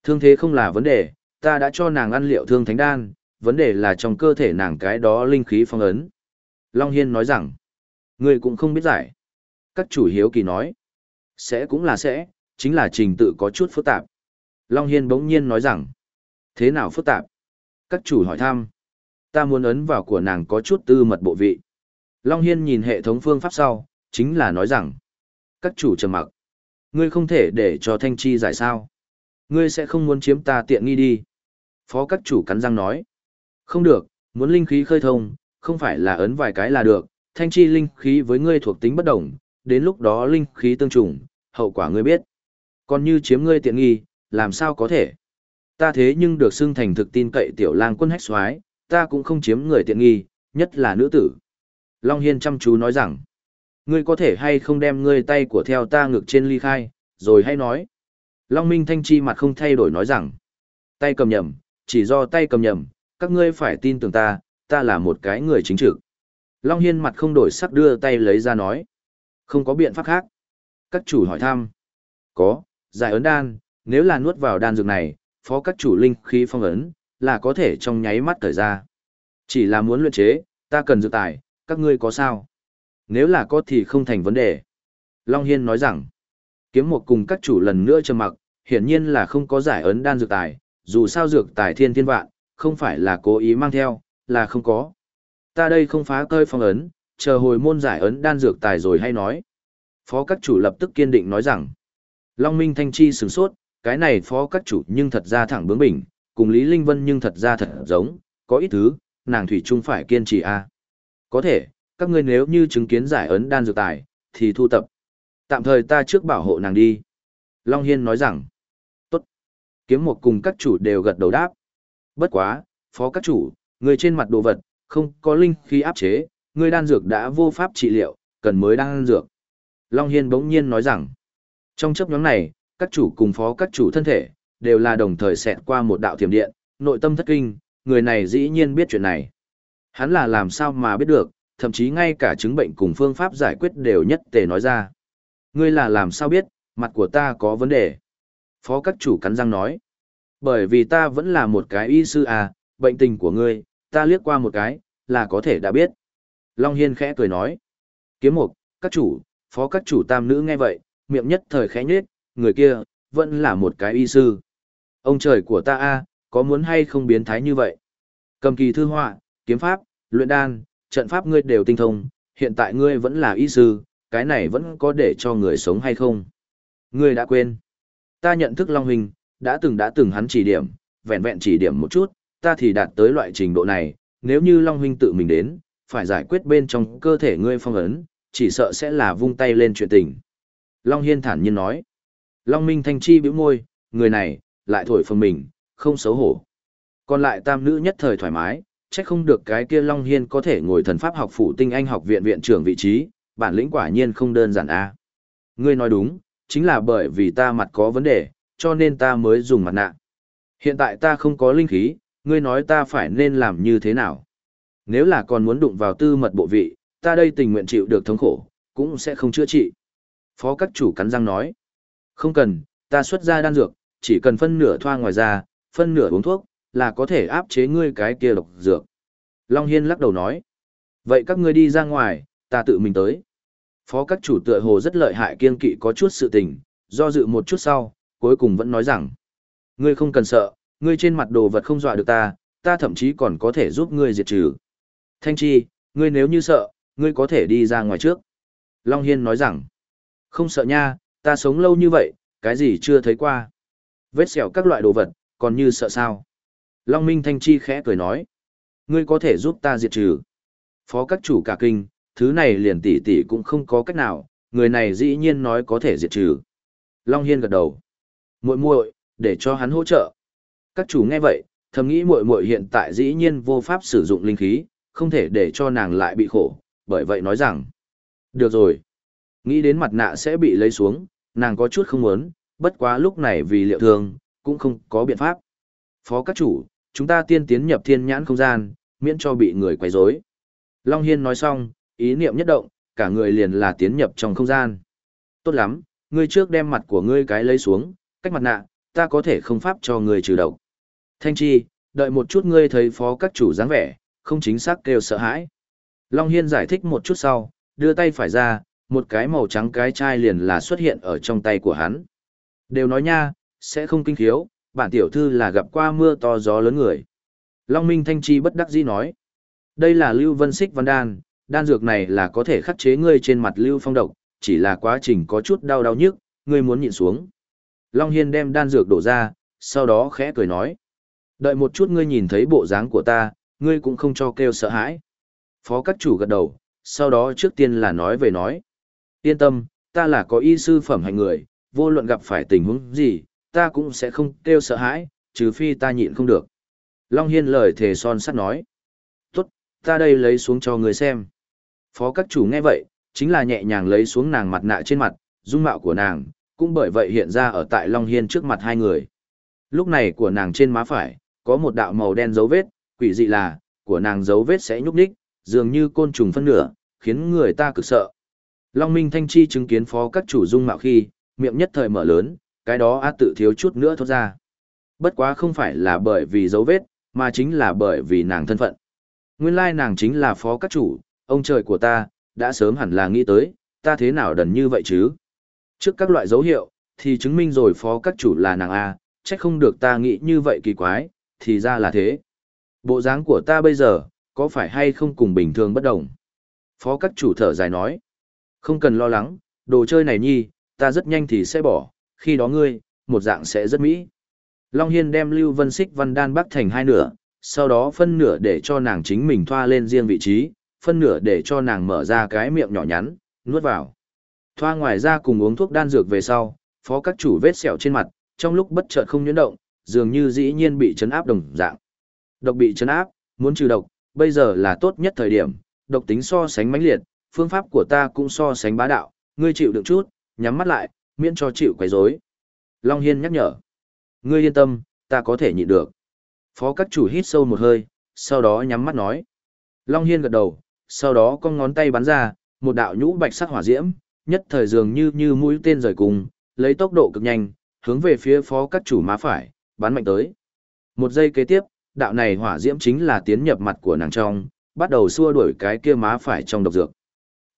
thương thế không là vấn đề, ta đã cho nàng ăn liệu thương thánh đan, vấn đề là trong cơ thể nàng cái đó linh khí phong ấn. Long Hiên nói rằng, người cũng không biết giải. Các chủ hiếu kỳ nói, sẽ cũng là sẽ, chính là trình tự có chút phức tạp. Long Hiên bỗng nhiên nói rằng, thế nào phức tạp? Các chủ hỏi thăm, ta muốn ấn vào của nàng có chút tư mật bộ vị. Long Hiên nhìn hệ thống phương pháp sau, chính là nói rằng, các chủ trầm mặc, ngươi không thể để cho Thanh Chi giải sao. Ngươi sẽ không muốn chiếm ta tiện nghi đi. Phó các chủ cắn răng nói, Không được, muốn linh khí khơi thông, không phải là ấn vài cái là được, thanh chi linh khí với ngươi thuộc tính bất đồng, đến lúc đó linh khí tương trùng, hậu quả ngươi biết. Còn như chiếm ngươi tiện nghi, làm sao có thể? Ta thế nhưng được xưng thành thực tin cậy tiểu lang quân hách soái, ta cũng không chiếm người tiện nghi, nhất là nữ tử. Long Hiên chăm chú nói rằng, ngươi có thể hay không đem ngươi tay của theo ta ngực trên ly khai, rồi hay nói. Long Minh Thanh Chi mặt không thay đổi nói rằng, tay cầm nhầm, chỉ do tay cầm nhầm, các ngươi phải tin tưởng ta, ta là một cái người chính trực. Long Hiên mặt không đổi sắc đưa tay lấy ra nói, không có biện pháp khác. Các chủ hỏi thăm, có, giải ấn đan, nếu là nuốt vào đan dược này, phó các chủ linh khí phong ấn, là có thể trong nháy mắt thời ra. Chỉ là muốn luyện chế, ta cần dược tài, các ngươi có sao? Nếu là có thì không thành vấn đề. Long Hiên nói rằng, kiếm một cùng các chủ lần nữa trầm mặc, hiển nhiên là không có giải ấn đan dược tài, dù sao dược tài thiên thiên vạn, không phải là cố ý mang theo, là không có. Ta đây không phá cơi phong ấn, chờ hồi môn giải ấn đan dược tài rồi hay nói. Phó các chủ lập tức kiên định nói rằng, Long Minh Thanh Chi sửng sốt, cái này phó các chủ nhưng thật ra thẳng bướng bỉnh, cùng Lý Linh Vân nhưng thật ra thật giống, có ít thứ, nàng thủy chung phải kiên trì a. À. Có thể, các ngươi nếu như chứng kiến giải ấn đan dược tài, thì thu tập. Tạm thời ta trước bảo hộ nàng đi. Long Hiên nói rằng, tốt. Kiếm một cùng các chủ đều gật đầu đáp. Bất quá, phó các chủ, người trên mặt đồ vật, không có linh khí áp chế, người đan dược đã vô pháp trị liệu, cần mới đan dược. Long Hiên bỗng nhiên nói rằng, trong chấp nhóm này, các chủ cùng phó các chủ thân thể, đều là đồng thời xẹt qua một đạo thiểm điện, nội tâm thất kinh, người này dĩ nhiên biết chuyện này. Hắn là làm sao mà biết được, thậm chí ngay cả chứng bệnh cùng phương pháp giải quyết đều nhất tề nói ra. Ngươi là làm sao biết, mặt của ta có vấn đề. Phó các chủ cắn răng nói. Bởi vì ta vẫn là một cái y sư à, bệnh tình của ngươi, ta liếc qua một cái, là có thể đã biết. Long Hiên khẽ cười nói. Kiếm mục, các chủ, phó các chủ tam nữ nghe vậy, miệng nhất thời khẽ nhết, người kia, vẫn là một cái y sư. Ông trời của ta a có muốn hay không biến thái như vậy? Cầm kỳ thư họa, kiếm pháp, luyện đan, trận pháp ngươi đều tinh thông, hiện tại ngươi vẫn là y sư, cái này vẫn có để cho người sống hay không? Ngươi đã quên. Ta nhận thức Long Hình, đã từng đã từng hắn chỉ điểm, vẹn vẹn chỉ điểm một chút, ta thì đạt tới loại trình độ này, nếu như Long Huynh tự mình đến, phải giải quyết bên trong cơ thể ngươi phong ấn, chỉ sợ sẽ là vung tay lên chuyện tình. Long Hiên thản nhiên nói. Long Minh Thanh Chi bĩu môi, người này, lại thổi phồng mình, không xấu hổ. Còn lại tam nữ nhất thời thoải mái, chắc không được cái kia Long Hiên có thể ngồi thần pháp học phủ tinh anh học viện viện trưởng vị trí, bản lĩnh quả nhiên không đơn giản a. Ngươi nói đúng, chính là bởi vì ta mặt có vấn đề, cho nên ta mới dùng mặt nạ. Hiện tại ta không có linh khí, ngươi nói ta phải nên làm như thế nào? Nếu là còn muốn đụng vào tư mật bộ vị, ta đây tình nguyện chịu được thống khổ, cũng sẽ không chữa trị. Phó các chủ cắn răng nói. Không cần, ta xuất ra đan dược, chỉ cần phân nửa thoa ngoài ra, phân nửa uống thuốc, là có thể áp chế ngươi cái kia độc dược. Long Hiên lắc đầu nói. Vậy các ngươi đi ra ngoài, ta tự mình tới. Phó các chủ tựa hồ rất lợi hại kiên kỵ có chút sự tình, do dự một chút sau, cuối cùng vẫn nói rằng. Ngươi không cần sợ, ngươi trên mặt đồ vật không dọa được ta, ta thậm chí còn có thể giúp ngươi diệt trừ. Thanh Chi, ngươi nếu như sợ, ngươi có thể đi ra ngoài trước. Long Hiên nói rằng, không sợ nha, ta sống lâu như vậy, cái gì chưa thấy qua. Vết sẹo các loại đồ vật, còn như sợ sao. Long Minh Thanh Chi khẽ cười nói, ngươi có thể giúp ta diệt trừ. Phó các chủ cả kinh, thứ này liền tỷ tỷ cũng không có cách nào, người này dĩ nhiên nói có thể diệt trừ. Long Hiên gật đầu. muội muội để cho hắn hỗ trợ. Các chủ nghe vậy, thầm nghĩ muội muội hiện tại dĩ nhiên vô pháp sử dụng linh khí, không thể để cho nàng lại bị khổ, bởi vậy nói rằng, được rồi. Nghĩ đến mặt nạ sẽ bị lấy xuống, nàng có chút không muốn, bất quá lúc này vì liệu thương, cũng không có biện pháp. Phó các chủ, chúng ta tiên tiến nhập thiên nhãn không gian, miễn cho bị người quấy rối. Long Hiên nói xong, ý niệm nhất động, cả người liền là tiến nhập trong không gian. Tốt lắm, ngươi trước đem mặt của ngươi cái lấy xuống, cách mặt nạ, ta có thể không pháp cho ngươi trừ độc. Thanh Chi, đợi một chút ngươi thấy phó các chủ dáng vẻ, không chính xác kêu sợ hãi. Long Hiên giải thích một chút sau, đưa tay phải ra, một cái màu trắng cái chai liền là xuất hiện ở trong tay của hắn. Đều nói nha, sẽ không kinh khiếu, bản tiểu thư là gặp qua mưa to gió lớn người. Long Minh Thanh Chi bất đắc dĩ nói. Đây là Lưu Vân Xích Văn Đan, đan dược này là có thể khắc chế ngươi trên mặt Lưu Phong độc, chỉ là quá trình có chút đau đau nhức, ngươi muốn nhịn xuống. Long Hiên đem đan dược đổ ra, sau đó khẽ cười nói. Đợi một chút ngươi nhìn thấy bộ dáng của ta, ngươi cũng không cho kêu sợ hãi. Phó các chủ gật đầu, sau đó trước tiên là nói về nói. Yên tâm, ta là có y sư phẩm hành người, vô luận gặp phải tình huống gì, ta cũng sẽ không kêu sợ hãi, trừ phi ta nhịn không được. Long Hiên lời thề son sắt nói. Tốt, ta đây lấy xuống cho người xem. Phó các chủ nghe vậy, chính là nhẹ nhàng lấy xuống nàng mặt nạ trên mặt, dung mạo của nàng, cũng bởi vậy hiện ra ở tại Long Hiên trước mặt hai người. Lúc này của nàng trên má phải, có một đạo màu đen dấu vết, quỷ dị là, của nàng dấu vết sẽ nhúc nhích, dường như côn trùng phân nửa, khiến người ta cực sợ. Long Minh Thanh Chi chứng kiến phó các chủ dung mạo khi, miệng nhất thời mở lớn, cái đó á tự thiếu chút nữa thốt ra. Bất quá không phải là bởi vì dấu vết, mà chính là bởi vì nàng thân phận. Nguyên lai nàng chính là phó các chủ, ông trời của ta, đã sớm hẳn là nghĩ tới, ta thế nào đần như vậy chứ? Trước các loại dấu hiệu, thì chứng minh rồi phó các chủ là nàng A, chắc không được ta nghĩ như vậy kỳ quái, thì ra là thế. Bộ dáng của ta bây giờ, có phải hay không cùng bình thường bất đồng? Phó các chủ thở dài nói, không cần lo lắng, đồ chơi này nhi, ta rất nhanh thì sẽ bỏ, khi đó ngươi, một dạng sẽ rất mỹ. Long Hiên đem Lưu Vân Xích Văn Đan bắt thành hai nửa, sau đó phân nửa để cho nàng chính mình thoa lên riêng vị trí, phân nửa để cho nàng mở ra cái miệng nhỏ nhắn, nuốt vào. Thoa ngoài ra cùng uống thuốc đan dược về sau, phó các chủ vết sẹo trên mặt, trong lúc bất chợt không nhuyễn động, dường như dĩ nhiên bị chấn áp đồng dạng. Độc bị chấn áp, muốn trừ độc, bây giờ là tốt nhất thời điểm, độc tính so sánh mãnh liệt, phương pháp của ta cũng so sánh bá đạo, ngươi chịu đựng chút, nhắm mắt lại, miễn cho chịu quấy rối. Long Hiên nhắc nhở. Ngươi yên tâm, ta có thể nhịn được. Phó các chủ hít sâu một hơi, sau đó nhắm mắt nói. Long Hiên gật đầu, sau đó con ngón tay bắn ra, một đạo nhũ bạch sắc hỏa diễm, nhất thời dường như như mũi tên rời cùng, lấy tốc độ cực nhanh, hướng về phía phó các chủ má phải, bắn mạnh tới. Một giây kế tiếp, đạo này hỏa diễm chính là tiến nhập mặt của nàng trong, bắt đầu xua đuổi cái kia má phải trong độc dược.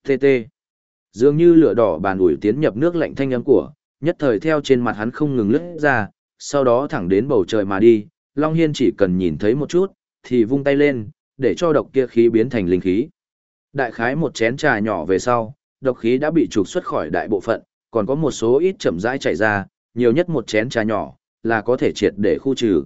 TT. Dường như lửa đỏ bàn ủi tiến nhập nước lạnh thanh âm của, nhất thời theo trên mặt hắn không ngừng lướt ra, sau đó thẳng đến bầu trời mà đi, Long Hiên chỉ cần nhìn thấy một chút, thì vung tay lên, để cho độc kia khí biến thành linh khí. Đại khái một chén trà nhỏ về sau, độc khí đã bị trục xuất khỏi đại bộ phận, còn có một số ít chậm rãi chảy ra, nhiều nhất một chén trà nhỏ, là có thể triệt để khu trừ.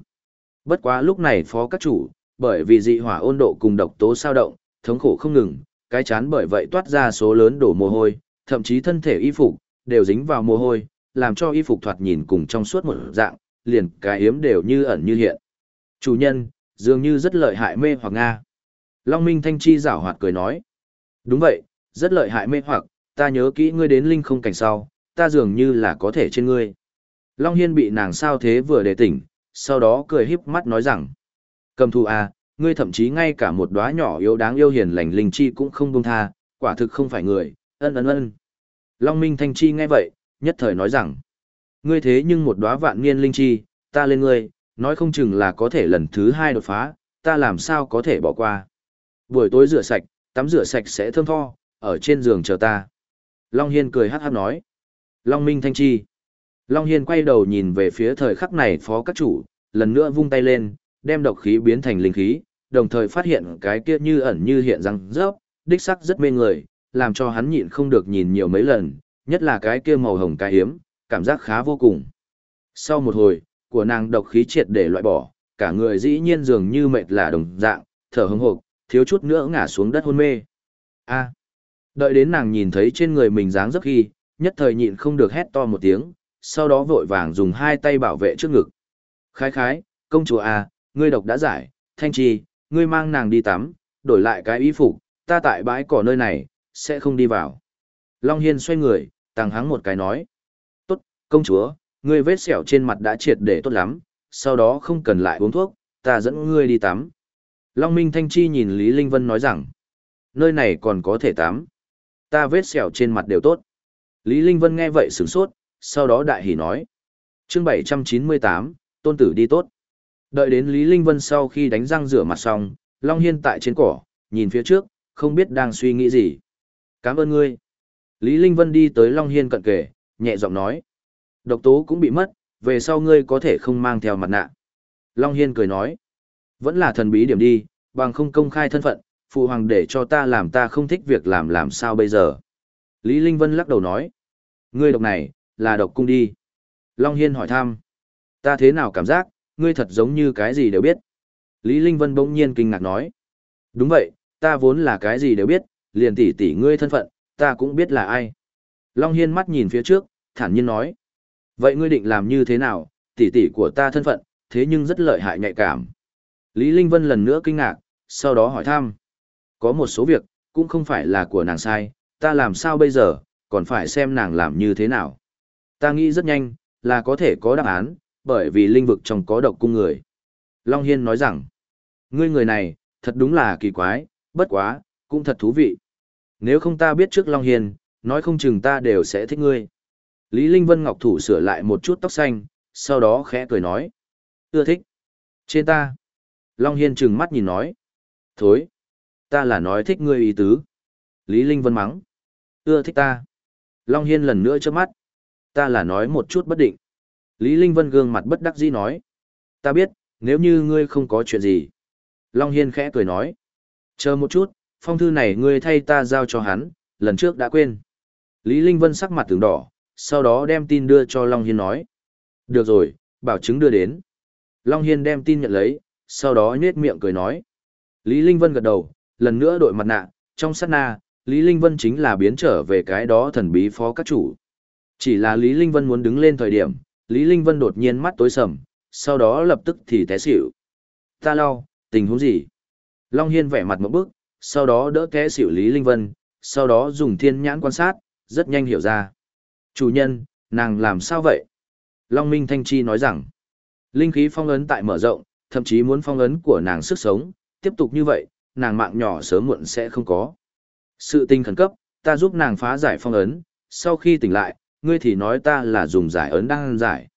Bất quá lúc này phó các chủ, bởi vì dị hỏa ôn độ cùng độc tố sao động, thống khổ không ngừng, cái chán bởi vậy toát ra số lớn đổ mồ hôi, thậm chí thân thể y phục đều dính vào mồ hôi, làm cho y phục thoạt nhìn cùng trong suốt một dạng, liền cái hiếm đều như ẩn như hiện. Chủ nhân, dường như rất lợi hại mê hoặc Nga. Long Minh Thanh Chi giảo hoạt cười nói. Đúng vậy, rất lợi hại mê hoặc, ta nhớ kỹ ngươi đến linh không cảnh sau, ta dường như là có thể trên ngươi. Long Hiên bị nàng sao thế vừa để tỉnh, sau đó cười híp mắt nói rằng. Cầm thù à, ngươi thậm chí ngay cả một đóa nhỏ yếu đáng yêu hiền lành linh chi cũng không buông tha, quả thực không phải người, ân ân ân. Long Minh Thanh Chi nghe vậy, nhất thời nói rằng. Ngươi thế nhưng một đóa vạn niên linh chi, ta lên ngươi, nói không chừng là có thể lần thứ hai đột phá, ta làm sao có thể bỏ qua. Buổi tối rửa sạch, tắm rửa sạch sẽ thơm tho, ở trên giường chờ ta. Long Hiên cười hát hát nói. Long Minh Thanh Chi. Long Hiên quay đầu nhìn về phía thời khắc này phó các chủ, lần nữa vung tay lên, đem độc khí biến thành linh khí, đồng thời phát hiện cái kia như ẩn như hiện răng rớp, đích sắc rất mê người, làm cho hắn nhịn không được nhìn nhiều mấy lần, nhất là cái kia màu hồng cái hiếm, cảm giác khá vô cùng. Sau một hồi, của nàng độc khí triệt để loại bỏ, cả người dĩ nhiên dường như mệt là đồng dạng, thở hững hộc, thiếu chút nữa ngã xuống đất hôn mê. A. Đợi đến nàng nhìn thấy trên người mình dáng dấp khi, nhất thời nhịn không được hét to một tiếng, sau đó vội vàng dùng hai tay bảo vệ trước ngực. Khái khái, công chúa A, ngươi độc đã giải, thanh trì ngươi mang nàng đi tắm, đổi lại cái y phục, ta tại bãi cỏ nơi này, sẽ không đi vào. Long Hiên xoay người, tăng hắng một cái nói. Tốt, công chúa, ngươi vết sẹo trên mặt đã triệt để tốt lắm, sau đó không cần lại uống thuốc, ta dẫn ngươi đi tắm. Long Minh Thanh Chi nhìn Lý Linh Vân nói rằng, nơi này còn có thể tắm. Ta vết sẹo trên mặt đều tốt. Lý Linh Vân nghe vậy sửng sốt, sau đó đại hỉ nói. Chương 798, tôn tử đi tốt. Đợi đến Lý Linh Vân sau khi đánh răng rửa mặt xong, Long Hiên tại trên cỏ, nhìn phía trước, không biết đang suy nghĩ gì. Cảm ơn ngươi. Lý Linh Vân đi tới Long Hiên cận kề, nhẹ giọng nói. Độc tố cũng bị mất, về sau ngươi có thể không mang theo mặt nạ. Long Hiên cười nói. Vẫn là thần bí điểm đi, bằng không công khai thân phận, phụ hoàng để cho ta làm ta không thích việc làm làm sao bây giờ. Lý Linh Vân lắc đầu nói. Ngươi độc này, là độc cung đi. Long Hiên hỏi thăm. Ta thế nào cảm giác, ngươi thật giống như cái gì đều biết. Lý Linh Vân bỗng nhiên kinh ngạc nói. Đúng vậy, ta vốn là cái gì đều biết, liền tỷ tỷ ngươi thân phận, ta cũng biết là ai. Long Hiên mắt nhìn phía trước, thản nhiên nói. Vậy ngươi định làm như thế nào, tỷ tỷ của ta thân phận, thế nhưng rất lợi hại nhạy cảm. Lý Linh Vân lần nữa kinh ngạc, sau đó hỏi thăm. Có một số việc, cũng không phải là của nàng sai, ta làm sao bây giờ, còn phải xem nàng làm như thế nào. Ta nghĩ rất nhanh, là có thể có đáp án, bởi vì linh vực trong có độc cung người. Long Hiên nói rằng, ngươi người này, thật đúng là kỳ quái, bất quá, cũng thật thú vị. Nếu không ta biết trước Long Hiên, nói không chừng ta đều sẽ thích ngươi. Lý Linh Vân Ngọc Thủ sửa lại một chút tóc xanh, sau đó khẽ cười nói. Ưa thích. Trên ta. Long Hiên trừng mắt nhìn nói. Thối. Ta là nói thích ngươi ý tứ. Lý Linh Vân mắng. Ưa thích ta. Long Hiên lần nữa trước mắt. Ta là nói một chút bất định. Lý Linh Vân gương mặt bất đắc dĩ nói. Ta biết, nếu như ngươi không có chuyện gì. Long Hiên khẽ cười nói. Chờ một chút, phong thư này ngươi thay ta giao cho hắn, lần trước đã quên. Lý Linh Vân sắc mặt tướng đỏ, sau đó đem tin đưa cho Long Hiên nói. Được rồi, bảo chứng đưa đến. Long Hiên đem tin nhận lấy, sau đó nhết miệng cười nói. Lý Linh Vân gật đầu, lần nữa đội mặt nạ, trong sát na, Lý Linh Vân chính là biến trở về cái đó thần bí phó các chủ. Chỉ là Lý Linh Vân muốn đứng lên thời điểm, Lý Linh Vân đột nhiên mắt tối sầm, sau đó lập tức thì té xỉu. Ta lau, tình huống gì? Long Hiên vẻ mặt một bước, sau đó đỡ té xỉu Lý Linh Vân, sau đó dùng thiên nhãn quan sát, rất nhanh hiểu ra. Chủ nhân, nàng làm sao vậy? Long Minh Thanh Chi nói rằng, linh khí phong ấn tại mở rộng, thậm chí muốn phong ấn của nàng sức sống, tiếp tục như vậy, nàng mạng nhỏ sớm muộn sẽ không có. Sự tình khẩn cấp, ta giúp nàng phá giải phong ấn, sau khi tỉnh lại, ngươi thì nói ta là dùng giải ấn đang giải.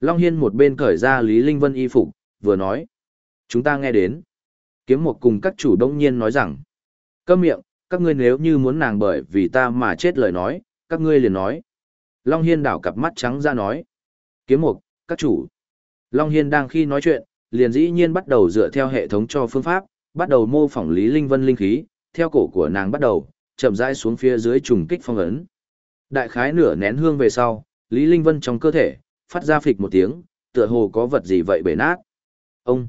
Long Hiên một bên cởi ra Lý Linh Vân y phục, vừa nói. Chúng ta nghe đến. Kiếm một cùng các chủ đông nhiên nói rằng. Câm miệng, các ngươi nếu như muốn nàng bởi vì ta mà chết lời nói, các ngươi liền nói. Long Hiên đảo cặp mắt trắng ra nói. Kiếm một, các chủ. Long Hiên đang khi nói chuyện, liền dĩ nhiên bắt đầu dựa theo hệ thống cho phương pháp, bắt đầu mô phỏng Lý Linh Vân linh khí, theo cổ của nàng bắt đầu, chậm rãi xuống phía dưới trùng kích phong ấn. Đại khái nửa nén hương về sau, Lý Linh Vân trong cơ thể, phát ra phịch một tiếng, tựa hồ có vật gì vậy bể nát. Ông!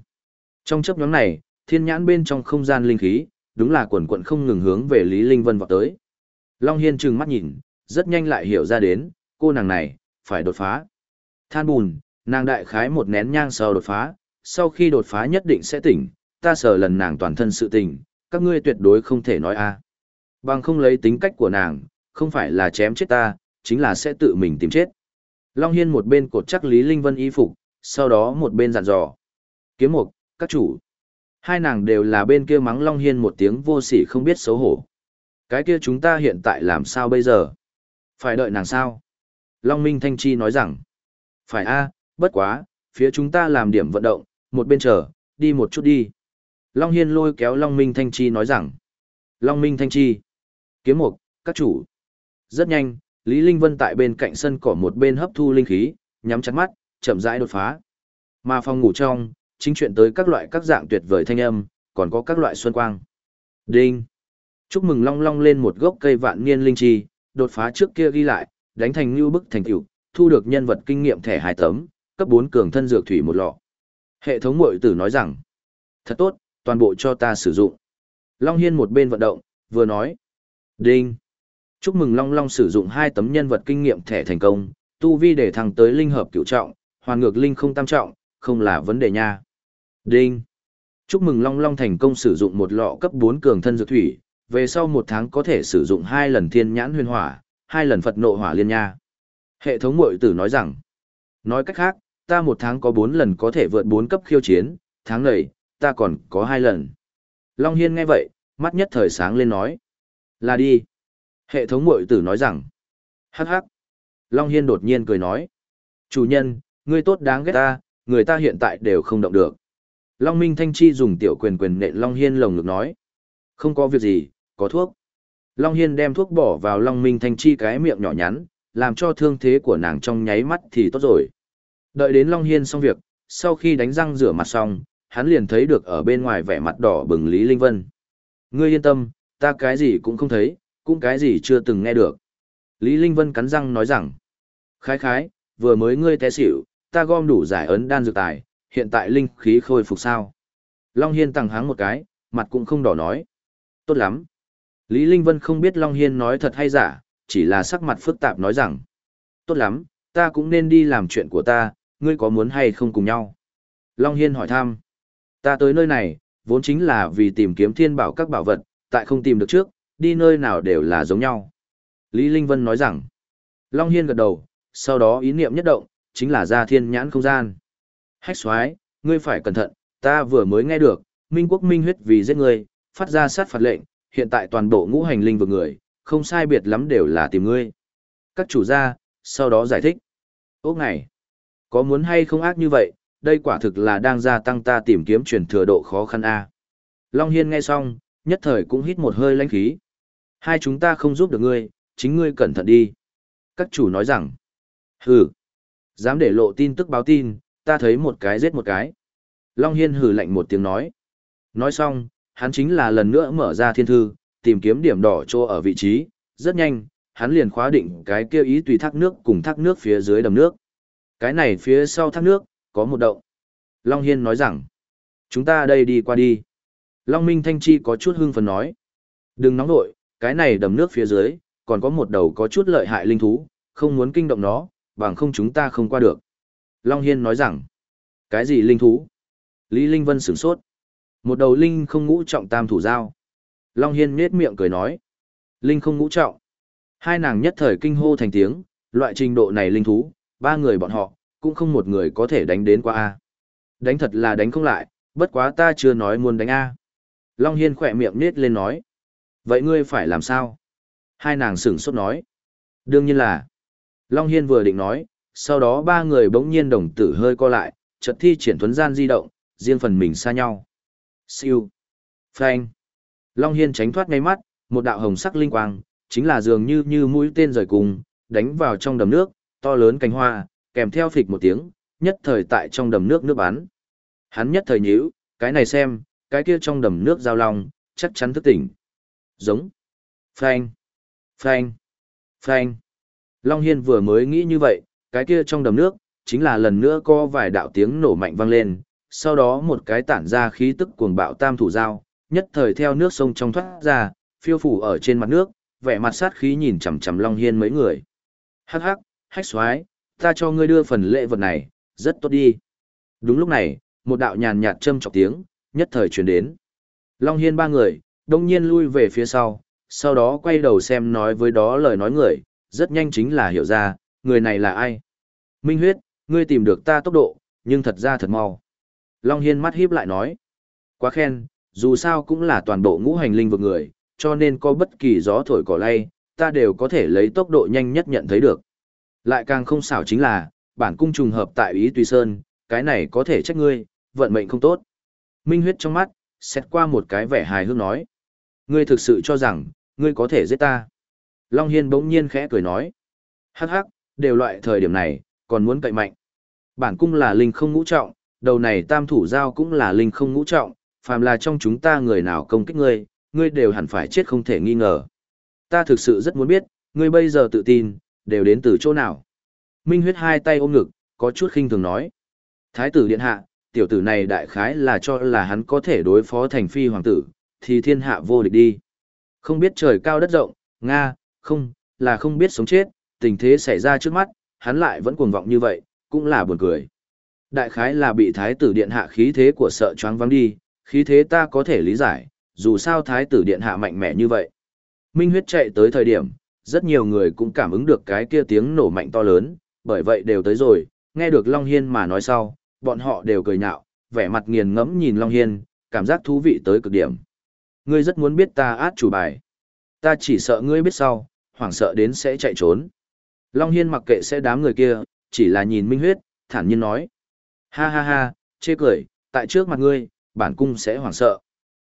Trong chấp nhóm này, thiên nhãn bên trong không gian linh khí, đúng là quần quận không ngừng hướng về Lý Linh Vân vọt tới. Long Hiên trừng mắt nhìn, rất nhanh lại hiểu ra đến, cô nàng này, phải đột phá. Than bùn, nàng đại khái một nén nhang sau đột phá, sau khi đột phá nhất định sẽ tỉnh, ta sờ lần nàng toàn thân sự tỉnh, các ngươi tuyệt đối không thể nói a. Bằng không lấy tính cách của nàng, không phải là chém chết ta, chính là sẽ tự mình tìm chết. Long Hiên một bên cột chắc Lý Linh Vân y phục, sau đó một bên dặn dò. Kiếm mục, các chủ. Hai nàng đều là bên kia mắng Long Hiên một tiếng vô sỉ không biết xấu hổ. Cái kia chúng ta hiện tại làm sao bây giờ? Phải đợi nàng sao? Long Minh Thanh Chi nói rằng. Phải a bất quá, phía chúng ta làm điểm vận động, một bên chờ, đi một chút đi. Long Hiên lôi kéo Long Minh Thanh Chi nói rằng. Long Minh Thanh Chi. Kiếm mục, các chủ. Rất nhanh, Lý Linh Vân tại bên cạnh sân cỏ một bên hấp thu linh khí, nhắm chặt mắt, chậm rãi đột phá. Mà phòng ngủ trong, chính chuyện tới các loại các dạng tuyệt vời thanh âm, còn có các loại xuân quang. Đinh! Chúc mừng long long lên một gốc cây vạn niên linh chi, đột phá trước kia ghi lại, đánh thành như bức thành tiểu, thu được nhân vật kinh nghiệm thẻ hai tấm, cấp 4 cường thân dược thủy một lọ. Hệ thống muội tử nói rằng, thật tốt, toàn bộ cho ta sử dụng. Long Hiên một bên vận động, vừa nói, đinh! Chúc mừng Long Long sử dụng hai tấm nhân vật kinh nghiệm thẻ thành công, tu vi để thăng tới linh hợp cửu trọng, hoàn ngược linh không tam trọng, không là vấn đề nha. Đinh. Chúc mừng Long Long thành công sử dụng một lọ cấp 4 cường thân dược thủy, về sau một tháng có thể sử dụng hai lần thiên nhãn huyền hỏa, hai lần Phật nộ hỏa liên nha. Hệ thống mội tử nói rằng, nói cách khác, ta một tháng có 4 lần có thể vượt 4 cấp khiêu chiến, tháng này, ta còn có hai lần. Long Hiên nghe vậy, mắt nhất thời sáng lên nói, là đi. Hệ thống mội tử nói rằng, hắc hắc. Long Hiên đột nhiên cười nói, chủ nhân, ngươi tốt đáng ghét ta, người ta hiện tại đều không động được. Long Minh Thanh Chi dùng tiểu quyền quyền nện Long Hiên lồng ngực nói, không có việc gì, có thuốc. Long Hiên đem thuốc bỏ vào Long Minh Thanh Chi cái miệng nhỏ nhắn, làm cho thương thế của nàng trong nháy mắt thì tốt rồi. Đợi đến Long Hiên xong việc, sau khi đánh răng rửa mặt xong, hắn liền thấy được ở bên ngoài vẻ mặt đỏ bừng Lý Linh Vân. Ngươi yên tâm, ta cái gì cũng không thấy, cũng cái gì chưa từng nghe được. Lý Linh Vân cắn răng nói rằng, khái khái, vừa mới ngươi té xỉu, ta gom đủ giải ấn đan dược tài, hiện tại linh khí khôi phục sao. Long Hiên tăng háng một cái, mặt cũng không đỏ nói. Tốt lắm. Lý Linh Vân không biết Long Hiên nói thật hay giả, chỉ là sắc mặt phức tạp nói rằng. Tốt lắm, ta cũng nên đi làm chuyện của ta, ngươi có muốn hay không cùng nhau? Long Hiên hỏi thăm. Ta tới nơi này, vốn chính là vì tìm kiếm thiên bảo các bảo vật, tại không tìm được trước, đi nơi nào đều là giống nhau. Lý Linh Vân nói rằng. Long Hiên gật đầu, sau đó ý niệm nhất động, chính là ra thiên nhãn không gian. Hách xoái, ngươi phải cẩn thận, ta vừa mới nghe được, Minh quốc minh huyết vì giết ngươi, phát ra sát phạt lệnh, hiện tại toàn bộ ngũ hành linh vực người, không sai biệt lắm đều là tìm ngươi. Các chủ gia, sau đó giải thích. Ốc ngày, có muốn hay không ác như vậy, đây quả thực là đang gia tăng ta tìm kiếm truyền thừa độ khó khăn A. Long Hiên nghe xong, nhất thời cũng hít một hơi lãnh khí. Hai chúng ta không giúp được ngươi, chính ngươi cẩn thận đi. Các chủ nói rằng, hừ, dám để lộ tin tức báo tin, ta thấy một cái giết một cái. Long Hiên hừ lạnh một tiếng nói. Nói xong, hắn chính là lần nữa mở ra thiên thư, tìm kiếm điểm đỏ chỗ ở vị trí, rất nhanh, hắn liền khóa định cái kia ý tùy thác nước cùng thác nước phía dưới đầm nước. Cái này phía sau thác nước, có một động. Long Hiên nói rằng, chúng ta đây đi qua đi. Long Minh Thanh Chi có chút hưng phấn nói. Đừng nóng nội, cái này đầm nước phía dưới, còn có một đầu có chút lợi hại linh thú, không muốn kinh động nó, bằng không chúng ta không qua được. Long Hiên nói rằng, cái gì linh thú? Lý Linh Vân sửng sốt. Một đầu linh không ngũ trọng tam thủ giao. Long Hiên nhết miệng cười nói. Linh không ngũ trọng. Hai nàng nhất thời kinh hô thành tiếng, loại trình độ này linh thú, ba người bọn họ, cũng không một người có thể đánh đến qua A. Đánh thật là đánh không lại, bất quá ta chưa nói muốn đánh A. Long Hiên khỏe miệng nết lên nói. Vậy ngươi phải làm sao? Hai nàng sửng sốt nói. Đương nhiên là. Long Hiên vừa định nói, sau đó ba người bỗng nhiên đồng tử hơi co lại, chợt thi triển thuấn gian di động, riêng phần mình xa nhau. Siêu. Phanh. Long Hiên tránh thoát ngay mắt, một đạo hồng sắc linh quang, chính là dường như như mũi tên rời cùng, đánh vào trong đầm nước, to lớn cánh hoa, kèm theo phịch một tiếng, nhất thời tại trong đầm nước nước bắn. Hắn nhất thời nhíu, cái này xem, cái kia trong đầm nước giao long, chắc chắn thức tỉnh. Giống. Phanh. Phanh. Phanh. Long Hiên vừa mới nghĩ như vậy, cái kia trong đầm nước, chính là lần nữa có vài đạo tiếng nổ mạnh vang lên, sau đó một cái tản ra khí tức cuồng bạo tam thủ dao, nhất thời theo nước sông trong thoát ra, phiêu phủ ở trên mặt nước, vẻ mặt sát khí nhìn chằm chằm Long Hiên mấy người. Hắc hắc, hách xoái, ta cho ngươi đưa phần lễ vật này, rất tốt đi. Đúng lúc này, một đạo nhàn nhạt châm chọc tiếng, nhất thời truyền đến. Long Hiên ba người, đông nhiên lui về phía sau, sau đó quay đầu xem nói với đó lời nói người, rất nhanh chính là hiểu ra, người này là ai. Minh huyết, ngươi tìm được ta tốc độ, nhưng thật ra thật mau. Long Hiên mắt híp lại nói. Quá khen, dù sao cũng là toàn bộ ngũ hành linh vực người, cho nên có bất kỳ gió thổi cỏ lay, ta đều có thể lấy tốc độ nhanh nhất nhận thấy được. Lại càng không xảo chính là, bản cung trùng hợp tại ý tùy sơn, cái này có thể trách ngươi, vận mệnh không tốt. Minh huyết trong mắt, xét qua một cái vẻ hài hước nói. Ngươi thực sự cho rằng, ngươi có thể giết ta. Long Hiên bỗng nhiên khẽ cười nói. Hắc hắc, đều loại thời điểm này, còn muốn cậy mạnh. Bản cung là linh không ngũ trọng, đầu này tam thủ giao cũng là linh không ngũ trọng, phàm là trong chúng ta người nào công kích ngươi, ngươi đều hẳn phải chết không thể nghi ngờ. Ta thực sự rất muốn biết, ngươi bây giờ tự tin, đều đến từ chỗ nào. Minh huyết hai tay ôm ngực, có chút khinh thường nói. Thái tử điện hạ, tiểu tử này đại khái là cho là hắn có thể đối phó thành phi hoàng tử, thì thiên hạ vô địch đi. Không biết trời cao đất rộng, Nga, không, là không biết sống chết, tình thế xảy ra trước mắt, hắn lại vẫn cuồng vọng như vậy, cũng là buồn cười. Đại khái là bị thái tử điện hạ khí thế của sợ choáng vắng đi, khí thế ta có thể lý giải, dù sao thái tử điện hạ mạnh mẽ như vậy. Minh huyết chạy tới thời điểm, rất nhiều người cũng cảm ứng được cái kia tiếng nổ mạnh to lớn, bởi vậy đều tới rồi, nghe được Long Hiên mà nói sau, bọn họ đều cười nhạo, vẻ mặt nghiền ngẫm nhìn Long Hiên, cảm giác thú vị tới cực điểm. Ngươi rất muốn biết ta át chủ bài. Ta chỉ sợ ngươi biết sau, hoảng sợ đến sẽ chạy trốn. Long Hiên mặc kệ sẽ đám người kia, chỉ là nhìn Minh huyết, thản nhiên nói. Ha ha ha, chê cười, tại trước mặt ngươi, bản cung sẽ hoảng sợ.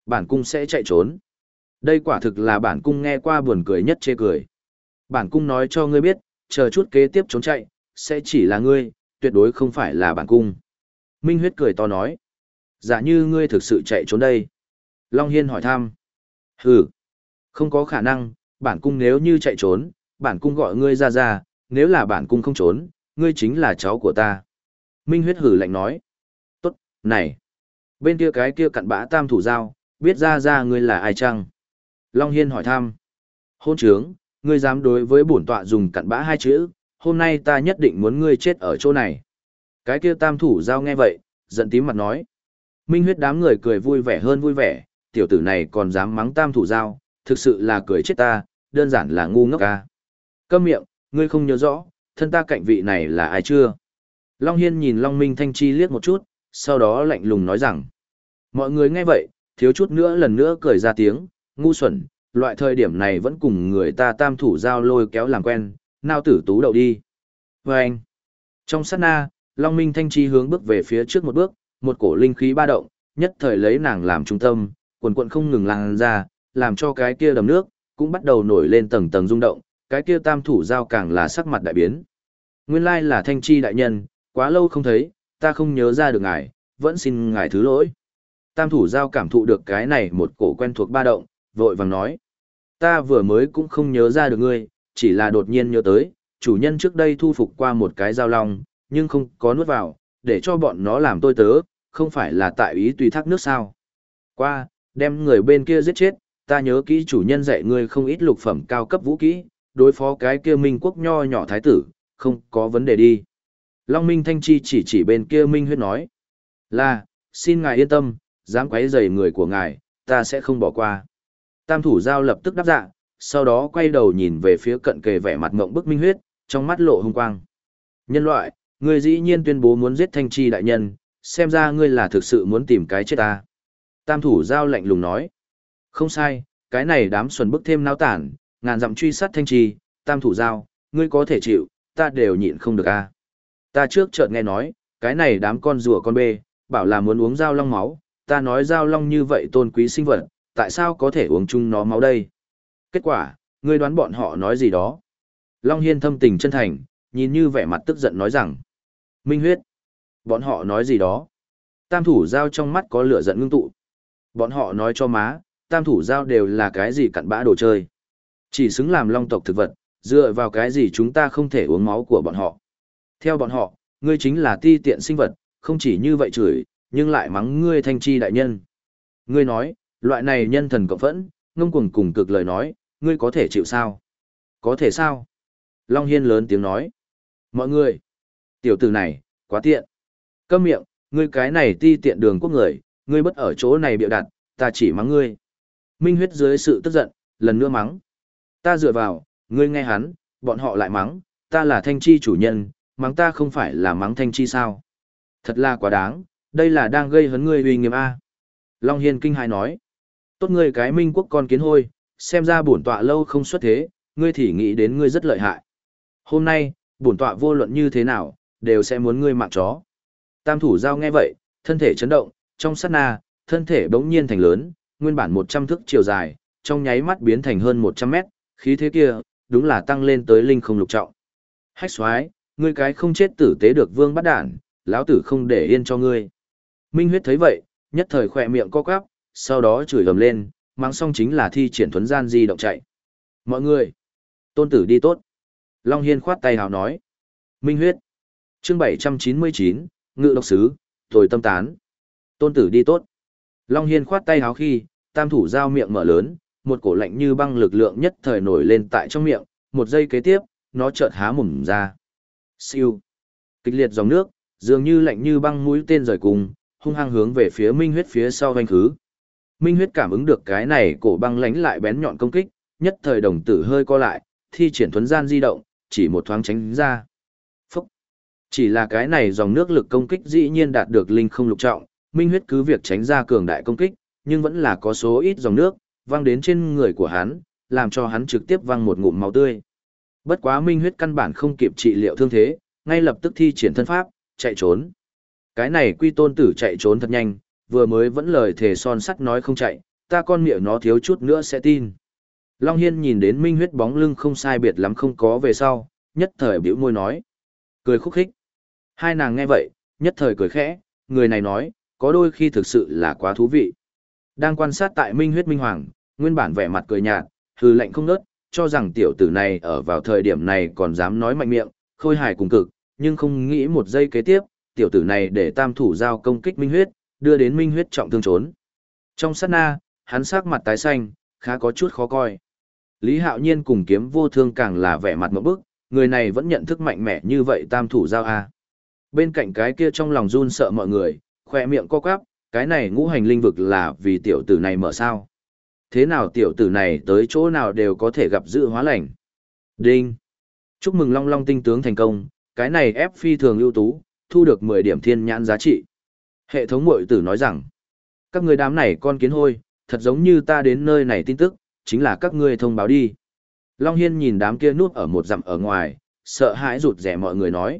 Bản cung sẽ chạy trốn. Đây quả thực là bản cung nghe qua buồn cười nhất chê cười. Bản cung nói cho ngươi biết, chờ chút kế tiếp trốn chạy, sẽ chỉ là ngươi, tuyệt đối không phải là bản cung. Minh huyết cười to nói. Giả dạ như ngươi thực sự chạy trốn đây. Long Hiên hỏi thăm. Hừ, không có khả năng, bản cung nếu như chạy trốn, bản cung gọi ngươi ra ra, nếu là bản cung không trốn, ngươi chính là cháu của ta. Minh huyết hử lạnh nói. Tốt, này. Bên kia cái kia cặn bã tam thủ giao, biết ra ra ngươi là ai chăng? Long Hiên hỏi thăm. Hôn trướng, ngươi dám đối với bổn tọa dùng cặn bã hai chữ, hôm nay ta nhất định muốn ngươi chết ở chỗ này. Cái kia tam thủ giao nghe vậy, giận tím mặt nói. Minh huyết đám người cười vui vẻ hơn vui vẻ, tiểu tử này còn dám mắng tam thủ giao, thực sự là cười chết ta, đơn giản là ngu ngốc ca. Câm miệng, ngươi không nhớ rõ, thân ta cạnh vị này là ai chưa? Long Hiên nhìn Long Minh Thanh Chi liếc một chút, sau đó lạnh lùng nói rằng. Mọi người nghe vậy, thiếu chút nữa lần nữa cười ra tiếng, ngu xuẩn, loại thời điểm này vẫn cùng người ta tam thủ giao lôi kéo làm quen, nào tử tú đầu đi. Vâng! anh, trong sát na, Long Minh Thanh Chi hướng bước về phía trước một bước, một cổ linh khí ba động, nhất thời lấy nàng làm trung tâm, quần quận không ngừng lan ra, làm cho cái kia đầm nước, cũng bắt đầu nổi lên tầng tầng rung động, cái kia tam thủ giao càng là sắc mặt đại biến. Nguyên lai là Thanh Chi đại nhân, quá lâu không thấy, ta không nhớ ra được ngài, vẫn xin ngài thứ lỗi. Tam thủ giao cảm thụ được cái này một cổ quen thuộc ba động, vội vàng nói. Ta vừa mới cũng không nhớ ra được ngươi, chỉ là đột nhiên nhớ tới, chủ nhân trước đây thu phục qua một cái giao long, nhưng không có nuốt vào, để cho bọn nó làm tôi tớ, không phải là tại ý tùy thác nước sao. Qua, đem người bên kia giết chết, ta nhớ kỹ chủ nhân dạy ngươi không ít lục phẩm cao cấp vũ kỹ, đối phó cái kia minh quốc nho nhỏ thái tử, không có vấn đề đi. Long Minh Thanh Chi chỉ chỉ bên kia Minh huyết nói. Là, xin ngài yên tâm, dám quấy rầy người của ngài, ta sẽ không bỏ qua. Tam thủ giao lập tức đáp dạ, sau đó quay đầu nhìn về phía cận kề vẻ mặt ngộng bức Minh huyết, trong mắt lộ hung quang. Nhân loại, ngươi dĩ nhiên tuyên bố muốn giết Thanh Chi đại nhân, xem ra ngươi là thực sự muốn tìm cái chết ta. Tam thủ giao lạnh lùng nói. Không sai, cái này đám xuân bức thêm náo tản, ngàn dặm truy sát Thanh trì. tam thủ giao, ngươi có thể chịu, ta đều nhịn không được a. Ta trước chợt nghe nói, cái này đám con rùa con bê, bảo là muốn uống dao long máu, ta nói dao long như vậy tôn quý sinh vật, tại sao có thể uống chung nó máu đây? Kết quả, ngươi đoán bọn họ nói gì đó? Long Hiên thâm tình chân thành, nhìn như vẻ mặt tức giận nói rằng, Minh huyết, bọn họ nói gì đó? Tam thủ giao trong mắt có lửa giận ngưng tụ. Bọn họ nói cho má, tam thủ giao đều là cái gì cặn bã đồ chơi. Chỉ xứng làm long tộc thực vật, dựa vào cái gì chúng ta không thể uống máu của bọn họ. Theo bọn họ, ngươi chính là ti tiện sinh vật, không chỉ như vậy chửi, nhưng lại mắng ngươi thanh chi đại nhân. Ngươi nói, loại này nhân thần cộng phẫn, ngông cuồng cùng cực lời nói, ngươi có thể chịu sao? Có thể sao? Long Hiên lớn tiếng nói. Mọi người, tiểu tử này, quá tiện. Câm miệng, ngươi cái này ti tiện đường quốc người, ngươi bất ở chỗ này biểu đặt, ta chỉ mắng ngươi. Minh huyết dưới sự tức giận, lần nữa mắng. Ta dựa vào, ngươi nghe hắn, bọn họ lại mắng, ta là thanh chi chủ nhân, mắng ta không phải là mắng thanh chi sao. Thật là quá đáng, đây là đang gây hấn ngươi uy nghiêm A. Long Hiên kinh hài nói. Tốt ngươi cái minh quốc con kiến hôi, xem ra bổn tọa lâu không xuất thế, ngươi thì nghĩ đến ngươi rất lợi hại. Hôm nay, bổn tọa vô luận như thế nào, đều sẽ muốn ngươi mạng chó. Tam thủ giao nghe vậy, thân thể chấn động, trong sát na, thân thể bỗng nhiên thành lớn, nguyên bản 100 thước chiều dài, trong nháy mắt biến thành hơn 100 mét, khí thế kia, đúng là tăng lên tới linh không lục trọng. Hách xoái, ngươi cái không chết tử tế được vương bắt đản, lão tử không để yên cho ngươi. Minh huyết thấy vậy, nhất thời khỏe miệng co quắp, sau đó chửi gầm lên, mang xong chính là thi triển thuấn gian di động chạy. Mọi người, tôn tử đi tốt. Long Hiên khoát tay hào nói. Minh huyết. chương 799, ngự độc sứ, tồi tâm tán. Tôn tử đi tốt. Long Hiên khoát tay háo khi, tam thủ giao miệng mở lớn, một cổ lạnh như băng lực lượng nhất thời nổi lên tại trong miệng, một giây kế tiếp, nó chợt há mồm ra. Siêu. Kịch liệt dòng nước, dường như lạnh như băng mũi tên rời cùng, hung hăng hướng về phía Minh huyết phía sau vành khứ. Minh huyết cảm ứng được cái này cổ băng lánh lại bén nhọn công kích, nhất thời đồng tử hơi co lại, thi triển thuấn gian di động, chỉ một thoáng tránh ra. Phúc! Chỉ là cái này dòng nước lực công kích dĩ nhiên đạt được linh không lục trọng, Minh huyết cứ việc tránh ra cường đại công kích, nhưng vẫn là có số ít dòng nước, văng đến trên người của hắn, làm cho hắn trực tiếp văng một ngụm máu tươi. Bất quá Minh huyết căn bản không kịp trị liệu thương thế, ngay lập tức thi triển thân pháp, chạy trốn. Cái này quy tôn tử chạy trốn thật nhanh, vừa mới vẫn lời thề son sắt nói không chạy, ta con miệng nó thiếu chút nữa sẽ tin. Long Hiên nhìn đến Minh huyết bóng lưng không sai biệt lắm không có về sau, nhất thời biểu môi nói. Cười khúc khích. Hai nàng nghe vậy, nhất thời cười khẽ, người này nói, có đôi khi thực sự là quá thú vị. Đang quan sát tại Minh huyết Minh Hoàng, nguyên bản vẻ mặt cười nhạt, hư lạnh không nớt, cho rằng tiểu tử này ở vào thời điểm này còn dám nói mạnh miệng, khôi hài cùng cực, nhưng không nghĩ một giây kế tiếp, tiểu tử này để tam thủ giao công kích Minh huyết, đưa đến minh huyết trọng thương trốn. Trong sát na, hắn sắc mặt tái xanh, khá có chút khó coi. Lý Hạo Nhiên cùng kiếm vô thương càng là vẻ mặt một bức, người này vẫn nhận thức mạnh mẽ như vậy tam thủ giao a. Bên cạnh cái kia trong lòng run sợ mọi người, khoe miệng co quắp, cái này ngũ hành linh vực là vì tiểu tử này mở sao. Thế nào tiểu tử này tới chỗ nào đều có thể gặp dự hóa lành. Đinh! Chúc mừng Long Long tinh tướng thành công, cái này ép phi thường ưu tú, thu được 10 điểm thiên nhãn giá trị. Hệ thống mội tử nói rằng, các người đám này con kiến hôi, thật giống như ta đến nơi này tin tức, chính là các ngươi thông báo đi. Long Hiên nhìn đám kia núp ở một dặm ở ngoài, sợ hãi rụt rẻ mọi người nói.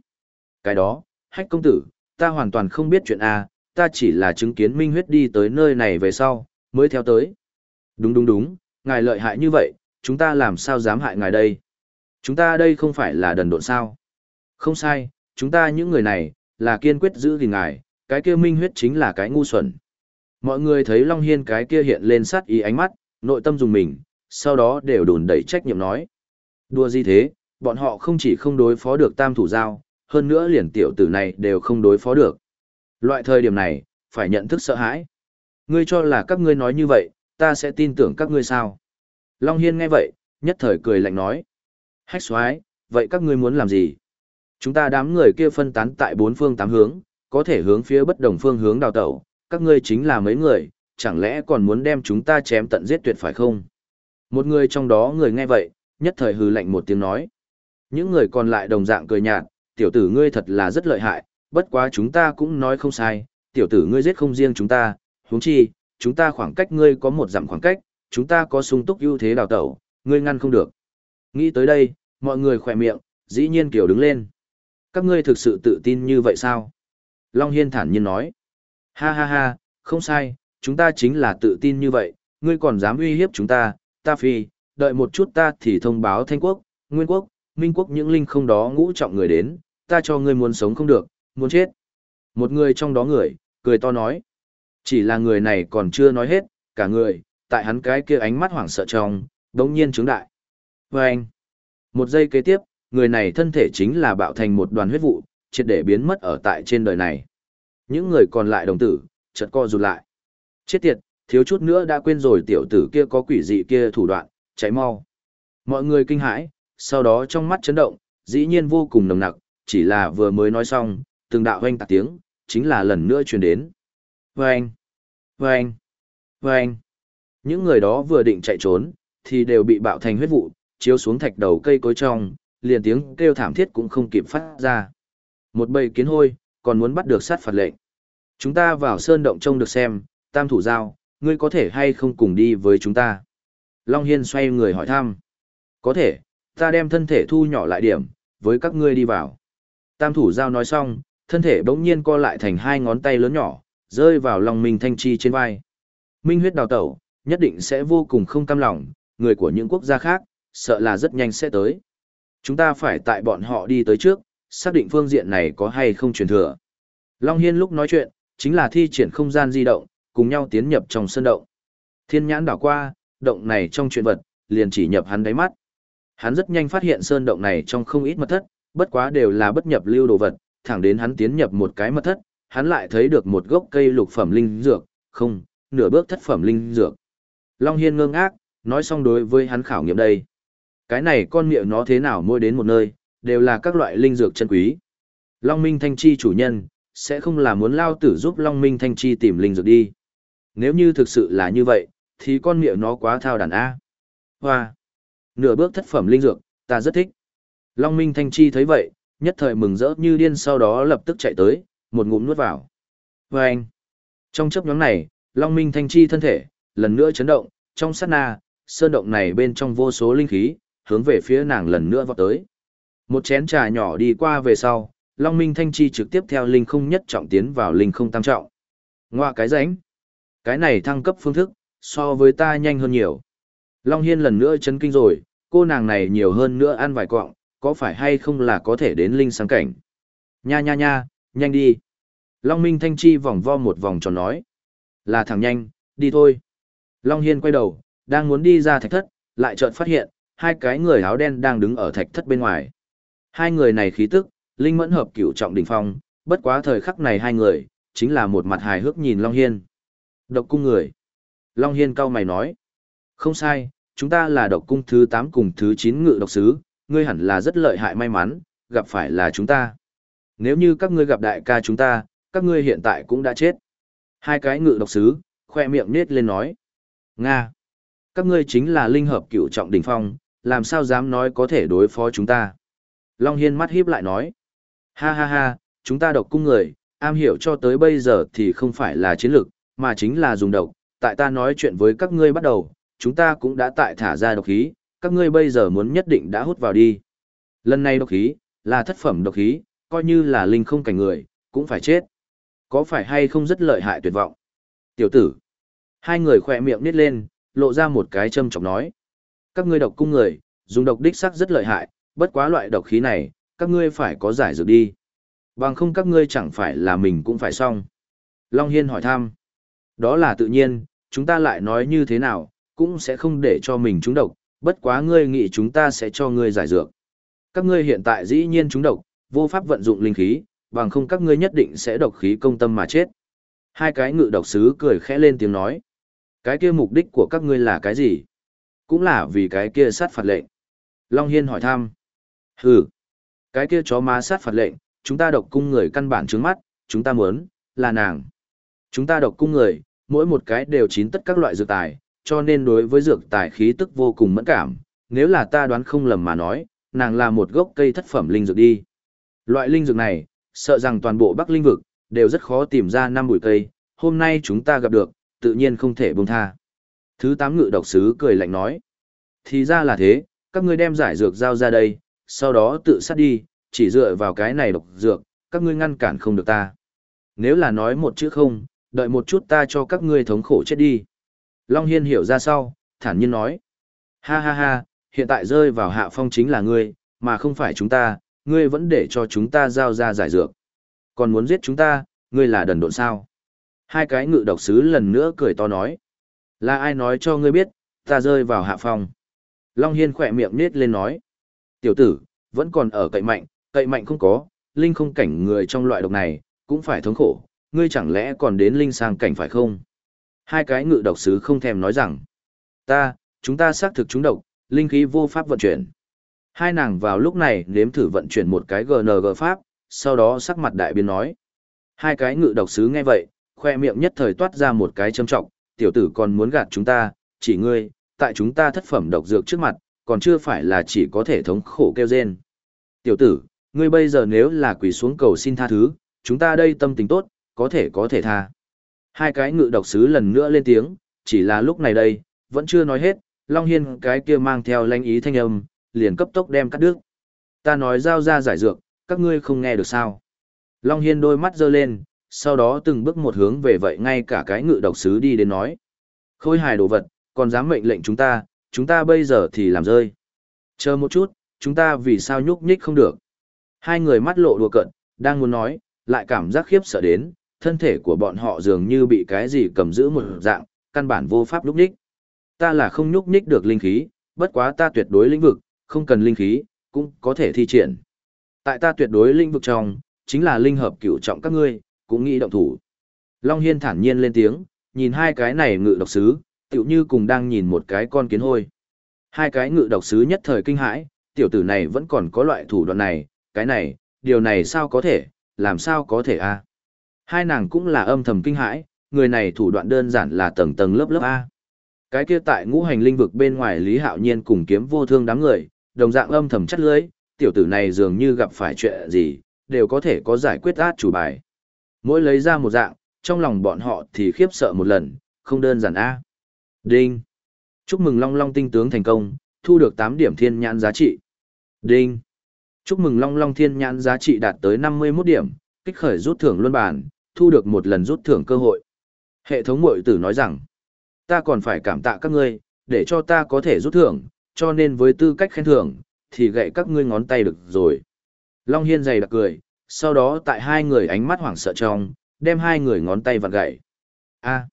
Cái đó, hách công tử, ta hoàn toàn không biết chuyện A, ta chỉ là chứng kiến minh huyết đi tới nơi này về sau, mới theo tới. Đúng đúng đúng, ngài lợi hại như vậy, chúng ta làm sao dám hại ngài đây? Chúng ta đây không phải là đần độn sao? Không sai, chúng ta những người này, là kiên quyết giữ gìn ngài, cái kia minh huyết chính là cái ngu xuẩn. Mọi người thấy Long Hiên cái kia hiện lên sát ý ánh mắt, nội tâm dùng mình, sau đó đều đồn đẩy trách nhiệm nói. Đùa gì thế, bọn họ không chỉ không đối phó được tam thủ giao, hơn nữa liền tiểu tử này đều không đối phó được. Loại thời điểm này, phải nhận thức sợ hãi. Ngươi cho là các ngươi nói như vậy, ta sẽ tin tưởng các ngươi sao? Long Hiên nghe vậy, nhất thời cười lạnh nói. Hách xoái, vậy các ngươi muốn làm gì? Chúng ta đám người kia phân tán tại bốn phương tám hướng, có thể hướng phía bất đồng phương hướng đào tẩu, các ngươi chính là mấy người, chẳng lẽ còn muốn đem chúng ta chém tận giết tuyệt phải không? Một người trong đó người nghe vậy, nhất thời hừ lạnh một tiếng nói. Những người còn lại đồng dạng cười nhạt, tiểu tử ngươi thật là rất lợi hại, bất quá chúng ta cũng nói không sai, tiểu tử ngươi giết không riêng chúng ta, huống chi, chúng ta khoảng cách ngươi có một dặm khoảng cách, chúng ta có sung túc ưu thế đào tẩu, ngươi ngăn không được. Nghĩ tới đây, mọi người khỏe miệng, dĩ nhiên kiểu đứng lên. Các ngươi thực sự tự tin như vậy sao? Long Hiên thản nhiên nói. Ha ha ha, không sai, chúng ta chính là tự tin như vậy, ngươi còn dám uy hiếp chúng ta, ta phi, đợi một chút ta thì thông báo Thanh Quốc, Nguyên Quốc, Minh Quốc những linh không đó ngũ trọng người đến, ta cho ngươi muốn sống không được, muốn chết. Một người trong đó người, cười to nói. Chỉ là người này còn chưa nói hết, cả người, tại hắn cái kia ánh mắt hoảng sợ trong, đống nhiên trứng đại. Và anh, một giây kế tiếp, người này thân thể chính là bạo thành một đoàn huyết vụ, triệt để biến mất ở tại trên đời này. Những người còn lại đồng tử, chợt co rụt lại. Chết tiệt, thiếu chút nữa đã quên rồi tiểu tử kia có quỷ dị kia thủ đoạn, cháy mau. Mọi người kinh hãi, sau đó trong mắt chấn động, dĩ nhiên vô cùng nồng nặc, chỉ là vừa mới nói xong, từng đạo hoanh tạc tiếng, chính là lần nữa truyền đến. Vâng! Vâng! Vâng! Những người đó vừa định chạy trốn, thì đều bị bạo thành huyết vụ, chiếu xuống thạch đầu cây cối trong, liền tiếng kêu thảm thiết cũng không kịp phát ra. Một bầy kiến hôi, còn muốn bắt được sát phạt lệnh. Chúng ta vào sơn động trông được xem, tam thủ giao, ngươi có thể hay không cùng đi với chúng ta? Long Hiên xoay người hỏi thăm. Có thể, ta đem thân thể thu nhỏ lại điểm, với các ngươi đi vào. Tam thủ giao nói xong, thân thể bỗng nhiên co lại thành hai ngón tay lớn nhỏ, rơi vào lòng Minh Thanh Chi trên vai. Minh huyết đào tẩu, nhất định sẽ vô cùng không cam lòng, người của những quốc gia khác, sợ là rất nhanh sẽ tới. Chúng ta phải tại bọn họ đi tới trước, xác định phương diện này có hay không truyền thừa. Long Hiên lúc nói chuyện, chính là thi triển không gian di động, cùng nhau tiến nhập trong sơn động. Thiên nhãn đảo qua, động này trong chuyện vật, liền chỉ nhập hắn đáy mắt. Hắn rất nhanh phát hiện sơn động này trong không ít mật thất, bất quá đều là bất nhập lưu đồ vật, thẳng đến hắn tiến nhập một cái mật thất, hắn lại thấy được một gốc cây lục phẩm linh dược, không, nửa bước thất phẩm linh dược. Long Hiên ngơ ngác, nói xong đối với hắn khảo nghiệm đây. Cái này con miệng nó thế nào mua đến một nơi, đều là các loại linh dược chân quý. Long Minh Thanh Chi chủ nhân, sẽ không là muốn lao tử giúp Long Minh Thanh Chi tìm linh dược đi. Nếu như thực sự là như vậy, thì con miệng nó quá thao đàn A. Hoa! Nửa bước thất phẩm linh dược, ta rất thích. Long Minh Thanh Chi thấy vậy, nhất thời mừng rỡ như điên sau đó lập tức chạy tới, một ngụm nuốt vào. Và anh! Trong chấp nhóm này, Long Minh Thanh Chi thân thể, lần nữa chấn động, trong sát na, sơn động này bên trong vô số linh khí, hướng về phía nàng lần nữa vọt tới. Một chén trà nhỏ đi qua về sau, Long Minh Thanh Chi trực tiếp theo linh không nhất trọng tiến vào linh không tam trọng. Ngoa cái ránh. Cái này thăng cấp phương thức, so với ta nhanh hơn nhiều. Long Hiên lần nữa chấn kinh rồi, cô nàng này nhiều hơn nữa ăn vài quọng, có phải hay không là có thể đến linh sáng cảnh. Nha nha nha, nhanh đi. Long Minh Thanh Chi vòng vo một vòng tròn nói. Là thằng nhanh, đi thôi. Long Hiên quay đầu, đang muốn đi ra thạch thất, lại chợt phát hiện, hai cái người áo đen đang đứng ở thạch thất bên ngoài. Hai người này khí tức, linh mẫn hợp cửu trọng đỉnh phong, bất quá thời khắc này hai người, chính là một mặt hài hước nhìn Long Hiên. Độc cung người. Long Hiên cao mày nói. Không sai, chúng ta là độc cung thứ 8 cùng thứ 9 ngự độc sứ, ngươi hẳn là rất lợi hại may mắn, gặp phải là chúng ta. Nếu như các ngươi gặp đại ca chúng ta, các ngươi hiện tại cũng đã chết. Hai cái ngự độc sứ, khoe miệng nết lên nói. Nga! Các ngươi chính là linh hợp cựu trọng đỉnh phong, làm sao dám nói có thể đối phó chúng ta. Long Hiên mắt híp lại nói. Ha ha ha, chúng ta độc cung người, am hiểu cho tới bây giờ thì không phải là chiến lược, mà chính là dùng độc. Tại ta nói chuyện với các ngươi bắt đầu, chúng ta cũng đã tại thả ra độc khí, các ngươi bây giờ muốn nhất định đã hút vào đi. Lần này độc khí, là thất phẩm độc khí, coi như là linh không cảnh người, cũng phải chết. Có phải hay không rất lợi hại tuyệt vọng? Tiểu tử. Hai người khỏe miệng nít lên, lộ ra một cái châm chọc nói. Các ngươi độc cung người, dùng độc đích sắc rất lợi hại, bất quá loại độc khí này, các ngươi phải có giải dược đi. Bằng không các ngươi chẳng phải là mình cũng phải xong. Long Hiên hỏi thăm. Đó là tự nhiên, chúng ta lại nói như thế nào, cũng sẽ không để cho mình trúng độc, bất quá ngươi nghĩ chúng ta sẽ cho ngươi giải dược. Các ngươi hiện tại dĩ nhiên chúng độc, vô pháp vận dụng linh khí, bằng không các ngươi nhất định sẽ độc khí công tâm mà chết. Hai cái ngự độc sứ cười khẽ lên tiếng nói. Cái kia mục đích của các ngươi là cái gì? Cũng là vì cái kia sát phạt lệnh. Long Hiên hỏi thăm. Hừ, cái kia chó má sát phạt lệnh, chúng ta độc cung người căn bản trướng mắt, chúng ta muốn, là nàng. Chúng ta độc cung người, mỗi một cái đều chín tất các loại dược tài, cho nên đối với dược tài khí tức vô cùng mẫn cảm. Nếu là ta đoán không lầm mà nói, nàng là một gốc cây thất phẩm linh dược đi. Loại linh dược này, sợ rằng toàn bộ Bắc Linh vực đều rất khó tìm ra năm bụi cây, hôm nay chúng ta gặp được, tự nhiên không thể buông tha. Thứ tám ngự độc sứ cười lạnh nói. Thì ra là thế, các ngươi đem giải dược giao ra đây, sau đó tự sát đi, chỉ dựa vào cái này độc dược, các ngươi ngăn cản không được ta. Nếu là nói một chữ không, đợi một chút ta cho các ngươi thống khổ chết đi. Long Hiên hiểu ra sau, thản nhiên nói. Ha ha ha, hiện tại rơi vào hạ phong chính là ngươi, mà không phải chúng ta, ngươi vẫn để cho chúng ta giao ra giải dược. Còn muốn giết chúng ta, ngươi là đần độn sao? Hai cái ngự độc sứ lần nữa cười to nói. Là ai nói cho ngươi biết, ta rơi vào hạ phong? Long Hiên khỏe miệng nết lên nói. Tiểu tử, vẫn còn ở cậy mạnh, cậy mạnh không có, linh không cảnh người trong loại độc này, cũng phải thống khổ, ngươi chẳng lẽ còn đến linh sang cảnh phải không? Hai cái ngự độc sứ không thèm nói rằng. Ta, chúng ta xác thực chúng độc, linh khí vô pháp vận chuyển. Hai nàng vào lúc này nếm thử vận chuyển một cái GNG pháp, sau đó sắc mặt đại biến nói. Hai cái ngự độc sứ nghe vậy, khoe miệng nhất thời toát ra một cái châm trọng, tiểu tử còn muốn gạt chúng ta, chỉ ngươi, tại chúng ta thất phẩm độc dược trước mặt, còn chưa phải là chỉ có thể thống khổ kêu rên. Tiểu tử, ngươi bây giờ nếu là quỳ xuống cầu xin tha thứ, chúng ta đây tâm tình tốt, có thể có thể tha. Hai cái ngự độc sứ lần nữa lên tiếng, chỉ là lúc này đây, vẫn chưa nói hết, Long Hiên cái kia mang theo lanh ý thanh âm, liền cấp tốc đem cắt đứt. Ta nói giao ra giải dược, các ngươi không nghe được sao. Long Hiên đôi mắt dơ lên, sau đó từng bước một hướng về vậy ngay cả cái ngự độc sứ đi đến nói. Khôi hài đồ vật, còn dám mệnh lệnh chúng ta, chúng ta bây giờ thì làm rơi. Chờ một chút, chúng ta vì sao nhúc nhích không được. Hai người mắt lộ đùa cận, đang muốn nói, lại cảm giác khiếp sợ đến, thân thể của bọn họ dường như bị cái gì cầm giữ một dạng, căn bản vô pháp lúc nhích. Ta là không nhúc nhích được linh khí, bất quá ta tuyệt đối lĩnh vực, không cần linh khí, cũng có thể thi triển. Tại ta tuyệt đối lĩnh vực trong, chính là linh hợp cửu trọng các ngươi, cũng nghĩ động thủ. Long Hiên thản nhiên lên tiếng, nhìn hai cái này ngự độc sứ, tựu như cùng đang nhìn một cái con kiến hôi. Hai cái ngự độc sứ nhất thời kinh hãi, tiểu tử này vẫn còn có loại thủ đoạn này, cái này, điều này sao có thể, làm sao có thể a Hai nàng cũng là âm thầm kinh hãi, người này thủ đoạn đơn giản là tầng tầng lớp lớp A. Cái kia tại ngũ hành linh vực bên ngoài Lý Hạo Nhiên cùng kiếm vô thương đám người, đồng dạng âm thầm chất lưới, tiểu tử này dường như gặp phải chuyện gì, đều có thể có giải quyết át chủ bài. Mỗi lấy ra một dạng, trong lòng bọn họ thì khiếp sợ một lần, không đơn giản A. Đinh. Chúc mừng Long Long tinh tướng thành công, thu được 8 điểm thiên nhãn giá trị. Đinh. Chúc mừng Long Long thiên nhãn giá trị đạt tới 51 điểm, kích khởi rút thưởng luân bản, thu được một lần rút thưởng cơ hội. Hệ thống mội tử nói rằng, ta còn phải cảm tạ các ngươi, để cho ta có thể rút thưởng, cho nên với tư cách khen thưởng, thì gậy các ngươi ngón tay được rồi. Long Hiên dày đặc cười, sau đó tại hai người ánh mắt hoảng sợ trong, đem hai người ngón tay vặn gậy. A.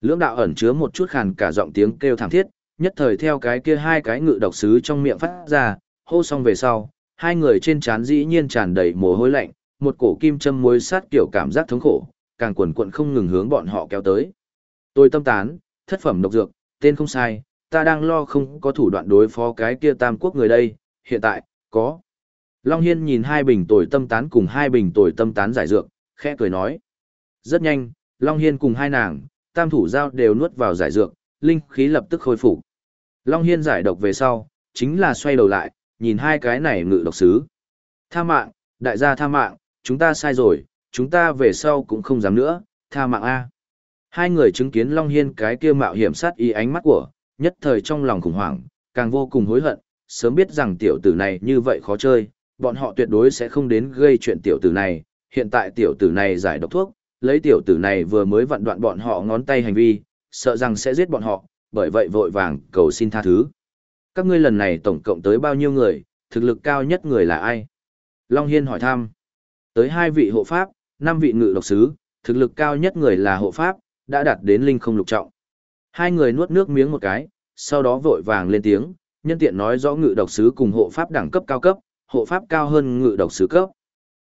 Lưỡng đạo ẩn chứa một chút khàn cả giọng tiếng kêu thảm thiết, nhất thời theo cái kia hai cái ngự độc sứ trong miệng phát ra, hô xong về sau, hai người trên trán dĩ nhiên tràn đầy mồ hôi lạnh, một cổ kim châm muối sát kiểu cảm giác thống khổ, càng quần quận không ngừng hướng bọn họ kéo tới. Tôi tâm tán, thất phẩm độc dược, tên không sai, ta đang lo không có thủ đoạn đối phó cái kia tam quốc người đây, hiện tại, có. Long Hiên nhìn hai bình tồi tâm tán cùng hai bình tồi tâm tán giải dược, khẽ cười nói. Rất nhanh, Long Hiên cùng hai nàng, tam thủ giao đều nuốt vào giải dược, linh khí lập tức khôi phục. Long Hiên giải độc về sau, chính là xoay đầu lại, nhìn hai cái này ngự độc sứ. Tha mạng, đại gia tha mạng, chúng ta sai rồi, chúng ta về sau cũng không dám nữa, tha mạng A. Hai người chứng kiến Long Hiên cái kia mạo hiểm sát ý ánh mắt của, nhất thời trong lòng khủng hoảng, càng vô cùng hối hận, sớm biết rằng tiểu tử này như vậy khó chơi, bọn họ tuyệt đối sẽ không đến gây chuyện tiểu tử này, hiện tại tiểu tử này giải độc thuốc, lấy tiểu tử này vừa mới vặn đoạn bọn họ ngón tay hành vi, sợ rằng sẽ giết bọn họ, bởi vậy vội vàng cầu xin tha thứ. Các ngươi lần này tổng cộng tới bao nhiêu người, thực lực cao nhất người là ai? Long Hiên hỏi thăm. Tới hai vị hộ pháp, năm vị ngự độc sứ, thực lực cao nhất người là hộ pháp, đã đạt đến linh không lục trọng. Hai người nuốt nước miếng một cái, sau đó vội vàng lên tiếng, nhân tiện nói rõ ngự độc sứ cùng hộ pháp đẳng cấp cao cấp, hộ pháp cao hơn ngự độc sứ cấp.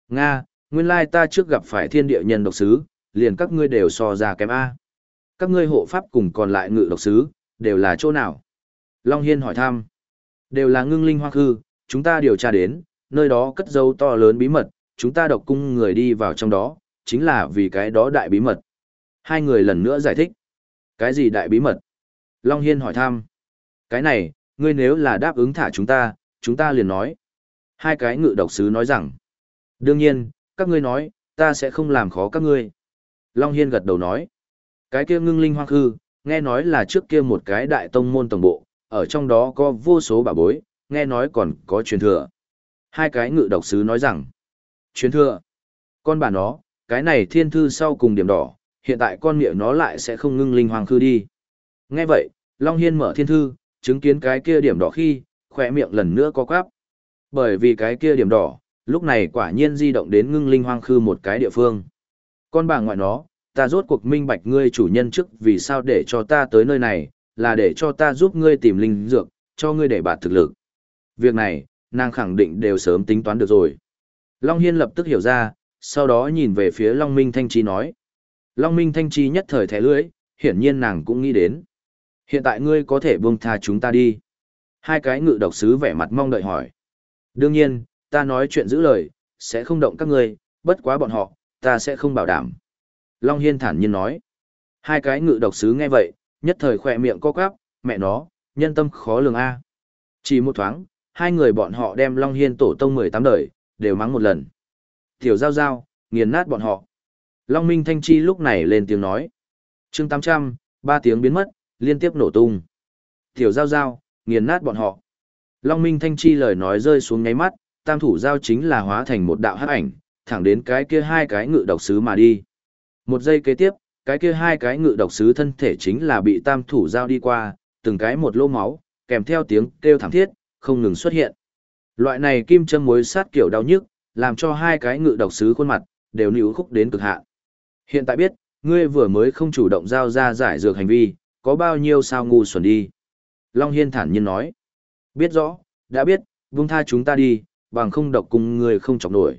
Nga, nguyên lai ta trước gặp phải thiên địa nhân độc sứ, liền các ngươi đều so ra kém A. Các ngươi hộ pháp cùng còn lại ngự độc sứ, đều là chỗ nào? Long Hiên hỏi thăm. Đều là ngưng linh hoa khư, chúng ta điều tra đến, nơi đó cất dấu to lớn bí mật, chúng ta độc cung người đi vào trong đó, chính là vì cái đó đại bí mật. Hai người lần nữa giải thích. Cái gì đại bí mật? Long Hiên hỏi thăm. Cái này, ngươi nếu là đáp ứng thả chúng ta, chúng ta liền nói. Hai cái ngự độc sứ nói rằng. Đương nhiên, các ngươi nói, ta sẽ không làm khó các ngươi. Long Hiên gật đầu nói. Cái kia ngưng linh hoang hư, nghe nói là trước kia một cái đại tông môn tổng bộ, ở trong đó có vô số bà bối, nghe nói còn có truyền thừa. Hai cái ngự độc sứ nói rằng, truyền thừa, con bà nó, cái này thiên thư sau cùng điểm đỏ, hiện tại con miệng nó lại sẽ không ngưng linh hoàng khư đi. Nghe vậy, Long Hiên mở thiên thư, chứng kiến cái kia điểm đỏ khi, khỏe miệng lần nữa có quáp. Bởi vì cái kia điểm đỏ, lúc này quả nhiên di động đến ngưng linh hoang khư một cái địa phương. Con bà ngoại nó, ta rốt cuộc minh bạch ngươi chủ nhân trước vì sao để cho ta tới nơi này, là để cho ta giúp ngươi tìm linh dược, cho ngươi để bạt thực lực. Việc này, nàng khẳng định đều sớm tính toán được rồi. Long Hiên lập tức hiểu ra, sau đó nhìn về phía Long Minh Thanh Chi nói. Long Minh Thanh Chi nhất thời thẻ lưỡi, hiển nhiên nàng cũng nghĩ đến. Hiện tại ngươi có thể buông tha chúng ta đi. Hai cái ngự độc sứ vẻ mặt mong đợi hỏi. Đương nhiên, ta nói chuyện giữ lời, sẽ không động các ngươi, bất quá bọn họ, ta sẽ không bảo đảm. Long Hiên thản nhiên nói. Hai cái ngự độc sứ nghe vậy, nhất thời khỏe miệng co quắp, mẹ nó, nhân tâm khó lường A. Chỉ một thoáng, hai người bọn họ đem Long Hiên tổ tông 18 đời, đều mắng một lần. Tiểu giao giao, nghiền nát bọn họ. Long Minh Thanh Chi lúc này lên tiếng nói. chương 800, ba tiếng biến mất, liên tiếp nổ tung. Tiểu giao giao, nghiền nát bọn họ. Long Minh Thanh Chi lời nói rơi xuống nháy mắt, tam thủ giao chính là hóa thành một đạo hắc ảnh, thẳng đến cái kia hai cái ngự độc sứ mà đi. Một giây kế tiếp, cái kia hai cái ngự độc sứ thân thể chính là bị tam thủ giao đi qua, từng cái một lỗ máu, kèm theo tiếng kêu thảm thiết, không ngừng xuất hiện. Loại này kim châm muối sát kiểu đau nhức, làm cho hai cái ngự độc sứ khuôn mặt, đều níu khúc đến cực hạn. Hiện tại biết, ngươi vừa mới không chủ động giao ra giải dược hành vi, có bao nhiêu sao ngu xuẩn đi. Long Hiên thản nhiên nói. Biết rõ, đã biết, vung tha chúng ta đi, bằng không độc cùng người không chọc nổi.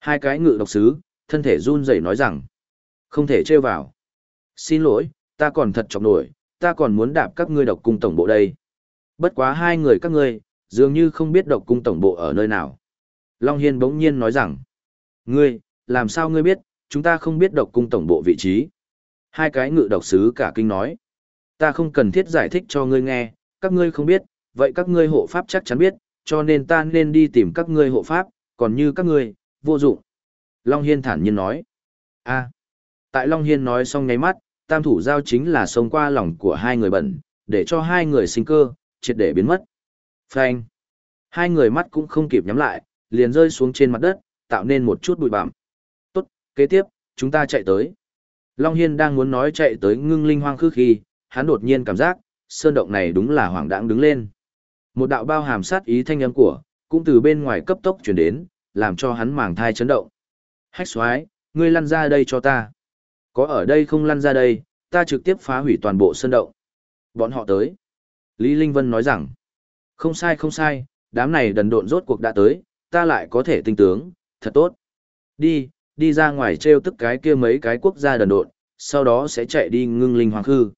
Hai cái ngự độc sứ, thân thể run rẩy nói rằng, không thể trêu vào. Xin lỗi, ta còn thật chọc nổi, ta còn muốn đạp các ngươi độc cùng tổng bộ đây. Bất quá hai người các ngươi, dường như không biết độc cung tổng bộ ở nơi nào. Long Hiên bỗng nhiên nói rằng, ngươi, làm sao ngươi biết, chúng ta không biết độc cung tổng bộ vị trí. Hai cái ngự độc sứ cả kinh nói, ta không cần thiết giải thích cho ngươi nghe, các ngươi không biết, vậy các ngươi hộ pháp chắc chắn biết, cho nên ta nên đi tìm các ngươi hộ pháp, còn như các ngươi, vô dụng. Long Hiên thản nhiên nói, a Tại Long Hiên nói xong nháy mắt, tam thủ giao chính là xông qua lòng của hai người bẩn, để cho hai người sinh cơ, triệt để biến mất. Phanh. Hai người mắt cũng không kịp nhắm lại, liền rơi xuống trên mặt đất, tạo nên một chút bụi bặm. Tốt, kế tiếp, chúng ta chạy tới. Long Hiên đang muốn nói chạy tới ngưng linh hoang khư khi, hắn đột nhiên cảm giác, sơn động này đúng là hoảng đãng đứng lên. Một đạo bao hàm sát ý thanh âm của, cũng từ bên ngoài cấp tốc chuyển đến, làm cho hắn màng thai chấn động. Hách xoái, ngươi lăn ra đây cho ta. Có ở đây không lăn ra đây, ta trực tiếp phá hủy toàn bộ sơn động. Bọn họ tới. Lý Linh Vân nói rằng, không sai không sai, đám này đần độn rốt cuộc đã tới, ta lại có thể tinh tướng, thật tốt. Đi, đi ra ngoài treo tức cái kia mấy cái quốc gia đần độn, sau đó sẽ chạy đi ngưng linh hoàng hư.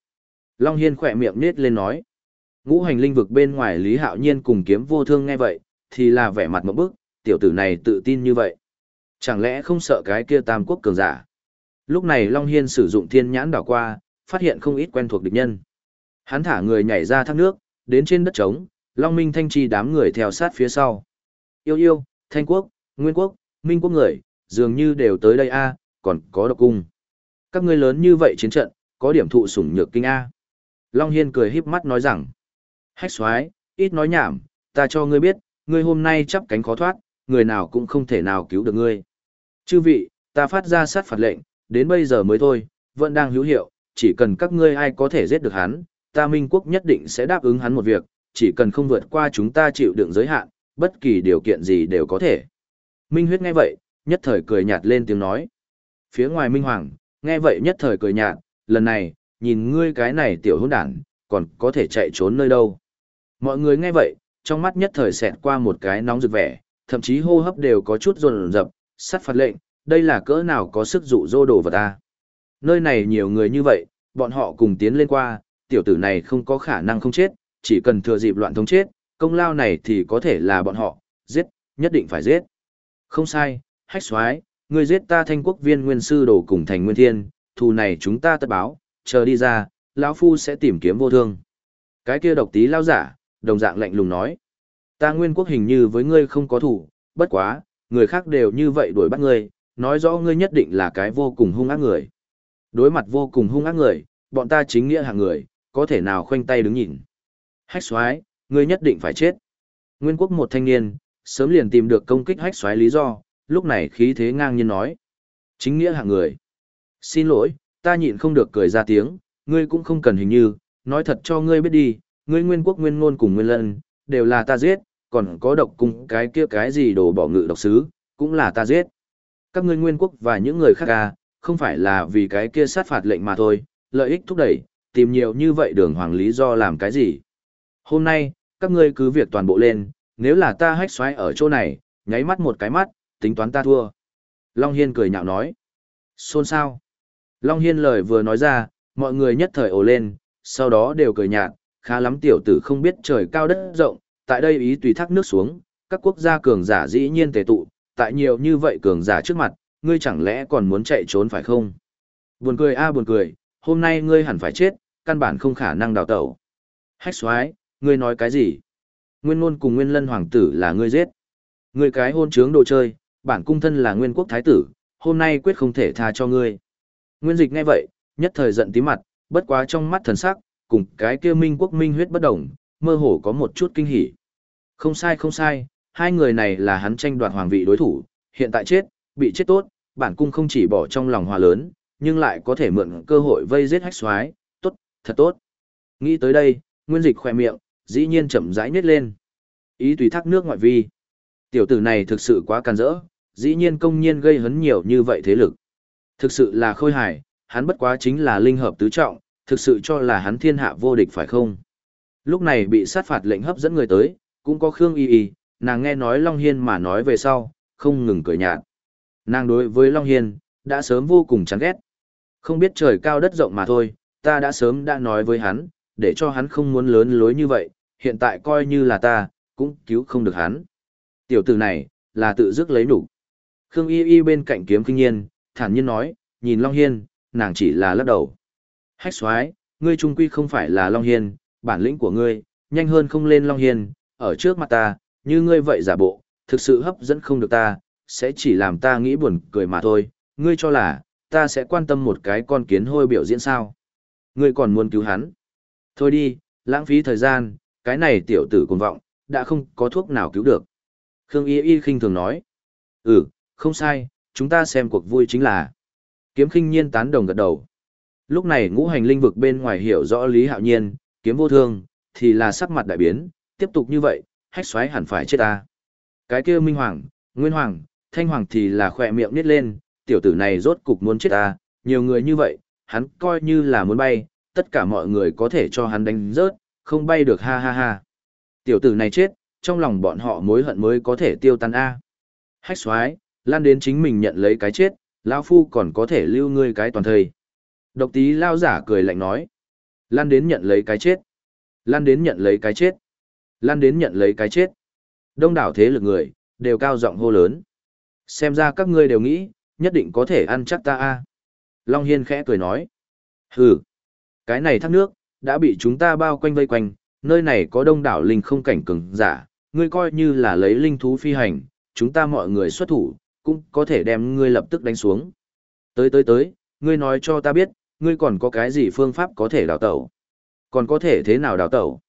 Long Hiên khỏe miệng nết lên nói. Ngũ hành linh vực bên ngoài Lý Hạo Nhiên cùng kiếm vô thương nghe vậy, thì là vẻ mặt một bức, tiểu tử này tự tin như vậy. Chẳng lẽ không sợ cái kia tam quốc cường giả? Lúc này Long Hiên sử dụng thiên nhãn đảo qua, phát hiện không ít quen thuộc địch nhân. Hắn thả người nhảy ra thác nước, đến trên đất trống, Long Minh Thanh Chi đám người theo sát phía sau. Yêu yêu, Thanh Quốc, Nguyên Quốc, Minh Quốc người, dường như đều tới đây a còn có độc cung. Các ngươi lớn như vậy chiến trận, có điểm thụ sủng nhược kinh a Long Hiên cười híp mắt nói rằng, hách xoái, ít nói nhảm, ta cho ngươi biết, ngươi hôm nay chắp cánh khó thoát, người nào cũng không thể nào cứu được ngươi. Chư vị, ta phát ra sát phạt lệnh, đến bây giờ mới thôi, vẫn đang hữu hiệu, chỉ cần các ngươi ai có thể giết được hắn, ta Minh Quốc nhất định sẽ đáp ứng hắn một việc, chỉ cần không vượt qua chúng ta chịu đựng giới hạn, bất kỳ điều kiện gì đều có thể. Minh Huyết nghe vậy, nhất thời cười nhạt lên tiếng nói. Phía ngoài Minh Hoàng, nghe vậy nhất thời cười nhạt, lần này, nhìn ngươi cái này tiểu hỗn đản, còn có thể chạy trốn nơi đâu. Mọi người nghe vậy, trong mắt nhất thời xẹt qua một cái nóng rực vẻ, thậm chí hô hấp đều có chút run rập, sắt phạt lệnh, đây là cỡ nào có sức dụ dỗ đồ vật ta. Nơi này nhiều người như vậy, bọn họ cùng tiến lên qua, tiểu tử này không có khả năng không chết, chỉ cần thừa dịp loạn thống chết, công lao này thì có thể là bọn họ, giết, nhất định phải giết. Không sai, hách xoái, người giết ta thanh quốc viên nguyên sư đồ cùng thành nguyên thiên, thù này chúng ta tất báo, chờ đi ra, lão phu sẽ tìm kiếm vô thương. Cái kia độc tí lao giả, đồng dạng lạnh lùng nói. Ta nguyên quốc hình như với ngươi không có thủ, bất quá, người khác đều như vậy đuổi bắt ngươi, nói rõ ngươi nhất định là cái vô cùng hung ác người. Đối mặt vô cùng hung ác người, bọn ta chính nghĩa hạng người, có thể nào khoanh tay đứng nhìn. Hách xoái, ngươi nhất định phải chết. Nguyên quốc một thanh niên, sớm liền tìm được công kích hách xoái lý do, lúc này khí thế ngang nhiên nói. Chính nghĩa hạng người. Xin lỗi, ta nhịn không được cười ra tiếng, ngươi cũng không cần hình như, nói thật cho ngươi biết đi, ngươi nguyên quốc nguyên ngôn cùng nguyên lân, đều là ta giết, còn có độc cung cái kia cái gì đồ bỏ ngự độc sứ, cũng là ta giết. Các ngươi nguyên quốc và những người khác à, không phải là vì cái kia sát phạt lệnh mà thôi, lợi ích thúc đẩy, tìm nhiều như vậy đường hoàng lý do làm cái gì. Hôm nay, các ngươi cứ việc toàn bộ lên, nếu là ta hách xoáy ở chỗ này, nháy mắt một cái mắt, tính toán ta thua. Long Hiên cười nhạo nói. Xôn sao? Long Hiên lời vừa nói ra, mọi người nhất thời ồ lên, sau đó đều cười nhạt, khá lắm tiểu tử không biết trời cao đất rộng, tại đây ý tùy thác nước xuống, các quốc gia cường giả dĩ nhiên tề tụ, tại nhiều như vậy cường giả trước mặt, ngươi chẳng lẽ còn muốn chạy trốn phải không? Buồn cười a buồn cười, hôm nay ngươi hẳn phải chết, căn bản không khả năng đào tẩu. Hách xoái, ngươi nói cái gì? Nguyên ngôn cùng nguyên lân hoàng tử là ngươi giết. Ngươi cái hôn trướng đồ chơi, bản cung thân là nguyên quốc thái tử, hôm nay quyết không thể tha cho ngươi. Nguyên dịch nghe vậy, nhất thời giận tí mặt, bất quá trong mắt thần sắc, cùng cái kia minh quốc minh huyết bất đồng, mơ hồ có một chút kinh hỉ. Không sai không sai, hai người này là hắn tranh đoạt hoàng vị đối thủ, hiện tại chết, bị chết tốt, bản cung không chỉ bỏ trong lòng hòa lớn, nhưng lại có thể mượn cơ hội vây giết hách xoái, tốt, thật tốt. Nghĩ tới đây, nguyên dịch khỏe miệng, dĩ nhiên chậm rãi nhét lên. Ý tùy thác nước ngoại vi. Tiểu tử này thực sự quá can rỡ, dĩ nhiên công nhiên gây hấn nhiều như vậy thế lực. Thực sự là khôi hài, hắn bất quá chính là linh hợp tứ trọng, thực sự cho là hắn thiên hạ vô địch phải không? Lúc này bị sát phạt lệnh hấp dẫn người tới, cũng có Khương Y Y, nàng nghe nói Long Hiên mà nói về sau, không ngừng cười nhạt. Nàng đối với Long Hiên, đã sớm vô cùng chán ghét. Không biết trời cao đất rộng mà thôi, ta đã sớm đã nói với hắn, để cho hắn không muốn lớn lối như vậy, hiện tại coi như là ta, cũng cứu không được hắn. Tiểu tử này, là tự dứt lấy đủ. Khương Y Y bên cạnh kiếm kinh nhiên, thản nhiên nói, nhìn Long Hiên, nàng chỉ là lắc đầu. Hách xoái, ngươi trung quy không phải là Long Hiên, bản lĩnh của ngươi, nhanh hơn không lên Long Hiên, ở trước mặt ta, như ngươi vậy giả bộ, thực sự hấp dẫn không được ta, sẽ chỉ làm ta nghĩ buồn cười mà thôi, ngươi cho là, ta sẽ quan tâm một cái con kiến hôi biểu diễn sao. Ngươi còn muốn cứu hắn. Thôi đi, lãng phí thời gian, cái này tiểu tử cuồng vọng, đã không có thuốc nào cứu được. Khương Y Y khinh thường nói. Ừ, không sai, chúng ta xem cuộc vui chính là. Kiếm khinh nhiên tán đồng gật đầu. Lúc này ngũ hành linh vực bên ngoài hiểu rõ Lý Hạo Nhiên, kiếm vô thương, thì là sắc mặt đại biến, tiếp tục như vậy, hách xoáy hẳn phải chết ta. Cái kia Minh Hoàng, Nguyên Hoàng, Thanh Hoàng thì là khỏe miệng nít lên, tiểu tử này rốt cục muốn chết ta, nhiều người như vậy, hắn coi như là muốn bay, tất cả mọi người có thể cho hắn đánh rớt, không bay được ha ha ha. Tiểu tử này chết, trong lòng bọn họ mối hận mới có thể tiêu tan A. Hách xoái, lan đến chính mình nhận lấy cái chết, lão phu còn có thể lưu ngươi cái toàn thời Độc tí lao giả cười lạnh nói. Lan đến nhận lấy cái chết. Lan đến nhận lấy cái chết. Lan đến nhận lấy cái chết. Đông đảo thế lực người, đều cao giọng hô lớn. Xem ra các ngươi đều nghĩ, nhất định có thể ăn chắc ta a. Long Hiên khẽ cười nói. Hừ, cái này thác nước, đã bị chúng ta bao quanh vây quanh, nơi này có đông đảo linh không cảnh cường giả, ngươi coi như là lấy linh thú phi hành, chúng ta mọi người xuất thủ, cũng có thể đem ngươi lập tức đánh xuống. Tới tới tới, ngươi nói cho ta biết, ngươi còn có cái gì phương pháp có thể đào tẩu? Còn có thể thế nào đào tẩu?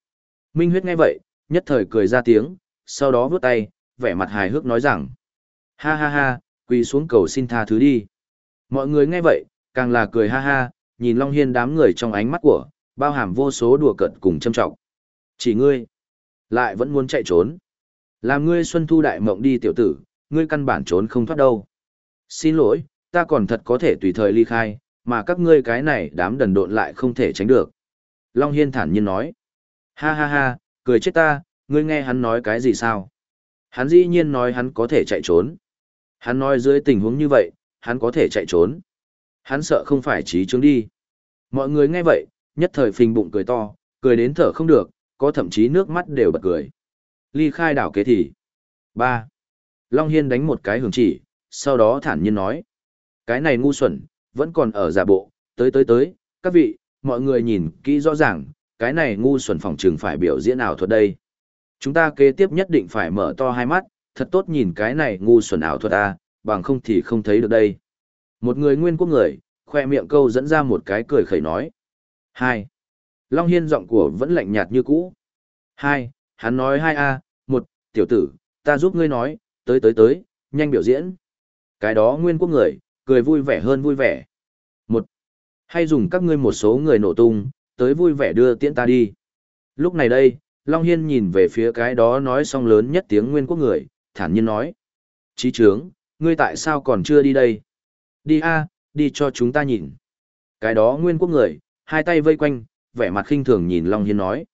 Minh huyết nghe vậy, nhất thời cười ra tiếng, sau đó vướt tay, vẻ mặt hài hước nói rằng. Ha ha ha, quỳ xuống cầu xin tha thứ đi. Mọi người nghe vậy, càng là cười ha ha, nhìn Long Hiên đám người trong ánh mắt của, bao hàm vô số đùa cợt cùng châm trọng. Chỉ ngươi, lại vẫn muốn chạy trốn. Làm ngươi xuân thu đại mộng đi tiểu tử, ngươi căn bản trốn không thoát đâu. Xin lỗi, ta còn thật có thể tùy thời ly khai, mà các ngươi cái này đám đần độn lại không thể tránh được. Long Hiên thản nhiên nói. Ha ha ha, cười chết ta, ngươi nghe hắn nói cái gì sao? Hắn dĩ nhiên nói hắn có thể chạy trốn. Hắn nói dưới tình huống như vậy, hắn có thể chạy trốn. Hắn sợ không phải trí chứng đi. Mọi người nghe vậy, nhất thời phình bụng cười to, cười đến thở không được, có thậm chí nước mắt đều bật cười. Ly khai đảo kế thì. ba Long Hiên đánh một cái hưởng chỉ, sau đó thản nhiên nói. Cái này ngu xuẩn, vẫn còn ở giả bộ, tới tới tới, các vị, mọi người nhìn kỹ rõ ràng, cái này ngu xuẩn phòng trường phải biểu diễn ảo thuật đây. Chúng ta kế tiếp nhất định phải mở to hai mắt, thật tốt nhìn cái này ngu xuẩn ảo thuật à, bằng không thì không thấy được đây. Một người nguyên quốc người, khoe miệng câu dẫn ra một cái cười khẩy nói. Hai. Long Hiên giọng của vẫn lạnh nhạt như cũ. Hai, hắn nói hai a một, tiểu tử, ta giúp ngươi nói, tới tới tới, nhanh biểu diễn. Cái đó nguyên quốc người, cười vui vẻ hơn vui vẻ. Một, hay dùng các ngươi một số người nổ tung, tới vui vẻ đưa tiễn ta đi. Lúc này đây, Long Hiên nhìn về phía cái đó nói xong lớn nhất tiếng nguyên quốc người, thản nhiên nói. Chí trướng, ngươi tại sao còn chưa đi đây? Đi a đi cho chúng ta nhìn. Cái đó nguyên quốc người, hai tay vây quanh, vẻ mặt khinh thường nhìn Long Hiên nói.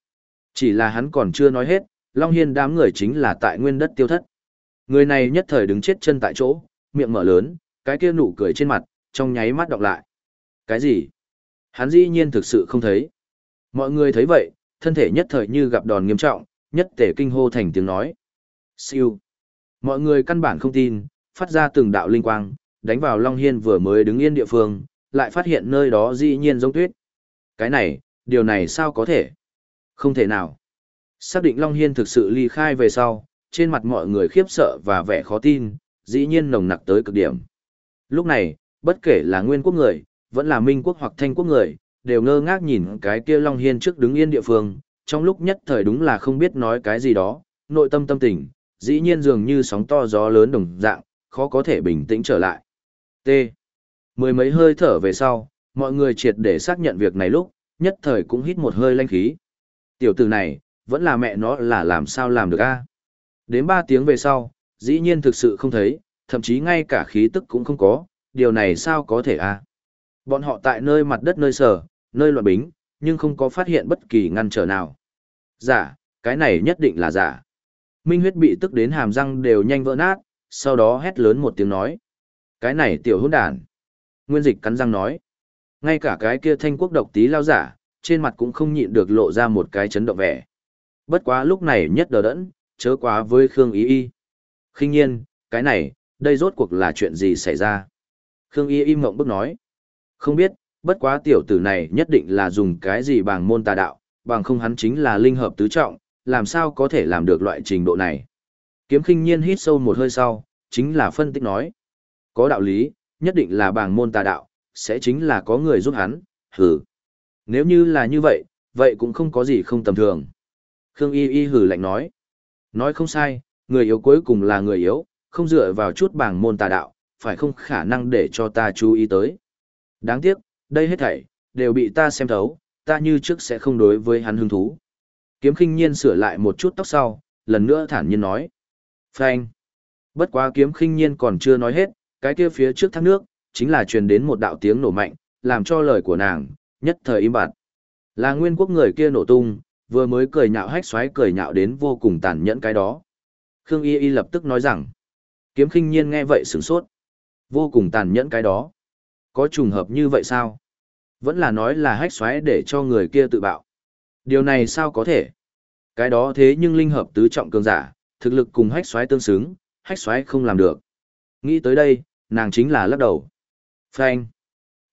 Chỉ là hắn còn chưa nói hết, Long Hiên đám người chính là tại nguyên đất tiêu thất. Người này nhất thời đứng chết chân tại chỗ, miệng mở lớn, cái kia nụ cười trên mặt, trong nháy mắt đọc lại. Cái gì? Hắn dĩ nhiên thực sự không thấy. Mọi người thấy vậy, thân thể nhất thời như gặp đòn nghiêm trọng, nhất thể kinh hô thành tiếng nói. Siêu. Mọi người căn bản không tin, phát ra từng đạo linh quang, đánh vào Long Hiên vừa mới đứng yên địa phương, lại phát hiện nơi đó dĩ nhiên giống tuyết. Cái này, điều này sao có thể? Không thể nào. Xác định Long Hiên thực sự ly khai về sau, trên mặt mọi người khiếp sợ và vẻ khó tin, dĩ nhiên nồng nặc tới cực điểm. Lúc này, bất kể là nguyên quốc người, vẫn là minh quốc hoặc thanh quốc người, đều ngơ ngác nhìn cái kia Long Hiên trước đứng yên địa phương, trong lúc nhất thời đúng là không biết nói cái gì đó, nội tâm tâm tình, dĩ nhiên dường như sóng to gió lớn đồng dạng, khó có thể bình tĩnh trở lại. T. Mười mấy hơi thở về sau, mọi người triệt để xác nhận việc này lúc, nhất thời cũng hít một hơi lanh khí. Tiểu tử này, vẫn là mẹ nó là làm sao làm được a Đến ba tiếng về sau, dĩ nhiên thực sự không thấy, thậm chí ngay cả khí tức cũng không có, điều này sao có thể a Bọn họ tại nơi mặt đất nơi sở, nơi loạn bính, nhưng không có phát hiện bất kỳ ngăn trở nào. Giả, cái này nhất định là giả. Minh huyết bị tức đến hàm răng đều nhanh vỡ nát, sau đó hét lớn một tiếng nói. Cái này tiểu hôn đàn. Nguyên dịch cắn răng nói. Ngay cả cái kia thanh quốc độc tí lao giả, trên mặt cũng không nhịn được lộ ra một cái chấn động vẻ. Bất quá lúc này nhất đờ đẫn, chớ quá với Khương Y Y. khinh nhiên, cái này, đây rốt cuộc là chuyện gì xảy ra? Khương Y Y mộng bức nói. Không biết, bất quá tiểu tử này nhất định là dùng cái gì bằng môn tà đạo, bằng không hắn chính là linh hợp tứ trọng, làm sao có thể làm được loại trình độ này. Kiếm khinh nhiên hít sâu một hơi sau, chính là phân tích nói. Có đạo lý, nhất định là bằng môn tà đạo, sẽ chính là có người giúp hắn, hừ. Nếu như là như vậy, vậy cũng không có gì không tầm thường. Khương Y Y hừ lạnh nói. Nói không sai, người yếu cuối cùng là người yếu, không dựa vào chút bảng môn tà đạo, phải không khả năng để cho ta chú ý tới. Đáng tiếc, đây hết thảy, đều bị ta xem thấu, ta như trước sẽ không đối với hắn hứng thú. Kiếm khinh nhiên sửa lại một chút tóc sau, lần nữa thản nhiên nói. Phanh. Bất quá kiếm khinh nhiên còn chưa nói hết, cái kia phía trước thác nước, chính là truyền đến một đạo tiếng nổ mạnh, làm cho lời của nàng, nhất thời im bặt. Là nguyên quốc người kia nổ tung, vừa mới cười nhạo hách xoáy cười nhạo đến vô cùng tàn nhẫn cái đó. Khương Y Y lập tức nói rằng, kiếm khinh nhiên nghe vậy sửng sốt. Vô cùng tàn nhẫn cái đó. Có trùng hợp như vậy sao? Vẫn là nói là hách xoáy để cho người kia tự bạo. Điều này sao có thể? Cái đó thế nhưng linh hợp tứ trọng cường giả, thực lực cùng hách xoáy tương xứng, hách xoáy không làm được. Nghĩ tới đây, nàng chính là lắc đầu. Phanh!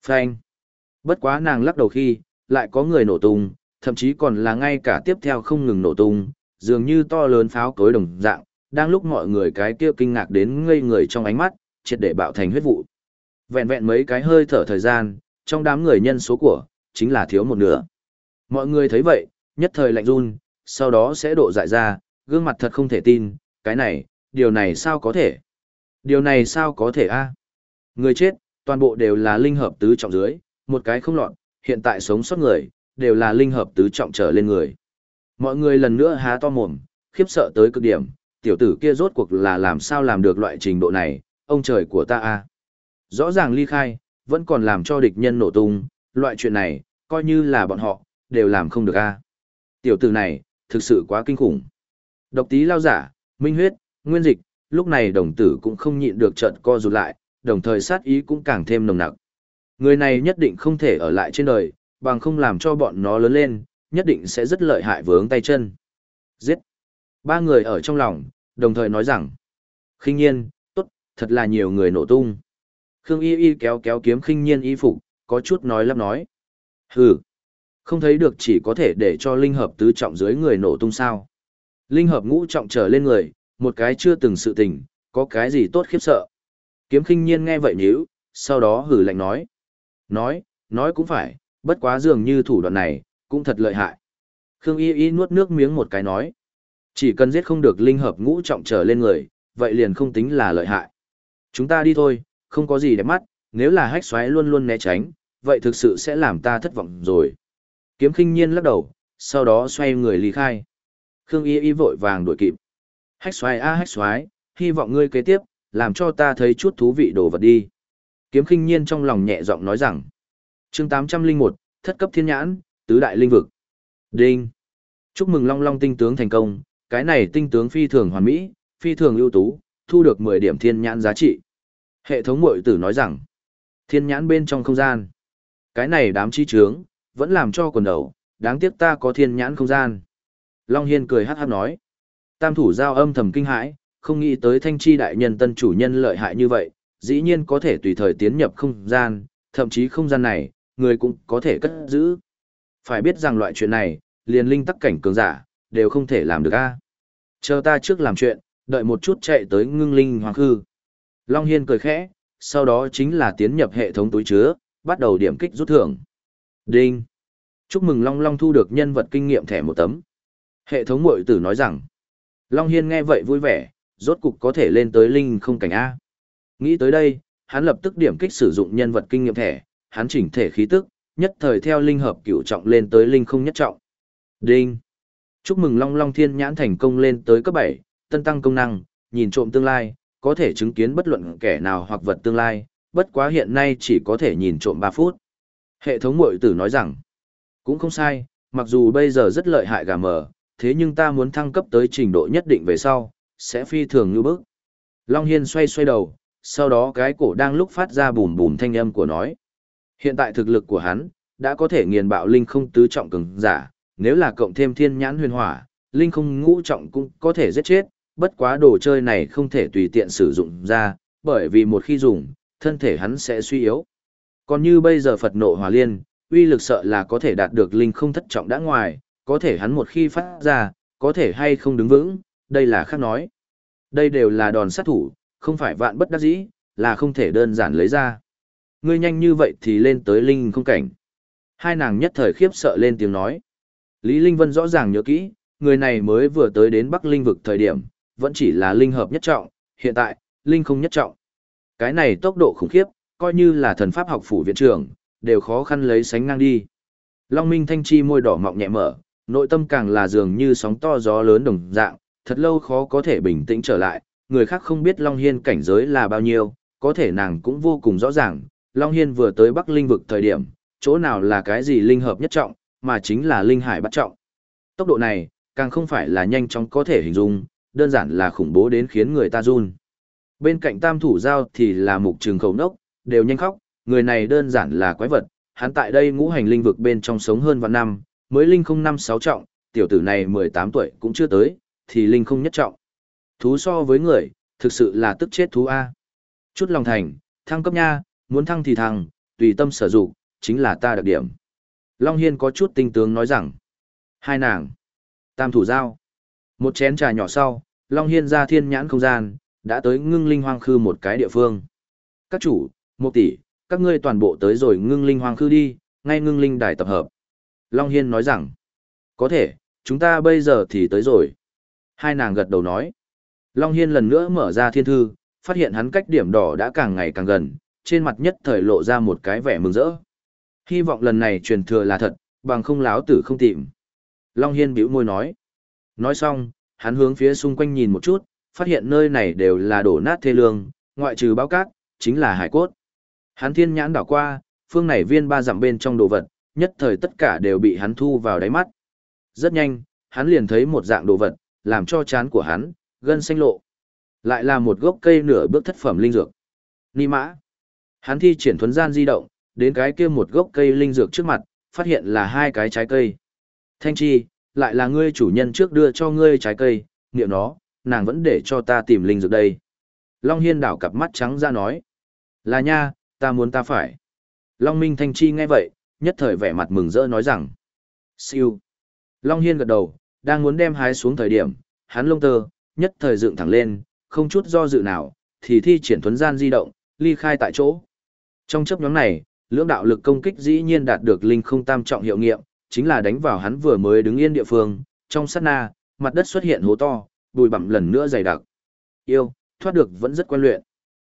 Phanh! Bất quá nàng lắc đầu khi, lại có người nổ tung, thậm chí còn là ngay cả tiếp theo không ngừng nổ tung, dường như to lớn pháo cối đồng dạng, đang lúc mọi người cái kia kinh ngạc đến ngây người trong ánh mắt, triệt để bạo thành huyết vụ. Vẹn vẹn mấy cái hơi thở thời gian, trong đám người nhân số của, chính là thiếu một nửa. Mọi người thấy vậy, nhất thời lạnh run, sau đó sẽ độ dại ra, gương mặt thật không thể tin, cái này, điều này sao có thể? Điều này sao có thể a? Người chết, toàn bộ đều là linh hợp tứ trọng dưới, một cái không lọt, hiện tại sống sót người, đều là linh hợp tứ trọng trở lên người. Mọi người lần nữa há to mồm, khiếp sợ tới cực điểm, tiểu tử kia rốt cuộc là làm sao làm được loại trình độ này, ông trời của ta a. Rõ ràng ly khai, vẫn còn làm cho địch nhân nổ tung, loại chuyện này, coi như là bọn họ, đều làm không được a. Tiểu tử này, thực sự quá kinh khủng. Độc tí lao giả, minh huyết, nguyên dịch, lúc này đồng tử cũng không nhịn được trận co rụt lại, đồng thời sát ý cũng càng thêm nồng nặc. Người này nhất định không thể ở lại trên đời, bằng không làm cho bọn nó lớn lên, nhất định sẽ rất lợi hại vướng tay chân. Giết! Ba người ở trong lòng, đồng thời nói rằng, khinh nhiên, tốt, thật là nhiều người nổ tung. Khương Y Y kéo kéo kiếm khinh nhiên y phục, có chút nói lắp nói. Hừ! Không thấy được chỉ có thể để cho linh hợp tứ trọng dưới người nổ tung sao. Linh hợp ngũ trọng trở lên người, một cái chưa từng sự tình, có cái gì tốt khiếp sợ. Kiếm khinh nhiên nghe vậy nhíu, sau đó hử lạnh nói. Nói, nói cũng phải, bất quá dường như thủ đoạn này, cũng thật lợi hại. Khương Y Y nuốt nước miếng một cái nói. Chỉ cần giết không được linh hợp ngũ trọng trở lên người, vậy liền không tính là lợi hại. Chúng ta đi thôi, không có gì để mắt, nếu là hách xoáy luôn luôn né tránh, vậy thực sự sẽ làm ta thất vọng rồi. Kiếm khinh nhiên lắc đầu, sau đó xoay người ly khai. Khương Y Y vội vàng đuổi kịp. Hách xoáy a hách xoáy, hy vọng ngươi kế tiếp, làm cho ta thấy chút thú vị đồ vật đi. Kiếm khinh nhiên trong lòng nhẹ giọng nói rằng. chương 801, thất cấp thiên nhãn, tứ đại linh vực. Đinh. Chúc mừng Long Long tinh tướng thành công, cái này tinh tướng phi thường hoàn mỹ, phi thường ưu tú, thu được 10 điểm thiên nhãn giá trị. Hệ thống mội tử nói rằng, thiên nhãn bên trong không gian. Cái này đám chi trướng, vẫn làm cho quần đầu, đáng tiếc ta có thiên nhãn không gian. Long Hiên cười hát hát nói. Tam thủ giao âm thầm kinh hãi, không nghĩ tới thanh chi đại nhân tân chủ nhân lợi hại như vậy, dĩ nhiên có thể tùy thời tiến nhập không gian, thậm chí không gian này, người cũng có thể cất giữ. Phải biết rằng loại chuyện này, liền linh tắc cảnh cường giả, đều không thể làm được a. Chờ ta trước làm chuyện, đợi một chút chạy tới ngưng linh hoàng hư. Long Hiên cười khẽ, sau đó chính là tiến nhập hệ thống túi chứa, bắt đầu điểm kích rút thưởng. Đinh! Chúc mừng Long Long thu được nhân vật kinh nghiệm thẻ một tấm. Hệ thống mội tử nói rằng, Long Hiên nghe vậy vui vẻ, rốt cục có thể lên tới linh không cảnh A. Nghĩ tới đây, hắn lập tức điểm kích sử dụng nhân vật kinh nghiệm thẻ, hắn chỉnh thể khí tức, nhất thời theo linh hợp cửu trọng lên tới linh không nhất trọng. Đinh! Chúc mừng Long Long Thiên Nhãn thành công lên tới cấp 7, tân tăng công năng, nhìn trộm tương lai, có thể chứng kiến bất luận kẻ nào hoặc vật tương lai, bất quá hiện nay chỉ có thể nhìn trộm 3 phút. Hệ thống mội tử nói rằng, cũng không sai, mặc dù bây giờ rất lợi hại gà mờ, thế nhưng ta muốn thăng cấp tới trình độ nhất định về sau, sẽ phi thường như bước. Long Hiên xoay xoay đầu, sau đó cái cổ đang lúc phát ra bùm bùm thanh âm của nói. Hiện tại thực lực của hắn, đã có thể nghiền bạo linh không tứ trọng cường giả, nếu là cộng thêm thiên nhãn huyền hỏa, linh không ngũ trọng cũng có thể giết chết, bất quá đồ chơi này không thể tùy tiện sử dụng ra, bởi vì một khi dùng, thân thể hắn sẽ suy yếu. Còn như bây giờ Phật nộ hòa liên, uy lực sợ là có thể đạt được linh không thất trọng đã ngoài, có thể hắn một khi phát ra, có thể hay không đứng vững, đây là khác nói. Đây đều là đòn sát thủ, không phải vạn bất đắc dĩ, là không thể đơn giản lấy ra. Ngươi nhanh như vậy thì lên tới linh không cảnh. Hai nàng nhất thời khiếp sợ lên tiếng nói. Lý Linh Vân rõ ràng nhớ kỹ, người này mới vừa tới đến Bắc Linh vực thời điểm, vẫn chỉ là linh hợp nhất trọng, hiện tại, linh không nhất trọng. Cái này tốc độ khủng khiếp, coi như là thần pháp học phủ viện trưởng, đều khó khăn lấy sánh ngang đi. Long Minh Thanh Chi môi đỏ mọng nhẹ mở, nội tâm càng là dường như sóng to gió lớn đồng dạng, thật lâu khó có thể bình tĩnh trở lại, người khác không biết Long Hiên cảnh giới là bao nhiêu, có thể nàng cũng vô cùng rõ ràng, Long Hiên vừa tới Bắc Linh vực thời điểm, chỗ nào là cái gì linh hợp nhất trọng, mà chính là linh hải bắt trọng. Tốc độ này, càng không phải là nhanh chóng có thể hình dung, đơn giản là khủng bố đến khiến người ta run. Bên cạnh tam thủ giao thì là mục trường khẩu nốc, đều nhanh khóc, người này đơn giản là quái vật, hắn tại đây ngũ hành linh vực bên trong sống hơn vạn năm, mới linh không năm sáu trọng, tiểu tử này 18 tuổi cũng chưa tới, thì linh không nhất trọng. Thú so với người, thực sự là tức chết thú A. Chút lòng thành, thăng cấp nha, muốn thăng thì thăng, tùy tâm sở dụng, chính là ta đặc điểm. Long Hiên có chút tinh tướng nói rằng, hai nàng, tam thủ giao. Một chén trà nhỏ sau, Long Hiên ra thiên nhãn không gian, đã tới ngưng linh hoang khư một cái địa phương. Các chủ, một tỷ, các ngươi toàn bộ tới rồi ngưng linh hoang khư đi, ngay ngưng linh đài tập hợp. Long Hiên nói rằng, có thể, chúng ta bây giờ thì tới rồi. Hai nàng gật đầu nói. Long Hiên lần nữa mở ra thiên thư, phát hiện hắn cách điểm đỏ đã càng ngày càng gần, trên mặt nhất thời lộ ra một cái vẻ mừng rỡ. Hy vọng lần này truyền thừa là thật, bằng không láo tử không tìm. Long Hiên bĩu môi nói. Nói xong, hắn hướng phía xung quanh nhìn một chút, phát hiện nơi này đều là đổ nát thê lương, ngoại trừ báo cát, chính là hải cốt. Hắn thiên nhãn đảo qua, phương này viên ba dặm bên trong đồ vật, nhất thời tất cả đều bị hắn thu vào đáy mắt. Rất nhanh, hắn liền thấy một dạng đồ vật, làm cho chán của hắn, gân xanh lộ. Lại là một gốc cây nửa bước thất phẩm linh dược. Ni mã. Hắn thi triển thuấn gian di động, đến cái kia một gốc cây linh dược trước mặt, phát hiện là hai cái trái cây. Thanh chi, lại là ngươi chủ nhân trước đưa cho ngươi trái cây, niệm nó, nàng vẫn để cho ta tìm linh dược đây. Long Hiên đảo cặp mắt trắng ra nói. Là nha, ta muốn ta phải. Long Minh Thanh Chi nghe vậy, nhất thời vẻ mặt mừng rỡ nói rằng. Siêu. Long Hiên gật đầu, đang muốn đem hái xuống thời điểm, hắn lông tơ, nhất thời dựng thẳng lên, không chút do dự nào, thì thi triển thuấn gian di động, ly khai tại chỗ. Trong chấp nhóm này, lưỡng đạo lực công kích dĩ nhiên đạt được linh không tam trọng hiệu nghiệm, chính là đánh vào hắn vừa mới đứng yên địa phương, trong sát na, mặt đất xuất hiện hố to, bùi bặm lần nữa dày đặc. Yêu, thoát được vẫn rất quen luyện.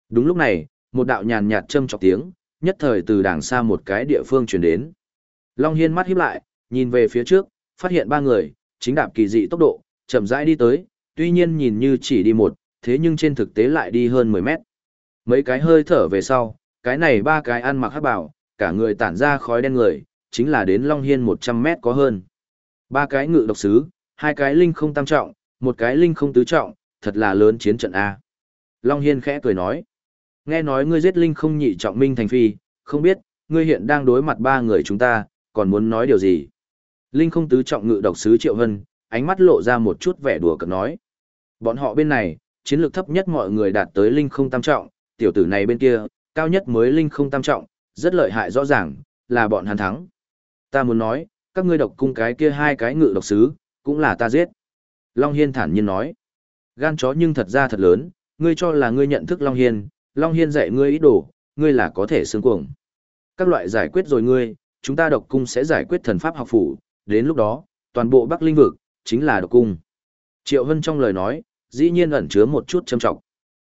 Đúng lúc này, một đạo nhàn nhạt châm chọc tiếng, nhất thời từ đàng xa một cái địa phương truyền đến. Long Hiên mắt híp lại, nhìn về phía trước, phát hiện ba người, chính đạp kỳ dị tốc độ, chậm rãi đi tới, tuy nhiên nhìn như chỉ đi một, thế nhưng trên thực tế lại đi hơn 10 mét. Mấy cái hơi thở về sau, cái này ba cái ăn mặc hắc bảo, cả người tản ra khói đen người, chính là đến Long Hiên 100 mét có hơn. Ba cái ngự độc sứ, hai cái linh không tam trọng, một cái linh không tứ trọng, thật là lớn chiến trận A. Long Hiên khẽ cười nói. Nghe nói ngươi giết linh không nhị trọng minh thành phi, không biết, ngươi hiện đang đối mặt ba người chúng ta, còn muốn nói điều gì? Linh không tứ trọng ngự độc sứ Triệu Hân, ánh mắt lộ ra một chút vẻ đùa cợt nói. Bọn họ bên này, chiến lược thấp nhất mọi người đạt tới linh không tam trọng, tiểu tử này bên kia, cao nhất mới linh không tam trọng, rất lợi hại rõ ràng, là bọn hắn thắng. Ta muốn nói, các ngươi độc cung cái kia hai cái ngự độc sứ, cũng là ta giết. Long Hiên thản nhiên nói. Gan chó nhưng thật ra thật lớn, ngươi cho là ngươi nhận thức Long Hiên, Long Hiên dạy ngươi ý đồ, ngươi là có thể xương cuồng. Các loại giải quyết rồi ngươi, chúng ta độc cung sẽ giải quyết thần pháp học phủ, đến lúc đó, toàn bộ Bắc Linh vực chính là độc cung. Triệu Hân trong lời nói, dĩ nhiên ẩn chứa một chút châm trọng.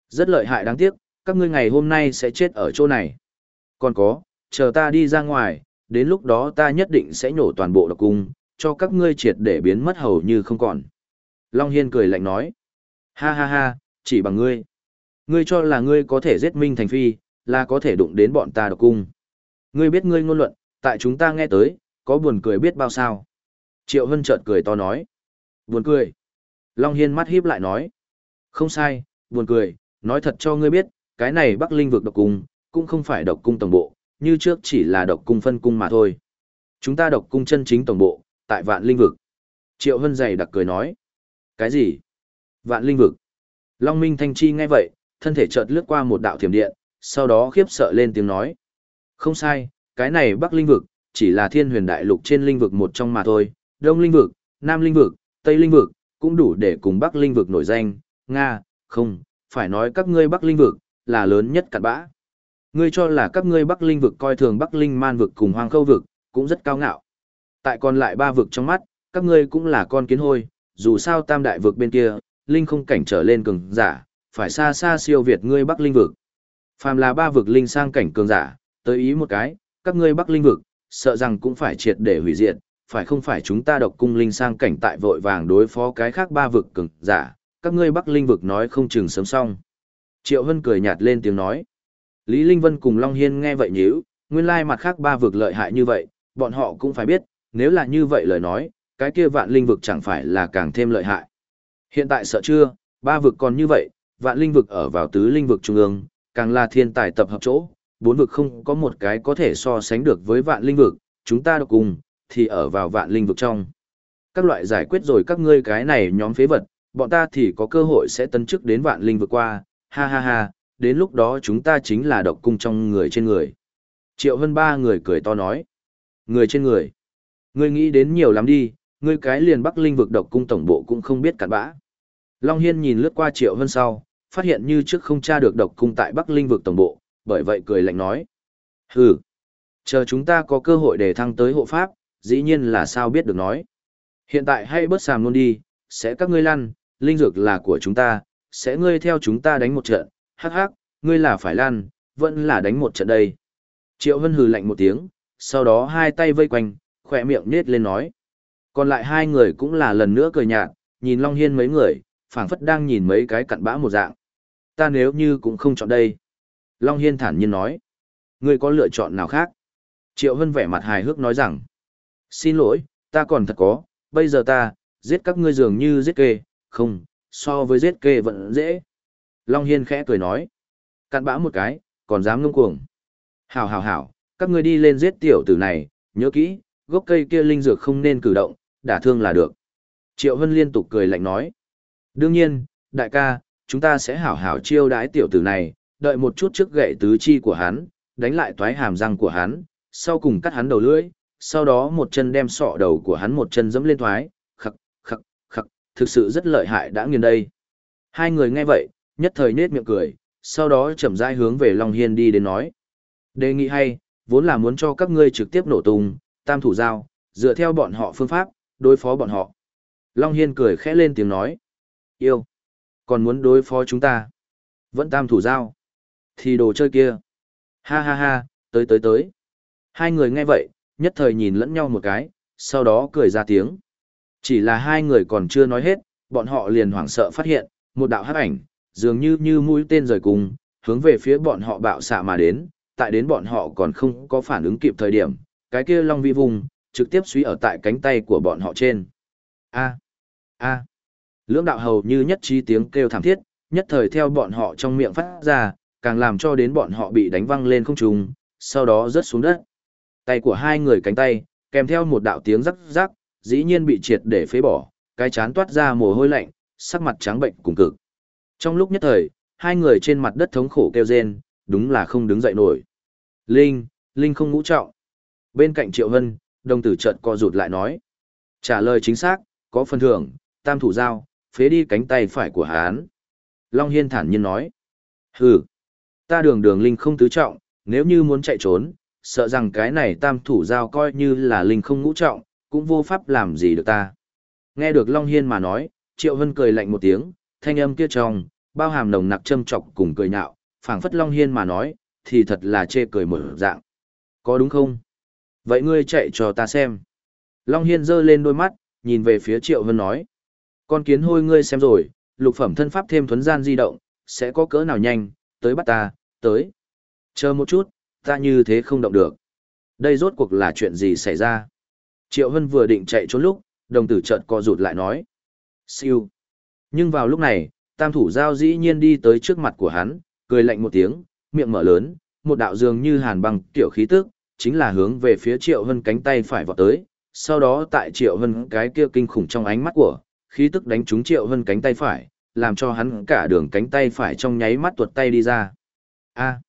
Rất lợi hại đáng tiếc, các ngươi ngày hôm nay sẽ chết ở chỗ này. Còn có, chờ ta đi ra ngoài, đến lúc đó ta nhất định sẽ nhổ toàn bộ độc cung, cho các ngươi triệt để biến mất hầu như không còn. Long Hiên cười lạnh nói. Ha ha ha, chỉ bằng ngươi. Ngươi cho là ngươi có thể giết Minh Thành Phi, là có thể đụng đến bọn ta độc cung. Ngươi biết ngươi ngôn luận, tại chúng ta nghe tới, có buồn cười biết bao sao. Triệu Hân chợt cười to nói. Buồn cười. Long Hiên mắt híp lại nói. Không sai, buồn cười, nói thật cho ngươi biết, cái này Bắc Linh vực độc cung, cũng không phải độc cung tổng bộ, như trước chỉ là độc cung phân cung mà thôi. Chúng ta độc cung chân chính tổng bộ, tại vạn linh vực. Triệu Hân dày đặc cười nói. Cái gì? Vạn linh vực. Long Minh Thanh Chi nghe vậy, thân thể chợt lướt qua một đạo thiểm điện, sau đó khiếp sợ lên tiếng nói. Không sai, cái này Bắc linh vực, chỉ là thiên huyền đại lục trên linh vực một trong mà thôi, Đông linh vực, Nam linh vực, Tây linh vực, cũng đủ để cùng Bắc linh vực nổi danh, Nga, không, phải nói các ngươi Bắc linh vực, là lớn nhất cặn bã. Ngươi cho là các ngươi Bắc linh vực coi thường Bắc linh man vực cùng Hoang Khâu vực, cũng rất cao ngạo. Tại còn lại ba vực trong mắt, các ngươi cũng là con kiến hôi, dù sao tam đại vực bên kia, linh không cảnh trở lên cường giả, phải xa xa siêu việt ngươi Bắc linh vực. Phàm là ba vực linh sang cảnh cường giả, tới ý một cái, các ngươi Bắc linh vực, sợ rằng cũng phải triệt để hủy diệt, phải không phải chúng ta độc cung linh sang cảnh tại vội vàng đối phó cái khác ba vực cường giả, các ngươi Bắc linh vực nói không chừng sớm xong. Triệu vân cười nhạt lên tiếng nói. Lý Linh Vân cùng Long Hiên nghe vậy nhíu, nguyên lai mặt khác ba vực lợi hại như vậy, bọn họ cũng phải biết, nếu là như vậy lời nói, cái kia vạn linh vực chẳng phải là càng thêm lợi hại. Hiện tại sợ chưa, ba vực còn như vậy, vạn linh vực ở vào tứ linh vực trung ương, càng là thiên tài tập hợp chỗ, bốn vực không có một cái có thể so sánh được với vạn linh vực, chúng ta độc cùng, thì ở vào vạn linh vực trong. Các loại giải quyết rồi các ngươi cái này nhóm phế vật, bọn ta thì có cơ hội sẽ tấn chức đến vạn linh vực qua, ha ha ha, đến lúc đó chúng ta chính là độc cung trong người trên người. Triệu Vân ba người cười to nói. Người trên người. Ngươi nghĩ đến nhiều lắm đi, ngươi cái liền Bắc Linh vực độc cung tổng bộ cũng không biết cặn bã. Long Hiên nhìn lướt qua Triệu Vân sau, phát hiện như trước không tra được độc cung tại Bắc Linh vực tổng bộ, bởi vậy cười lạnh nói. Hừ, chờ chúng ta có cơ hội để thăng tới hộ pháp, dĩ nhiên là sao biết được nói. Hiện tại hay bớt sàm luôn đi, sẽ các ngươi lăn, linh dược là của chúng ta, sẽ ngươi theo chúng ta đánh một trận, hắc hắc, ngươi là phải lăn, vẫn là đánh một trận đây. Triệu Vân hừ lạnh một tiếng, sau đó hai tay vây quanh, khỏe miệng nết lên nói. Còn lại hai người cũng là lần nữa cười nhạt, nhìn Long Hiên mấy người, phảng phất đang nhìn mấy cái cặn bã một dạng. Ta nếu như cũng không chọn đây. Long Hiên thản nhiên nói. Ngươi có lựa chọn nào khác? Triệu Vân vẻ mặt hài hước nói rằng. Xin lỗi, ta còn thật có, bây giờ ta, giết các ngươi dường như giết kê, không, so với giết kê vẫn dễ. Long Hiên khẽ cười nói. Cạn bã một cái, còn dám ngông cuồng. Hảo hảo hảo, các ngươi đi lên giết tiểu tử này, nhớ kỹ, gốc cây kia linh dược không nên cử động, đả thương là được. Triệu Vân liên tục cười lạnh nói. Đương nhiên, đại ca, chúng ta sẽ hảo hảo chiêu đãi tiểu tử này, đợi một chút trước gậy tứ chi của hắn, đánh lại toái hàm răng của hắn, sau cùng cắt hắn đầu lưỡi, sau đó một chân đem sọ đầu của hắn một chân dẫm lên thoái, khắc, khắc, khắc, thực sự rất lợi hại đã nghiền đây. Hai người nghe vậy, nhất thời nết miệng cười, sau đó chậm rãi hướng về Long Hiên đi đến nói. Đề nghị hay, vốn là muốn cho các ngươi trực tiếp nổ tung, tam thủ giao, dựa theo bọn họ phương pháp, đối phó bọn họ. Long Hiên cười khẽ lên tiếng nói. Yêu. Còn muốn đối phó chúng ta. Vẫn tam thủ giao. Thì đồ chơi kia. Ha ha ha, tới tới tới. Hai người nghe vậy, nhất thời nhìn lẫn nhau một cái, sau đó cười ra tiếng. Chỉ là hai người còn chưa nói hết, bọn họ liền hoảng sợ phát hiện, một đạo hắc ảnh, dường như như mũi tên rời cùng, hướng về phía bọn họ bạo xạ mà đến, tại đến bọn họ còn không có phản ứng kịp thời điểm, cái kia long vi vùng, trực tiếp suy ở tại cánh tay của bọn họ trên. A. A. Lưỡng đạo hầu như nhất trí tiếng kêu thảm thiết, nhất thời theo bọn họ trong miệng phát ra, càng làm cho đến bọn họ bị đánh văng lên không trung, sau đó rớt xuống đất. Tay của hai người cánh tay, kèm theo một đạo tiếng rắc rắc, dĩ nhiên bị triệt để phế bỏ, cái chán toát ra mồ hôi lạnh, sắc mặt trắng bệnh cùng cực. Trong lúc nhất thời, hai người trên mặt đất thống khổ kêu rên, đúng là không đứng dậy nổi. Linh, Linh không ngũ trọng. Bên cạnh Triệu Hân, đồng tử chợt co rụt lại nói. Trả lời chính xác, có phần thưởng, tam thủ giao, phế đi cánh tay phải của hán. Long Hiên thản nhiên nói. Hừ, ta đường đường Linh không tứ trọng, nếu như muốn chạy trốn, sợ rằng cái này tam thủ giao coi như là Linh không ngũ trọng, cũng vô pháp làm gì được ta. Nghe được Long Hiên mà nói, Triệu Vân cười lạnh một tiếng, thanh âm kia trong, bao hàm nồng nặc châm chọc cùng cười nhạo, phảng phất Long Hiên mà nói, thì thật là chê cười mở dạng. Có đúng không? Vậy ngươi chạy cho ta xem. Long Hiên giơ lên đôi mắt, nhìn về phía Triệu Vân nói. Con kiến hôi ngươi xem rồi, lục phẩm thân pháp thêm thuấn gian di động, sẽ có cỡ nào nhanh, tới bắt ta, tới. Chờ một chút, ta như thế không động được. Đây rốt cuộc là chuyện gì xảy ra? Triệu Vân vừa định chạy trốn lúc, đồng tử chợt co rụt lại nói. Siêu. Nhưng vào lúc này, tam thủ giao dĩ nhiên đi tới trước mặt của hắn, cười lạnh một tiếng, miệng mở lớn, một đạo dường như hàn băng tiểu khí tức, chính là hướng về phía Triệu Hân cánh tay phải vọt tới, sau đó tại Triệu Hân cái kia kinh khủng trong ánh mắt của, khí tức đánh trúng Triệu Hân cánh tay phải, làm cho hắn cả đường cánh tay phải trong nháy mắt tuột tay đi ra. A.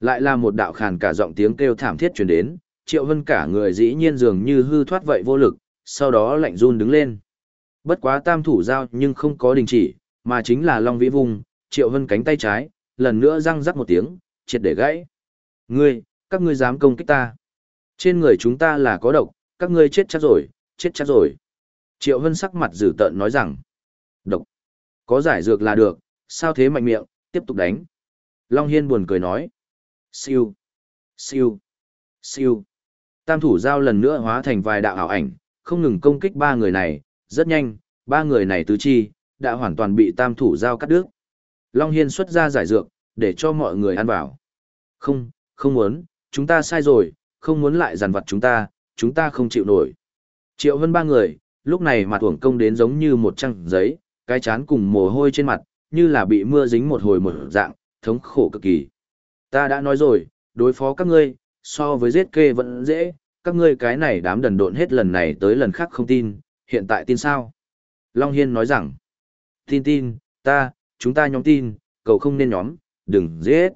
lại là một đạo khàn cả giọng tiếng kêu thảm thiết truyền đến, Triệu Vân cả người dĩ nhiên dường như hư thoát vậy vô lực, sau đó lạnh run đứng lên. Bất quá tam thủ giao nhưng không có đình chỉ, mà chính là Long Vĩ Vùng, Triệu Vân cánh tay trái, lần nữa răng rắc một tiếng, triệt để gãy. Ngươi, các ngươi dám công kích ta. Trên người chúng ta là có độc, các ngươi chết chắc rồi, chết chắc rồi. Triệu Vân sắc mặt dữ tợn nói rằng, có giải dược là được, sao thế mạnh miệng, tiếp tục đánh. Long Hiên buồn cười nói, siêu, siêu, siêu. Tam thủ giao lần nữa hóa thành vài đạo ảo ảnh, không ngừng công kích ba người này, rất nhanh, ba người này tứ chi, đã hoàn toàn bị tam thủ giao cắt đứt. Long Hiên xuất ra giải dược, để cho mọi người ăn vào. Không, không muốn, chúng ta sai rồi, không muốn lại giàn vặt chúng ta, chúng ta không chịu nổi. Triệu hơn ba người, lúc này mặt uổng công đến giống như một trang giấy, cái chán cùng mồ hôi trên mặt, như là bị mưa dính một hồi một dạng, thống khổ cực kỳ. Ta đã nói rồi, đối phó các ngươi, so với giết kê vẫn dễ, các ngươi cái này đám đần độn hết lần này tới lần khác không tin, hiện tại tin sao? Long Hiên nói rằng, tin tin, ta, chúng ta nhóm tin, cậu không nên nhóm, đừng giết.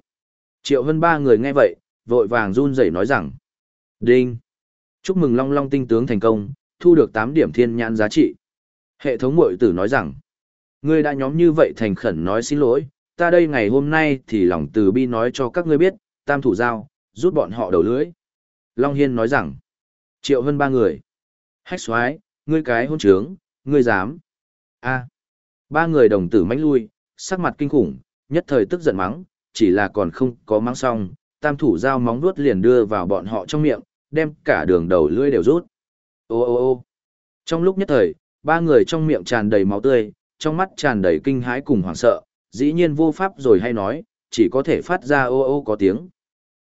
Triệu hơn ba người nghe vậy, vội vàng run rẩy nói rằng, đinh, chúc mừng Long Long tinh tướng thành công, thu được 8 điểm thiên nhãn giá trị. Hệ thống mội tử nói rằng, ngươi đã nhóm như vậy thành khẩn nói xin lỗi, ta đây ngày hôm nay thì lòng từ bi nói cho các ngươi biết, tam thủ giao, rút bọn họ đầu lưới. Long Hiên nói rằng, triệu hơn ba người. Hách xoái, ngươi cái hôn trướng, ngươi dám. a ba người đồng tử mánh lui, sắc mặt kinh khủng, nhất thời tức giận mắng, chỉ là còn không có mắng xong, tam thủ giao móng vuốt liền đưa vào bọn họ trong miệng, đem cả đường đầu lưỡi đều rút. Ô ô ô trong lúc nhất thời, ba người trong miệng tràn đầy máu tươi, trong mắt tràn đầy kinh hãi cùng hoảng sợ, dĩ nhiên vô pháp rồi hay nói, chỉ có thể phát ra ô ô có tiếng.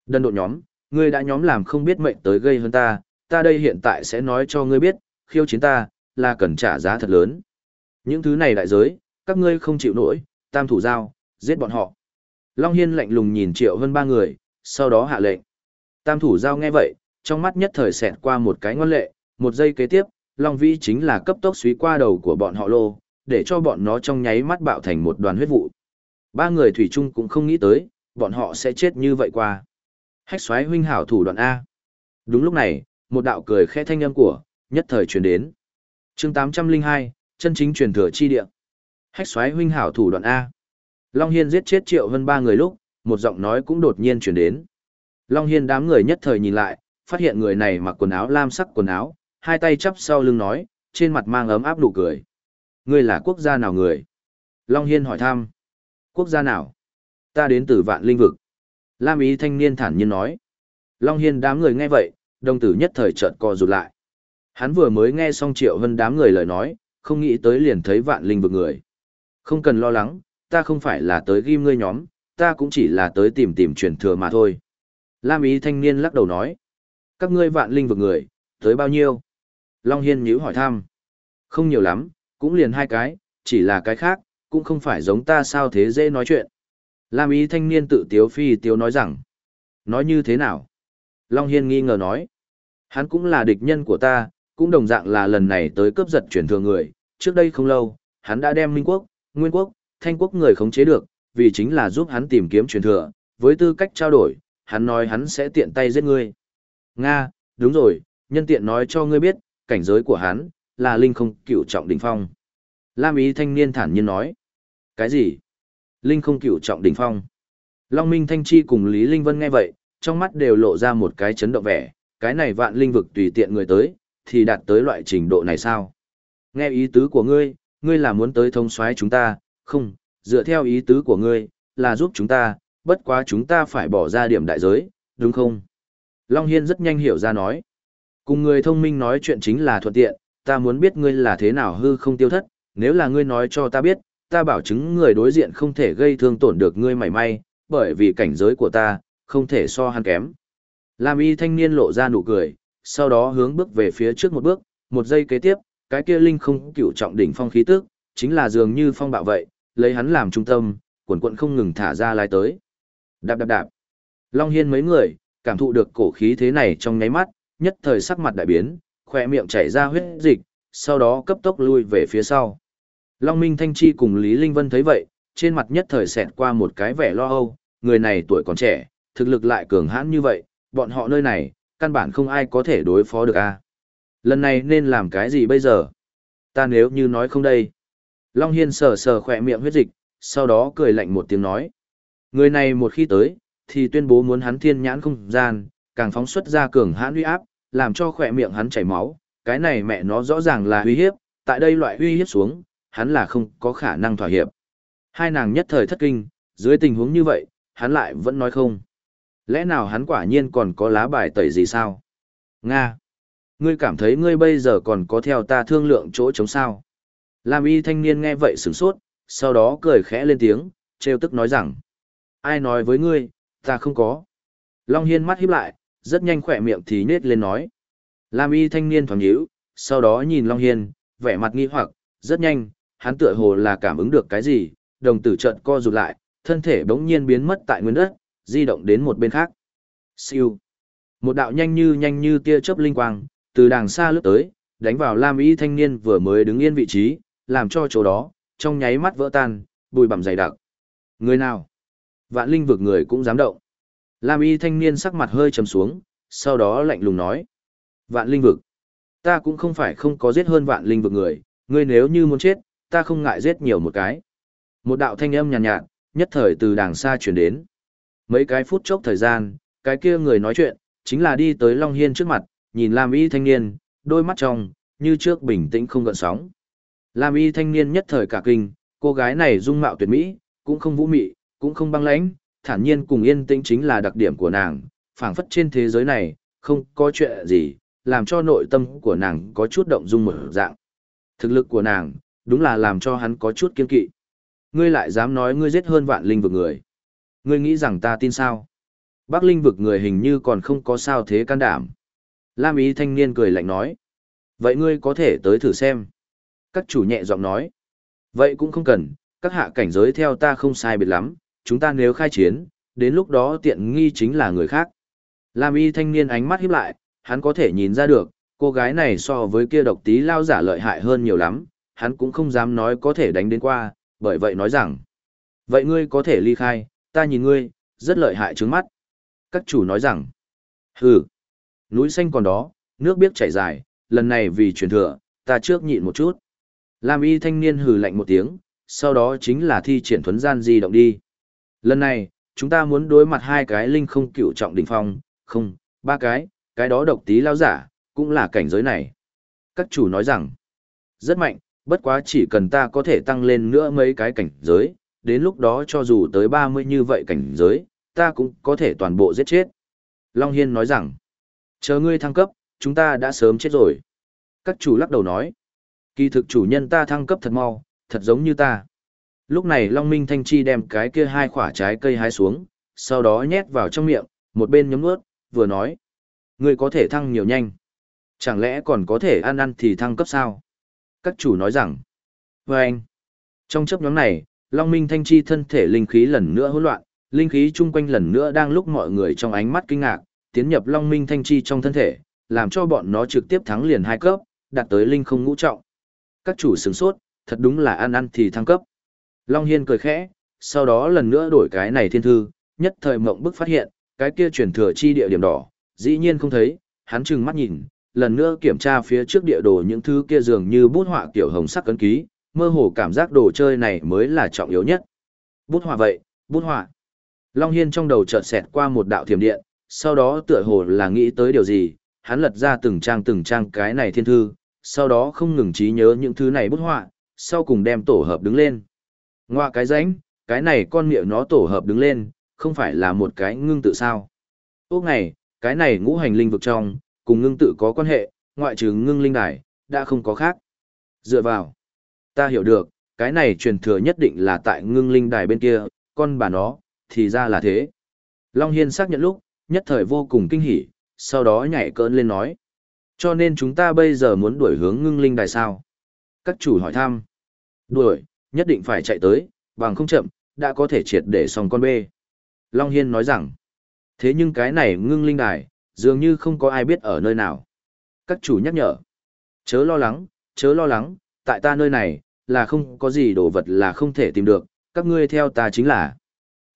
Đần độ nhóm, ngươi đã nhóm làm không biết mệnh tới gây hơn ta, ta đây hiện tại sẽ nói cho ngươi biết, khiêu chiến ta, là cần trả giá thật lớn. Những thứ này đại giới, các ngươi không chịu nổi, tam thủ giao, giết bọn họ. Long Hiên lạnh lùng nhìn triệu hơn ba người, sau đó hạ lệnh. Tam thủ giao nghe vậy, trong mắt nhất thời xẹt qua một cái ngon lệ, một giây kế tiếp, Long Vĩ chính là cấp tốc suý qua đầu của bọn họ lô, để cho bọn nó trong nháy mắt bạo thành một đoàn huyết vụ. Ba người thủy chung cũng không nghĩ tới, bọn họ sẽ chết như vậy qua. Hách xoáy huynh hảo thủ đoạn A. Đúng lúc này, một đạo cười khẽ thanh âm của, nhất thời truyền đến. chương 802, chân chính truyền thừa chi địa. Hách xoáy huynh hảo thủ đoạn A. Long Hiên giết chết triệu hơn ba người lúc, một giọng nói cũng đột nhiên truyền đến. Long Hiên đám người nhất thời nhìn lại, phát hiện người này mặc quần áo lam sắc quần áo, hai tay chắp sau lưng nói, trên mặt mang ấm áp nụ cười. Ngươi là quốc gia nào người? Long Hiên hỏi thăm. Quốc gia nào? Ta đến từ vạn linh vực. Lam ý thanh niên thản nhiên nói. Long Hiên đám người nghe vậy, đồng tử nhất thời chợt co rụt lại. Hắn vừa mới nghe xong triệu hơn đám người lời nói, không nghĩ tới liền thấy vạn linh vực người. Không cần lo lắng, ta không phải là tới ghim ngươi nhóm, ta cũng chỉ là tới tìm tìm truyền thừa mà thôi. Lam ý thanh niên lắc đầu nói. Các ngươi vạn linh vực người, tới bao nhiêu? Long Hiên nhíu hỏi thăm. Không nhiều lắm, cũng liền hai cái, chỉ là cái khác, cũng không phải giống ta sao thế dễ nói chuyện. Lam ý thanh niên tự tiếu phi tiếu nói rằng. Nói như thế nào? Long Hiên nghi ngờ nói. Hắn cũng là địch nhân của ta, cũng đồng dạng là lần này tới cướp giật chuyển thừa người. Trước đây không lâu, hắn đã đem Minh Quốc, Nguyên Quốc, Thanh Quốc người khống chế được, vì chính là giúp hắn tìm kiếm truyền thừa. Với tư cách trao đổi, hắn nói hắn sẽ tiện tay giết ngươi. Nga, đúng rồi, nhân tiện nói cho ngươi biết, cảnh giới của hắn, là linh không cựu trọng đỉnh phong. Lam ý thanh niên thản nhiên nói. Cái gì? Linh không cựu trọng đỉnh phong. Long Minh Thanh Chi cùng Lý Linh Vân nghe vậy, trong mắt đều lộ ra một cái chấn động vẻ, cái này vạn linh vực tùy tiện người tới, thì đạt tới loại trình độ này sao? Nghe ý tứ của ngươi, ngươi là muốn tới thông soái chúng ta, không, dựa theo ý tứ của ngươi, là giúp chúng ta, bất quá chúng ta phải bỏ ra điểm đại giới, đúng không? Long Hiên rất nhanh hiểu ra nói. Cùng người thông minh nói chuyện chính là thuận tiện, ta muốn biết ngươi là thế nào hư không tiêu thất, nếu là ngươi nói cho ta biết, ta bảo chứng người đối diện không thể gây thương tổn được ngươi mảy may, bởi vì cảnh giới của ta, không thể so hắn kém. Lam y thanh niên lộ ra nụ cười, sau đó hướng bước về phía trước một bước, một giây kế tiếp, cái kia linh không cựu trọng đỉnh phong khí tức, chính là dường như phong bạo vậy, lấy hắn làm trung tâm, quần quận không ngừng thả ra lái tới. Đạp đạp đạp. Long Hiên mấy người, cảm thụ được cổ khí thế này trong nháy mắt, nhất thời sắc mặt đại biến, khỏe miệng chảy ra huyết dịch, sau đó cấp tốc lui về phía sau. Long Minh Thanh Chi cùng Lý Linh Vân thấy vậy, trên mặt nhất thời xẹt qua một cái vẻ lo âu, người này tuổi còn trẻ, thực lực lại cường hãn như vậy, bọn họ nơi này, căn bản không ai có thể đối phó được a. Lần này nên làm cái gì bây giờ? Ta nếu như nói không đây. Long Hiên sờ sờ khỏe miệng huyết dịch, sau đó cười lạnh một tiếng nói. Người này một khi tới, thì tuyên bố muốn hắn thiên nhãn không gian, càng phóng xuất ra cường hãn uy áp, làm cho khỏe miệng hắn chảy máu. Cái này mẹ nó rõ ràng là uy hiếp, tại đây loại uy hiếp xuống, hắn là không có khả năng thỏa hiệp. Hai nàng nhất thời thất kinh, dưới tình huống như vậy, hắn lại vẫn nói không. Lẽ nào hắn quả nhiên còn có lá bài tẩy gì sao? Nga! Ngươi cảm thấy ngươi bây giờ còn có theo ta thương lượng chỗ chống sao? Lam y thanh niên nghe vậy sửng sốt, sau đó cười khẽ lên tiếng, trêu tức nói rằng. Ai nói với ngươi, ta không có. Long Hiên mắt híp lại, rất nhanh khỏe miệng thì nết lên nói. Lam y thanh niên thoáng nhíu, sau đó nhìn Long Hiên, vẻ mặt nghi hoặc, rất nhanh, hắn tựa hồ là cảm ứng được cái gì, đồng tử trận co rụt lại, thân thể bỗng nhiên biến mất tại nguyên đất, di động đến một bên khác. Siêu. Một đạo nhanh như nhanh như tia chớp linh quang, từ đàng xa lướt tới, đánh vào Lam Y thanh niên vừa mới đứng yên vị trí, làm cho chỗ đó, trong nháy mắt vỡ tan, bụi bặm dày đặc. Người nào? Vạn linh vực người cũng dám động. Lam Y thanh niên sắc mặt hơi trầm xuống, sau đó lạnh lùng nói. Vạn linh vực. Ta cũng không phải không có giết hơn vạn linh vực người, ngươi nếu như muốn chết, ta không ngại giết nhiều một cái. Một đạo thanh âm nhàn nhạt, nhạt, nhất thời từ đàng xa chuyển đến. Mấy cái phút chốc thời gian, cái kia người nói chuyện, chính là đi tới Long Hiên trước mặt, nhìn Lam Y thanh niên, đôi mắt trong, như trước bình tĩnh không gợn sóng. Lam Y thanh niên nhất thời cả kinh, cô gái này dung mạo tuyệt mỹ, cũng không vũ mị, cũng không băng lãnh, thản nhiên cùng yên tĩnh chính là đặc điểm của nàng, phảng phất trên thế giới này, không có chuyện gì, làm cho nội tâm của nàng có chút động dung mở dạng. Thực lực của nàng, đúng là làm cho hắn có chút kiên kỵ. Ngươi lại dám nói ngươi giết hơn vạn linh vực người. Ngươi nghĩ rằng ta tin sao? Bắc linh vực người hình như còn không có sao thế can đảm. Lam ý thanh niên cười lạnh nói. Vậy ngươi có thể tới thử xem. Các chủ nhẹ giọng nói. Vậy cũng không cần, các hạ cảnh giới theo ta không sai biệt lắm, chúng ta nếu khai chiến, đến lúc đó tiện nghi chính là người khác. Lam y thanh niên ánh mắt híp lại, hắn có thể nhìn ra được, cô gái này so với kia độc tí lao giả lợi hại hơn nhiều lắm, hắn cũng không dám nói có thể đánh đến qua, bởi vậy nói rằng. Vậy ngươi có thể ly khai, ta nhìn ngươi, rất lợi hại trước mắt. Các chủ nói rằng. Hừ, núi xanh còn đó, nước biết chảy dài, lần này vì truyền thừa, ta trước nhịn một chút. Lam y thanh niên hừ lạnh một tiếng, sau đó chính là thi triển thuấn gian di động đi. Lần này, chúng ta muốn đối mặt hai cái linh không cựu trọng đỉnh phong, không, ba cái, cái đó độc tí lao giả, cũng là cảnh giới này. Các chủ nói rằng, rất mạnh, bất quá chỉ cần ta có thể tăng lên nữa mấy cái cảnh giới, đến lúc đó cho dù tới 30 như vậy cảnh giới, ta cũng có thể toàn bộ giết chết. Long Hiên nói rằng, chờ ngươi thăng cấp, chúng ta đã sớm chết rồi. Các chủ lắc đầu nói, kỳ thực chủ nhân ta thăng cấp thật mau, thật giống như ta. Lúc này Long Minh Thanh Chi đem cái kia hai quả trái cây hái xuống, sau đó nhét vào trong miệng, một bên nhấm nuốt, vừa nói. Ngươi có thể thăng nhiều nhanh. Chẳng lẽ còn có thể ăn ăn thì thăng cấp sao? Các chủ nói rằng. Và anh. Trong chấp nhóm này, Long Minh Thanh Chi thân thể linh khí lần nữa hỗn loạn, linh khí chung quanh lần nữa đang lúc mọi người trong ánh mắt kinh ngạc, tiến nhập Long Minh Thanh Chi trong thân thể, làm cho bọn nó trực tiếp thắng liền hai cấp, đạt tới linh không ngũ trọng. Các chủ sửng sốt, thật đúng là ăn ăn thì thăng cấp. Long Hiên cười khẽ, sau đó lần nữa đổi cái này thiên thư, nhất thời mộng bức phát hiện, cái kia chuyển thừa chi địa điểm đỏ, dĩ nhiên không thấy, hắn trừng mắt nhìn, lần nữa kiểm tra phía trước địa đồ những thứ kia dường như bút họa kiểu hồng sắc cấn ký, mơ hồ cảm giác đồ chơi này mới là trọng yếu nhất. Bút họa vậy, bút họa. Long Hiên trong đầu chợt xẹt qua một đạo thiểm điện, sau đó tựa hồ là nghĩ tới điều gì, hắn lật ra từng trang từng trang cái này thiên thư, sau đó không ngừng trí nhớ những thứ này bút họa, sau cùng đem tổ hợp đứng lên. Ngoa cái rãnh, cái này con miệng nó tổ hợp đứng lên, không phải là một cái ngưng tự sao. Ốc này, cái này ngũ hành linh vực trong, cùng ngưng tự có quan hệ, ngoại trừ ngưng linh đài, đã không có khác. Dựa vào, ta hiểu được, cái này truyền thừa nhất định là tại ngưng linh đài bên kia, con bà nó, thì ra là thế. Long Hiên xác nhận lúc, nhất thời vô cùng kinh hỉ, sau đó nhảy cơn lên nói. Cho nên chúng ta bây giờ muốn đuổi hướng ngưng linh đài sao? Các chủ hỏi thăm. Đuổi, nhất định phải chạy tới, bằng không chậm, đã có thể triệt để xong con bê. Long Hiên nói rằng, thế nhưng cái này ngưng linh đài, dường như không có ai biết ở nơi nào. Các chủ nhắc nhở, chớ lo lắng, chớ lo lắng, tại ta nơi này, là không có gì đồ vật là không thể tìm được, các ngươi theo ta chính là.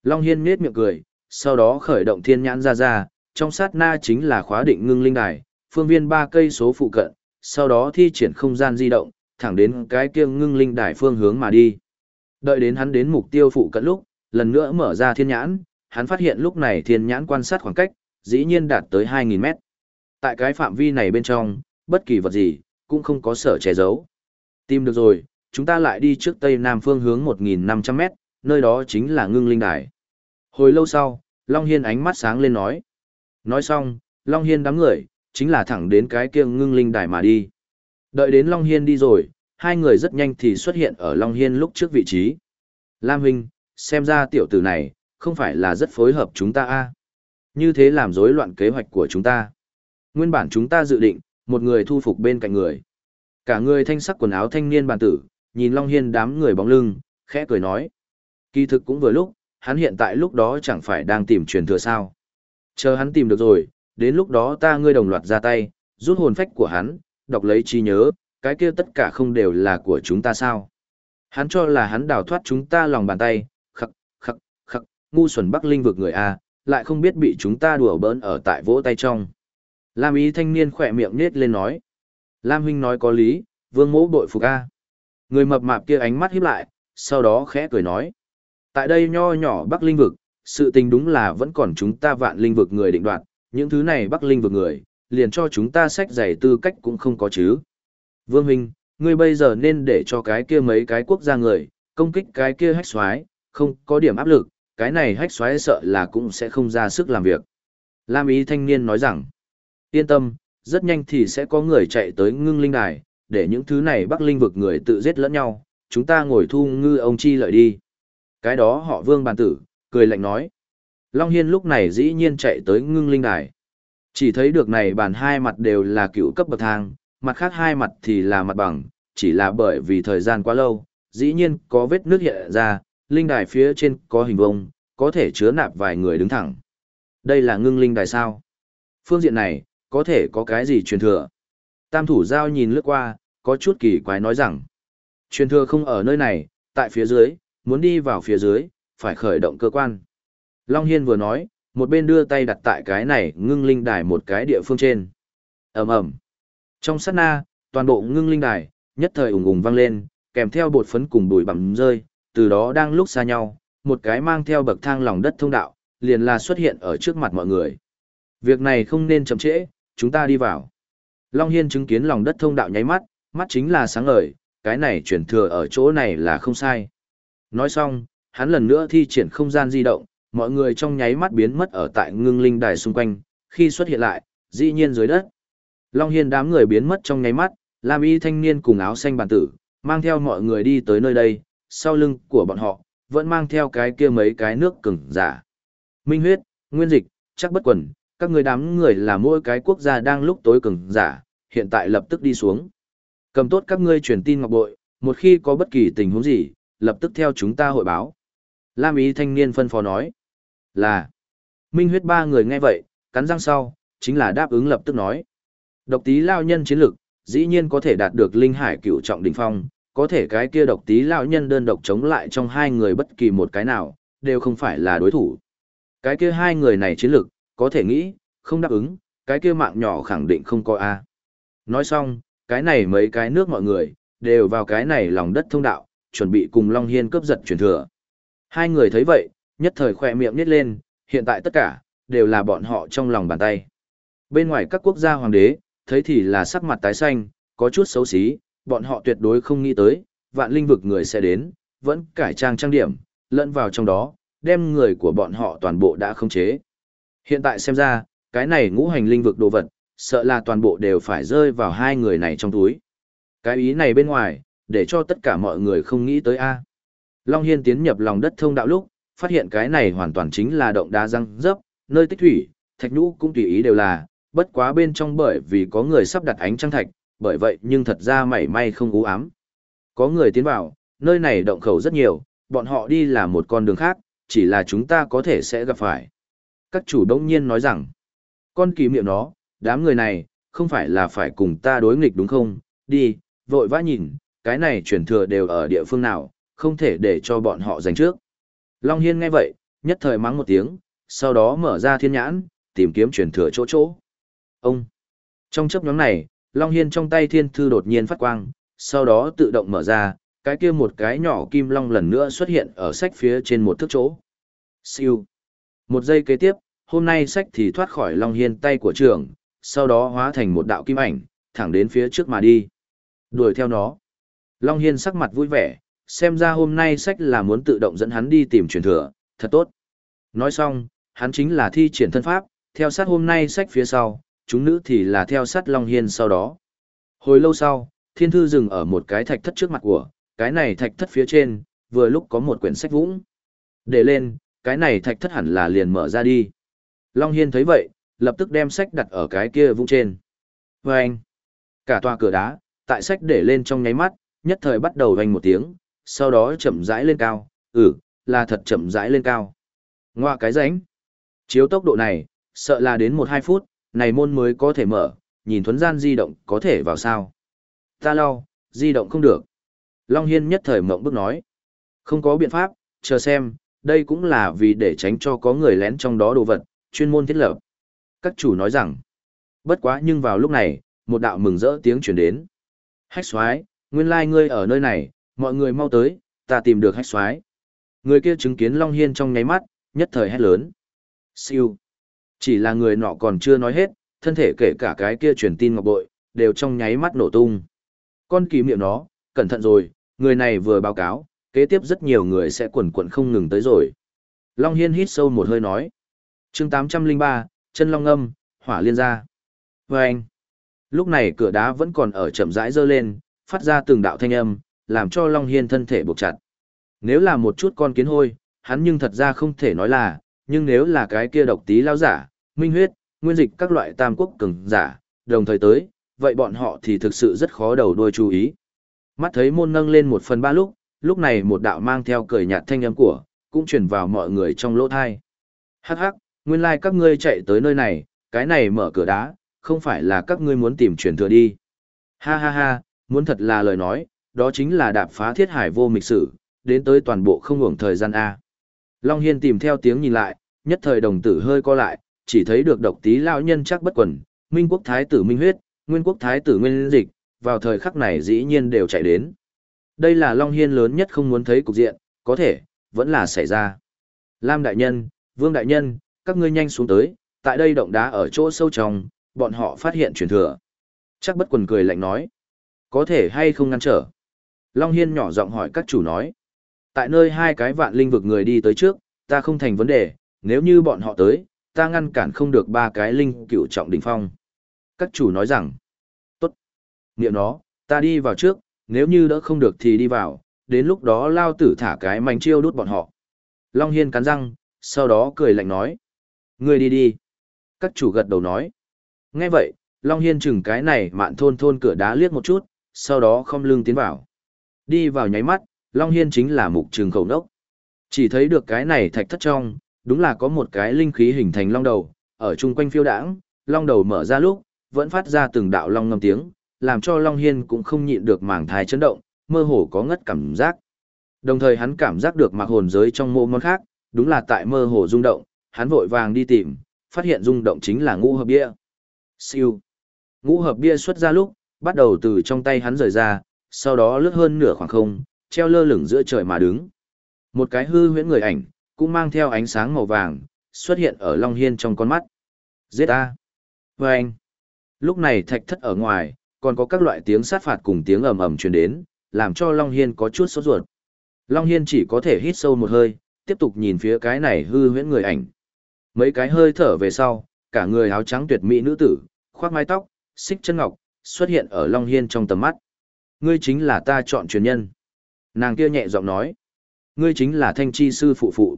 Long Hiên nết miệng cười, sau đó khởi động thiên nhãn ra ra, trong sát na chính là khóa định ngưng linh đài, phương viên ba cây số phụ cận, sau đó thi triển không gian di động, thẳng đến cái kia ngưng linh đài phương hướng mà đi. Đợi đến hắn đến mục tiêu phụ cận lúc, lần nữa mở ra thiên nhãn, hắn phát hiện lúc này thiên nhãn quan sát khoảng cách, dĩ nhiên đạt tới 2.000 mét. Tại cái phạm vi này bên trong, bất kỳ vật gì, cũng không có sở che giấu. Tìm được rồi, chúng ta lại đi trước tây nam phương hướng 1.500 mét, nơi đó chính là ngưng linh đài. Hồi lâu sau, Long Hiên ánh mắt sáng lên nói. Nói xong, Long Hiên đám người, chính là thẳng đến cái kia ngưng linh đài mà đi. Đợi đến Long Hiên đi rồi, hai người rất nhanh thì xuất hiện ở Long Hiên lúc trước vị trí. Lam Huynh, xem ra tiểu tử này, không phải là rất phối hợp chúng ta a Như thế làm rối loạn kế hoạch của chúng ta. Nguyên bản chúng ta dự định, một người thu phục bên cạnh người. Cả người thanh sắc quần áo thanh niên bàn tử, nhìn Long Hiên đám người bóng lưng, khẽ cười nói. Kỳ thực cũng vừa lúc, hắn hiện tại lúc đó chẳng phải đang tìm truyền thừa sao. Chờ hắn tìm được rồi, đến lúc đó ta ngươi đồng loạt ra tay, rút hồn phách của hắn, đọc lấy trí nhớ, cái kia tất cả không đều là của chúng ta sao. Hắn cho là hắn đào thoát chúng ta lòng bàn tay, khắc, khắc, khắc, ngu xuẩn bắc linh vực người A, lại không biết bị chúng ta đùa bỡn ở tại vỗ tay trong. Lam ý thanh niên khỏe miệng nết lên nói. Lam huynh nói có lý, vương mỗ bội phục A. Người mập mạp kia ánh mắt híp lại, sau đó khẽ cười nói. Tại đây nho nhỏ bắc linh vực, sự tình đúng là vẫn còn chúng ta vạn linh vực người định đoạt, những thứ này bắc linh vực người, liền cho chúng ta sách giày tư cách cũng không có chứ. Vương huynh, ngươi bây giờ nên để cho cái kia mấy cái quốc gia người, công kích cái kia hách xoái, không có điểm áp lực, cái này hách xoáy sợ là cũng sẽ không ra sức làm việc. Lam ý thanh niên nói rằng, yên tâm, rất nhanh thì sẽ có người chạy tới ngưng linh đài, để những thứ này bắc linh vực người tự giết lẫn nhau, chúng ta ngồi thu ngư ông chi lợi đi. Cái đó họ vương bàn tử, cười lạnh nói. Long Hiên lúc này dĩ nhiên chạy tới ngưng linh đài. Chỉ thấy được này bàn hai mặt đều là cựu cấp bậc thang, mặt khác hai mặt thì là mặt bằng, chỉ là bởi vì thời gian quá lâu, dĩ nhiên có vết nước hiện ra, linh đài phía trên có hình vông, có thể chứa nạp vài người đứng thẳng. Đây là ngưng linh đài sao? Phương diện này, có thể có cái gì truyền thừa? Tam thủ giao nhìn lướt qua, có chút kỳ quái nói rằng, truyền thừa không ở nơi này, tại phía dưới, muốn đi vào phía dưới, phải khởi động cơ quan. Long Hiên vừa nói, một bên đưa tay đặt tại cái này ngưng linh đài một cái địa phương trên. ầm ầm trong sát na, toàn bộ ngưng linh đài, nhất thời ủng ủng vang lên, kèm theo bột phấn cùng bụi bặm rơi, từ đó đang lúc xa nhau, một cái mang theo bậc thang lòng đất thông đạo, liền là xuất hiện ở trước mặt mọi người. Việc này không nên chậm trễ, chúng ta đi vào. Long Hiên chứng kiến lòng đất thông đạo nháy mắt, mắt chính là sáng ngời, cái này chuyển thừa ở chỗ này là không sai. Nói xong, hắn lần nữa thi triển không gian di động, mọi người trong nháy mắt biến mất ở tại ngưng linh đài xung quanh, khi xuất hiện lại, dĩ nhiên dưới đất. Long Hiên đám người biến mất trong nháy mắt, Lam Y thanh niên cùng áo xanh bản tử, mang theo mọi người đi tới nơi đây, sau lưng của bọn họ, vẫn mang theo cái kia mấy cái nước cứng giả. Minh huyết, nguyên dịch, chắc bất quần, các người đám người là mỗi cái quốc gia đang lúc tối cứng giả, hiện tại lập tức đi xuống. Cầm tốt các ngươi truyền tin ngọc bội, một khi có bất kỳ tình huống gì, lập tức theo chúng ta hội báo. Lam ý thanh niên phân phó nói là Minh huyết ba người nghe vậy, cắn răng sau, chính là đáp ứng lập tức nói. Độc tí lao nhân chiến lực, dĩ nhiên có thể đạt được linh hải cựu trọng đỉnh phong, có thể cái kia độc tí lao nhân đơn độc chống lại trong hai người bất kỳ một cái nào, đều không phải là đối thủ. Cái kia hai người này chiến lực, có thể nghĩ, không đáp ứng, cái kia mạng nhỏ khẳng định không có A. Nói xong, cái này mấy cái nước mọi người, đều vào cái này lòng đất thông đạo, chuẩn bị cùng Long Hiên cướp giật truyền thừa. Hai người thấy vậy, nhất thời khỏe miệng nít lên, hiện tại tất cả, đều là bọn họ trong lòng bàn tay. Bên ngoài các quốc gia hoàng đế, thấy thì là sắc mặt tái xanh, có chút xấu xí, bọn họ tuyệt đối không nghĩ tới, vạn linh vực người sẽ đến, vẫn cải trang trang điểm, lẫn vào trong đó, đem người của bọn họ toàn bộ đã không chế. Hiện tại xem ra, cái này ngũ hành linh vực đồ vật, sợ là toàn bộ đều phải rơi vào hai người này trong túi. Cái ý này bên ngoài, để cho tất cả mọi người không nghĩ tới A. Long Hiên tiến nhập lòng đất thông đạo lúc, phát hiện cái này hoàn toàn chính là động đá răng dấp, nơi tích thủy, thạch nhũ cũng tùy ý đều là, bất quá bên trong bởi vì có người sắp đặt ánh trăng thạch, bởi vậy nhưng thật ra mảy may không ú ám. Có người tiến vào, nơi này động khẩu rất nhiều, bọn họ đi là một con đường khác, chỉ là chúng ta có thể sẽ gặp phải. Các chủ đông nhiên nói rằng, con kỳ miệng nó, đám người này, không phải là phải cùng ta đối nghịch đúng không, đi, vội vã nhìn, cái này chuyển thừa đều ở địa phương nào, không thể để cho bọn họ giành trước. Long Hiên nghe vậy, nhất thời mắng một tiếng, sau đó mở ra thiên nhãn, tìm kiếm chuyển thừa chỗ chỗ. Ông! Trong chấp nhóm này, Long Hiên trong tay thiên thư đột nhiên phát quang, sau đó tự động mở ra, cái kia một cái nhỏ kim long lần nữa xuất hiện ở sách phía trên một thước chỗ. Siêu. Một giây kế tiếp, hôm nay sách thì thoát khỏi Long Hiên tay của trường, sau đó hóa thành một đạo kim ảnh, thẳng đến phía trước mà đi. Đuổi theo nó. Long Hiên sắc mặt vui vẻ, xem ra hôm nay sách là muốn tự động dẫn hắn đi tìm truyền thừa, thật tốt. Nói xong, hắn chính là thi triển thân pháp, theo sát hôm nay sách phía sau, chúng nữ thì là theo sát Long Hiên sau đó. Hồi lâu sau, thiên thư dừng ở một cái thạch thất trước mặt của, cái này thạch thất phía trên, vừa lúc có một quyển sách vũng. Để lên, cái này thạch thất hẳn là liền mở ra đi. Long Hiên thấy vậy, lập tức đem sách đặt ở cái kia vũng trên. Và anh, cả tòa cửa đá, tại sách để lên trong nháy mắt, nhất thời bắt đầu vang một tiếng, sau đó chậm rãi lên cao, ừ, là thật chậm rãi lên cao. Ngoa cái ránh Chiếu tốc độ này, sợ là đến 1-2 phút, này môn mới có thể mở, nhìn thuấn gian di động có thể vào sao. Ta lau, di động không được. Long Hiên nhất thời mộng bức nói. Không có biện pháp, chờ xem, đây cũng là vì để tránh cho có người lén trong đó đồ vật, chuyên môn thiết lập. Các chủ nói rằng, bất quá nhưng vào lúc này, một đạo mừng rỡ tiếng chuyển đến. Hách xoái, nguyên lai like ngươi ở nơi này, mọi người mau tới, ta tìm được hách xoái. Người kia chứng kiến Long Hiên trong nháy mắt, nhất thời hét lớn. Siêu. Chỉ là người nọ còn chưa nói hết, thân thể kể cả cái kia truyền tin ngọc bội, đều trong nháy mắt nổ tung. Con kỳ miệng nó, cẩn thận rồi, người này vừa báo cáo, kế tiếp rất nhiều người sẽ quần quần không ngừng tới rồi. Long Hiên hít sâu một hơi nói. chương 803, chân long âm, hỏa liên ra. Và anh, lúc này cửa đá vẫn còn ở chậm rãi dơ lên, phát ra từng đạo thanh âm, làm cho Long Hiên thân thể buộc chặt. Nếu là một chút con kiến hôi, hắn nhưng thật ra không thể nói là, nhưng nếu là cái kia độc tí lao giả, minh huyết, nguyên dịch các loại tam quốc cường giả, đồng thời tới, vậy bọn họ thì thực sự rất khó đầu đuôi chú ý. Mắt thấy môn nâng lên một phần ba lúc, lúc này một đạo mang theo cười nhạt thanh âm của, cũng truyền vào mọi người trong lỗ thai. Hắc hắc, nguyên lai like các ngươi chạy tới nơi này, cái này mở cửa đá, không phải là các ngươi muốn tìm truyền thừa đi. Ha ha ha, muốn thật là lời nói, đó chính là đạp phá thiết hải vô mịch sử, đến tới toàn bộ không ngủng thời gian A. Long Hiên tìm theo tiếng nhìn lại, nhất thời đồng tử hơi co lại, chỉ thấy được độc tí lão nhân chắc bất quần, minh quốc thái tử minh huyết, nguyên quốc thái tử nguyên dịch, vào thời khắc này dĩ nhiên đều chạy đến. Đây là Long Hiên lớn nhất không muốn thấy cục diện, có thể, vẫn là xảy ra. Lam đại nhân, Vương đại nhân, các ngươi nhanh xuống tới, tại đây động đá ở chỗ sâu trong, bọn họ phát hiện truyền thừa. Chắc bất quần cười lạnh nói. Có thể hay không ngăn trở. Long Hiên nhỏ giọng hỏi các chủ nói. Tại nơi hai cái vạn linh vực người đi tới trước, ta không thành vấn đề, nếu như bọn họ tới, ta ngăn cản không được ba cái linh cựu trọng đỉnh phong. Các chủ nói rằng, tốt, niệm nó, ta đi vào trước, nếu như đỡ không được thì đi vào, đến lúc đó lao tử thả cái mảnh chiêu đút bọn họ. Long Hiên cắn răng, sau đó cười lạnh nói, ngươi đi đi. Các chủ gật đầu nói, nghe vậy, Long Hiên chừng cái này mạn thôn thôn cửa đá liếc một chút, sau đó không lưng tiến vào. Đi vào nháy mắt, Long Hiên chính là mục trường khẩu nốc, Chỉ thấy được cái này thạch thất trong, đúng là có một cái linh khí hình thành long đầu, ở chung quanh phiêu đãng, long đầu mở ra lúc, vẫn phát ra từng đạo long ngâm tiếng, làm cho Long Hiên cũng không nhịn được màng thai chấn động, mơ hồ có ngất cảm giác. Đồng thời hắn cảm giác được mặc hồn giới trong mô môn khác, đúng là tại mơ hồ rung động, hắn vội vàng đi tìm, phát hiện rung động chính là ngũ hợp bia. Siêu. Ngũ hợp bia xuất ra lúc, bắt đầu từ trong tay hắn rời ra, sau đó lướt hơn nửa khoảng không, treo lơ lửng giữa trời mà đứng. Một cái hư huyễn người ảnh, cũng mang theo ánh sáng màu vàng, xuất hiện ở Long Hiên trong con mắt. Giết A. Và anh. Lúc này thạch thất ở ngoài, còn có các loại tiếng sát phạt cùng tiếng ầm ầm truyền đến, làm cho Long Hiên có chút sốt ruột. Long Hiên chỉ có thể hít sâu một hơi, tiếp tục nhìn phía cái này hư huyễn người ảnh. Mấy cái hơi thở về sau, cả người áo trắng tuyệt mỹ nữ tử, khoác mái tóc, xích chân ngọc, xuất hiện ở Long Hiên trong tầm mắt. Ngươi chính là ta chọn truyền nhân. Nàng kia nhẹ giọng nói. Ngươi chính là thanh chi sư phụ phụ.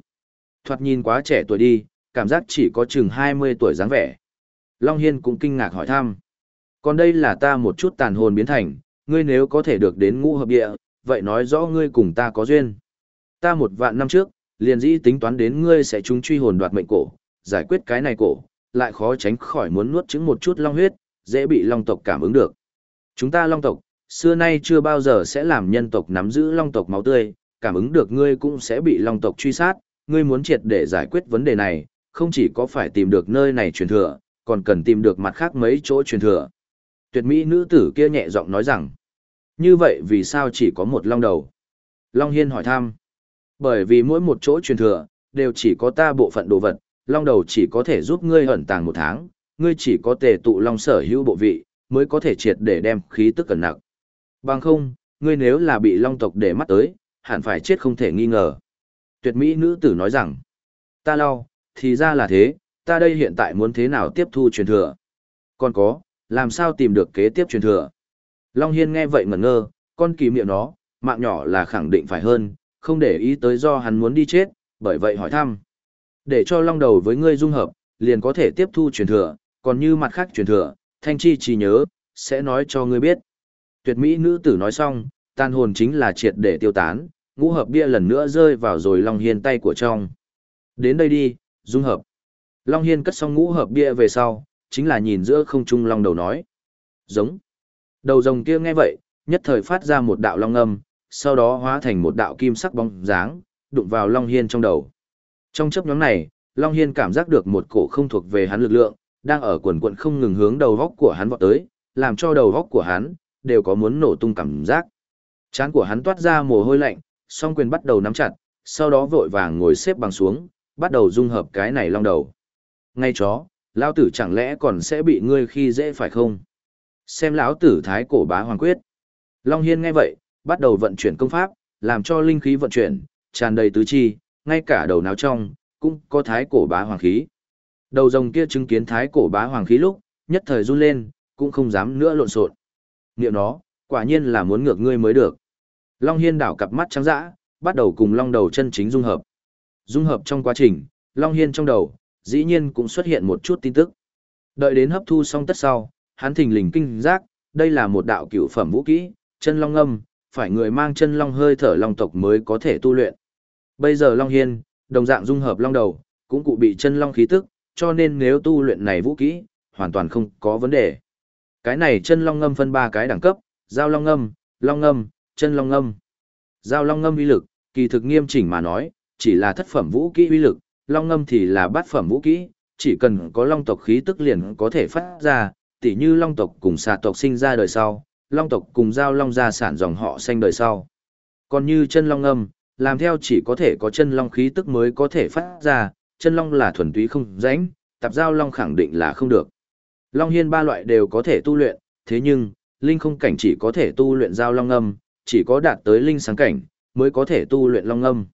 Thoạt nhìn quá trẻ tuổi đi, cảm giác chỉ có chừng 20 tuổi dáng vẻ. Long Hiên cũng kinh ngạc hỏi thăm. Còn đây là ta một chút tàn hồn biến thành, ngươi nếu có thể được đến ngũ hợp địa, vậy nói rõ ngươi cùng ta có duyên. Ta một vạn năm trước, liền dĩ tính toán đến ngươi sẽ trúng truy hồn đoạt mệnh cổ, giải quyết cái này cổ, lại khó tránh khỏi muốn nuốt chứng một chút long huyết, dễ bị long tộc cảm ứng được. Chúng ta long tộc, xưa nay chưa bao giờ sẽ làm nhân tộc nắm giữ long tộc máu tươi, cảm ứng được ngươi cũng sẽ bị long tộc truy sát, ngươi muốn triệt để giải quyết vấn đề này, không chỉ có phải tìm được nơi này truyền thừa, còn cần tìm được mặt khác mấy chỗ truyền thừa. Tuyệt mỹ nữ tử kia nhẹ giọng nói rằng, như vậy vì sao chỉ có một long đầu? Long Hiên hỏi thăm, bởi vì mỗi một chỗ truyền thừa, đều chỉ có ta bộ phận đồ vật, long đầu chỉ có thể giúp ngươi ẩn tàng một tháng, ngươi chỉ có tề tụ long sở hữu bộ vị, mới có thể triệt để đem khí tức cẩn nặng. Bằng không, ngươi nếu là bị long tộc để mắt tới, hẳn phải chết không thể nghi ngờ. Tuyệt mỹ nữ tử nói rằng, ta lau, thì ra là thế, ta đây hiện tại muốn thế nào tiếp thu truyền thừa. Còn có, làm sao tìm được kế tiếp truyền thừa. Long Hiên nghe vậy ngẩn ngơ, con kỳ miệng nó, mạng nhỏ là khẳng định phải hơn, không để ý tới do hắn muốn đi chết, bởi vậy hỏi thăm. Để cho long đầu với ngươi dung hợp, liền có thể tiếp thu truyền thừa, còn như mặt khác truyền thừa, thanh chi chỉ nhớ, sẽ nói cho ngươi biết. Tuyệt mỹ nữ tử nói xong, tan hồn chính là triệt để tiêu tán, ngũ hợp bia lần nữa rơi vào rồi Long Hiên tay của trong. Đến đây đi, dung hợp. Long Hiên cất xong ngũ hợp bia về sau, chính là nhìn giữa không trung long đầu nói. Giống. Đầu rồng kia nghe vậy, nhất thời phát ra một đạo long âm, sau đó hóa thành một đạo kim sắc bóng dáng, đụng vào Long Hiên trong đầu. Trong chấp nhóm này, Long Hiên cảm giác được một cổ không thuộc về hắn lực lượng, đang ở quần quận không ngừng hướng đầu góc của hắn vọt tới, làm cho đầu góc của hắn, đều có muốn nổ tung cảm giác. Chán của hắn toát ra mồ hôi lạnh, song quyền bắt đầu nắm chặt, sau đó vội vàng ngồi xếp bằng xuống, bắt đầu dung hợp cái này long đầu. Ngay chó, lão tử chẳng lẽ còn sẽ bị ngươi khi dễ phải không? Xem lão tử thái cổ bá hoàng quyết. Long Hiên nghe vậy, bắt đầu vận chuyển công pháp, làm cho linh khí vận chuyển, tràn đầy tứ chi, ngay cả đầu não trong, cũng có thái cổ bá hoàng khí. Đầu rồng kia chứng kiến thái cổ bá hoàng khí lúc, nhất thời run lên, cũng không dám nữa lộn xộn. Niệm nó, quả nhiên là muốn ngược ngươi mới được. Long Hiên đảo cặp mắt trắng dã, bắt đầu cùng long đầu chân chính dung hợp. Dung hợp trong quá trình, Long Hiên trong đầu, dĩ nhiên cũng xuất hiện một chút tin tức. Đợi đến hấp thu xong tất sau, hắn thình lình kinh giác, đây là một đạo cửu phẩm vũ kỹ, chân long âm, phải người mang chân long hơi thở long tộc mới có thể tu luyện. Bây giờ Long Hiên, đồng dạng dung hợp long đầu, cũng cụ bị chân long khí tức, cho nên nếu tu luyện này vũ kỹ, hoàn toàn không có vấn đề. Cái này chân long ngâm phân ba cái đẳng cấp, giao long ngâm, long ngâm, chân long ngâm. Giao long ngâm uy lực, kỳ thực nghiêm chỉnh mà nói, chỉ là thất phẩm vũ kỹ uy lực, long ngâm thì là bát phẩm vũ kỹ, chỉ cần có long tộc khí tức liền có thể phát ra, tỉ như long tộc cùng xà tộc sinh ra đời sau, long tộc cùng giao long gia sản dòng họ sinh đời sau. Còn như chân long ngâm, làm theo chỉ có thể có chân long khí tức mới có thể phát ra, chân long là thuần túy không rãnh, tạp giao long khẳng định là không được. Long hiên ba loại đều có thể tu luyện, thế nhưng, linh không cảnh chỉ có thể tu luyện giao long âm, chỉ có đạt tới linh sáng cảnh, mới có thể tu luyện long âm.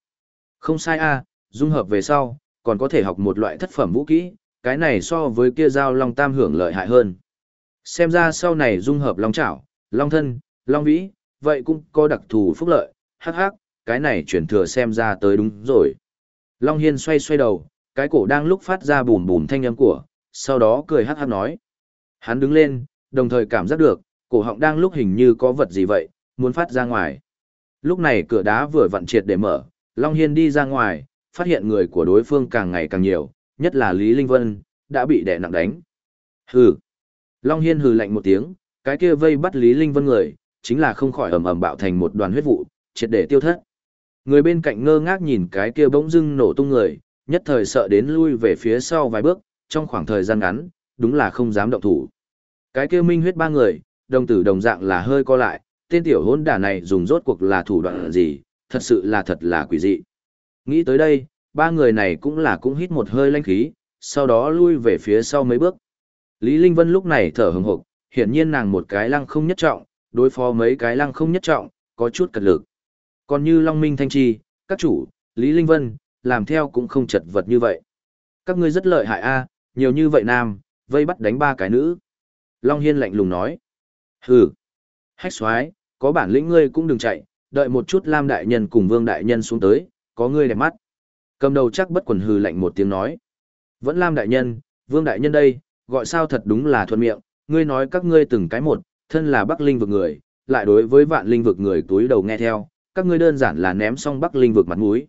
Không sai a dung hợp về sau, còn có thể học một loại thất phẩm vũ kỹ, cái này so với kia giao long tam hưởng lợi hại hơn. Xem ra sau này dung hợp long chảo, long thân, long vĩ, vậy cũng có đặc thù phúc lợi, hắc hắc, cái này chuyển thừa xem ra tới đúng rồi. Long Hiên xoay xoay đầu, cái cổ đang lúc phát ra bùm bùm thanh âm của, sau đó cười hắc hắc nói. Hắn đứng lên, đồng thời cảm giác được, cổ họng đang lúc hình như có vật gì vậy, muốn phát ra ngoài. Lúc này cửa đá vừa vặn triệt để mở, Long Hiên đi ra ngoài, phát hiện người của đối phương càng ngày càng nhiều, nhất là Lý Linh Vân, đã bị đè nặng đánh. Hừ. Long Hiên hừ lạnh một tiếng, cái kia vây bắt Lý Linh Vân người, chính là không khỏi ầm ầm bạo thành một đoàn huyết vụ, triệt để tiêu thất. Người bên cạnh ngơ ngác nhìn cái kia bỗng dưng nổ tung người, nhất thời sợ đến lui về phía sau vài bước, trong khoảng thời gian ngắn, đúng là không dám động thủ. Cái kia minh huyết ba người, đồng tử đồng dạng là hơi co lại, tên tiểu hôn đả này dùng rốt cuộc là thủ đoạn gì, thật sự là thật là quỷ dị. Nghĩ tới đây, ba người này cũng là cũng hít một hơi lanh khí, sau đó lui về phía sau mấy bước. Lý Linh Vân lúc này thở hừng hực, hiển nhiên nàng một cái lăng không nhất trọng, đối phó mấy cái lăng không nhất trọng, có chút cật lực. Còn như Long Minh Thanh Chi, các chủ, Lý Linh Vân, làm theo cũng không chật vật như vậy. Các ngươi rất lợi hại a, nhiều như vậy nam, vây bắt đánh ba cái nữ. Long Hiên lạnh lùng nói. Hừ. Hách xoái, có bản lĩnh ngươi cũng đừng chạy, đợi một chút Lam Đại Nhân cùng Vương Đại Nhân xuống tới, có ngươi đẹp mắt. Cầm đầu chắc bất quần hừ lạnh một tiếng nói. Vẫn Lam Đại Nhân, Vương Đại Nhân đây, gọi sao thật đúng là thuận miệng, ngươi nói các ngươi từng cái một, thân là Bắc Linh vực người, lại đối với vạn linh vực người túi đầu nghe theo, các ngươi đơn giản là ném xong Bắc Linh vực mặt mũi.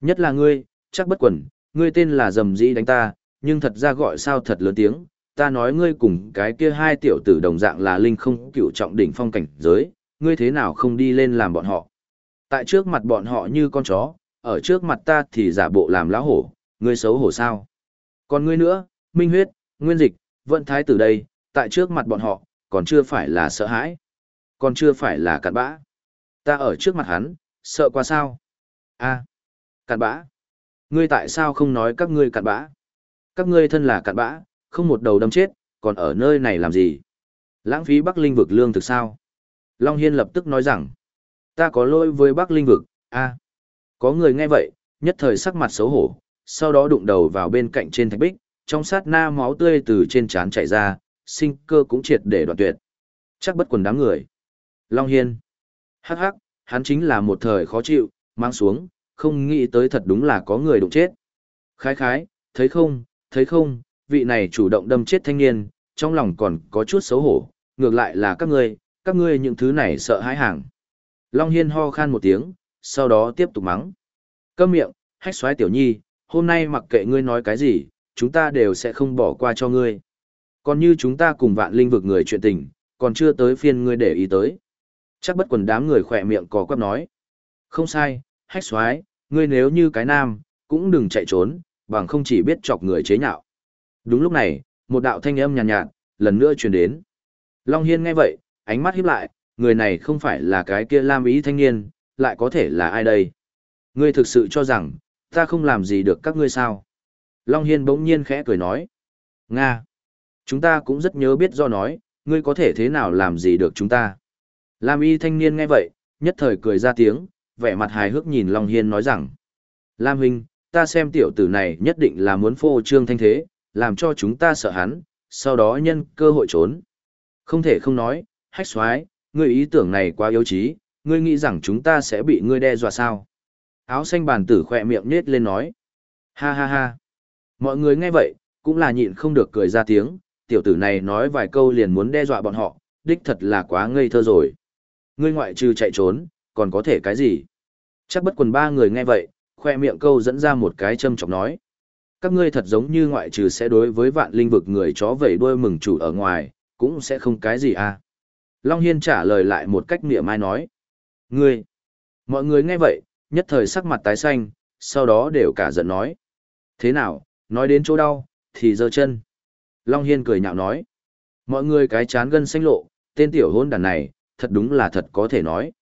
Nhất là ngươi, chắc bất quần, ngươi tên là dầm dĩ đánh ta, nhưng thật ra gọi sao thật lớn tiếng, ta nói ngươi cùng cái kia hai tiểu tử đồng dạng là linh không cựu trọng đỉnh phong cảnh giới, ngươi thế nào không đi lên làm bọn họ. Tại trước mặt bọn họ như con chó, ở trước mặt ta thì giả bộ làm lão hổ, ngươi xấu hổ sao. Còn ngươi nữa, minh huyết, nguyên dịch, vận thái từ đây, tại trước mặt bọn họ, còn chưa phải là sợ hãi, còn chưa phải là cặn bã. Ta ở trước mặt hắn, sợ qua sao? a cặn bã. Ngươi tại sao không nói các ngươi cặn bã? Các ngươi thân là cặn bã, không một đầu đâm chết, còn ở nơi này làm gì? Lãng phí Bắc Linh vực lương thực sao? Long Hiên lập tức nói rằng, ta có lỗi với Bắc Linh vực, a Có người nghe vậy, nhất thời sắc mặt xấu hổ, sau đó đụng đầu vào bên cạnh trên thạch bích, trong sát na máu tươi từ trên trán chảy ra, sinh cơ cũng triệt để đoạn tuyệt. Chắc bất quần đám người. Long Hiên. Hắc hắc, hắn chính là một thời khó chịu, mang xuống, không nghĩ tới thật đúng là có người đụng chết. Khái khái, thấy không, thấy không, vị này chủ động đâm chết thanh niên, trong lòng còn có chút xấu hổ, ngược lại là các ngươi, các ngươi những thứ này sợ hãi hàng. Long Hiên ho khan một tiếng, sau đó tiếp tục mắng. Câm miệng, hách xoái tiểu nhi, hôm nay mặc kệ ngươi nói cái gì, chúng ta đều sẽ không bỏ qua cho ngươi. Còn như chúng ta cùng vạn linh vực người chuyện tình, còn chưa tới phiên ngươi để ý tới. Chắc bất quần đám người khỏe miệng có quắp nói. Không sai, hách xoái, ngươi nếu như cái nam, cũng đừng chạy trốn, bằng không chỉ biết chọc người chế nhạo. Đúng lúc này, một đạo thanh âm nhàn nhạt, nhạt, lần nữa truyền đến. Long Hiên nghe vậy, ánh mắt híp lại, người này không phải là cái kia lam ý thanh niên, lại có thể là ai đây? Ngươi thực sự cho rằng, ta không làm gì được các ngươi sao? Long Hiên bỗng nhiên khẽ cười nói. Nga! Chúng ta cũng rất nhớ biết do nói, ngươi có thể thế nào làm gì được chúng ta? Lam y thanh niên nghe vậy, nhất thời cười ra tiếng, vẻ mặt hài hước nhìn Long Hiên nói rằng. Lam huynh, ta xem tiểu tử này nhất định là muốn phô trương thanh thế, làm cho chúng ta sợ hắn, sau đó nhân cơ hội trốn. Không thể không nói, hách xoái, ngươi ý tưởng này quá yếu trí, ngươi nghĩ rằng chúng ta sẽ bị ngươi đe dọa sao? Áo xanh bàn tử khỏe miệng nết lên nói. Ha ha ha. Mọi người nghe vậy, cũng là nhịn không được cười ra tiếng, tiểu tử này nói vài câu liền muốn đe dọa bọn họ, đích thật là quá ngây thơ rồi. Ngươi ngoại trừ chạy trốn, còn có thể cái gì? Chắc bất quần ba người nghe vậy, khoe miệng câu dẫn ra một cái châm chọc nói. Các ngươi thật giống như ngoại trừ sẽ đối với vạn linh vực người chó vẩy đuôi mừng chủ ở ngoài, cũng sẽ không cái gì à. Long Hiên trả lời lại một cách niệm mai nói. Ngươi! Mọi người nghe vậy, nhất thời sắc mặt tái xanh, sau đó đều cả giận nói. Thế nào, nói đến chỗ đau, thì giơ chân. Long Hiên cười nhạo nói. Mọi người cái chán gân xanh lộ, tên tiểu hôn đàn này, thật đúng là thật có thể nói.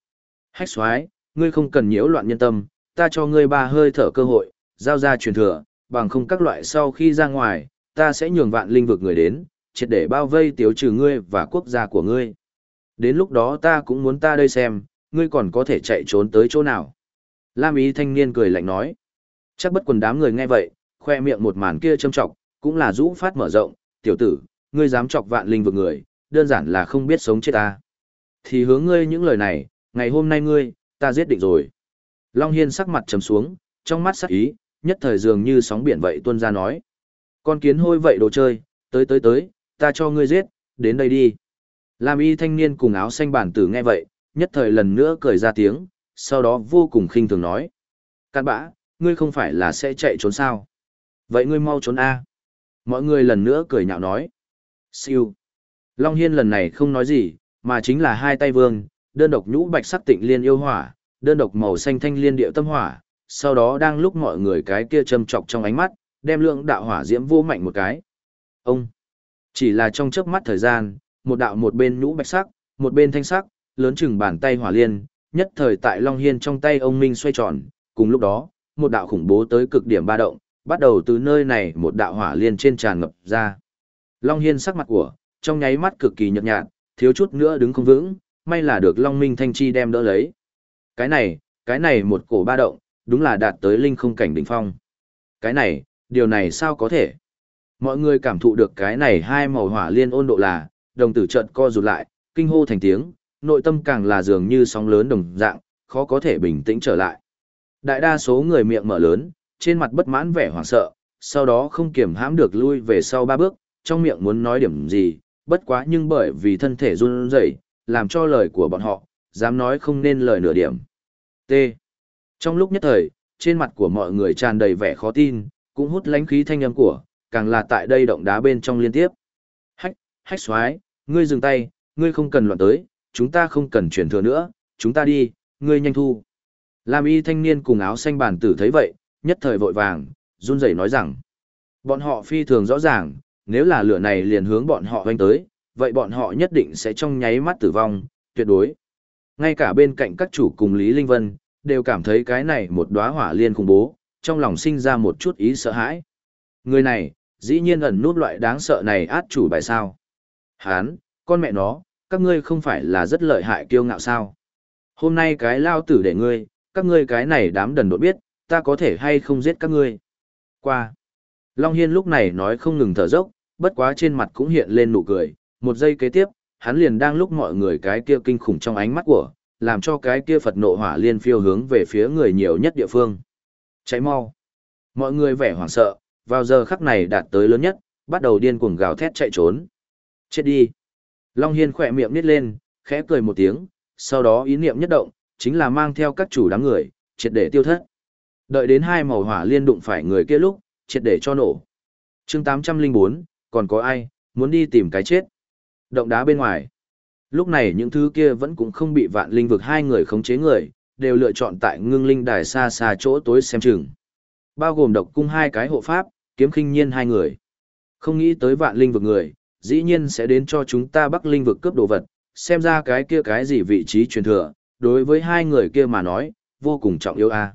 Hách xoái, ngươi không cần nhiễu loạn nhân tâm, ta cho ngươi ba hơi thở cơ hội, giao ra truyền thừa, bằng không các loại sau khi ra ngoài, ta sẽ nhường vạn linh vực người đến, triệt để bao vây tiêu trừ ngươi và quốc gia của ngươi. Đến lúc đó ta cũng muốn ta đây xem, ngươi còn có thể chạy trốn tới chỗ nào. Lam ý thanh niên cười lạnh nói. Chắc bất quần đám người nghe vậy, khoe miệng một màn kia châm trọc, cũng là rũ phát mở rộng, tiểu tử, ngươi dám chọc vạn linh vực người, đơn giản là không biết sống chết ta. Thì hướng ngươi những lời này, ngày hôm nay ngươi, ta giết định rồi. Long Hiên sắc mặt trầm xuống, trong mắt sắc ý, nhất thời dường như sóng biển vậy tuôn ra nói. Con kiến hôi vậy đồ chơi, tới tới tới, ta cho ngươi giết, đến đây đi. Lam y thanh niên cùng áo xanh bản tử nghe vậy, nhất thời lần nữa cười ra tiếng, sau đó vô cùng khinh thường nói. Cát bã, ngươi không phải là sẽ chạy trốn sao? Vậy ngươi mau trốn A. Mọi người lần nữa cười nhạo nói. Siêu. Long Hiên lần này không nói gì, mà chính là hai tay vương, đơn độc nhũ bạch sắc tịnh liên yêu hỏa, đơn độc màu xanh thanh liên điệu tâm hỏa, sau đó đang lúc mọi người cái kia châm chọc trong ánh mắt, đem lượng đạo hỏa diễm vô mạnh một cái. Ông. Chỉ là trong chớp mắt thời gian, một đạo một bên nhũ bạch sắc, một bên thanh sắc, lớn chừng bàn tay hỏa liên, nhất thời tại Long Hiên trong tay ông Minh xoay tròn, cùng lúc đó, một đạo khủng bố tới cực điểm ba động, bắt đầu từ nơi này một đạo hỏa liên trên tràn ngập ra. Long Hiên sắc mặt của, trong nháy mắt cực kỳ nhợt nhạt, thiếu chút nữa đứng không vững, may là được Long Minh Thanh Chi đem đỡ lấy. Cái này, cái này một cổ ba động, đúng là đạt tới linh không cảnh đỉnh phong. Cái này, điều này sao có thể? Mọi người cảm thụ được cái này hai màu hỏa liên ôn độ là, đồng tử trận co rụt lại, kinh hô thành tiếng, nội tâm càng là dường như sóng lớn đồng dạng, khó có thể bình tĩnh trở lại. Đại đa số người miệng mở lớn, trên mặt bất mãn vẻ hoảng sợ, sau đó không kiểm hãm được lui về sau ba bước, trong miệng muốn nói điểm gì, bất quá nhưng bởi vì thân thể run rẩy, làm cho lời của bọn họ, dám nói không nên lời nửa điểm. T. Trong lúc nhất thời, trên mặt của mọi người tràn đầy vẻ khó tin, cũng hút lánh khí thanh âm của, càng là tại đây động đá bên trong liên tiếp. Hách, hách xoái, ngươi dừng tay, ngươi không cần loạn tới, chúng ta không cần chuyển thừa nữa, chúng ta đi, ngươi nhanh thu. Lam y thanh niên cùng áo xanh bản tử thấy vậy, nhất thời vội vàng, run rẩy nói rằng, bọn họ phi thường rõ ràng, nếu là lửa này liền hướng bọn họ hoanh tới, vậy bọn họ nhất định sẽ trong nháy mắt tử vong, tuyệt đối. Ngay cả bên cạnh các chủ cùng Lý Linh Vân, đều cảm thấy cái này một đóa hỏa liên khủng bố, trong lòng sinh ra một chút ý sợ hãi. Người này, dĩ nhiên ẩn nút loại đáng sợ này át chủ bài sao. Hán, con mẹ nó, các ngươi không phải là rất lợi hại kiêu ngạo sao. Hôm nay cái lao tử để ngươi, các ngươi cái này đám đần đột biết, ta có thể hay không giết các ngươi. Qua. Long Hiên lúc này nói không ngừng thở dốc, bất quá trên mặt cũng hiện lên nụ cười, một giây kế tiếp, hắn liền đang lúc mọi người cái kia kinh khủng trong ánh mắt của, làm cho cái kia Phật nộ hỏa liên phiêu hướng về phía người nhiều nhất địa phương. Cháy mau. Mọi người vẻ hoảng sợ, vào giờ khắc này đạt tới lớn nhất, bắt đầu điên cuồng gào thét chạy trốn. Chết đi. Long Hiên khỏe miệng nít lên, khẽ cười một tiếng, sau đó ý niệm nhất động, chính là mang theo các chủ đám người, triệt để tiêu thất. Đợi đến hai màu hỏa liên đụng phải người kia lúc, triệt để cho nổ. chương 804, còn có ai, muốn đi tìm cái chết. Động đá bên ngoài. Lúc này những thứ kia vẫn cũng không bị vạn linh vực hai người khống chế người, đều lựa chọn tại ngưng linh đài xa xa chỗ tối xem chừng. Bao gồm độc cung hai cái hộ pháp, kiếm khinh nhiên hai người. Không nghĩ tới vạn linh vực người, dĩ nhiên sẽ đến cho chúng ta bắc linh vực cướp đồ vật, xem ra cái kia cái gì vị trí truyền thừa, đối với hai người kia mà nói, vô cùng trọng yếu a.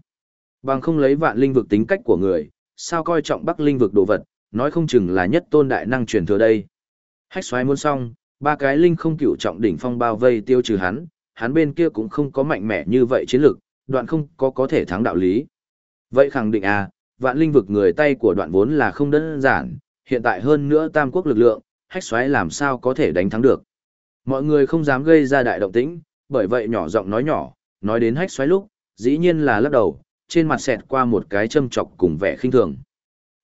Bằng không lấy vạn linh vực tính cách của người, sao coi trọng bắc linh vực đồ vật, nói không chừng là nhất tôn đại năng truyền thừa đây. Hách xoáy muốn xong, ba cái linh không cựu trọng đỉnh phong bao vây tiêu trừ hắn, hắn bên kia cũng không có mạnh mẽ như vậy chiến lược, đoạn không có có thể thắng đạo lý. Vậy khẳng định à, vạn linh vực người tay của đoạn vốn là không đơn giản, hiện tại hơn nữa tam quốc lực lượng, hách xoáy làm sao có thể đánh thắng được. Mọi người không dám gây ra đại động tĩnh, bởi vậy nhỏ giọng nói nhỏ, nói đến hách xoáy lúc, dĩ nhiên là lắc đầu, trên mặt xẹt qua một cái châm chọc cùng vẻ khinh thường.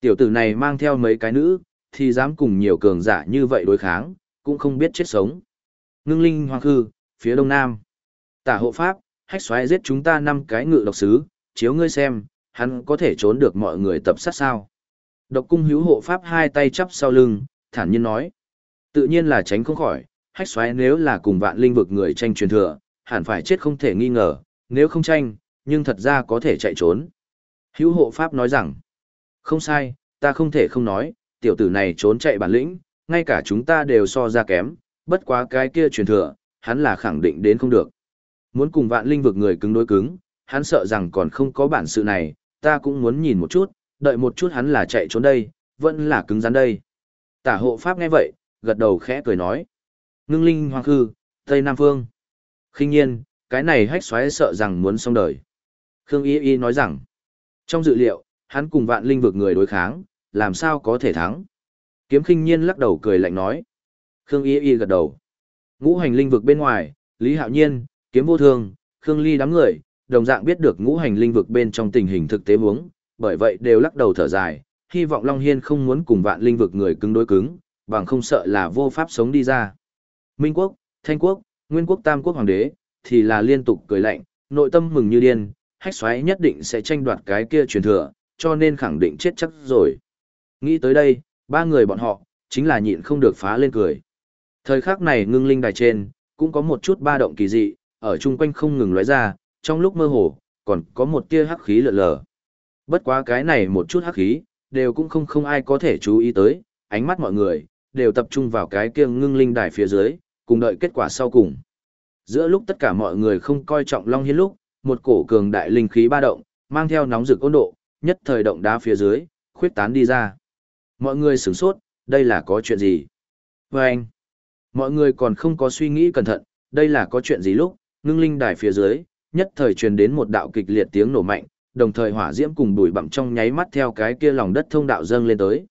Tiểu tử này mang theo mấy cái nữ, thì dám cùng nhiều cường giả như vậy đối kháng, cũng không biết chết sống. Ngưng linh hoang khư, phía đông nam. Tả hộ pháp, hách xoáy giết chúng ta năm cái ngự độc sứ, chiếu ngươi xem, hắn có thể trốn được mọi người tập sát sao. Độc cung hữu hộ pháp hai tay chắp sau lưng, thản nhiên nói. Tự nhiên là tránh không khỏi, hách xoáy nếu là cùng vạn linh vực người tranh truyền thừa, hẳn phải chết không thể nghi ngờ, nếu không tranh, nhưng thật ra có thể chạy trốn. Hữu hộ pháp nói rằng, không sai, ta không thể không nói, tiểu tử này trốn chạy bản lĩnh, ngay cả chúng ta đều so ra kém, bất quá cái kia truyền thừa, hắn là khẳng định đến không được. Muốn cùng vạn linh vực người cứng đối cứng, hắn sợ rằng còn không có bản sự này, ta cũng muốn nhìn một chút, đợi một chút hắn là chạy trốn đây, vẫn là cứng rắn đây. Tả hộ pháp nghe vậy, gật đầu khẽ cười nói. Ngưng linh Hoang khư, Tây Nam Phương. khinh nhiên, cái này hách xoáy sợ rằng muốn xong đời. Khương Y Y nói rằng, trong dự liệu, hắn cùng vạn linh vực người đối kháng, làm sao có thể thắng. Kiếm khinh nhiên lắc đầu cười lạnh nói. Khương Y Y gật đầu. Ngũ hành linh vực bên ngoài, Lý Hạo Nhiên, Kiếm Vô Thương, Khương Ly đám người, đồng dạng biết được ngũ hành linh vực bên trong tình hình thực tế huống, bởi vậy đều lắc đầu thở dài, hy vọng Long Hiên không muốn cùng vạn linh vực người cứng đối cứng, bằng không sợ là vô pháp sống đi ra. Minh quốc, Thanh quốc, Nguyên quốc Tam quốc hoàng đế, thì là liên tục cười lạnh, nội tâm mừng như điên, hách xoáy nhất định sẽ tranh đoạt cái kia truyền thừa, cho nên khẳng định chết chắc rồi. Nghĩ tới đây, ba người bọn họ, chính là nhịn không được phá lên cười. Thời khắc này ngưng linh đài trên, cũng có một chút ba động kỳ dị, ở chung quanh không ngừng lóe ra, trong lúc mơ hồ, còn có một tia hắc khí lượn lờ. Bất quá cái này một chút hắc khí, đều cũng không không ai có thể chú ý tới, ánh mắt mọi người, đều tập trung vào cái kia ngưng linh đài phía dưới, cùng đợi kết quả sau cùng. Giữa lúc tất cả mọi người không coi trọng Long Hiên lúc, một cổ cường đại linh khí ba động, mang theo nóng rực ôn độ, nhất thời động đá phía dưới, khuyết tán đi ra. Mọi người sửng sốt, đây là có chuyện gì? Vâng! anh, mọi người còn không có suy nghĩ cẩn thận, đây là có chuyện gì lúc, ngưng linh đài phía dưới, nhất thời truyền đến một đạo kịch liệt tiếng nổ mạnh, đồng thời hỏa diễm cùng bụi bặm trong nháy mắt theo cái kia lòng đất thông đạo dâng lên tới.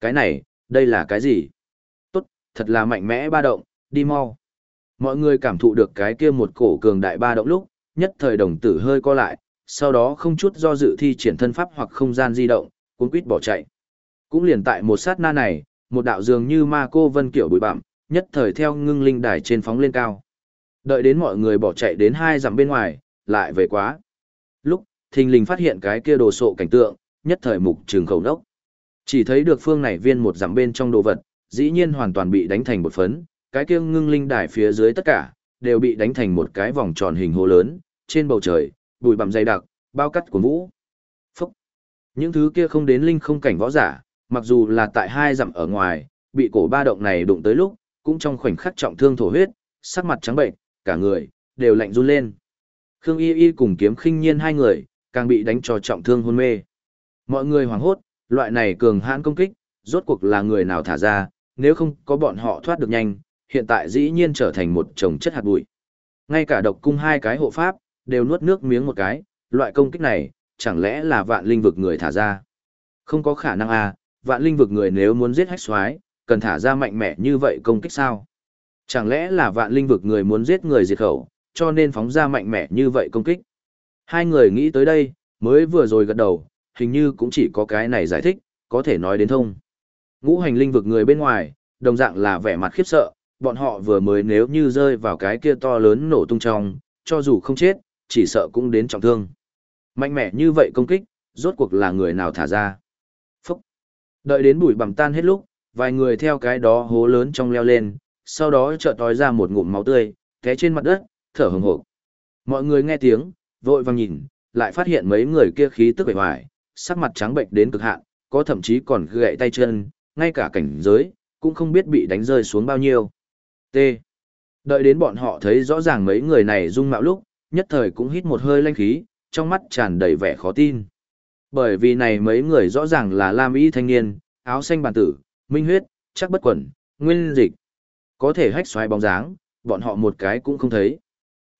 Cái này, đây là cái gì? Tốt, thật là mạnh mẽ ba động, đi mau. Mọi người cảm thụ được cái kia một cổ cường đại ba động lúc, nhất thời đồng tử hơi co lại, sau đó không chút do dự thi triển thân pháp hoặc không gian di động, cuốn quýt bỏ chạy. Cũng liền tại một sát na này, một đạo dường như ma cô vân kiểu bụi bặm, nhất thời theo ngưng linh đài trên phóng lên cao. Đợi đến mọi người bỏ chạy đến hai dặm bên ngoài, lại về quá. Lúc, thình lình phát hiện cái kia đồ sộ cảnh tượng, nhất thời mục trường khẩu đốc. Chỉ thấy được phương này viên một dặm bên trong đồ vật, dĩ nhiên hoàn toàn bị đánh thành một phấn, cái kia ngưng linh đài phía dưới tất cả, đều bị đánh thành một cái vòng tròn hình hồ lớn, trên bầu trời, bụi bặm dày đặc, bao cắt của vũ. Phúc! Những thứ kia không đến linh không cảnh võ giả, mặc dù là tại hai dặm ở ngoài, bị cổ ba động này đụng tới lúc, cũng trong khoảnh khắc trọng thương thổ huyết, sắc mặt trắng bệnh, cả người, đều lạnh run lên. Khương Y Y cùng kiếm khinh nhiên hai người, càng bị đánh cho trọng thương hôn mê. Mọi người hoảng hốt, loại này cường hãn công kích, rốt cuộc là người nào thả ra, nếu không có bọn họ thoát được nhanh, hiện tại dĩ nhiên trở thành một chồng chất hạt bụi. Ngay cả độc cung hai cái hộ pháp, đều nuốt nước miếng một cái, loại công kích này, chẳng lẽ là vạn linh vực người thả ra. Không có khả năng à, vạn linh vực người nếu muốn giết hách xoái, cần thả ra mạnh mẽ như vậy công kích sao? Chẳng lẽ là vạn linh vực người muốn giết người diệt khẩu, cho nên phóng ra mạnh mẽ như vậy công kích? Hai người nghĩ tới đây, mới vừa rồi gật đầu, hình như cũng chỉ có cái này giải thích, có thể nói đến thông. Ngũ hành linh vực người bên ngoài, đồng dạng là vẻ mặt khiếp sợ, bọn họ vừa mới nếu như rơi vào cái kia to lớn nổ tung trong, cho dù không chết, chỉ sợ cũng đến trọng thương. Mạnh mẽ như vậy công kích, rốt cuộc là người nào thả ra. Phúc! Đợi đến bụi bằm tan hết lúc, vài người theo cái đó hố lớn trong leo lên, sau đó chợt tói ra một ngụm máu tươi, té trên mặt đất, thở hừng hộp. Mọi người nghe tiếng, vội vàng nhìn, lại phát hiện mấy người kia khí tức bề ngoài, sắc mặt trắng bệnh đến cực hạn, có thậm chí còn gãy tay chân, ngay cả cảnh giới, cũng không biết bị đánh rơi xuống bao nhiêu. T. Đợi đến bọn họ thấy rõ ràng mấy người này dung mạo lúc, nhất thời cũng hít một hơi lanh khí, trong mắt tràn đầy vẻ khó tin. Bởi vì này mấy người rõ ràng là Lam Y thanh niên, áo xanh bàn tử, minh huyết, chắc bất quẩn, nguyên dịch. Có thể hách xoáy bóng dáng, bọn họ một cái cũng không thấy.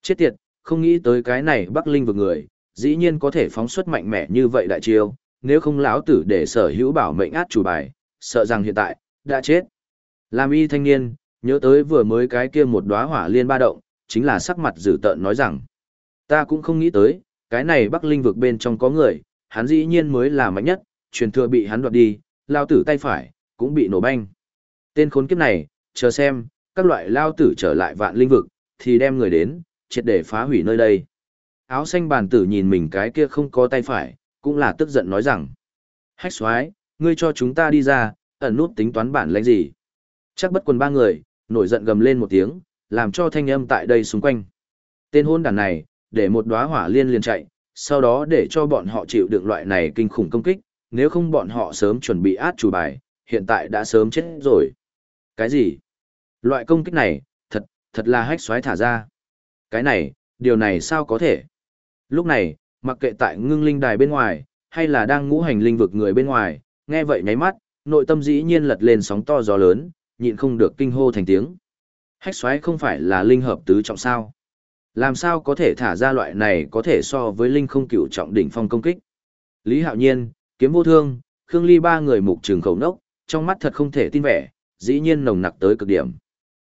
Chết tiệt, không nghĩ tới cái này Bắc Linh vực người, dĩ nhiên có thể phóng xuất mạnh mẽ như vậy đại chiêu, nếu không lão tử để sở hữu bảo mệnh át chủ bài, sợ rằng hiện tại, đã chết. Lam y thanh niên, nhớ tới vừa mới cái kia một đóa hỏa liên ba động, chính là sắc mặt dữ tợn nói rằng, ta cũng không nghĩ tới, cái này Bắc Linh vực bên trong có người, hắn dĩ nhiên mới là mạnh nhất, truyền thừa bị hắn đoạt đi, lao tử tay phải, cũng bị nổ banh. Tên khốn kiếp này, chờ xem, các loại lao tử trở lại vạn linh vực, thì đem người đến, triệt để phá hủy nơi đây. Áo xanh bàn tử nhìn mình cái kia không có tay phải, cũng là tức giận nói rằng. Hách xoái, ngươi cho chúng ta đi ra, ẩn nút tính toán bản lãnh gì. Chắc bất quần ba người, nổi giận gầm lên một tiếng, làm cho thanh âm tại đây xung quanh. Tên hôn đàn này, để một đóa hỏa liên liền chạy, sau đó để cho bọn họ chịu đựng loại này kinh khủng công kích, nếu không bọn họ sớm chuẩn bị át chủ bài, hiện tại đã sớm chết rồi. Cái gì? Loại công kích này, thật, thật là hách xoái thả ra. Cái này, điều này sao có thể? Lúc này, mặc kệ tại ngưng linh đài bên ngoài, hay là đang ngũ hành linh vực người bên ngoài, nghe vậy nháy mắt, nội tâm dĩ nhiên lật lên sóng to gió lớn, nhịn không được kinh hô thành tiếng. Hách xoáy không phải là linh hợp tứ trọng sao? Làm sao có thể thả ra loại này có thể so với linh không cửu trọng đỉnh phong công kích? Lý Hạo Nhiên, Kiếm Vô Thương, Khương Ly ba người mục trường khẩu nốc, trong mắt thật không thể tin vẻ, dĩ nhiên nồng nặc tới cực điểm.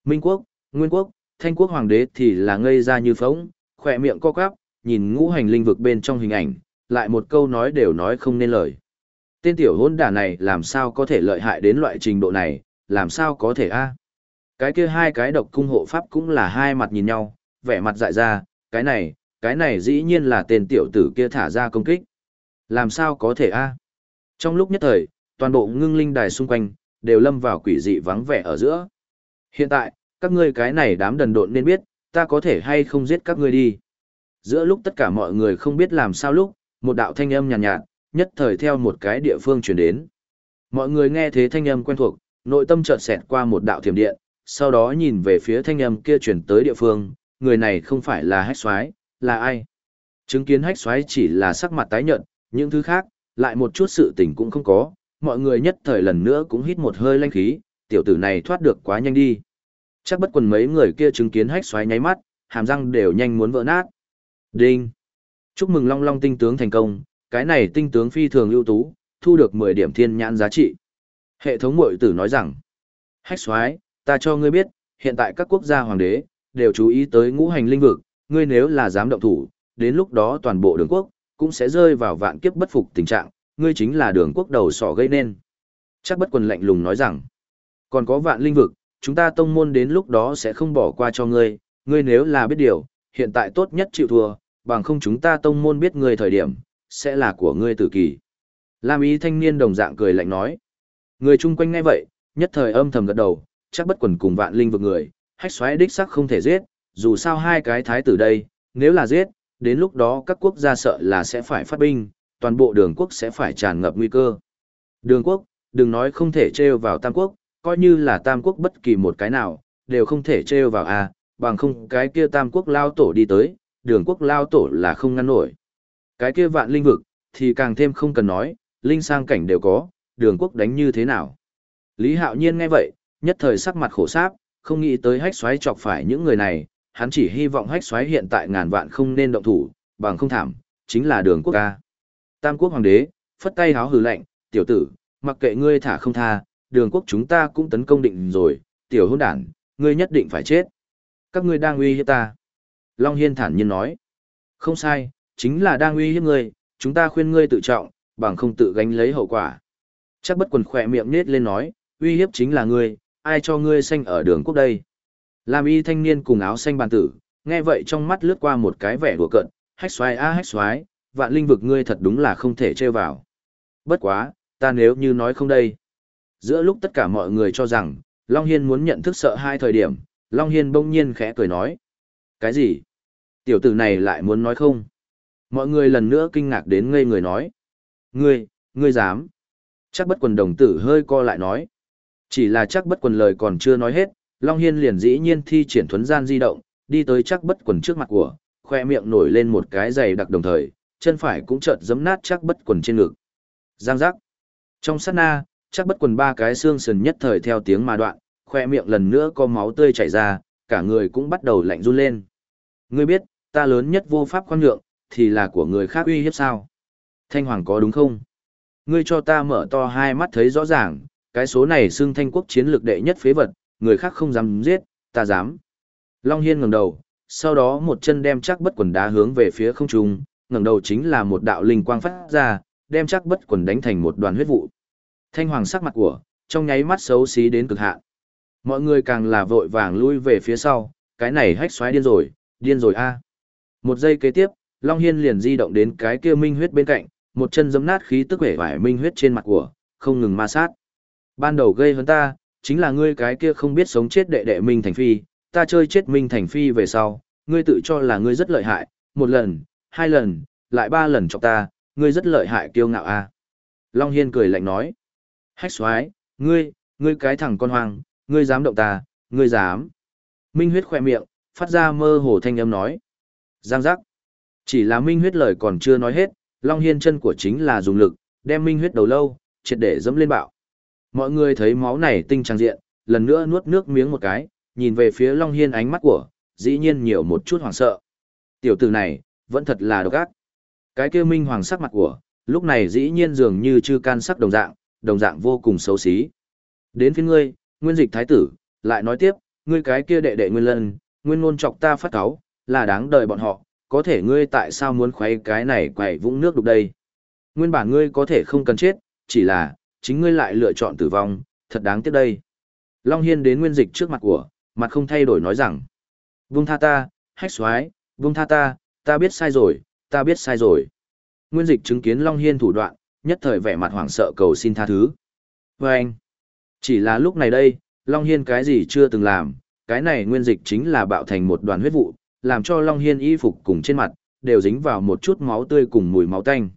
Minh Quốc, Nguyên Quốc, Thanh Quốc Hoàng đế thì là ngây ra như phóng, khỏe miệng co quắp, nhìn ngũ hành linh vực bên trong hình ảnh, lại một câu nói đều nói không nên lời. Tên tiểu hôn đả này làm sao có thể lợi hại đến loại trình độ này, làm sao có thể a? Cái kia hai cái độc cung hộ pháp cũng là hai mặt nhìn nhau, vẻ mặt dại ra, cái này, cái này dĩ nhiên là tên tiểu tử kia thả ra công kích. Làm sao có thể a? Trong lúc nhất thời, toàn bộ ngưng linh đài xung quanh, đều lâm vào quỷ dị vắng vẻ ở giữa. Hiện tại, các ngươi cái này đám đần độn nên biết, ta có thể hay không giết các ngươi đi. Giữa lúc tất cả mọi người không biết làm sao lúc, một đạo thanh âm nhàn nhạt, nhạt, nhất thời theo một cái địa phương truyền đến. Mọi người nghe thế thanh âm quen thuộc, nội tâm chợt xẹt qua một đạo thiểm điện, sau đó nhìn về phía thanh âm kia truyền tới địa phương, người này không phải là hách xoái, là ai? Chứng kiến hách xoái chỉ là sắc mặt tái nhợt, những thứ khác, lại một chút sự tình cũng không có, mọi người nhất thời lần nữa cũng hít một hơi lanh khí, tiểu tử này thoát được quá nhanh đi. Chắc bất quần mấy người kia chứng kiến hách xoáy nháy mắt, hàm răng đều nhanh muốn vỡ nát. Đinh! Chúc mừng Long Long tinh tướng thành công, cái này tinh tướng phi thường ưu tú, thu được 10 điểm thiên nhãn giá trị. Hệ thống mội tử nói rằng, hách xoái, ta cho ngươi biết, hiện tại các quốc gia hoàng đế, đều chú ý tới ngũ hành linh vực, ngươi nếu là dám động thủ, đến lúc đó toàn bộ đường quốc, cũng sẽ rơi vào vạn kiếp bất phục tình trạng, ngươi chính là đường quốc đầu sỏ gây nên. Chắc bất quần lạnh lùng nói rằng, còn có vạn linh vực, chúng ta tông môn đến lúc đó sẽ không bỏ qua cho ngươi, ngươi nếu là biết điều, hiện tại tốt nhất chịu thua, bằng không chúng ta tông môn biết ngươi thời điểm, sẽ là của ngươi tử kỳ. Lam ý thanh niên đồng dạng cười lạnh nói. Người chung quanh ngay vậy, nhất thời âm thầm gật đầu, chắc bất quần cùng vạn linh vực người, hách xoáy đích sắc không thể giết, dù sao hai cái thái tử đây, nếu là giết, đến lúc đó các quốc gia sợ là sẽ phải phát binh, toàn bộ đường quốc sẽ phải tràn ngập nguy cơ. Đường quốc, đừng nói không thể trêu vào tam quốc, coi như là tam quốc bất kỳ một cái nào, đều không thể trêu vào a, à, bằng không cái kia tam quốc lao tổ đi tới, đường quốc lao tổ là không ngăn nổi. Cái kia vạn linh vực, thì càng thêm không cần nói, linh sang cảnh đều có, đường quốc đánh như thế nào. Lý Hạo Nhiên nghe vậy, nhất thời sắc mặt khổ sáp, không nghĩ tới hách xoáy chọc phải những người này, hắn chỉ hy vọng hách xoáy hiện tại ngàn vạn không nên động thủ, bằng không thảm, chính là đường quốc ca. Tam quốc hoàng đế, phất tay háo hừ lạnh, tiểu tử, mặc kệ ngươi thả không tha, đường quốc chúng ta cũng tấn công định rồi, tiểu hôn đản, ngươi nhất định phải chết. Các ngươi đang uy hiếp ta. Long Hiên thản nhiên nói. Không sai, chính là đang uy hiếp ngươi, chúng ta khuyên ngươi tự trọng, bằng không tự gánh lấy hậu quả. Chắc bất quần khỏe miệng nết lên nói, uy hiếp chính là ngươi, ai cho ngươi xanh ở đường quốc đây. Làm y thanh niên cùng áo xanh bàn tử, nghe vậy trong mắt lướt qua một cái vẻ đùa cận, hách xoái a hách xoái, vạn linh vực ngươi thật đúng là không thể trêu vào. Bất quá, ta nếu như nói không đây. Giữa lúc tất cả mọi người cho rằng, Long Hiên muốn nhận thức sợ hai thời điểm, Long Hiên bỗng nhiên khẽ cười nói. Cái gì? Tiểu tử này lại muốn nói không? Mọi người lần nữa kinh ngạc đến ngây người nói. Ngươi, ngươi dám. Chắc bất quần đồng tử hơi co lại nói. Chỉ là chắc bất quần lời còn chưa nói hết, Long Hiên liền dĩ nhiên thi triển thuấn gian di động, đi tới chắc bất quần trước mặt của, khoe miệng nổi lên một cái giày đặc đồng thời, chân phải cũng chợt giấm nát chắc bất quần trên ngực. Giang giác. Trong sát na, chắc bất quần ba cái xương sườn nhất thời theo tiếng mà đoạn, khoe miệng lần nữa có máu tươi chảy ra, cả người cũng bắt đầu lạnh run lên. Ngươi biết, ta lớn nhất vô pháp khoan nhượng, thì là của người khác uy hiếp sao? Thanh Hoàng có đúng không? Ngươi cho ta mở to hai mắt thấy rõ ràng, cái số này xưng thanh quốc chiến lược đệ nhất phế vật, người khác không dám giết, ta dám. Long Hiên ngẩng đầu, sau đó một chân đem chắc bất quần đá hướng về phía không trung, ngẩng đầu chính là một đạo linh quang phát ra, đem chắc bất quần đánh thành một đoàn huyết vụ. Thanh hoàng sắc mặt của, trong nháy mắt xấu xí đến cực hạn. Mọi người càng là vội vàng lui về phía sau, cái này hách xoáy điên rồi, điên rồi a. Một giây kế tiếp, Long Hiên liền di động đến cái kia minh huyết bên cạnh, một chân giẫm nát khí tức vẻ vải minh huyết trên mặt của, không ngừng ma sát. Ban đầu gây hơn ta, chính là ngươi cái kia không biết sống chết đệ đệ Minh Thành Phi, ta chơi chết Minh Thành Phi về sau, ngươi tự cho là ngươi rất lợi hại, một lần, hai lần, lại ba lần chọc ta, ngươi rất lợi hại kiêu ngạo a. Long Hiên cười lạnh nói, hách xoái, ngươi, ngươi cái thằng con hoang, ngươi dám động ta, ngươi dám. Minh huyết khỏe miệng, phát ra mơ hồ thanh âm nói. Giang giác. Chỉ là Minh huyết lời còn chưa nói hết, Long Hiên chân của chính là dùng lực, đem Minh huyết đầu lâu, triệt để dẫm lên bạo. Mọi người thấy máu này tinh trang diện, lần nữa nuốt nước miếng một cái, nhìn về phía Long Hiên ánh mắt của, dĩ nhiên nhiều một chút hoảng sợ. Tiểu tử này, vẫn thật là độc ác. Cái kia minh hoàng sắc mặt của, lúc này dĩ nhiên dường như chư can sắc đồng dạng, đồng dạng vô cùng xấu xí. Đến phía ngươi, nguyên dịch thái tử, lại nói tiếp, ngươi cái kia đệ đệ nguyên lân, nguyên ngôn chọc ta phát cáo, là đáng đời bọn họ, có thể ngươi tại sao muốn khuấy cái này quậy vũng nước đục đây. Nguyên bản ngươi có thể không cần chết, chỉ là, chính ngươi lại lựa chọn tử vong, thật đáng tiếc đây. Long Hiên đến nguyên dịch trước mặt của, mặt không thay đổi nói rằng, vung tha ta, hách xoái, vung tha ta, ta biết sai rồi, ta biết sai rồi. Nguyên dịch chứng kiến Long Hiên thủ đoạn, nhất thời vẻ mặt hoảng sợ cầu xin tha thứ. Và anh, chỉ là lúc này đây, Long Hiên cái gì chưa từng làm, cái này nguyên dịch chính là bạo thành một đoàn huyết vụ, làm cho Long Hiên y phục cùng trên mặt, đều dính vào một chút máu tươi cùng mùi máu tanh.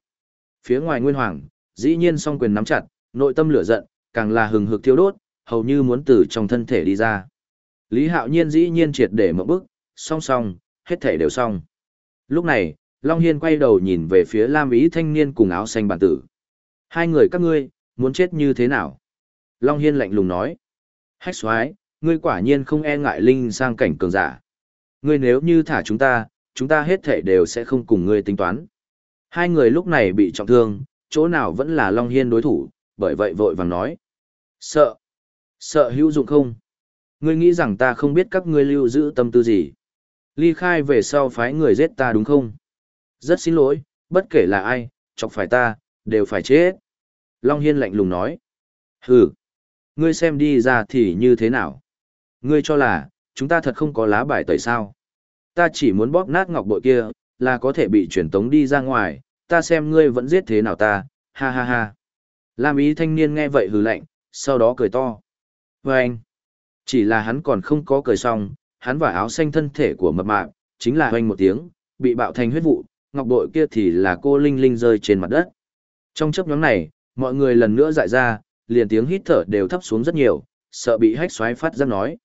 Phía ngoài Nguyên Hoàng, dĩ nhiên song quyền nắm chặt, nội tâm lửa giận, càng là hừng hực thiêu đốt, hầu như muốn từ trong thân thể đi ra. Lý Hạo Nhiên dĩ nhiên triệt để một bước, song song, hết thể đều xong. Lúc này, Long Hiên quay đầu nhìn về phía Lam Ý thanh niên cùng áo xanh bản tử. Hai người các ngươi, muốn chết như thế nào? Long Hiên lạnh lùng nói. Hách xoái, ngươi quả nhiên không e ngại linh sang cảnh cường giả. Ngươi nếu như thả chúng ta, chúng ta hết thể đều sẽ không cùng ngươi tính toán. Hai người lúc này bị trọng thương, chỗ nào vẫn là Long Hiên đối thủ, bởi vậy vội vàng nói. Sợ. Sợ hữu dụng không? Ngươi nghĩ rằng ta không biết các ngươi lưu giữ tâm tư gì. Ly khai về sau phái người giết ta đúng không? Rất xin lỗi, bất kể là ai, chọc phải ta, đều phải chết. Long Hiên lạnh lùng nói. Hừ. Ngươi xem đi ra thì như thế nào? Ngươi cho là, chúng ta thật không có lá bài tẩy sao? Ta chỉ muốn bóp nát ngọc bội kia, là có thể bị chuyển tống đi ra ngoài, ta xem ngươi vẫn giết thế nào ta, ha ha ha. Lam ý thanh niên nghe vậy hừ lạnh, sau đó cười to. Và anh, chỉ là hắn còn không có cười xong, hắn và áo xanh thân thể của mập mạp, chính là hoanh một tiếng, bị bạo thành huyết vụ, ngọc bội kia thì là cô Linh Linh rơi trên mặt đất. Trong chấp nhóm này, mọi người lần nữa dại ra, liền tiếng hít thở đều thấp xuống rất nhiều, sợ bị hách xoáy phát ra nói.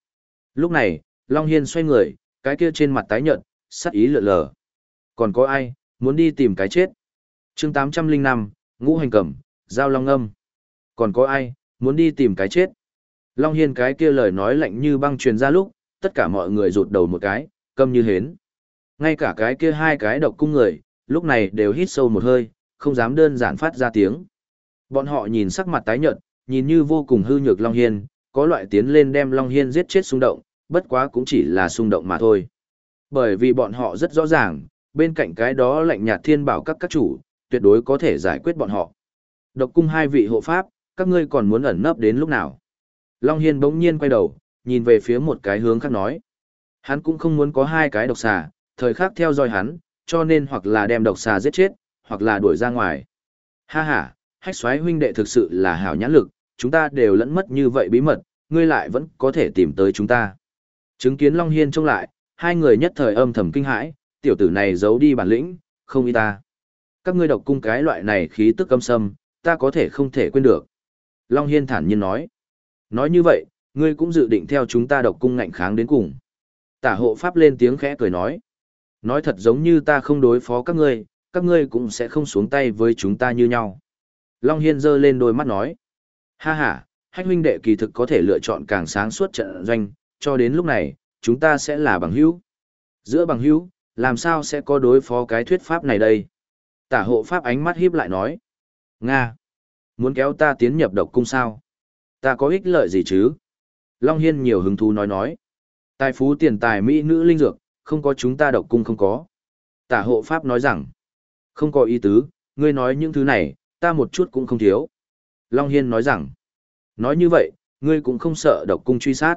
Lúc này, Long Hiên xoay người, cái kia trên mặt tái nhợt, sắc ý lượn lờ. Còn có ai, muốn đi tìm cái chết? chương 805, ngũ hành cẩm, giao long âm. Còn có ai, muốn đi tìm cái chết? Long Hiên cái kia lời nói lạnh như băng truyền ra lúc, tất cả mọi người rụt đầu một cái, câm như hến. Ngay cả cái kia hai cái độc cung người, lúc này đều hít sâu một hơi, không dám đơn giản phát ra tiếng. Bọn họ nhìn sắc mặt tái nhợt, nhìn như vô cùng hư nhược Long Hiên, có loại tiến lên đem Long Hiên giết chết xung động, bất quá cũng chỉ là xung động mà thôi. Bởi vì bọn họ rất rõ ràng, bên cạnh cái đó lạnh nhạt thiên bảo các các chủ, tuyệt đối có thể giải quyết bọn họ. Độc cung hai vị hộ pháp, các ngươi còn muốn ẩn nấp đến lúc nào? Long Hiên bỗng nhiên quay đầu, nhìn về phía một cái hướng khác nói. Hắn cũng không muốn có hai cái độc xà, thời khắc theo dõi hắn, cho nên hoặc là đem độc xà giết chết, hoặc là đuổi ra ngoài. Ha ha, hách xoáy huynh đệ thực sự là hảo nhãn lực, chúng ta đều lẫn mất như vậy bí mật, ngươi lại vẫn có thể tìm tới chúng ta. Chứng kiến Long Hiên trông lại, hai người nhất thời âm thầm kinh hãi, tiểu tử này giấu đi bản lĩnh, không y ta. Các ngươi độc cung cái loại này khí tức âm sâm, ta có thể không thể quên được. Long Hiên thản nhiên nói. Nói như vậy, ngươi cũng dự định theo chúng ta độc cung ngạnh kháng đến cùng. Tả hộ pháp lên tiếng khẽ cười nói. Nói thật giống như ta không đối phó các ngươi, các ngươi cũng sẽ không xuống tay với chúng ta như nhau. Long Hiên giơ lên đôi mắt nói. Ha ha, hách huynh đệ kỳ thực có thể lựa chọn càng sáng suốt trận doanh, cho đến lúc này, chúng ta sẽ là bằng hữu. Giữa bằng hữu, làm sao sẽ có đối phó cái thuyết pháp này đây? Tả hộ pháp ánh mắt híp lại nói. Nga! Muốn kéo ta tiến nhập độc cung sao? Ta có ích lợi gì chứ? Long Hiên nhiều hứng thú nói nói. Tài phú tiền tài mỹ nữ linh dược, không có chúng ta độc cung không có. Tả hộ pháp nói rằng. Không có ý tứ, ngươi nói những thứ này, ta một chút cũng không thiếu. Long Hiên nói rằng. Nói như vậy, ngươi cũng không sợ độc cung truy sát.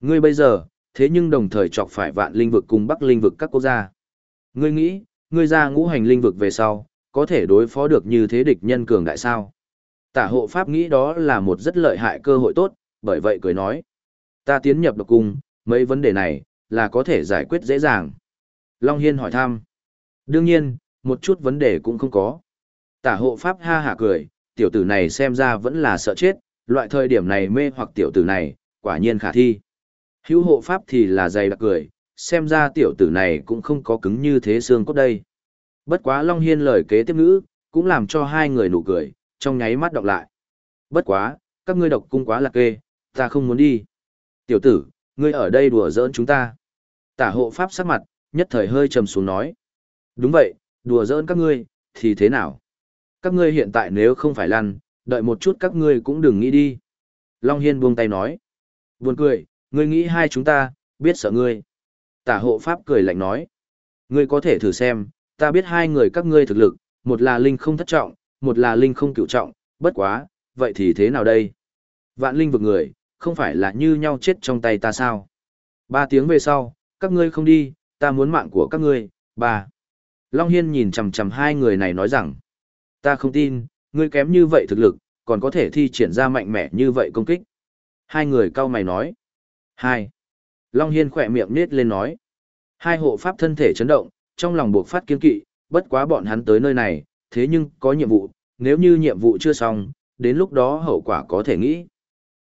Ngươi bây giờ, thế nhưng đồng thời chọc phải vạn linh vực cùng bắc linh vực các quốc gia. Ngươi nghĩ, ngươi ra ngũ hành linh vực về sau, có thể đối phó được như thế địch nhân cường đại sao? Tả hộ pháp nghĩ đó là một rất lợi hại cơ hội tốt, bởi vậy cười nói. Ta tiến nhập độc cung, mấy vấn đề này, là có thể giải quyết dễ dàng. Long Hiên hỏi thăm. Đương nhiên, một chút vấn đề cũng không có. Tả hộ pháp ha hả cười, tiểu tử này xem ra vẫn là sợ chết, loại thời điểm này mê hoặc tiểu tử này, quả nhiên khả thi. Hữu hộ pháp thì là dày đặc cười, xem ra tiểu tử này cũng không có cứng như thế xương cốt đây. Bất quá Long Hiên lời kế tiếp ngữ, cũng làm cho hai người nụ cười, trong nháy mắt đọc lại. Bất quá, các ngươi độc cung quá là kê, ta không muốn đi. Tiểu tử, ngươi ở đây đùa giỡn chúng ta. Tả hộ pháp sắc mặt, nhất thời hơi trầm xuống nói. Đúng vậy, đùa giỡn các ngươi, thì thế nào? Các ngươi hiện tại nếu không phải lăn, đợi một chút các ngươi cũng đừng nghĩ đi. Long Hiên buông tay nói. Buồn cười, ngươi nghĩ hai chúng ta, biết sợ ngươi. Tả hộ pháp cười lạnh nói. Ngươi có thể thử xem, ta biết hai người các ngươi thực lực, một là linh không thất trọng, một là linh không cựu trọng, bất quá, vậy thì thế nào đây? Vạn linh vực người, không phải là như nhau chết trong tay ta sao? Ba tiếng về sau, các ngươi không đi, ta muốn mạng của các ngươi, ba. Long Hiên nhìn chầm chầm hai người này nói rằng, ta không tin, ngươi kém như vậy thực lực, còn có thể thi triển ra mạnh mẽ như vậy công kích. Hai người cao mày nói. Hai. Long Hiên khỏe miệng nết lên nói. Hai hộ pháp thân thể chấn động, trong lòng buộc phát kiên kỵ, bất quá bọn hắn tới nơi này, thế nhưng có nhiệm vụ, nếu như nhiệm vụ chưa xong, đến lúc đó hậu quả có thể nghĩ.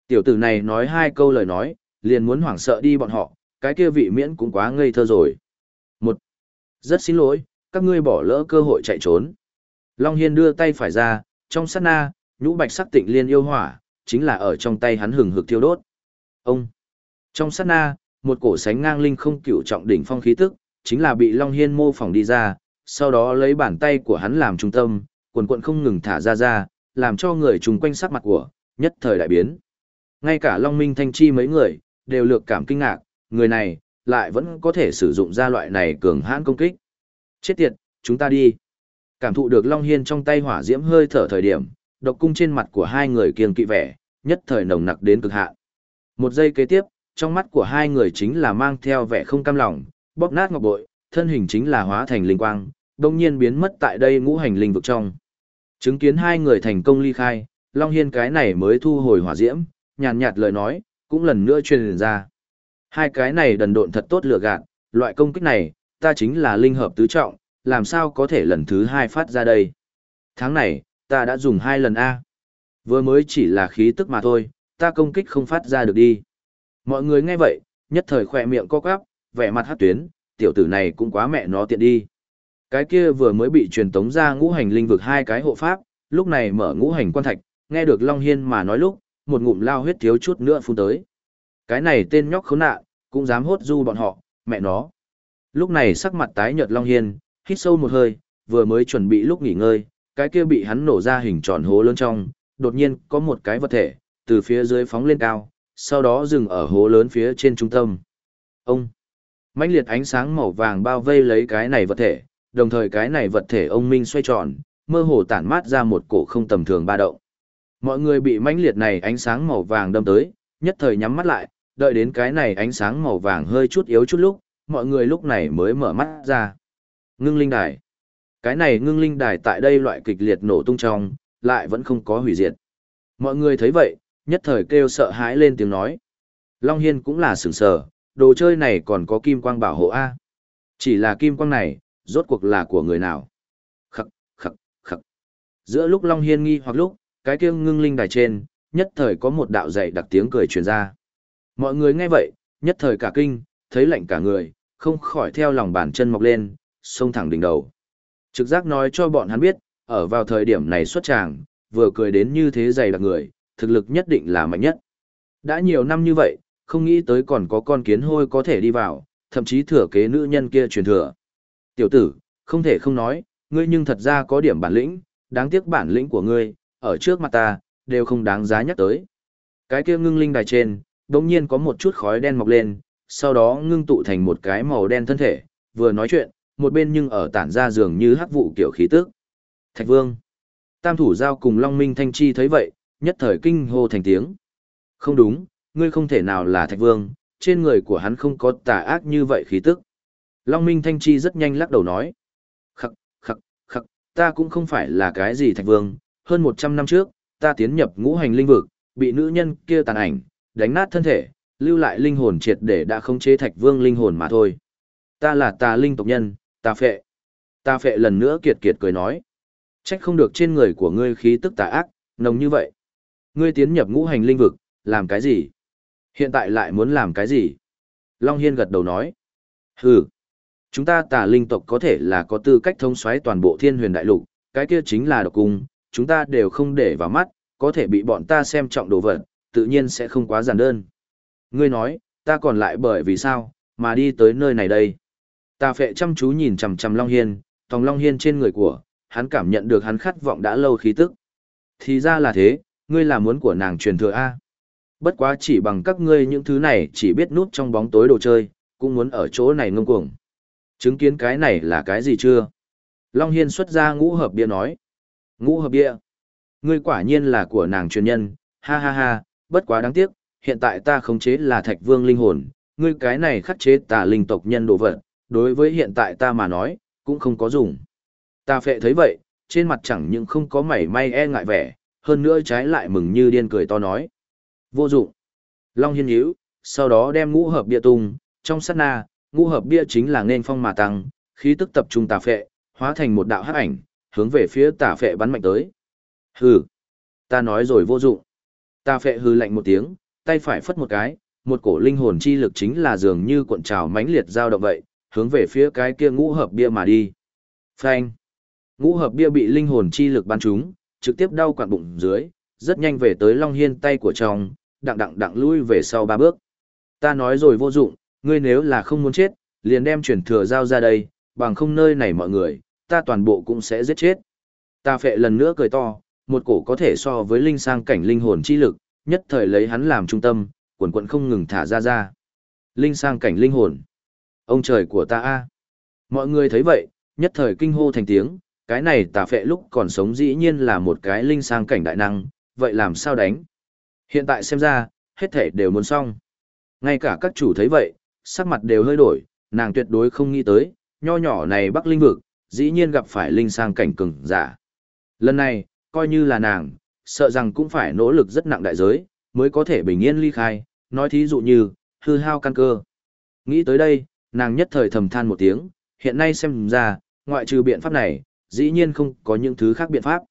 Tiểu tử này nói hai câu lời nói, liền muốn hoảng sợ đi bọn họ, cái kia vị miễn cũng quá ngây thơ rồi. Một, rất xin lỗi, các ngươi bỏ lỡ cơ hội chạy trốn. Long Hiên đưa tay phải ra, trong sát na, nhũ bạch sắc tịnh liên yêu hỏa, chính là ở trong tay hắn hừng hực thiêu đốt. Ông, trong sát na, một cổ sánh ngang linh không cựu trọng đỉnh phong khí tức, chính là bị Long Hiên mô phỏng đi ra, sau đó lấy bàn tay của hắn làm trung tâm, quần quận không ngừng thả ra ra, làm cho người chung quanh sắc mặt của, nhất thời đại biến. Ngay cả Long Minh Thanh Chi mấy người, đều lược cảm kinh ngạc, người này, lại vẫn có thể sử dụng ra loại này cường hãn công kích. Chết tiệt, chúng ta đi. Cảm thụ được Long Hiên trong tay hỏa diễm hơi thở thời điểm, độc cung trên mặt của hai người kiêng kỵ vẻ, nhất thời nồng nặc đến cực hạn. Một giây kế tiếp, trong mắt của hai người chính là mang theo vẻ không cam lòng, bóp nát ngọc bội, thân hình chính là hóa thành linh quang, đồng nhiên biến mất tại đây ngũ hành linh vực trong. Chứng kiến hai người thành công ly khai, Long Hiên cái này mới thu hồi hỏa diễm, nhàn nhạt lời nói, cũng lần nữa truyền ra. Hai cái này đần độn thật tốt lựa gạt, loại công kích này, ta chính là linh hợp tứ trọng, làm sao có thể lần thứ hai phát ra đây. Tháng này, ta đã dùng hai lần A. Vừa mới chỉ là khí tức mà thôi, ta công kích không phát ra được đi. Mọi người nghe vậy, nhất thời khỏe miệng co quắp, vẻ mặt hát tuyến, tiểu tử này cũng quá mẹ nó tiện đi. Cái kia vừa mới bị truyền tống ra ngũ hành linh vực hai cái hộ pháp, lúc này mở ngũ hành quan thạch, nghe được Long Hiên mà nói lúc, một ngụm lao huyết thiếu chút nữa phun tới. Cái này tên nhóc khốn nạn, cũng dám hốt du bọn họ, mẹ nó. Lúc này sắc mặt tái nhợt Long Hiên, hít sâu một hơi, vừa mới chuẩn bị lúc nghỉ ngơi, cái kia bị hắn nổ ra hình tròn hố lớn trong, đột nhiên có một cái vật thể, từ phía dưới phóng lên cao, sau đó dừng ở hố lớn phía trên trung tâm. Ông! mãnh liệt ánh sáng màu vàng bao vây lấy cái này vật thể, đồng thời cái này vật thể ông Minh xoay tròn, mơ hồ tản mát ra một cổ không tầm thường ba động. Mọi người bị mãnh liệt này ánh sáng màu vàng đâm tới, nhất thời nhắm mắt lại, đợi đến cái này ánh sáng màu vàng hơi chút yếu chút lúc, mọi người lúc này mới mở mắt ra. Ngưng linh đài. Cái này ngưng linh đài tại đây loại kịch liệt nổ tung trong, lại vẫn không có hủy diệt. Mọi người thấy vậy, nhất thời kêu sợ hãi lên tiếng nói. Long Hiên cũng là sửng sờ, đồ chơi này còn có kim quang bảo hộ A. Chỉ là kim quang này, rốt cuộc là của người nào? Khắc, khắc, khắc. Giữa lúc Long Hiên nghi hoặc lúc, cái kia ngưng linh đài trên, nhất thời có một đạo dạy đặc tiếng cười truyền ra. Mọi người nghe vậy, nhất thời cả kinh, thấy lạnh cả người, không khỏi theo lòng bàn chân mọc lên, xông thẳng đỉnh đầu. Trực giác nói cho bọn hắn biết, ở vào thời điểm này xuất tràng, vừa cười đến như thế dày đặc người, thực lực nhất định là mạnh nhất. Đã nhiều năm như vậy, không nghĩ tới còn có con kiến hôi có thể đi vào, thậm chí thừa kế nữ nhân kia truyền thừa. Tiểu tử, không thể không nói, ngươi nhưng thật ra có điểm bản lĩnh, đáng tiếc bản lĩnh của ngươi, ở trước mặt ta, đều không đáng giá nhắc tới. Cái kia ngưng linh đài trên, đột nhiên có một chút khói đen mọc lên, sau đó ngưng tụ thành một cái màu đen thân thể, vừa nói chuyện, một bên nhưng ở tản ra dường như hắc vụ kiểu khí tức. Thạch Vương. Tam thủ giao cùng Long Minh Thanh Chi thấy vậy, nhất thời kinh hô thành tiếng. Không đúng, ngươi không thể nào là Thạch Vương, trên người của hắn không có tà ác như vậy khí tức. Long Minh Thanh Chi rất nhanh lắc đầu nói. Khắc, khắc, khắc, ta cũng không phải là cái gì Thạch Vương, hơn 100 năm trước, ta tiến nhập ngũ hành linh vực, bị nữ nhân kia tàn ảnh, đánh nát thân thể, lưu lại linh hồn triệt để đã không chế Thạch Vương linh hồn mà thôi. Ta là tà linh tộc nhân, tà phệ. Tà phệ lần nữa kiệt kiệt cười nói. Trách không được trên người của ngươi khí tức tà ác, nồng như vậy. Ngươi tiến nhập ngũ hành linh vực, làm cái gì? Hiện tại lại muốn làm cái gì? Long Hiên gật đầu nói. Hừ, chúng ta tà linh tộc có thể là có tư cách thông xoáy toàn bộ thiên huyền đại lục, cái kia chính là độc cung, chúng ta đều không để vào mắt, có thể bị bọn ta xem trọng đồ vật, tự nhiên sẽ không quá giản đơn. Ngươi nói, ta còn lại bởi vì sao, mà đi tới nơi này đây. Tà phệ chăm chú nhìn chằm chằm Long Hiên, tòng Long Hiên trên người của, hắn cảm nhận được hắn khát vọng đã lâu khí tức. Thì ra là thế, ngươi là muốn của nàng truyền thừa A. Bất quá chỉ bằng các ngươi những thứ này chỉ biết núp trong bóng tối đồ chơi, cũng muốn ở chỗ này ngông cuồng. Chứng kiến cái này là cái gì chưa? Long Hiên xuất ra ngũ hợp bia nói. Ngũ hợp bia. Ngươi quả nhiên là của nàng truyền nhân, ha ha ha, bất quá đáng tiếc, hiện tại ta khống chế là thạch vương linh hồn, ngươi cái này khắc chế tà linh tộc nhân đồ vật, đối với hiện tại ta mà nói, cũng không có dùng. Ta phệ thấy vậy, trên mặt chẳng những không có mảy may e ngại vẻ, hơn nữa trái lại mừng như điên cười to nói. Vô dụng. Long hiên nhíu, sau đó đem ngũ hợp bia tung, trong sát na, ngũ hợp bia chính là nên phong mà tăng, khí tức tập trung tà phệ, hóa thành một đạo hắc ảnh, hướng về phía tà phệ bắn mạnh tới. Hừ, ta nói rồi vô dụng. Tà phệ hừ lạnh một tiếng, tay phải phất một cái, một cổ linh hồn chi lực chính là dường như cuộn trào mãnh liệt dao động vậy, hướng về phía cái kia ngũ hợp bia mà đi. Phanh. Ngũ hợp bia bị linh hồn chi lực bắn trúng, trực tiếp đau quặn bụng dưới, rất nhanh về tới Long Hiên tay của chồng, đặng đặng đặng lui về sau ba bước. Ta nói rồi vô dụng, ngươi nếu là không muốn chết, liền đem chuyển thừa giao ra đây, bằng không nơi này mọi người, ta toàn bộ cũng sẽ giết chết. Ta phệ lần nữa cười to, một cổ có thể so với linh sang cảnh linh hồn chi lực, nhất thời lấy hắn làm trung tâm, quần quần không ngừng thả ra ra. Linh sang cảnh linh hồn. Ông trời của ta a Mọi người thấy vậy, nhất thời kinh hô thành tiếng, cái này tà phệ lúc còn sống dĩ nhiên là một cái linh sang cảnh đại năng, vậy làm sao đánh? Hiện tại xem ra, hết thể đều muốn xong. Ngay cả các chủ thấy vậy, sắc mặt đều hơi đổi, nàng tuyệt đối không nghĩ tới, nho nhỏ này bắc linh vực, dĩ nhiên gặp phải linh sang cảnh cường giả. Lần này, coi như là nàng, sợ rằng cũng phải nỗ lực rất nặng đại giới, mới có thể bình yên ly khai, nói thí dụ như, hư hao căn cơ. Nghĩ tới đây, nàng nhất thời thầm than một tiếng, hiện nay xem ra, ngoại trừ biện pháp này, dĩ nhiên không có những thứ khác biện pháp.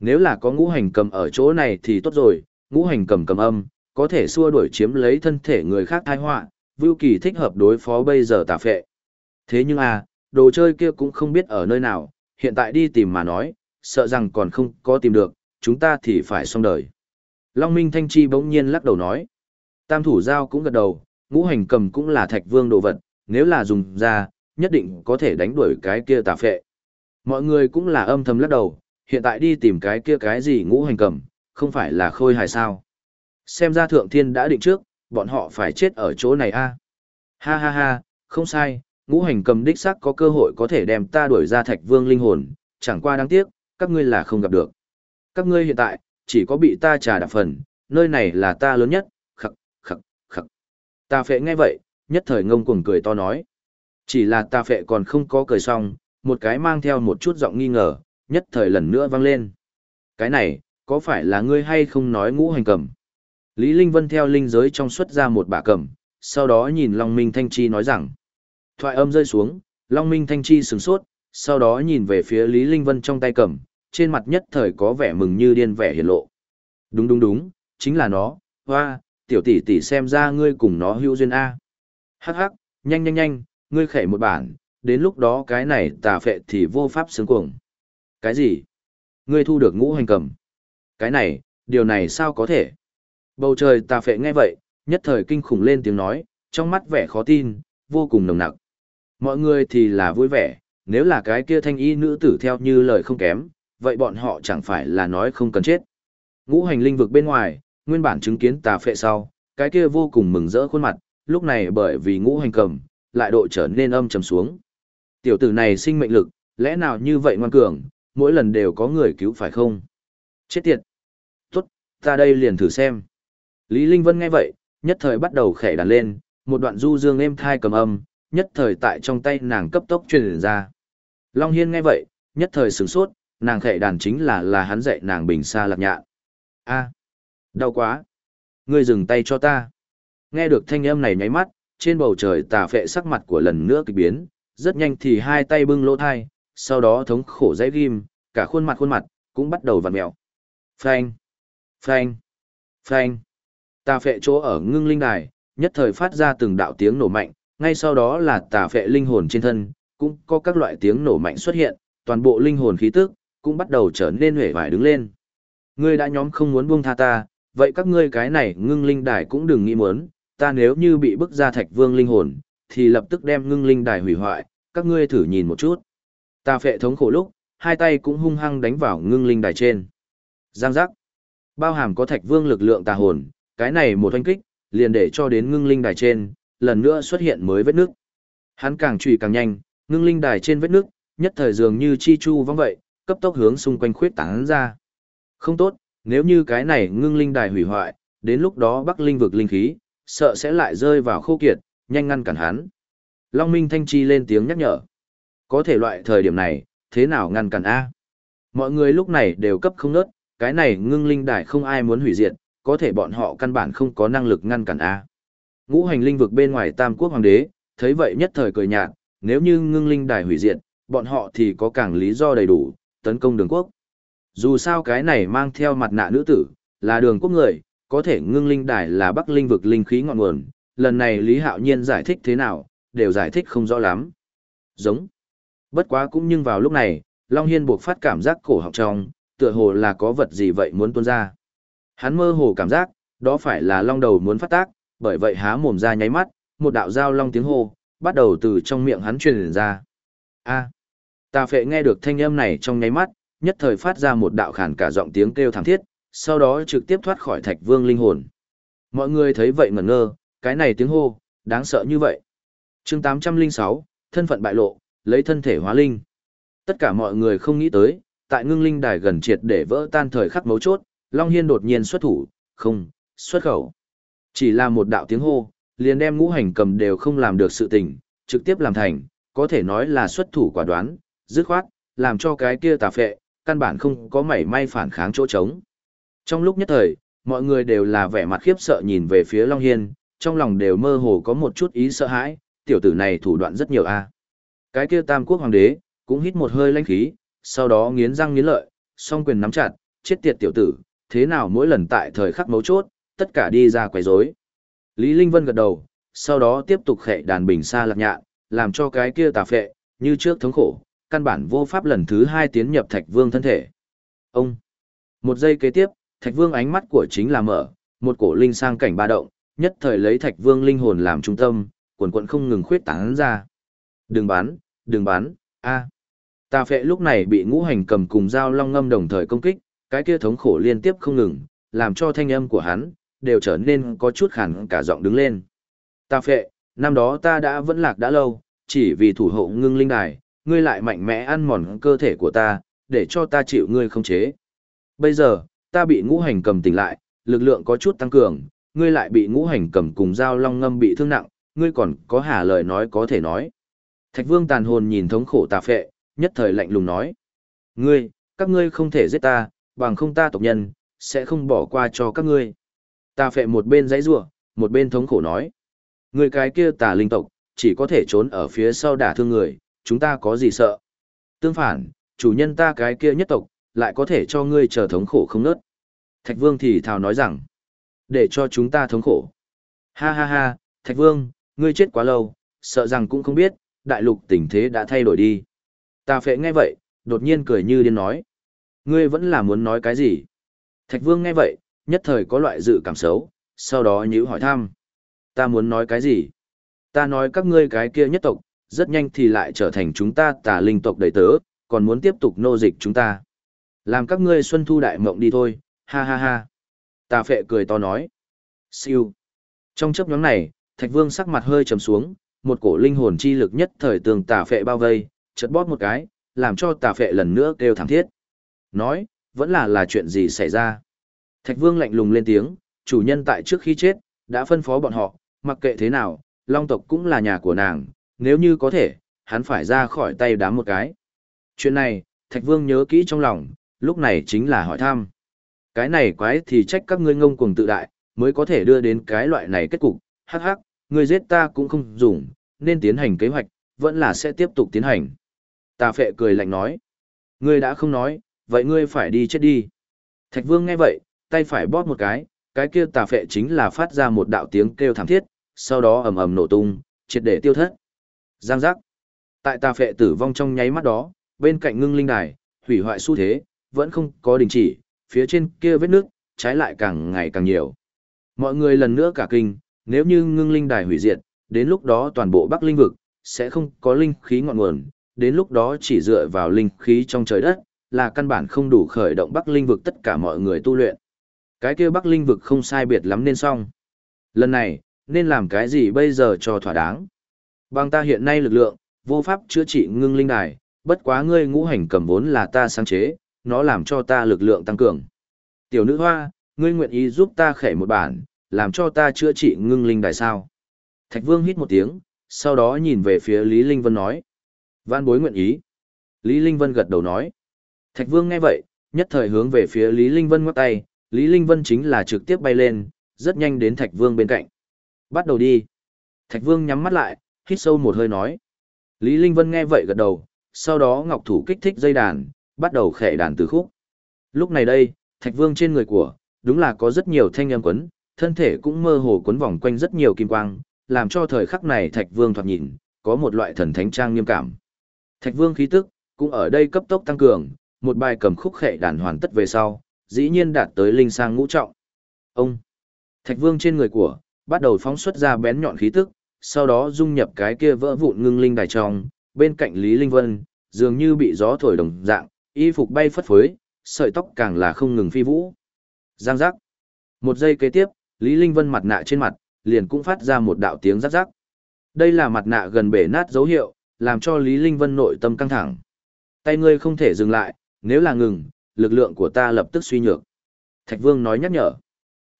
Nếu là có ngũ hành cầm ở chỗ này thì tốt rồi, ngũ hành cầm cầm âm, có thể xua đuổi chiếm lấy thân thể người khác thai họa, Vưu Kỳ thích hợp đối phó bây giờ tà phệ. Thế nhưng à, đồ chơi kia cũng không biết ở nơi nào, hiện tại đi tìm mà nói, sợ rằng còn không có tìm được, chúng ta thì phải xong đời. Long Minh Thanh Chi bỗng nhiên lắc đầu nói. Tam thủ giao cũng gật đầu, ngũ hành cầm cũng là thạch vương đồ vật, nếu là dùng ra, nhất định có thể đánh đuổi cái kia tà phệ. Mọi người cũng là âm thầm lắc đầu, hiện tại đi tìm cái kia cái gì ngũ hành cầm, không phải là khôi hài sao. Xem ra thượng thiên đã định trước, bọn họ phải chết ở chỗ này a. Ha ha ha, không sai, ngũ hành cầm đích xác có cơ hội có thể đem ta đuổi ra thạch vương linh hồn, chẳng qua đáng tiếc, các ngươi là không gặp được. Các ngươi hiện tại, chỉ có bị ta trà đạp phần, nơi này là ta lớn nhất, khắc, khắc, khắc. Ta phệ nghe vậy, nhất thời ngông cuồng cười to nói. Chỉ là ta phệ còn không có cười xong, một cái mang theo một chút giọng nghi ngờ, nhất thời lần nữa vang lên. Cái này, có phải là ngươi hay không nói ngũ hành cầm? Lý Linh Vân theo linh giới trong xuất ra một bả cầm, sau đó nhìn Long Minh Thanh Chi nói rằng. Thoại âm rơi xuống, Long Minh Thanh Chi sửng sốt, sau đó nhìn về phía Lý Linh Vân trong tay cầm, trên mặt nhất thời có vẻ mừng như điên vẻ hiển lộ. Đúng đúng đúng, chính là nó, hoa, tiểu tỷ tỷ xem ra ngươi cùng nó hữu duyên A. Hắc hắc, nhanh nhanh nhanh, ngươi khẩy một bản, đến lúc đó cái này tà phệ thì vô pháp sướng cuồng. Cái gì? Ngươi thu được ngũ hành cầm. Cái này, điều này sao có thể? Bầu trời tà phệ nghe vậy, nhất thời kinh khủng lên tiếng nói, trong mắt vẻ khó tin, vô cùng nồng nặc. Mọi người thì là vui vẻ, nếu là cái kia thanh y nữ tử theo như lời không kém, vậy bọn họ chẳng phải là nói không cần chết. Ngũ hành linh vực bên ngoài, nguyên bản chứng kiến tà phệ sau, cái kia vô cùng mừng rỡ khuôn mặt, lúc này bởi vì ngũ hành cầm, lại độ trở nên âm trầm xuống. Tiểu tử này sinh mệnh lực, lẽ nào như vậy ngoan cường, mỗi lần đều có người cứu phải không? Chết tiệt! Tốt, ta đây liền thử xem. Lý Linh Vân nghe vậy, nhất thời bắt đầu khẽ đàn lên, một đoạn du dương êm thai cầm âm, nhất thời tại trong tay nàng cấp tốc truyền ra. Long Hiên nghe vậy, nhất thời sửng sốt, nàng khẽ đàn chính là là hắn dạy nàng bình xa lạc nhạn. A, đau quá. Ngươi dừng tay cho ta. Nghe được thanh âm này nháy mắt, trên bầu trời tà phệ sắc mặt của lần nữa kịch biến, rất nhanh thì hai tay bưng lỗ thai, sau đó thống khổ dãy ghim, cả khuôn mặt khuôn mặt, cũng bắt đầu vặn mẹo. Phanh, phanh, phanh. Tà phệ chỗ ở ngưng linh đài, nhất thời phát ra từng đạo tiếng nổ mạnh, ngay sau đó là tà phệ linh hồn trên thân, cũng có các loại tiếng nổ mạnh xuất hiện, toàn bộ linh hồn khí tức, cũng bắt đầu trở nên hể vải đứng lên. Ngươi đã nhóm không muốn buông tha ta, vậy các ngươi cái này ngưng linh đài cũng đừng nghĩ muốn, ta nếu như bị bức ra thạch vương linh hồn, thì lập tức đem ngưng linh đài hủy hoại, các ngươi thử nhìn một chút. Ta phệ thống khổ lúc, hai tay cũng hung hăng đánh vào ngưng linh đài trên. Giang giác. Bao hàm có thạch vương lực lượng tà hồn, cái này một oanh kích, liền để cho đến ngưng linh đài trên, lần nữa xuất hiện mới vết nước. Hắn càng trùy càng nhanh, ngưng linh đài trên vết nước, nhất thời dường như chi chu vong vậy, cấp tốc hướng xung quanh khuyết tán ra. Không tốt, nếu như cái này ngưng linh đài hủy hoại, đến lúc đó bắc linh vực linh khí, sợ sẽ lại rơi vào khô kiệt, nhanh ngăn cản hắn. Long Minh Thanh Chi lên tiếng nhắc nhở. Có thể loại thời điểm này, thế nào ngăn cản A? Mọi người lúc này đều cấp không nớt, cái này ngưng linh đài không ai muốn hủy diệt, có thể bọn họ căn bản không có năng lực ngăn cản A. Ngũ hành linh vực bên ngoài Tam Quốc Hoàng đế, thấy vậy nhất thời cười nhạt, nếu như ngưng linh đài hủy diệt, bọn họ thì có càng lý do đầy đủ, tấn công đường quốc. Dù sao cái này mang theo mặt nạ nữ tử, là đường quốc người, có thể ngưng linh đài là bắc linh vực linh khí ngọn nguồn, lần này Lý Hạo Nhiên giải thích thế nào, đều giải thích không rõ lắm. Giống. Bất quá cũng nhưng vào lúc này, Long Hiên buộc phát cảm giác cổ họng trong, tựa hồ là có vật gì vậy muốn tuôn ra. Hắn mơ hồ cảm giác, đó phải là long đầu muốn phát tác, bởi vậy há mồm ra nháy mắt, một đạo dao long tiếng hô, bắt đầu từ trong miệng hắn truyền ra. A. Tà phệ nghe được thanh âm này trong nháy mắt, nhất thời phát ra một đạo khản cả giọng tiếng kêu thảm thiết, sau đó trực tiếp thoát khỏi thạch vương linh hồn. Mọi người thấy vậy ngẩn ngơ, cái này tiếng hô, đáng sợ như vậy. chương 806, thân phận bại lộ, lấy thân thể hóa linh. Tất cả mọi người không nghĩ tới, tại ngưng linh đài gần triệt để vỡ tan thời khắc mấu chốt, Long Hiên đột nhiên xuất thủ, không, xuất khẩu. Chỉ là một đạo tiếng hô, liền đem ngũ hành cầm đều không làm được sự tình, trực tiếp làm thành, có thể nói là xuất thủ quả đoán, dứt khoát, làm cho cái kia tà phệ, căn bản không có mảy may phản kháng chỗ trống. Trong lúc nhất thời, mọi người đều là vẻ mặt khiếp sợ nhìn về phía Long Hiên, trong lòng đều mơ hồ có một chút ý sợ hãi, tiểu tử này thủ đoạn rất nhiều a. Cái kia Tam Quốc Hoàng đế cũng hít một hơi lãnh khí, sau đó nghiến răng nghiến lợi, song quyền nắm chặt, chết tiệt tiểu tử, thế nào mỗi lần tại thời khắc mấu chốt, tất cả đi ra quấy rối. Lý Linh Vân gật đầu, sau đó tiếp tục khệ đàn bình xa lạc nhạn, làm cho cái kia tà phệ, như trước thống khổ, căn bản vô pháp lần thứ hai tiến nhập Thạch Vương thân thể. Ông! Một giây kế tiếp, Thạch Vương ánh mắt của chính là mở, một cổ linh sang cảnh ba động, nhất thời lấy Thạch Vương linh hồn làm trung tâm, quần quần không ngừng khuyết tán ra. Đừng bán, đừng bán, a. Tà phệ lúc này bị ngũ hành cầm cùng dao long ngâm đồng thời công kích, cái kia thống khổ liên tiếp không ngừng, làm cho thanh âm của hắn, đều trở nên có chút khản cả giọng đứng lên. Tà phệ, năm đó ta đã vẫn lạc đã lâu, chỉ vì thủ hộ ngưng linh đài, ngươi lại mạnh mẽ ăn mòn cơ thể của ta, để cho ta chịu ngươi không chế. Bây giờ, ta bị ngũ hành cầm tỉnh lại, lực lượng có chút tăng cường, ngươi lại bị ngũ hành cầm cùng dao long ngâm bị thương nặng, ngươi còn có hà lời nói có thể nói. Thạch vương tàn hồn nhìn thống khổ tà phệ, nhất thời lạnh lùng nói. Ngươi, các ngươi không thể giết ta, bằng không ta tộc nhân, sẽ không bỏ qua cho các ngươi. Tà phệ một bên giấy rủa một bên thống khổ nói. Ngươi cái kia tà linh tộc, chỉ có thể trốn ở phía sau đả thương người, chúng ta có gì sợ. Tương phản, chủ nhân ta cái kia nhất tộc, lại có thể cho ngươi chờ thống khổ không nớt. Thạch Vương thì thào nói rằng, để cho chúng ta thống khổ. Ha ha ha, Thạch Vương, ngươi chết quá lâu, sợ rằng cũng không biết, đại lục tình thế đã thay đổi đi. Ta phệ nghe vậy, đột nhiên cười như điên nói. Ngươi vẫn là muốn nói cái gì? Thạch Vương nghe vậy, nhất thời có loại dự cảm xấu, sau đó nhữ hỏi thăm. Ta muốn nói cái gì? Ta nói các ngươi cái kia nhất tộc, rất nhanh thì lại trở thành chúng ta tà linh tộc đầy tớ, còn muốn tiếp tục nô dịch chúng ta. Làm các ngươi xuân thu đại mộng đi thôi, ha ha ha. Tà phệ cười to nói. Siêu. Trong chấp nhóm này, Thạch Vương sắc mặt hơi trầm xuống, một cổ linh hồn chi lực nhất thời tường tà phệ bao vây, chật bóp một cái, làm cho tà phệ lần nữa kêu thảm thiết. Nói, vẫn là là chuyện gì xảy ra. Thạch Vương lạnh lùng lên tiếng, chủ nhân tại trước khi chết, đã phân phó bọn họ, mặc kệ thế nào, Long tộc cũng là nhà của nàng, nếu như có thể, hắn phải ra khỏi tay đám một cái. Chuyện này, Thạch Vương nhớ kỹ trong lòng, lúc này chính là hỏi thăm. Cái này quái thì trách các ngươi ngông cuồng tự đại, mới có thể đưa đến cái loại này kết cục, hắc hắc, ngươi giết ta cũng không dùng, nên tiến hành kế hoạch, vẫn là sẽ tiếp tục tiến hành. Tà phệ cười lạnh nói. Ngươi đã không nói, vậy ngươi phải đi chết đi. Thạch Vương nghe vậy, tay phải bóp một cái, cái kia tà phệ chính là phát ra một đạo tiếng kêu thảm thiết, sau đó ầm ầm nổ tung, triệt để tiêu thất. Giang giác. Tại tà phệ tử vong trong nháy mắt đó, bên cạnh ngưng linh đài, hủy hoại xu thế, vẫn không có đình chỉ, phía trên kia vết nước, trái lại càng ngày càng nhiều. Mọi người lần nữa cả kinh, nếu như ngưng linh đài hủy diệt, đến lúc đó toàn bộ Bắc Linh vực sẽ không có linh khí ngọn nguồn, đến lúc đó chỉ dựa vào linh khí trong trời đất, là căn bản không đủ khởi động Bắc Linh vực tất cả mọi người tu luyện. Cái kia Bắc Linh vực không sai biệt lắm nên xong. Lần này, nên làm cái gì bây giờ cho thỏa đáng? Bằng ta hiện nay lực lượng, vô pháp chữa trị ngưng linh đài, bất quá ngươi ngũ hành cầm vốn là ta sáng chế, nó làm cho ta lực lượng tăng cường. Tiểu nữ hoa, ngươi nguyện ý giúp ta khẻ một bản, làm cho ta chữa trị ngưng linh đài sao? Thạch Vương hít một tiếng, sau đó nhìn về phía Lý Linh Vân nói. Văn bối nguyện ý. Lý Linh Vân gật đầu nói. Thạch Vương nghe vậy, nhất thời hướng về phía Lý Linh Vân ngoắc tay, Lý Linh Vân chính là trực tiếp bay lên, rất nhanh đến Thạch Vương bên cạnh. Bắt đầu đi. Thạch Vương nhắm mắt lại, hít sâu một hơi nói. Lý Linh Vân nghe vậy gật đầu, sau đó ngọc thủ kích thích dây đàn, bắt đầu khẽ đàn từ khúc. Lúc này đây, Thạch Vương trên người của, đúng là có rất nhiều thanh âm quấn, thân thể cũng mơ hồ quấn vòng quanh rất nhiều kim quang, làm cho thời khắc này Thạch Vương thoạt nhìn, có một loại thần thánh trang nghiêm cảm. Thạch Vương khí tức, cũng ở đây cấp tốc tăng cường, một bài cầm khúc khệ đàn hoàn tất về sau, dĩ nhiên đạt tới linh sang ngũ trọng. Ông, Thạch Vương trên người của, bắt đầu phóng xuất ra bén nhọn khí tức, sau đó dung nhập cái kia vỡ vụn ngưng linh đài trong, bên cạnh Lý Linh Vân, dường như bị gió thổi đồng dạng, y phục bay phất phới, sợi tóc càng là không ngừng phi vũ. Giang giác. Một giây kế tiếp, Lý Linh Vân mặt nạ trên mặt, liền cũng phát ra một đạo tiếng rắc rắc. Đây là mặt nạ gần bể nát dấu hiệu, làm cho Lý Linh Vân nội tâm căng thẳng. Tay ngươi không thể dừng lại, nếu là ngừng, lực lượng của ta lập tức suy nhược. Thạch Vương nói nhắc nhở.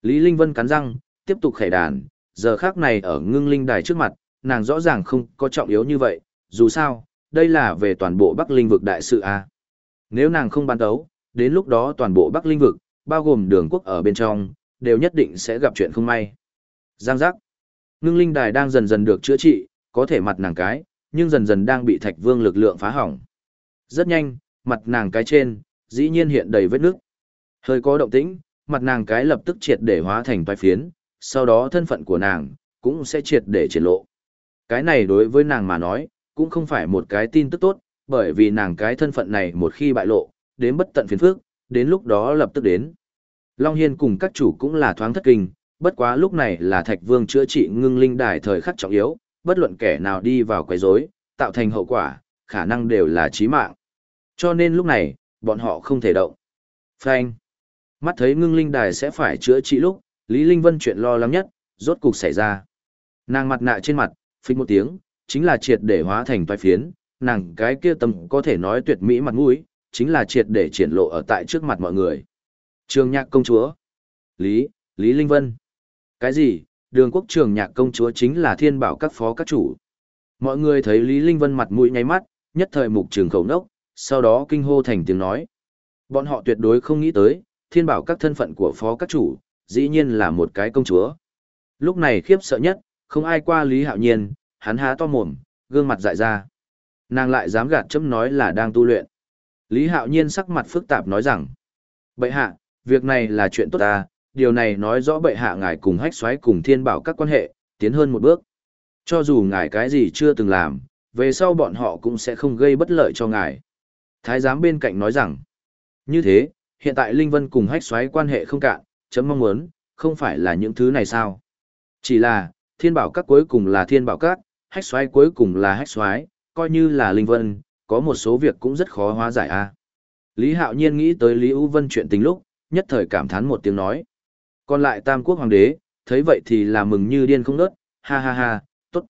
Lý Linh Vân cắn răng, tiếp tục khải đàn, giờ khác này ở ngưng linh đài trước mặt, nàng rõ ràng không có trọng yếu như vậy, dù sao, đây là về toàn bộ Bắc Linh vực đại sự A. Nếu nàng không ban đấu, đến lúc đó toàn bộ Bắc Linh vực, bao gồm đường quốc ở bên trong, đều nhất định sẽ gặp chuyện không may. Giang giác. Ngưng linh đài đang dần dần được chữa trị, có thể mặt nàng cái, nhưng dần dần đang bị thạch vương lực lượng phá hỏng. Rất nhanh, mặt nàng cái trên, dĩ nhiên hiện đầy vết nước. Hơi có động tĩnh, mặt nàng cái lập tức triệt để hóa thành toái phiến, sau đó thân phận của nàng cũng sẽ triệt để triển lộ. Cái này đối với nàng mà nói, cũng không phải một cái tin tức tốt, bởi vì nàng cái thân phận này một khi bại lộ, đến bất tận phiền phức, đến lúc đó lập tức đến. Long Hiên cùng các chủ cũng là thoáng thất kinh, bất quá lúc này là Thạch Vương chữa trị ngưng linh đài thời khắc trọng yếu, bất luận kẻ nào đi vào quấy rối, tạo thành hậu quả, khả năng đều là chí mạng. Cho nên lúc này, bọn họ không thể động. Phanh. Mắt thấy ngưng linh đài sẽ phải chữa trị lúc, Lý Linh Vân chuyện lo lắng nhất, rốt cục xảy ra. Nàng mặt nạ trên mặt, phích một tiếng, chính là triệt để hóa thành toái phiến, nàng cái kia tâm có thể nói tuyệt mỹ mặt mũi, chính là triệt để triển lộ ở tại trước mặt mọi người. Trường nhạc công chúa. Lý, Lý Linh Vân. Cái gì, đường quốc trường nhạc công chúa chính là thiên bảo các phó các chủ. Mọi người thấy Lý Linh Vân mặt mũi nháy mắt, nhất thời mục trường khẩu nốc, sau đó kinh hô thành tiếng nói. Bọn họ tuyệt đối không nghĩ tới, thiên bảo các thân phận của phó các chủ, dĩ nhiên là một cái công chúa. Lúc này khiếp sợ nhất, không ai qua Lý Hạo Nhiên, hắn há to mồm, gương mặt dại ra. Nàng lại dám gạt chấm nói là đang tu luyện. Lý Hạo Nhiên sắc mặt phức tạp nói rằng, bệ hạ, việc này là chuyện tốt ta, điều này nói rõ bệ hạ ngài cùng hách xoáy cùng thiên bảo các quan hệ, tiến hơn một bước. Cho dù ngài cái gì chưa từng làm, về sau bọn họ cũng sẽ không gây bất lợi cho ngài. Thái giám bên cạnh nói rằng, như thế, hiện tại Linh Vân cùng hách xoáy quan hệ không cạn, chấm mong muốn, không phải là những thứ này sao. Chỉ là, thiên bảo các cuối cùng là thiên bảo các, hách xoáy cuối cùng là hách xoáy, coi như là Linh Vân, có một số việc cũng rất khó hóa giải a. Lý Hạo Nhiên nghĩ tới Lý U Vân chuyện tình lúc, nhất thời cảm thán một tiếng nói. Còn lại Tam Quốc Hoàng đế, thấy vậy thì là mừng như điên không nớt, ha ha ha, tốt.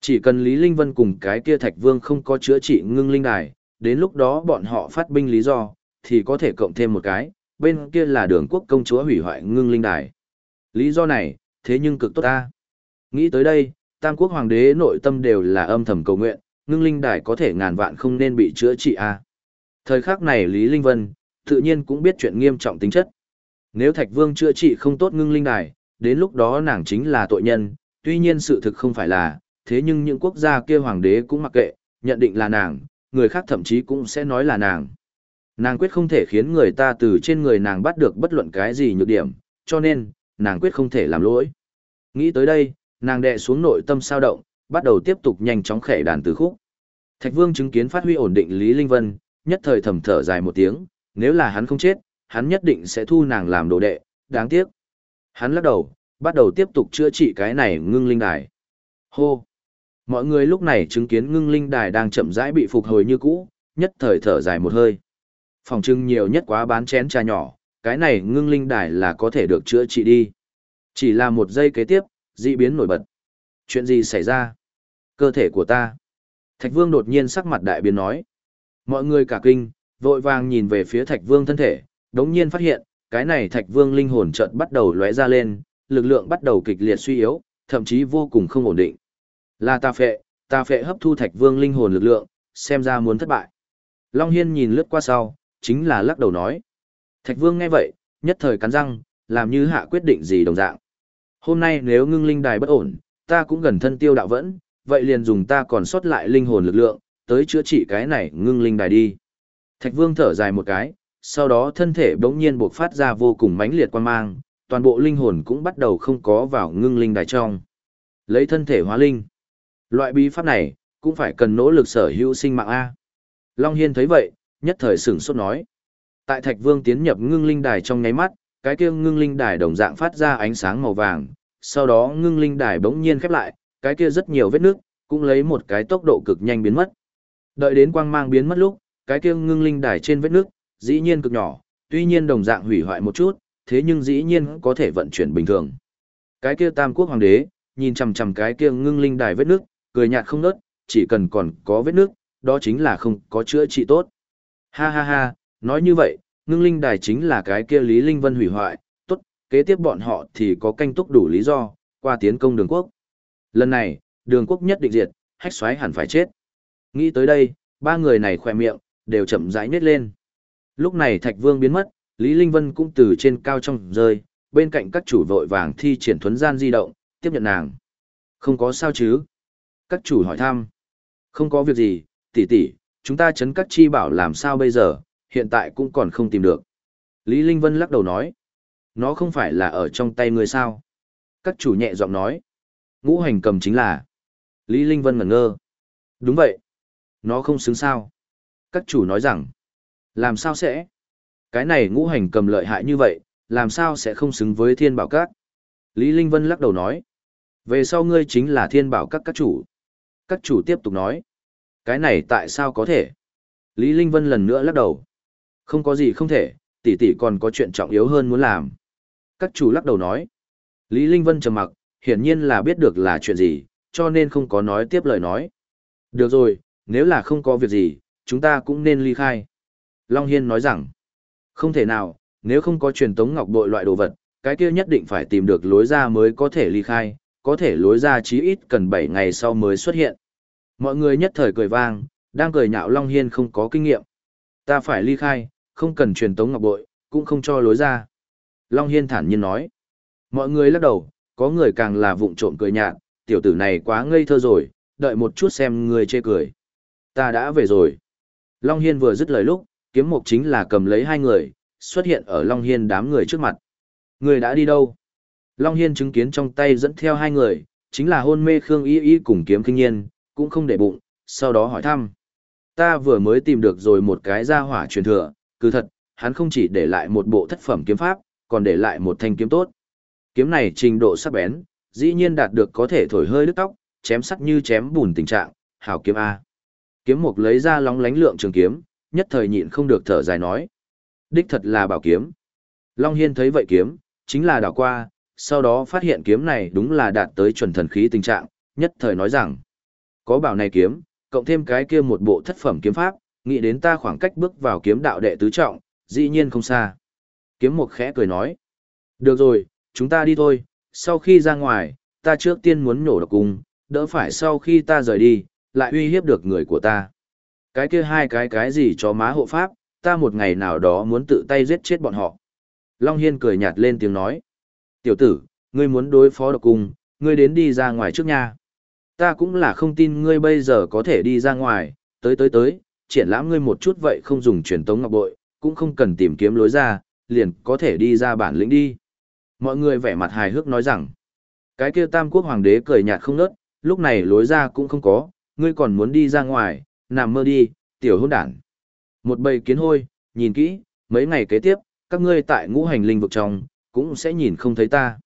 Chỉ cần Lý Linh Vân cùng cái kia Thạch Vương không có chữa trị ngưng linh đài, đến lúc đó bọn họ phát binh lý do, thì có thể cộng thêm một cái, bên kia là đường quốc công chúa hủy hoại ngưng linh đài. Lý do này, thế nhưng cực tốt ta. Nghĩ tới đây, Tam Quốc Hoàng đế nội tâm đều là âm thầm cầu nguyện, ngưng linh đài có thể ngàn vạn không nên bị chữa trị a. Thời khắc này Lý Linh Vân, tự nhiên cũng biết chuyện nghiêm trọng tính chất. Nếu Thạch Vương chữa trị không tốt ngưng linh đài, đến lúc đó nàng chính là tội nhân, tuy nhiên sự thực không phải là, thế nhưng những quốc gia kia hoàng đế cũng mặc kệ, nhận định là nàng, người khác thậm chí cũng sẽ nói là nàng. Nàng quyết không thể khiến người ta từ trên người nàng bắt được bất luận cái gì nhược điểm, cho nên, nàng quyết không thể làm lỗi. Nghĩ tới đây, nàng đệ xuống nội tâm sao động, bắt đầu tiếp tục nhanh chóng khẻ đàn từ khúc. Thạch Vương chứng kiến phát huy ổn định Lý Linh Vân, nhất thời thầm thở dài một tiếng, nếu là hắn không chết, hắn nhất định sẽ thu nàng làm đồ đệ, đáng tiếc. Hắn lắc đầu, bắt đầu tiếp tục chữa trị cái này ngưng linh đài. Hô! Mọi người lúc này chứng kiến ngưng linh đài đang chậm rãi bị phục hồi như cũ, nhất thời thở dài một hơi. Phòng trưng nhiều nhất quá bán chén trà nhỏ, cái này ngưng linh đài là có thể được chữa trị đi. Chỉ là một giây kế tiếp, dị biến nổi bật. Chuyện gì xảy ra? Cơ thể của ta. Thạch Vương đột nhiên sắc mặt đại biến nói. Mọi người cả kinh, vội vàng nhìn về phía Thạch Vương thân thể, đống nhiên phát hiện, cái này Thạch Vương linh hồn chợt bắt đầu lóe ra lên, lực lượng bắt đầu kịch liệt suy yếu, thậm chí vô cùng không ổn định. Là ta phệ, ta phệ hấp thu Thạch Vương linh hồn lực lượng, xem ra muốn thất bại. Long Hiên nhìn lướt qua sau, chính là lắc đầu nói. Thạch Vương nghe vậy, nhất thời cắn răng, làm như hạ quyết định gì đồng dạng. Hôm nay nếu ngưng linh đài bất ổn, ta cũng gần thân tiêu đạo vẫn, vậy liền dùng ta còn sót lại linh hồn lực lượng, tới chữa trị cái này ngưng linh đài đi. Thạch Vương thở dài một cái, sau đó thân thể bỗng nhiên bộc phát ra vô cùng mãnh liệt quan mang, toàn bộ linh hồn cũng bắt đầu không có vào ngưng linh đài trong. Lấy thân thể hóa linh. Loại bí pháp này, cũng phải cần nỗ lực sở hữu sinh mạng A. Long Hiên thấy vậy, nhất thời sửng sốt nói. Tại Thạch Vương tiến nhập ngưng linh đài trong nháy mắt, cái kia ngưng linh đài đồng dạng phát ra ánh sáng màu vàng, sau đó ngưng linh đài bỗng nhiên khép lại, cái kia rất nhiều vết nước, cũng lấy một cái tốc độ cực nhanh biến mất. Đợi đến quang mang biến mất lúc, cái kia ngưng linh đài trên vết nước, dĩ nhiên cực nhỏ, tuy nhiên đồng dạng hủy hoại một chút, thế nhưng dĩ nhiên có thể vận chuyển bình thường. Cái kia Tam Quốc hoàng đế, nhìn chằm chằm cái kia ngưng linh đài vết nước, cười nhạt không nớt, chỉ cần còn có vết nước, đó chính là không có chữa trị tốt. Ha ha ha, nói như vậy, ngưng linh đài chính là cái kia Lý Linh Vân hủy hoại, tốt, kế tiếp bọn họ thì có canh túc đủ lý do, qua tiến công đường quốc. Lần này, đường quốc nhất định diệt, hách xoáy hẳn phải chết. Nghĩ tới đây, ba người này khỏe miệng, đều chậm rãi nết lên. Lúc này Thạch Vương biến mất, Lý Linh Vân cũng từ trên cao trong rơi, bên cạnh các chủ vội vàng thi triển thuấn gian di động, tiếp nhận nàng. Không có sao chứ? Các chủ hỏi thăm. Không có việc gì, tỷ tỷ, chúng ta chấn các chi bảo làm sao bây giờ, hiện tại cũng còn không tìm được. Lý Linh Vân lắc đầu nói. Nó không phải là ở trong tay người sao? Các chủ nhẹ giọng nói. Ngũ hành cầm chính là. Lý Linh Vân ngẩn ngơ. Đúng vậy. Nó không xứng sao. Các chủ nói rằng. Làm sao sẽ? Cái này ngũ hành cầm lợi hại như vậy, làm sao sẽ không xứng với thiên bảo các? Lý Linh Vân lắc đầu nói. Về sau ngươi chính là thiên bảo các các chủ. Các chủ tiếp tục nói. Cái này tại sao có thể? Lý Linh Vân lần nữa lắc đầu. Không có gì không thể, tỷ tỷ còn có chuyện trọng yếu hơn muốn làm. Các chủ lắc đầu nói. Lý Linh Vân trầm mặc, hiển nhiên là biết được là chuyện gì, cho nên không có nói tiếp lời nói. Được rồi, nếu là không có việc gì, chúng ta cũng nên ly khai. Long Hiên nói rằng, không thể nào, nếu không có truyền tống ngọc bội loại đồ vật, cái kia nhất định phải tìm được lối ra mới có thể ly khai, có thể lối ra chí ít cần 7 ngày sau mới xuất hiện. Mọi người nhất thời cười vang, đang cười nhạo Long Hiên không có kinh nghiệm. Ta phải ly khai, không cần truyền tống ngọc bội, cũng không cho lối ra. Long Hiên thản nhiên nói. Mọi người lắc đầu, có người càng là vụng trộm cười nhạt, tiểu tử này quá ngây thơ rồi, đợi một chút xem người chê cười. Ta đã về rồi. Long Hiên vừa dứt lời lúc, kiếm mục chính là cầm lấy hai người, xuất hiện ở Long Hiên đám người trước mặt. Người đã đi đâu? Long Hiên chứng kiến trong tay dẫn theo hai người, chính là hôn mê Khương Y Y cùng kiếm kinh nhiên, cũng không để bụng, sau đó hỏi thăm. Ta vừa mới tìm được rồi một cái gia hỏa truyền thừa, cứ thật, hắn không chỉ để lại một bộ thất phẩm kiếm pháp, còn để lại một thanh kiếm tốt. Kiếm này trình độ sắc bén, dĩ nhiên đạt được có thể thổi hơi đứt tóc, chém sắt như chém bùn tình trạng, hảo kiếm A. Kiếm mục lấy ra lóng lánh lượng trường kiếm, nhất thời nhịn không được thở dài nói. Đích thật là bảo kiếm. Long Hiên thấy vậy kiếm, chính là đảo qua, sau đó phát hiện kiếm này đúng là đạt tới chuẩn thần khí tình trạng, nhất thời nói rằng. Có bảo này kiếm, cộng thêm cái kia một bộ thất phẩm kiếm pháp, nghĩ đến ta khoảng cách bước vào kiếm đạo đệ tứ trọng, dĩ nhiên không xa. Kiếm mục khẽ cười nói. Được rồi, chúng ta đi thôi, sau khi ra ngoài, ta trước tiên muốn nổ độc cung, đỡ phải sau khi ta rời đi, lại uy hiếp được người của ta. Cái kia hai cái cái gì cho má hộ pháp, ta một ngày nào đó muốn tự tay giết chết bọn họ. Long Hiên cười nhạt lên tiếng nói. Tiểu tử, ngươi muốn đối phó độc cung, ngươi đến đi ra ngoài trước nha. Ta cũng là không tin ngươi bây giờ có thể đi ra ngoài, tới tới tới, triển lãm ngươi một chút vậy không dùng truyền tống ngọc bội, cũng không cần tìm kiếm lối ra, liền có thể đi ra bản lĩnh đi. Mọi người vẻ mặt hài hước nói rằng, cái kia tam quốc hoàng đế cười nhạt không nớt, lúc này lối ra cũng không có, ngươi còn muốn đi ra ngoài, nằm mơ đi, tiểu hôn đản. Một bầy kiến hôi, nhìn kỹ, mấy ngày kế tiếp, các ngươi tại ngũ hành linh vực trong, cũng sẽ nhìn không thấy ta.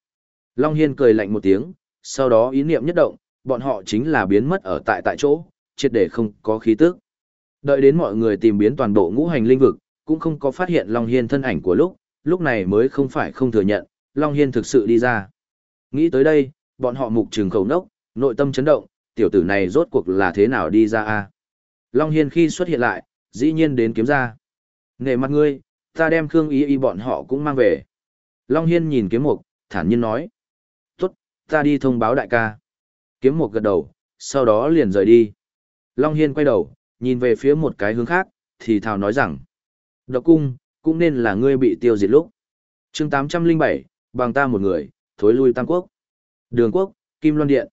Long Hiên cười lạnh một tiếng, sau đó ý niệm nhất động, bọn họ chính là biến mất ở tại tại chỗ, triệt để không có khí tức. Đợi đến mọi người tìm biến toàn bộ ngũ hành linh vực, cũng không có phát hiện Long Hiên thân ảnh của lúc, lúc này mới không phải không thừa nhận, Long Hiên thực sự đi ra. Nghĩ tới đây, bọn họ mục trừng khẩu nốc, nội tâm chấn động, tiểu tử này rốt cuộc là thế nào đi ra a Long Hiên khi xuất hiện lại, dĩ nhiên đến kiếm ra. Nể mặt ngươi, ta đem Khương y Y bọn họ cũng mang về. Long Hiên nhìn kiếm mục, thản nhiên nói. Tốt, ta đi thông báo đại ca. Kiếm mục gật đầu, sau đó liền rời đi. Long Hiên quay đầu, nhìn về phía một cái hướng khác, thì thào nói rằng. Độc cung, cũng nên là ngươi bị tiêu diệt lúc. chương 807, bằng ta một người, thối lui Tam Quốc. Đường Quốc, Kim Loan Điện.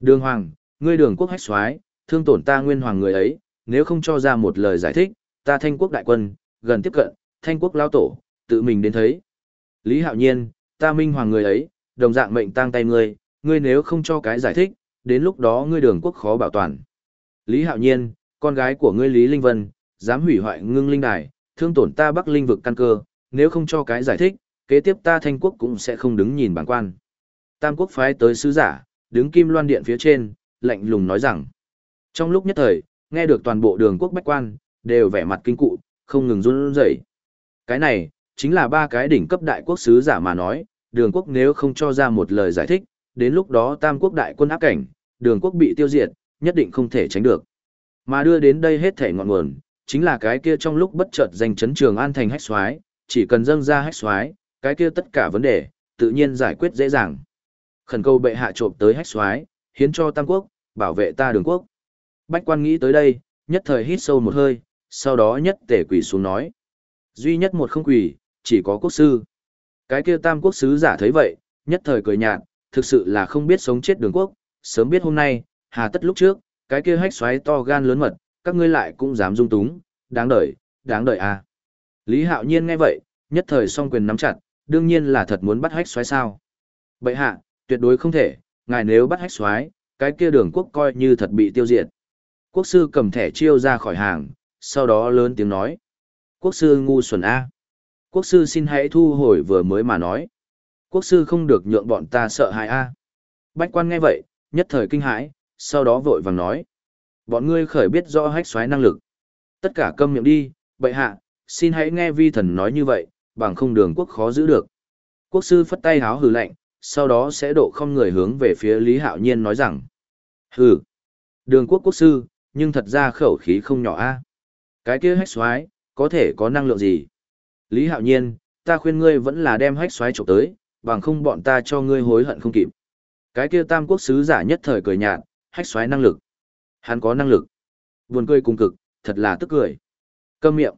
Đường Hoàng, ngươi đường quốc hách xoái, thương tổn ta nguyên hoàng người ấy, nếu không cho ra một lời giải thích, ta thanh quốc đại quân, gần tiếp cận, thanh quốc lao tổ, tự mình đến thấy. Lý Hạo Nhiên, ta minh hoàng người ấy, đồng dạng mệnh tang tay ngươi, ngươi nếu không cho cái giải thích, đến lúc đó ngươi đường quốc khó bảo toàn. Lý Hạo Nhiên, con gái của ngươi Lý Linh Vân, dám hủy hoại ngưng linh đài, thương tổn ta bắc linh vực căn cơ, nếu không cho cái giải thích, kế tiếp ta thanh quốc cũng sẽ không đứng nhìn bản quan. Tam quốc phái tới sứ giả, đứng kim loan điện phía trên, lạnh lùng nói rằng. Trong lúc nhất thời, nghe được toàn bộ đường quốc bách quan, đều vẻ mặt kinh cụ, không ngừng run rẩy. Cái này, chính là ba cái đỉnh cấp đại quốc sứ giả mà nói, đường quốc nếu không cho ra một lời giải thích, đến lúc đó tam quốc đại quân áp cảnh, đường quốc bị tiêu diệt, nhất định không thể tránh được. Mà đưa đến đây hết thể ngọn nguồn, chính là cái kia trong lúc bất chợt giành chấn trường an thành hách xoái, chỉ cần dâng ra hách xoái, cái kia tất cả vấn đề, tự nhiên giải quyết dễ dàng. Khẩn cầu bệ hạ trộm tới hách xoái, hiến cho tam quốc, bảo vệ ta đường quốc. Bách quan nghĩ tới đây, nhất thời hít sâu một hơi, sau đó nhất tể quỷ xuống nói. Duy nhất một không quỷ, chỉ có quốc sư. Cái kia tam quốc sứ giả thấy vậy, nhất thời cười nhạt, thực sự là không biết sống chết đường quốc, sớm biết hôm nay, hà tất lúc trước, cái kia hách xoáy to gan lớn mật, các ngươi lại cũng dám dung túng, đáng đợi, đáng đợi à. Lý Hạo Nhiên nghe vậy, nhất thời song quyền nắm chặt, đương nhiên là thật muốn bắt hách xoáy sao. Bệ hạ, tuyệt đối không thể, ngài nếu bắt hách xoáy, cái kia đường quốc coi như thật bị tiêu diệt. Quốc sư cầm thẻ chiêu ra khỏi hàng, sau đó lớn tiếng nói. Quốc sư ngu xuẩn A. Quốc sư xin hãy thu hồi vừa mới mà nói. Quốc sư không được nhượng bọn ta sợ hãi A. Bách quan nghe vậy, nhất thời kinh hãi, sau đó vội vàng nói. Bọn ngươi khởi biết rõ hách xoáy năng lực. Tất cả câm miệng đi, bệ hạ, xin hãy nghe vi thần nói như vậy, bằng không đường quốc khó giữ được. Quốc sư phất tay háo hừ lạnh, sau đó sẽ độ không người hướng về phía Lý Hạo Nhiên nói rằng. Hừ, đường quốc quốc sư, nhưng thật ra khẩu khí không nhỏ a. Cái kia hách xoái, có thể có năng lượng gì? Lý Hạo Nhiên, ta khuyên ngươi vẫn là đem hách xoái trộm tới, bằng không bọn ta cho ngươi hối hận không kịp. Cái kia tam quốc sứ giả nhất thời cười nhạt, hách xoái năng lực. Hắn có năng lực. buồn cười cùng cực, thật là tức cười. Câm miệng.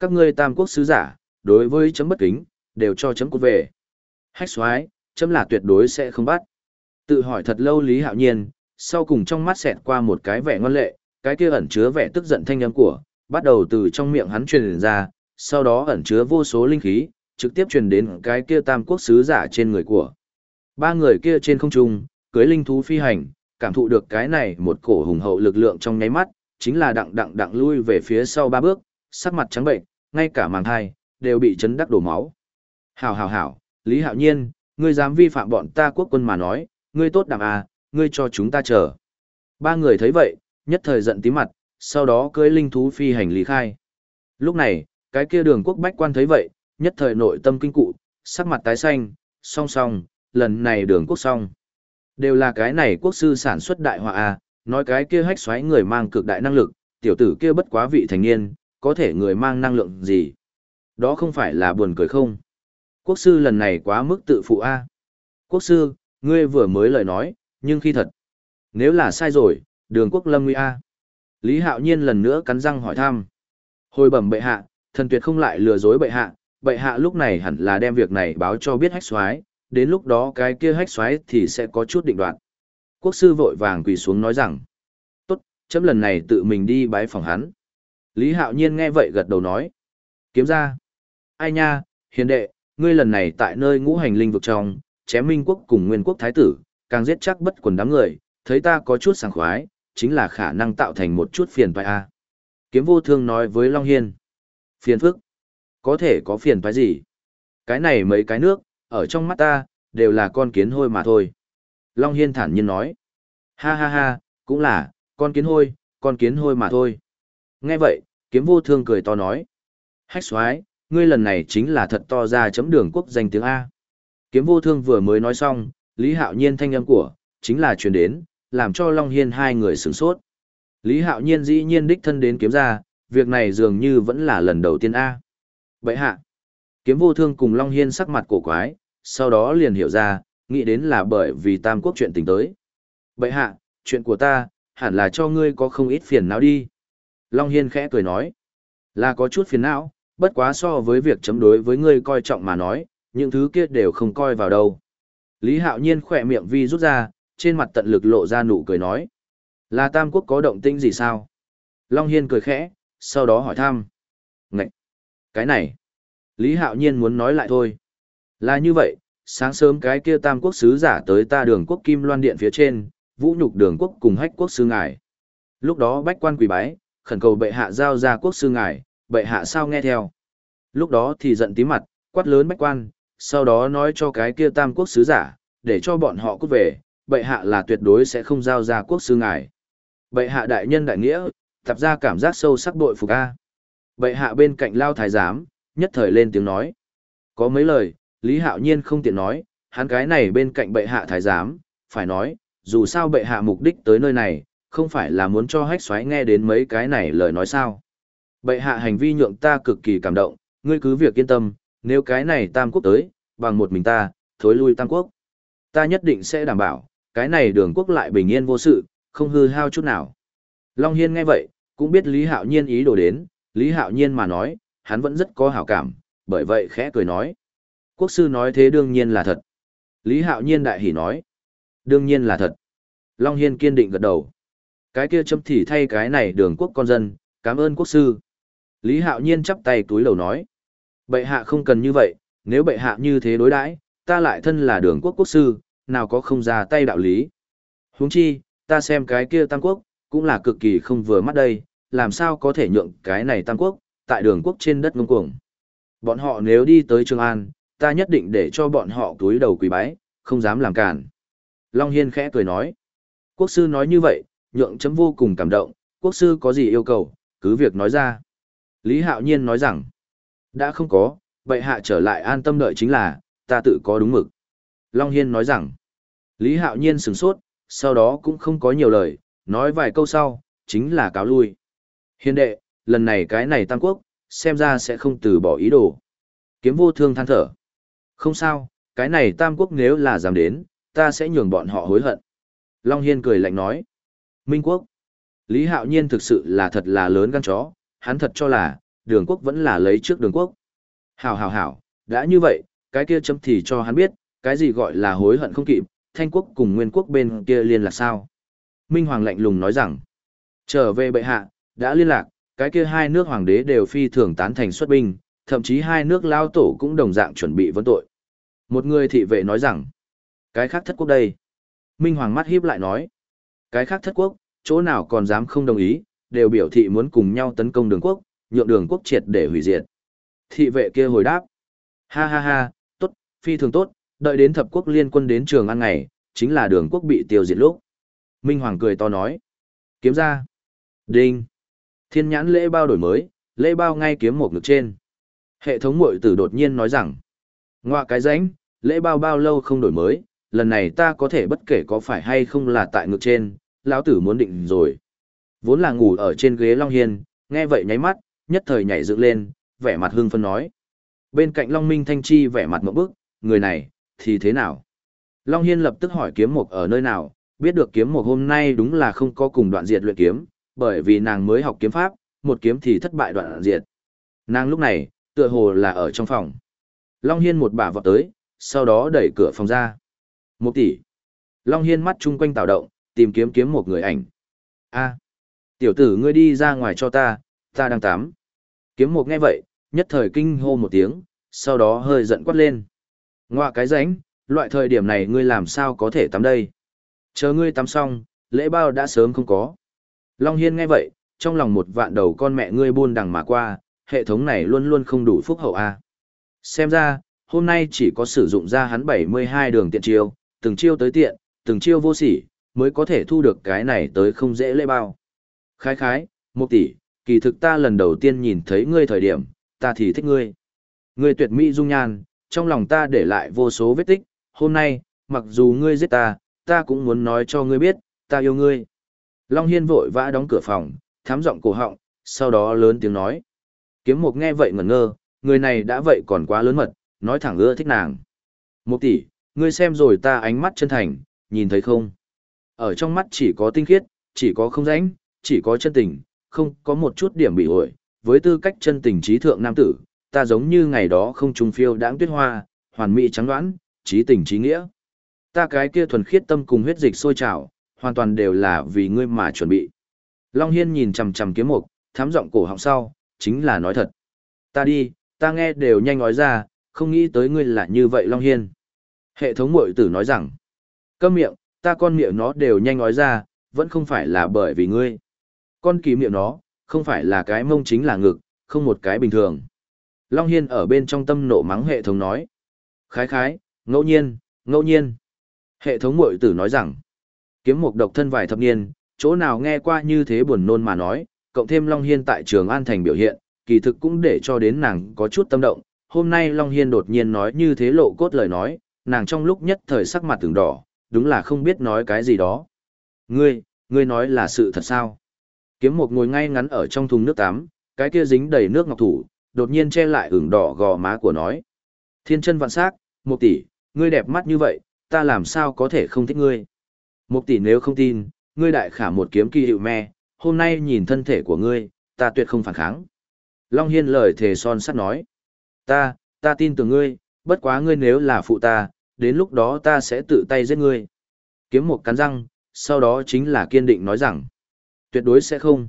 Các ngươi tam quốc sứ giả, đối với chấm bất kính, đều cho chấm cút về. Hách xoái, chấm là tuyệt đối sẽ không bắt. Tự hỏi thật lâu Lý Hạo Nhiên, sau cùng trong mắt xẹt qua một cái vẻ ngoan lệ, cái kia ẩn chứa vẻ tức giận thanh âm của, bắt đầu từ trong miệng hắn truyền ra, sau đó ẩn chứa vô số linh khí, trực tiếp truyền đến cái kia tam quốc sứ giả trên người của. Ba người kia trên không trung, cưới linh thú phi hành, cảm thụ được cái này một cổ hùng hậu lực lượng trong nháy mắt, chính là đặng đặng đặng lui về phía sau ba bước, sắc mặt trắng bệnh, ngay cả màng thai, đều bị chấn đắc đổ máu. Hảo hảo hảo, Lý Hạo Nhiên, ngươi dám vi phạm bọn ta quốc quân mà nói, ngươi tốt đảm à, ngươi cho chúng ta chờ. Ba người thấy vậy, nhất thời giận tí mặt, sau đó cưới linh thú phi hành lý khai. Lúc này, cái kia đường quốc bách quan thấy vậy, nhất thời nội tâm kinh cụ, sắc mặt tái xanh, song song, lần này đường quốc song. Đều là cái này quốc sư sản xuất đại họa à, nói cái kia hách xoáy người mang cực đại năng lực, tiểu tử kia bất quá vị thành niên, có thể người mang năng lượng gì. Đó không phải là buồn cười không? Quốc sư lần này quá mức tự phụ a. À. Quốc sư, ngươi vừa mới lời nói, nhưng khi thật. Nếu là sai rồi, đường quốc lâm nguy a. À. Lý Hạo Nhiên lần nữa cắn răng hỏi thăm. Hồi bẩm bệ hạ, thần tuyệt không lại lừa dối bệ hạ, bệ hạ lúc này hẳn là đem việc này báo cho biết hách xoái, đến lúc đó cái kia hách xoáy thì sẽ có chút định đoạn. Quốc sư vội vàng quỳ xuống nói rằng, tốt, chấm lần này tự mình đi bái phòng hắn. Lý Hạo Nhiên nghe vậy gật đầu nói, kiếm ra. Ai nha, hiền đệ, ngươi lần này tại nơi ngũ hành linh vực trong, chém minh quốc cùng nguyên quốc thái tử, càng giết chắc bất quần đám người, thấy ta có chút sảng khoái, chính là khả năng tạo thành một chút phiền toái a. Kiếm vô thương nói với Long Hiên, phiền phức, có thể có phiền toái gì? Cái này mấy cái nước, ở trong mắt ta, đều là con kiến hôi mà thôi. Long Hiên thản nhiên nói. Ha ha ha, cũng là, con kiến hôi, con kiến hôi mà thôi. Nghe vậy, kiếm vô thương cười to nói. Hách xoái, ngươi lần này chính là thật to ra chấm đường quốc danh tiếng A. Kiếm vô thương vừa mới nói xong, Lý Hạo Nhiên thanh âm của, chính là truyền đến, làm cho Long Hiên hai người sửng sốt. Lý Hạo Nhiên dĩ nhiên đích thân đến kiếm ra, việc này dường như vẫn là lần đầu tiên A. Vậy hạ, kiếm vô thương cùng Long Hiên sắc mặt cổ quái, sau đó liền hiểu ra, nghĩ đến là bởi vì Tam Quốc chuyện tình tới. Vậy hạ, chuyện của ta, hẳn là cho ngươi có không ít phiền não đi. Long Hiên khẽ cười nói, là có chút phiền não, bất quá so với việc chấm đối với ngươi coi trọng mà nói, những thứ kia đều không coi vào đâu. Lý Hạo Nhiên khỏe miệng vi rút ra, trên mặt tận lực lộ ra nụ cười nói. Là Tam Quốc có động tĩnh gì sao? Long Hiên cười khẽ, sau đó hỏi thăm. Ngậy! Cái này! Lý Hạo Nhiên muốn nói lại thôi. Là như vậy, sáng sớm cái kia tam quốc sứ giả tới ta đường quốc kim loan điện phía trên, vũ nhục đường quốc cùng hách quốc sư ngài. Lúc đó bách quan quỳ bái, khẩn cầu bệ hạ giao ra quốc sư ngài, bệ hạ sao nghe theo. Lúc đó thì giận tí mặt, quát lớn bách quan, sau đó nói cho cái kia tam quốc sứ giả, để cho bọn họ cút về, bệ hạ là tuyệt đối sẽ không giao ra quốc sư ngài. Bệ hạ đại nhân đại nghĩa, tập ra cảm giác sâu sắc bội phục a. Bệ hạ bên cạnh lao thái giám, nhất thời lên tiếng nói. Có mấy lời, Lý Hạo Nhiên không tiện nói, hắn cái này bên cạnh bệ hạ thái giám, phải nói, dù sao bệ hạ mục đích tới nơi này, không phải là muốn cho hách xoáy nghe đến mấy cái này lời nói sao. Bệ hạ hành vi nhượng ta cực kỳ cảm động, ngươi cứ việc yên tâm, nếu cái này tam quốc tới, bằng một mình ta, thối lui tam quốc. Ta nhất định sẽ đảm bảo, cái này đường quốc lại bình yên vô sự, không hư hao chút nào. Long Hiên nghe vậy, cũng biết Lý Hạo Nhiên ý đồ đến, Lý Hạo Nhiên mà nói, hắn vẫn rất có hảo cảm, bởi vậy khẽ cười nói. Quốc sư nói thế đương nhiên là thật. Lý Hạo Nhiên đại hỉ nói. Đương nhiên là thật. Long Hiên kiên định gật đầu. Cái kia châm thì thay cái này đường quốc con dân, cảm ơn quốc sư. Lý Hạo Nhiên chắp tay túi lầu nói. Bệ hạ không cần như vậy, nếu bệ hạ như thế đối đãi, ta lại thân là đường quốc quốc sư, nào có không ra tay đạo lý. Huống chi, ta xem cái kia tam quốc, cũng là cực kỳ không vừa mắt đây, làm sao có thể nhượng cái này tam quốc, tại đường quốc trên đất ngông cuồng. Bọn họ nếu đi tới Trường An, ta nhất định để cho bọn họ túi đầu quỳ bái, không dám làm cản. Long Hiên khẽ cười nói. Quốc sư nói như vậy, nhượng chấm vô cùng cảm động, quốc sư có gì yêu cầu, cứ việc nói ra. Lý Hạo Nhiên nói rằng, đã không có, vậy hạ trở lại an tâm đợi chính là, ta tự có đúng mực. Long Hiên nói rằng, Lý Hạo Nhiên sửng sốt, sau đó cũng không có nhiều lời, nói vài câu sau, chính là cáo lui. Hiên đệ, lần này cái này Tam Quốc, xem ra sẽ không từ bỏ ý đồ. Kiếm vô thương than thở. Không sao, cái này Tam Quốc nếu là dám đến, ta sẽ nhường bọn họ hối hận. Long Hiên cười lạnh nói. Minh Quốc. Lý Hạo Nhiên thực sự là thật là lớn gan chó, hắn thật cho là, đường quốc vẫn là lấy trước đường quốc. Hảo hảo hảo, đã như vậy, cái kia chấm thì cho hắn biết, cái gì gọi là hối hận không kịp, thanh quốc cùng nguyên quốc bên kia liên lạc sao. Minh Hoàng lạnh lùng nói rằng, trở về bệ hạ, đã liên lạc, cái kia hai nước hoàng đế đều phi thường tán thành xuất binh, thậm chí hai nước lao tổ cũng đồng dạng chuẩn bị vấn tội. Một người thị vệ nói rằng, cái khác thất quốc đây. Minh Hoàng mắt híp lại nói, cái khác thất quốc, chỗ nào còn dám không đồng ý, đều biểu thị muốn cùng nhau tấn công đường quốc, nhượng đường quốc triệt để hủy diệt. Thị vệ kia hồi đáp, ha ha ha, tốt, phi thường tốt, đợi đến thập quốc liên quân đến trường ăn ngày, chính là đường quốc bị tiêu diệt lúc. Minh Hoàng cười to nói, kiếm ra, đinh, thiên nhãn lễ bao đổi mới, lễ bao ngay kiếm một ngực trên. Hệ thống mội tử đột nhiên nói rằng, ngoạ cái ránh, lễ bao bao lâu không đổi mới, lần này ta có thể bất kể có phải hay không là tại ngực trên, lão tử muốn định rồi. Vốn là ngủ ở trên ghế Long Hiên, nghe vậy nháy mắt, nhất thời nhảy dựng lên, vẻ mặt hưng phấn nói. Bên cạnh Long Minh Thanh Chi vẻ mặt mộng bức, người này, thì thế nào? Long Hiên lập tức hỏi kiếm mục ở nơi nào, biết được kiếm mục hôm nay đúng là không có cùng đoạn diệt luyện kiếm, bởi vì nàng mới học kiếm pháp, một kiếm thì thất bại đoạn diệt. Nàng lúc này, tựa hồ là ở trong phòng. Long Hiên một bả vọt tới, sau đó đẩy cửa phòng ra. Một tỷ. Long Hiên mắt chung quanh tạo động, tìm kiếm kiếm một người ảnh. a tiểu tử ngươi đi ra ngoài cho ta, ta đang tắm. Kiếm một nghe vậy, nhất thời kinh hô một tiếng, sau đó hơi giận quát lên. Ngoạ cái ránh, loại thời điểm này ngươi làm sao có thể tắm đây? Chờ ngươi tắm xong, lễ bao đã sớm không có. Long Hiên nghe vậy, trong lòng một vạn đầu con mẹ ngươi buôn đằng mà qua, hệ thống này luôn luôn không đủ phúc hậu a. Xem ra, hôm nay chỉ có sử dụng ra hắn 72 đường tiện chiêu, từng chiêu tới tiện, từng chiêu vô sỉ, mới có thể thu được cái này tới không dễ lễ bao. Khái khái, một tỷ, kỳ thực ta lần đầu tiên nhìn thấy ngươi thời điểm, ta thì thích ngươi. Ngươi tuyệt mỹ dung nhan, trong lòng ta để lại vô số vết tích, hôm nay, mặc dù ngươi giết ta, ta cũng muốn nói cho ngươi biết, ta yêu ngươi. Long Hiên vội vã đóng cửa phòng, thám giọng cổ họng, sau đó lớn tiếng nói. Kiếm Mục nghe vậy ngẩn ngơ, người này đã vậy còn quá lớn mật, nói thẳng ưa thích nàng. Một tỷ, ngươi xem rồi ta ánh mắt chân thành, nhìn thấy không? Ở trong mắt chỉ có tinh khiết, chỉ có không rãnh, chỉ có chân tình, không có một chút điểm bị ổi. Với tư cách chân tình trí thượng nam tử, ta giống như ngày đó không trùng phiêu đãng tuyết hoa, hoàn mỹ trắng đoán, trí tình trí nghĩa. Ta cái kia thuần khiết tâm cùng huyết dịch sôi trào, hoàn toàn đều là vì ngươi mà chuẩn bị. Long Hiên nhìn chầm chầm kiếm mục, thám giọng cổ họng sau, chính là nói thật. Ta đi, ta nghe đều nhanh nói ra, không nghĩ tới ngươi là như vậy Long Hiên. Hệ thống mội tử nói rằng, câm miệng, ta con miệng nó đều nhanh nói ra, vẫn không phải là bởi vì ngươi. Con kỳ miệng nó, không phải là cái mông chính là ngực, không một cái bình thường. Long Hiên ở bên trong tâm nộ mắng hệ thống nói. Khái khái, ngẫu nhiên, ngẫu nhiên. Hệ thống mội tử nói rằng, kiếm một độc thân vài thập niên, chỗ nào nghe qua như thế buồn nôn mà nói, cộng thêm Long Hiên tại trường An Thành biểu hiện, kỳ thực cũng để cho đến nàng có chút tâm động. Hôm nay Long Hiên đột nhiên nói như thế lộ cốt lời nói, nàng trong lúc nhất thời sắc mặt từng đỏ, đúng là không biết nói cái gì đó. Ngươi, ngươi nói là sự thật sao? Kiếm một ngồi ngay ngắn ở trong thùng nước tắm, cái kia dính đầy nước ngọc thủ, đột nhiên che lại ửng đỏ gò má của nói. Thiên chân vạn sắc, một tỷ, ngươi đẹp mắt như vậy, ta làm sao có thể không thích ngươi? Một tỷ nếu không tin, ngươi đại khả một kiếm kỳ hiệu me, hôm nay nhìn thân thể của ngươi, ta tuyệt không phản kháng. Long Hiên lời thề son sắt nói. Ta, ta tin tưởng ngươi, bất quá ngươi nếu là phụ ta, đến lúc đó ta sẽ tự tay giết ngươi. Kiếm một cắn răng, sau đó chính là kiên định nói rằng, tuyệt đối sẽ không.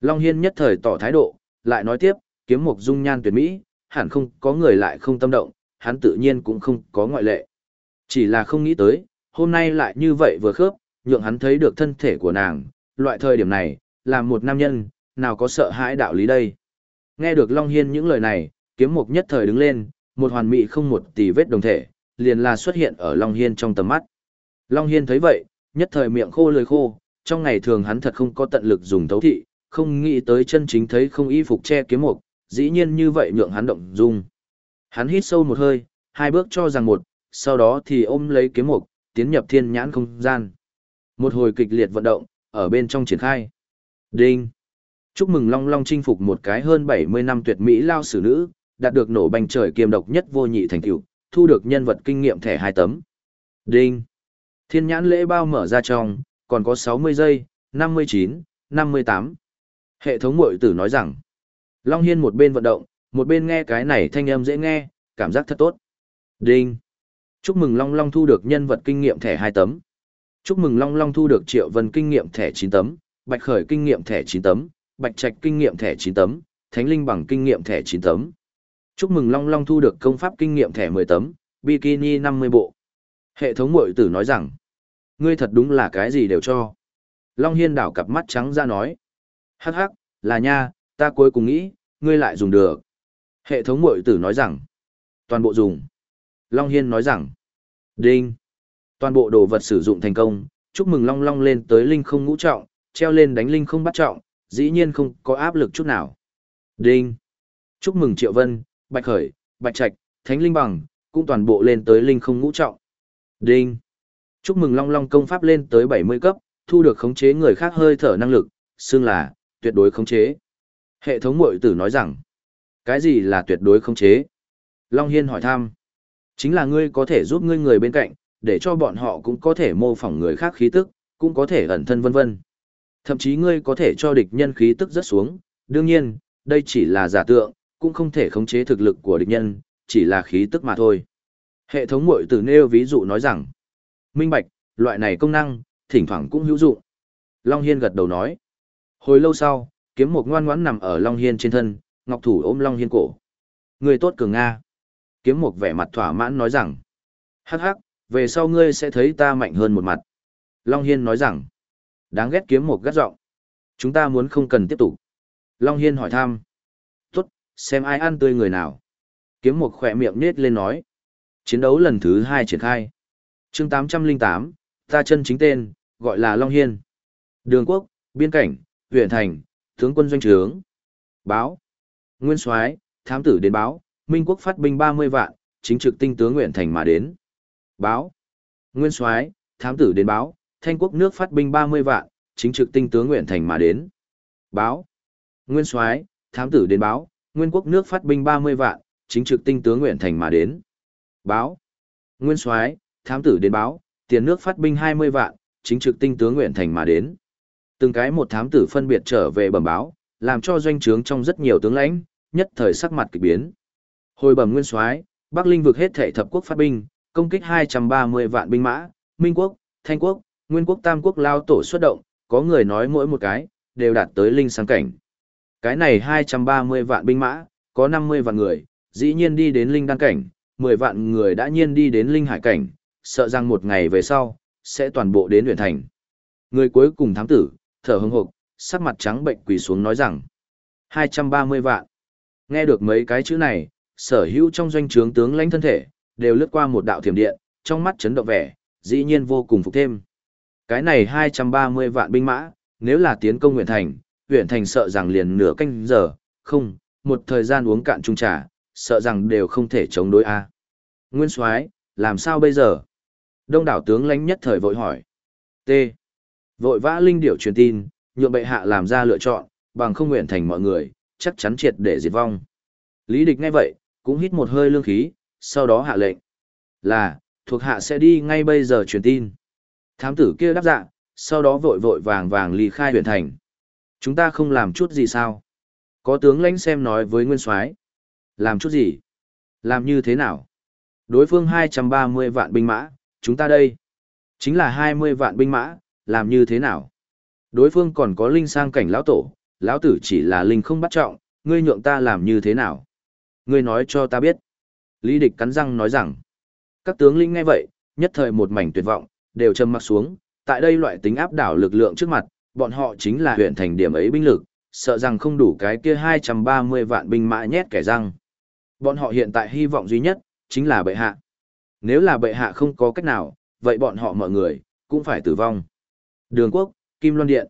Long Hiên nhất thời tỏ thái độ, lại nói tiếp, kiếm Mục dung nhan tuyệt mỹ, hẳn không có người lại không tâm động, hắn tự nhiên cũng không có ngoại lệ. Chỉ là không nghĩ tới, hôm nay lại như vậy vừa khớp, nhượng hắn thấy được thân thể của nàng, loại thời điểm này, là một nam nhân, nào có sợ hãi đạo lý đây. Nghe được Long Hiên những lời này, kiếm mục nhất thời đứng lên, một hoàn mỹ không một tỷ vết đồng thể, liền là xuất hiện ở Long Hiên trong tầm mắt. Long Hiên thấy vậy, nhất thời miệng khô lưỡi khô, trong ngày thường hắn thật không có tận lực dùng thấu thị, không nghĩ tới chân chính thấy không y phục che kiếm mục, dĩ nhiên như vậy nhượng hắn động dung. Hắn hít sâu một hơi, hai bước cho rằng một, sau đó thì ôm lấy kiếm mục, tiến nhập thiên nhãn không gian. Một hồi kịch liệt vận động, ở bên trong triển khai. Đinh! Chúc mừng Long Long chinh phục một cái hơn 70 năm tuyệt mỹ lao sử nữ, đạt được nổ bành trời kiềm độc nhất vô nhị thành tựu, thu được nhân vật kinh nghiệm thẻ hai tấm. Đinh! Thiên nhãn lễ bao mở ra trong, còn có 60 giây, 59, 58. Hệ thống mội tử nói rằng, Long Hiên một bên vận động, một bên nghe cái này thanh âm dễ nghe, cảm giác thật tốt. Đinh. Chúc mừng Long Long thu được nhân vật kinh nghiệm thẻ 2 tấm. Chúc mừng Long Long thu được Triệu Vân kinh nghiệm thẻ 9 tấm, Bạch Khởi kinh nghiệm thẻ 9 tấm, Bạch Trạch kinh nghiệm thẻ 9 tấm, Thánh Linh bằng kinh nghiệm thẻ 9 tấm. Chúc mừng Long Long thu được công pháp kinh nghiệm thẻ 10 tấm, Bikini 50 bộ. Hệ thống mội tử nói rằng, ngươi thật đúng là cái gì đều cho. Long Hiên đảo cặp mắt trắng ra nói, hắc hắc, là nha, ta cuối cùng nghĩ, ngươi lại dùng được. Hệ thống mội tử nói rằng, toàn bộ dùng. Long Hiên nói rằng, đinh, toàn bộ đồ vật sử dụng thành công, chúc mừng Long Long lên tới linh không ngũ trọng, treo lên đánh linh không bắt trọng, dĩ nhiên không có áp lực chút nào. Đinh, chúc mừng Triệu Vân, Bạch Khởi, Bạch Trạch, Thánh Linh Bằng, cũng toàn bộ lên tới linh không ngũ trọng. Đinh, chúc mừng Long Long công pháp lên tới 70 cấp, thu được khống chế người khác hơi thở năng lực, xương là, tuyệt đối khống chế. Hệ thống muội tử nói rằng, cái gì là tuyệt đối khống chế? Long Hiên hỏi thăm, chính là ngươi có thể giúp ngươi người bên cạnh, để cho bọn họ cũng có thể mô phỏng người khác khí tức, cũng có thể ẩn thân vân vân. Thậm chí ngươi có thể cho địch nhân khí tức rất xuống, đương nhiên, đây chỉ là giả tượng, cũng không thể khống chế thực lực của địch nhân, chỉ là khí tức mà thôi. Hệ thống muội tử nêu ví dụ nói rằng, minh bạch, loại này công năng, thỉnh thoảng cũng hữu dụng. Long Hiên gật đầu nói. Hồi lâu sau, kiếm một ngoan ngoãn nằm ở Long Hiên trên thân, ngọc thủ ôm Long Hiên cổ. Người tốt cường Nga. Kiếm một vẻ mặt thỏa mãn nói rằng, hắc hắc, về sau ngươi sẽ thấy ta mạnh hơn một mặt. Long Hiên nói rằng, đáng ghét kiếm một gắt giọng Chúng ta muốn không cần tiếp tục. Long Hiên hỏi thăm. Tốt, xem ai ăn tươi người nào. Kiếm một khỏe miệng nết lên nói. Chiến đấu lần thứ hai triển khai chương 808, ta chân chính tên, gọi là Long Hiên. Đường quốc, biên cảnh, huyện thành, tướng quân doanh trướng. Báo. Nguyên soái thám tử đến báo, Minh quốc phát binh 30 vạn, chính trực tinh tướng huyện thành mà đến. Báo. Nguyên soái thám tử đến báo, Thanh quốc nước phát binh 30 vạn, chính trực tinh tướng huyện thành mà đến. Báo. Nguyên soái thám tử đến báo, Nguyên quốc nước phát binh 30 vạn, chính trực tinh tướng huyện thành mà đến. Báo. Nguyên soái thám tử đến báo, tiền nước phát binh 20 vạn, chính trực tinh tướng nguyện thành mà đến. Từng cái một thám tử phân biệt trở về bẩm báo, làm cho doanh trướng trong rất nhiều tướng lãnh, nhất thời sắc mặt kỳ biến. Hồi bẩm nguyên soái, Bắc Linh vực hết thảy thập quốc phát binh, công kích 230 vạn binh mã, Minh quốc, Thanh quốc, Nguyên quốc Tam quốc lao tổ xuất động, có người nói mỗi một cái đều đạt tới linh sáng cảnh. Cái này 230 vạn binh mã, có 50 vạn người, dĩ nhiên đi đến linh đăng cảnh, 10 vạn người đã nhiên đi đến linh hải cảnh, sợ rằng một ngày về sau, sẽ toàn bộ đến huyện thành. Người cuối cùng thám tử, thở hưng hộp, sắc mặt trắng bệnh quỳ xuống nói rằng, 230 vạn. Nghe được mấy cái chữ này, sở hữu trong doanh trướng tướng lãnh thân thể, đều lướt qua một đạo thiểm điện, trong mắt chấn động vẻ, dĩ nhiên vô cùng phục thêm. Cái này 230 vạn binh mã, nếu là tiến công huyện thành, huyện thành sợ rằng liền nửa canh giờ, không, một thời gian uống cạn chung trà, sợ rằng đều không thể chống đối a. Nguyên Soái, làm sao bây giờ? Đông đảo tướng lãnh nhất thời vội hỏi. T. Vội vã linh điệu truyền tin, nhượng bệ hạ làm ra lựa chọn, bằng không nguyện thành mọi người, chắc chắn triệt để diệt vong. Lý địch nghe vậy, cũng hít một hơi lương khí, sau đó hạ lệnh. Là, thuộc hạ sẽ đi ngay bây giờ truyền tin. Thám tử kia đáp dạ, sau đó vội vội vàng vàng ly khai huyện thành. Chúng ta không làm chút gì sao? Có tướng lãnh xem nói với Nguyên Soái, Làm chút gì? Làm như thế nào? Đối phương 230 vạn binh mã, chúng ta đây. Chính là 20 vạn binh mã, làm như thế nào? Đối phương còn có linh sang cảnh lão tổ, lão tử chỉ là linh không bắt trọng, ngươi nhượng ta làm như thế nào? Ngươi nói cho ta biết. Lý địch cắn răng nói rằng, các tướng linh nghe vậy, nhất thời một mảnh tuyệt vọng, đều trầm mặc xuống, tại đây loại tính áp đảo lực lượng trước mặt, bọn họ chính là huyện thành điểm ấy binh lực, sợ rằng không đủ cái kia 230 vạn binh mã nhét kẻ răng. Bọn họ hiện tại hy vọng duy nhất, chính là bệ hạ. Nếu là bệ hạ không có cách nào, vậy bọn họ mọi người, cũng phải tử vong. Đường quốc, Kim Loan Điện.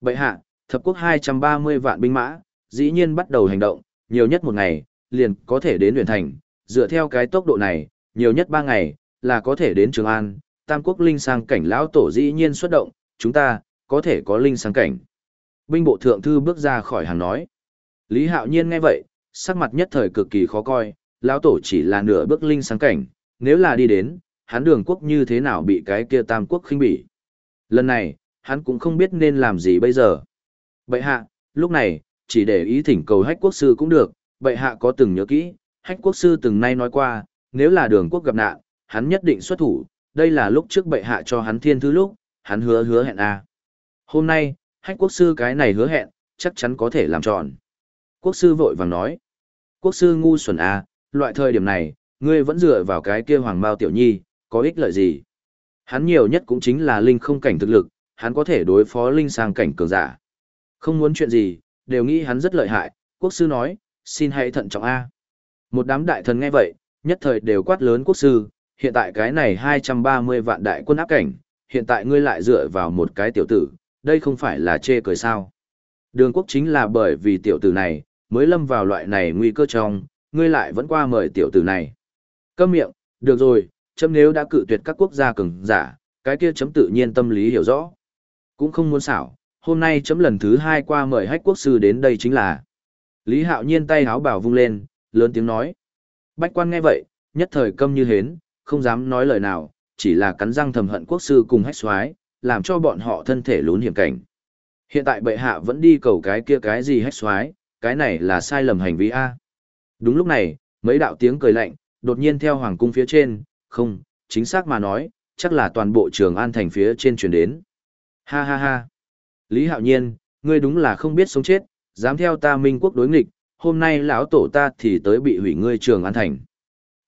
Bệ hạ, thập quốc 230 vạn binh mã, dĩ nhiên bắt đầu hành động, nhiều nhất một ngày, liền có thể đến huyện thành, dựa theo cái tốc độ này, nhiều nhất ba ngày, là có thể đến Trường An, Tam quốc linh sang cảnh lão tổ dĩ nhiên xuất động, chúng ta, có thể có linh sang cảnh. Binh bộ thượng thư bước ra khỏi hàng nói. Lý Hạo Nhiên nghe vậy, sắc mặt nhất thời cực kỳ khó coi, lão tổ chỉ là nửa bước linh sang cảnh, nếu là đi đến, hắn đường quốc như thế nào bị cái kia tam quốc khinh bỉ. Lần này, hắn cũng không biết nên làm gì bây giờ. Bệ hạ, lúc này, chỉ để ý thỉnh cầu hách quốc sư cũng được, bệ hạ có từng nhớ kỹ, hách quốc sư từng nay nói qua, nếu là đường quốc gặp nạn, hắn nhất định xuất thủ, đây là lúc trước bệ hạ cho hắn thiên thư lúc, hắn hứa hứa hẹn a. Hôm nay, hách quốc sư cái này hứa hẹn, chắc chắn có thể làm tròn. Quốc sư vội vàng nói, quốc sư ngu xuẩn a, loại thời điểm này, ngươi vẫn dựa vào cái kia hoàng mao tiểu nhi, có ích lợi gì? Hắn nhiều nhất cũng chính là linh không cảnh thực lực, hắn có thể đối phó linh sang cảnh cường giả. Không muốn chuyện gì, đều nghĩ hắn rất lợi hại, quốc sư nói, xin hãy thận trọng A. Một đám đại thần nghe vậy, nhất thời đều quát lớn quốc sư, hiện tại cái này 230 vạn đại quân áp cảnh, hiện tại ngươi lại dựa vào một cái tiểu tử, đây không phải là chê cười sao. Đường quốc chính là bởi vì tiểu tử này, mới lâm vào loại này nguy cơ trong, ngươi lại vẫn qua mời tiểu tử này. Câm miệng, được rồi, chấm nếu đã cự tuyệt các quốc gia cường giả, cái kia chấm tự nhiên tâm lý hiểu rõ. Cũng không muốn xảo, hôm nay chấm lần thứ hai qua mời hách quốc sư đến đây chính là. Lý Hạo Nhiên tay háo bảo vung lên, lớn tiếng nói. Bách quan nghe vậy, nhất thời câm như hến, không dám nói lời nào, chỉ là cắn răng thầm hận quốc sư cùng hách xoái, làm cho bọn họ thân thể lún hiểm cảnh. Hiện tại bệ hạ vẫn đi cầu cái kia cái gì hách xoái, cái này là sai lầm hành vi A. Đúng lúc này, mấy đạo tiếng cười lạnh, đột nhiên theo hoàng cung phía trên, không, chính xác mà nói, chắc là toàn bộ trường an thành phía trên truyền đến. Ha ha ha. Lý Hạo Nhiên, ngươi đúng là không biết sống chết, dám theo ta minh quốc đối nghịch, hôm nay lão tổ ta thì tới bị hủy ngươi trường an thành.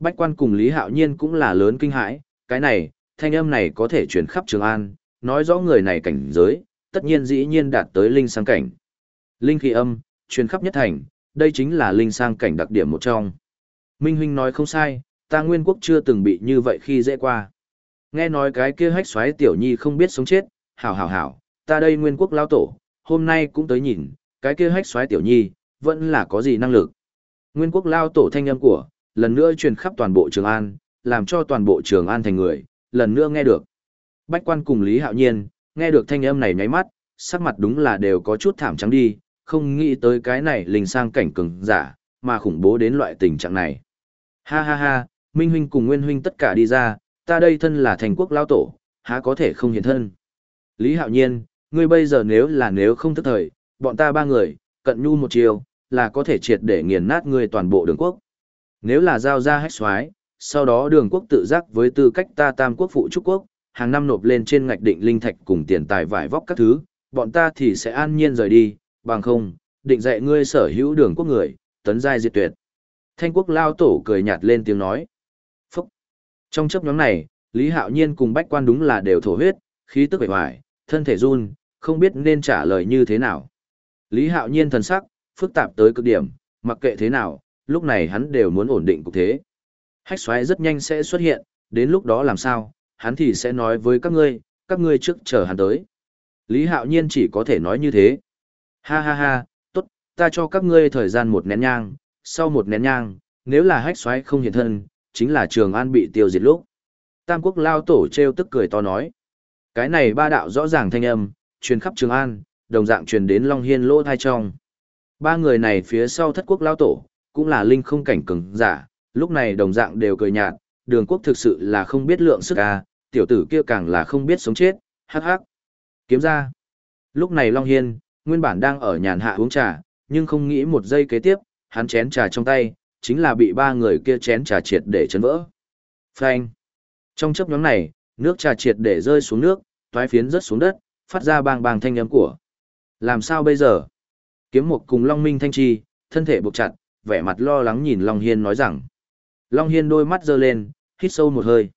Bách quan cùng Lý Hạo Nhiên cũng là lớn kinh hãi, cái này, thanh âm này có thể truyền khắp trường an, nói rõ người này cảnh giới, tất nhiên dĩ nhiên đạt tới linh sang cảnh. Linh khí âm, truyền khắp nhất thành, đây chính là linh sang cảnh đặc điểm một trong. Minh huynh nói không sai, ta nguyên quốc chưa từng bị như vậy khi dễ qua. Nghe nói cái kia hách xoáy tiểu nhi không biết sống chết, hảo hảo hảo, ta đây nguyên quốc lao tổ, hôm nay cũng tới nhìn, cái kia hách xoáy tiểu nhi, vẫn là có gì năng lực. Nguyên quốc lao tổ thanh âm của, lần nữa truyền khắp toàn bộ Trường An, làm cho toàn bộ Trường An thành người, lần nữa nghe được. Bách quan cùng Lý Hạo Nhiên, nghe được thanh âm này nháy mắt, sắc mặt đúng là đều có chút thảm trắng đi, không nghĩ tới cái này lình sang cảnh cường giả, mà khủng bố đến loại tình trạng này. Ha ha ha, Minh huynh cùng Nguyên huynh tất cả đi ra, ta đây thân là thành quốc lao tổ, há có thể không hiện thân. Lý Hạo Nhiên, ngươi bây giờ nếu là nếu không thức thời, bọn ta ba người, cận nhu một chiều, là có thể triệt để nghiền nát ngươi toàn bộ đường quốc. Nếu là giao ra hách xoái, sau đó đường quốc tự giác với tư cách ta tam quốc phụ trúc quốc, hàng năm nộp lên trên ngạch định linh thạch cùng tiền tài vải vóc các thứ, bọn ta thì sẽ an nhiên rời đi, bằng không, định dạy ngươi sở hữu đường quốc người, tấn giai diệt tuyệt. Thanh quốc lao tổ cười nhạt lên tiếng nói. Phúc! Trong chấp nhóm này, Lý Hạo Nhiên cùng bách quan đúng là đều thổ huyết, khí tức bệ hoài, thân thể run, không biết nên trả lời như thế nào. Lý Hạo Nhiên thần sắc, phức tạp tới cực điểm, mặc kệ thế nào, lúc này hắn đều muốn ổn định cục thế. Hách xoáy rất nhanh sẽ xuất hiện, đến lúc đó làm sao, hắn thì sẽ nói với các ngươi, các ngươi trước chờ hắn tới. Lý Hạo Nhiên chỉ có thể nói như thế. Ha ha ha, tốt, ta cho các ngươi thời gian một nén nhang, sau một nén nhang, nếu là hách xoáy không hiện thân, chính là Trường An bị tiêu diệt lúc. Tam quốc lao tổ treo tức cười to nói. Cái này ba đạo rõ ràng thanh âm, truyền khắp Trường An, đồng dạng truyền đến Long Hiên lỗ thai trong. Ba người này phía sau thất quốc lao tổ, cũng là linh không cảnh cứng, giả, lúc này đồng dạng đều cười nhạt, đường quốc thực sự là không biết lượng sức à, tiểu tử kia càng là không biết sống chết, hắc hắc. Kiếm ra. Lúc này Long Hiên, nguyên bản đang ở nhàn hạ uống trà, nhưng không nghĩ một giây kế tiếp, hắn chén trà trong tay, chính là bị ba người kia chén trà triệt để chấn vỡ. Phanh. Trong chấp nhóm này, nước trà triệt để rơi xuống nước, toái phiến rớt xuống đất, phát ra bang bang thanh âm của. Làm sao bây giờ? Kiếm một cùng Long Minh Thanh Chi, thân thể buộc chặt, vẻ mặt lo lắng nhìn Long Hiên nói rằng. Long Hiên đôi mắt dơ lên, hít sâu một hơi.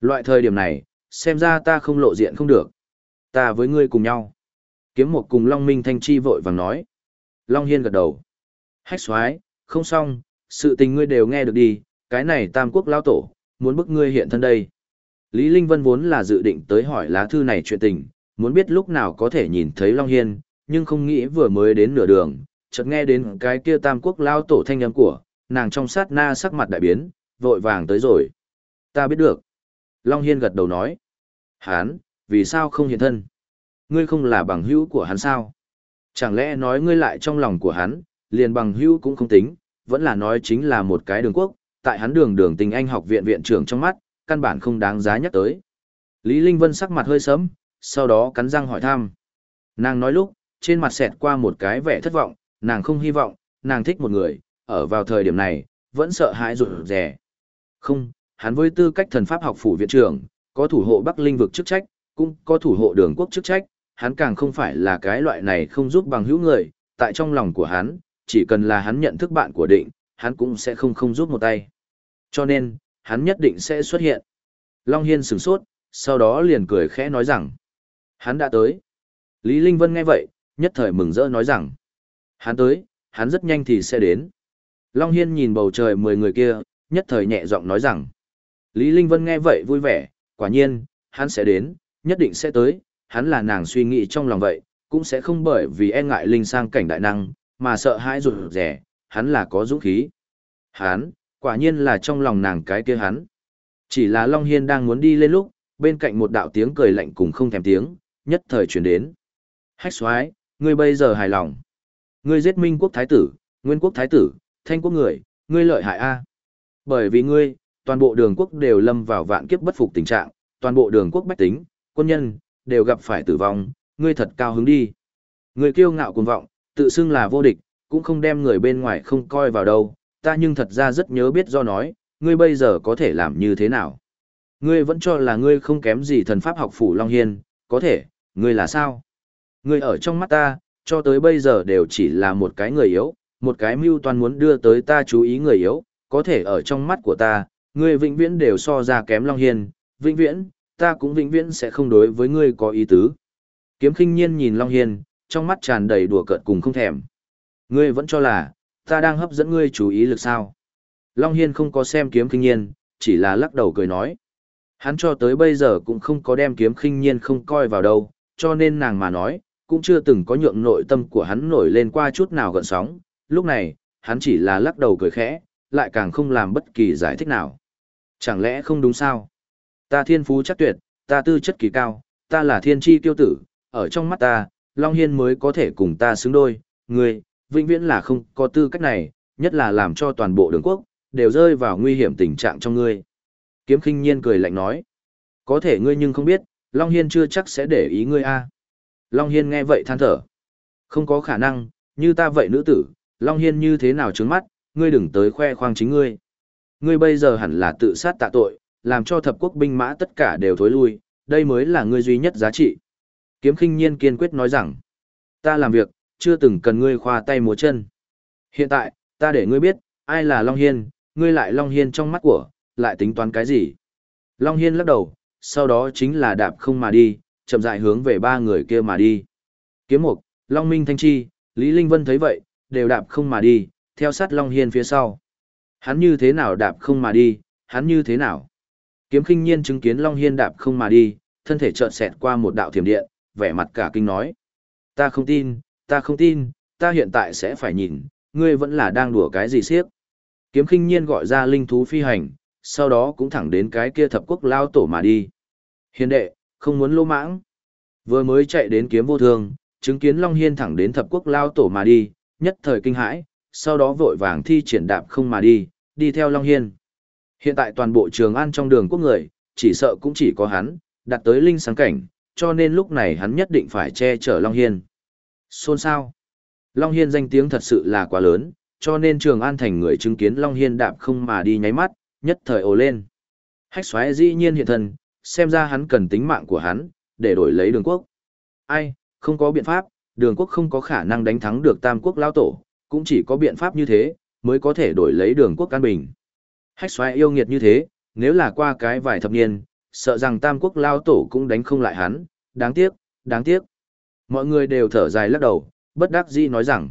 Loại thời điểm này, xem ra ta không lộ diện không được. Ta với ngươi cùng nhau. Kiếm một cùng Long Minh Thanh Chi vội vàng nói. Long Hiên gật đầu. Hách xoái, không xong, sự tình ngươi đều nghe được đi, cái này tam quốc lao tổ, muốn bức ngươi hiện thân đây. Lý Linh Vân vốn là dự định tới hỏi lá thư này chuyện tình, muốn biết lúc nào có thể nhìn thấy Long Hiên, nhưng không nghĩ vừa mới đến nửa đường, chợt nghe đến cái kia tam quốc lao tổ thanh âm của, nàng trong sát na sắc mặt đại biến, vội vàng tới rồi. Ta biết được. Long Hiên gật đầu nói. Hán, vì sao không hiện thân? Ngươi không là bằng hữu của hắn sao? Chẳng lẽ nói ngươi lại trong lòng của hắn, liền bằng hữu cũng không tính, vẫn là nói chính là một cái đường quốc, tại hắn đường đường tình anh học viện viện trưởng trong mắt, căn bản không đáng giá nhắc tới. Lý Linh Vân sắc mặt hơi sớm, sau đó cắn răng hỏi thăm. Nàng nói lúc, trên mặt xẹt qua một cái vẻ thất vọng, nàng không hy vọng, nàng thích một người, ở vào thời điểm này, vẫn sợ hãi rụt rè. Không, hắn với tư cách thần pháp học phủ viện trưởng, có thủ hộ Bắc Linh vực chức trách, cũng có thủ hộ đường quốc chức trách, hắn càng không phải là cái loại này không giúp bằng hữu người, tại trong lòng của hắn, chỉ cần là hắn nhận thức bạn của định, hắn cũng sẽ không không giúp một tay. Cho nên, hắn nhất định sẽ xuất hiện. Long Hiên sửng sốt, sau đó liền cười khẽ nói rằng, hắn đã tới. Lý Linh Vân nghe vậy, nhất thời mừng rỡ nói rằng, hắn tới, hắn rất nhanh thì sẽ đến. Long Hiên nhìn bầu trời mười người kia, nhất thời nhẹ giọng nói rằng, Lý Linh Vân nghe vậy vui vẻ, quả nhiên, hắn sẽ đến, nhất định sẽ tới, hắn là nàng suy nghĩ trong lòng vậy, cũng sẽ không bởi vì e ngại linh sang cảnh đại năng, mà sợ hãi rụt rẻ, hắn là có dũng khí. Hắn, quả nhiên là trong lòng nàng cái kia hắn. Chỉ là Long Hiên đang muốn đi lên lúc, bên cạnh một đạo tiếng cười lạnh cùng không thèm tiếng, nhất thời chuyển đến. Hách xoái, ngươi bây giờ hài lòng. Ngươi giết minh quốc thái tử, nguyên quốc thái tử, thanh quốc người, ngươi lợi hại a Bởi vì ngươi, toàn bộ đường quốc đều lâm vào vạn kiếp bất phục tình trạng, toàn bộ đường quốc bách tính, quân nhân, đều gặp phải tử vong, ngươi thật cao hứng đi. Ngươi kiêu ngạo cuồng vọng, tự xưng là vô địch, cũng không đem người bên ngoài không coi vào đâu, ta nhưng thật ra rất nhớ biết do nói, ngươi bây giờ có thể làm như thế nào. Ngươi vẫn cho là ngươi không kém gì thần pháp học phủ Long Hiên, có thể, ngươi là sao? Ngươi ở trong mắt ta, cho tới bây giờ đều chỉ là một cái người yếu, một cái mưu toàn muốn đưa tới ta chú ý người yếu, có thể ở trong mắt của ta, ngươi vĩnh viễn đều so ra kém Long Hiên, vĩnh viễn, ta cũng vĩnh viễn sẽ không đối với ngươi có ý tứ. Kiếm khinh nhiên nhìn Long Hiên, trong mắt tràn đầy đùa cợt cùng không thèm. Ngươi vẫn cho là, ta đang hấp dẫn ngươi chú ý lực sao. Long Hiên không có xem kiếm kinh nhiên, chỉ là lắc đầu cười nói. Hắn cho tới bây giờ cũng không có đem kiếm khinh nhiên không coi vào đâu, cho nên nàng mà nói, cũng chưa từng có nhượng nội tâm của hắn nổi lên qua chút nào gợn sóng. Lúc này, hắn chỉ là lắc đầu cười khẽ, lại càng không làm bất kỳ giải thích nào. Chẳng lẽ không đúng sao? Ta thiên phú chắc tuyệt, ta tư chất kỳ cao, ta là thiên tri tiêu tử, ở trong mắt ta, Long Hiên mới có thể cùng ta xứng đôi, ngươi, vĩnh viễn là không có tư cách này, nhất là làm cho toàn bộ đường quốc, đều rơi vào nguy hiểm tình trạng trong ngươi. Kiếm khinh nhiên cười lạnh nói, có thể ngươi nhưng không biết, Long Hiên chưa chắc sẽ để ý ngươi a Long Hiên nghe vậy than thở. Không có khả năng, như ta vậy nữ tử, Long Hiên như thế nào trứng mắt, ngươi đừng tới khoe khoang chính ngươi. Ngươi bây giờ hẳn là tự sát tạ tội, làm cho thập quốc binh mã tất cả đều thối lui, đây mới là ngươi duy nhất giá trị. Kiếm khinh nhiên kiên quyết nói rằng, ta làm việc, chưa từng cần ngươi khoa tay múa chân. Hiện tại, ta để ngươi biết, ai là Long Hiên, ngươi lại Long Hiên trong mắt của, lại tính toán cái gì. Long Hiên lắc đầu, sau đó chính là đạp không mà đi, chậm rãi hướng về ba người kia mà đi. Kiếm Mục, Long Minh Thanh Chi, Lý Linh Vân thấy vậy, đều đạp không mà đi, theo sát Long Hiên phía sau. Hắn như thế nào đạp không mà đi, hắn như thế nào? Kiếm khinh nhiên chứng kiến Long Hiên đạp không mà đi, thân thể chợt xẹt qua một đạo thiểm điện, vẻ mặt cả kinh nói. Ta không tin, ta không tin, ta hiện tại sẽ phải nhìn, ngươi vẫn là đang đùa cái gì siếc. Kiếm khinh nhiên gọi ra linh thú phi hành, sau đó cũng thẳng đến cái kia thập quốc lao tổ mà đi. Hiền đệ, không muốn lô mãng. Vừa mới chạy đến kiếm vô thương, chứng kiến Long Hiên thẳng đến thập quốc lao tổ mà đi, nhất thời kinh hãi, sau đó vội vàng thi triển đạp không mà đi, đi theo Long Hiên. Hiện tại toàn bộ trường an trong đường quốc người, chỉ sợ cũng chỉ có hắn, đặt tới linh sáng cảnh, cho nên lúc này hắn nhất định phải che chở Long Hiên. Xôn sao? Long Hiên danh tiếng thật sự là quá lớn, cho nên Trường An thành người chứng kiến Long Hiên đạp không mà đi nháy mắt, nhất thời ồ lên. Hách xoáy dĩ nhiên hiện thân, xem ra hắn cần tính mạng của hắn, để đổi lấy đường quốc. Ai, không có biện pháp, đường quốc không có khả năng đánh thắng được tam quốc lao tổ, cũng chỉ có biện pháp như thế, mới có thể đổi lấy đường quốc can bình. Hách xoáy yêu nghiệt như thế, nếu là qua cái vài thập niên, sợ rằng tam quốc lao tổ cũng đánh không lại hắn, đáng tiếc, đáng tiếc. Mọi người đều thở dài lắc đầu, bất đắc dĩ nói rằng,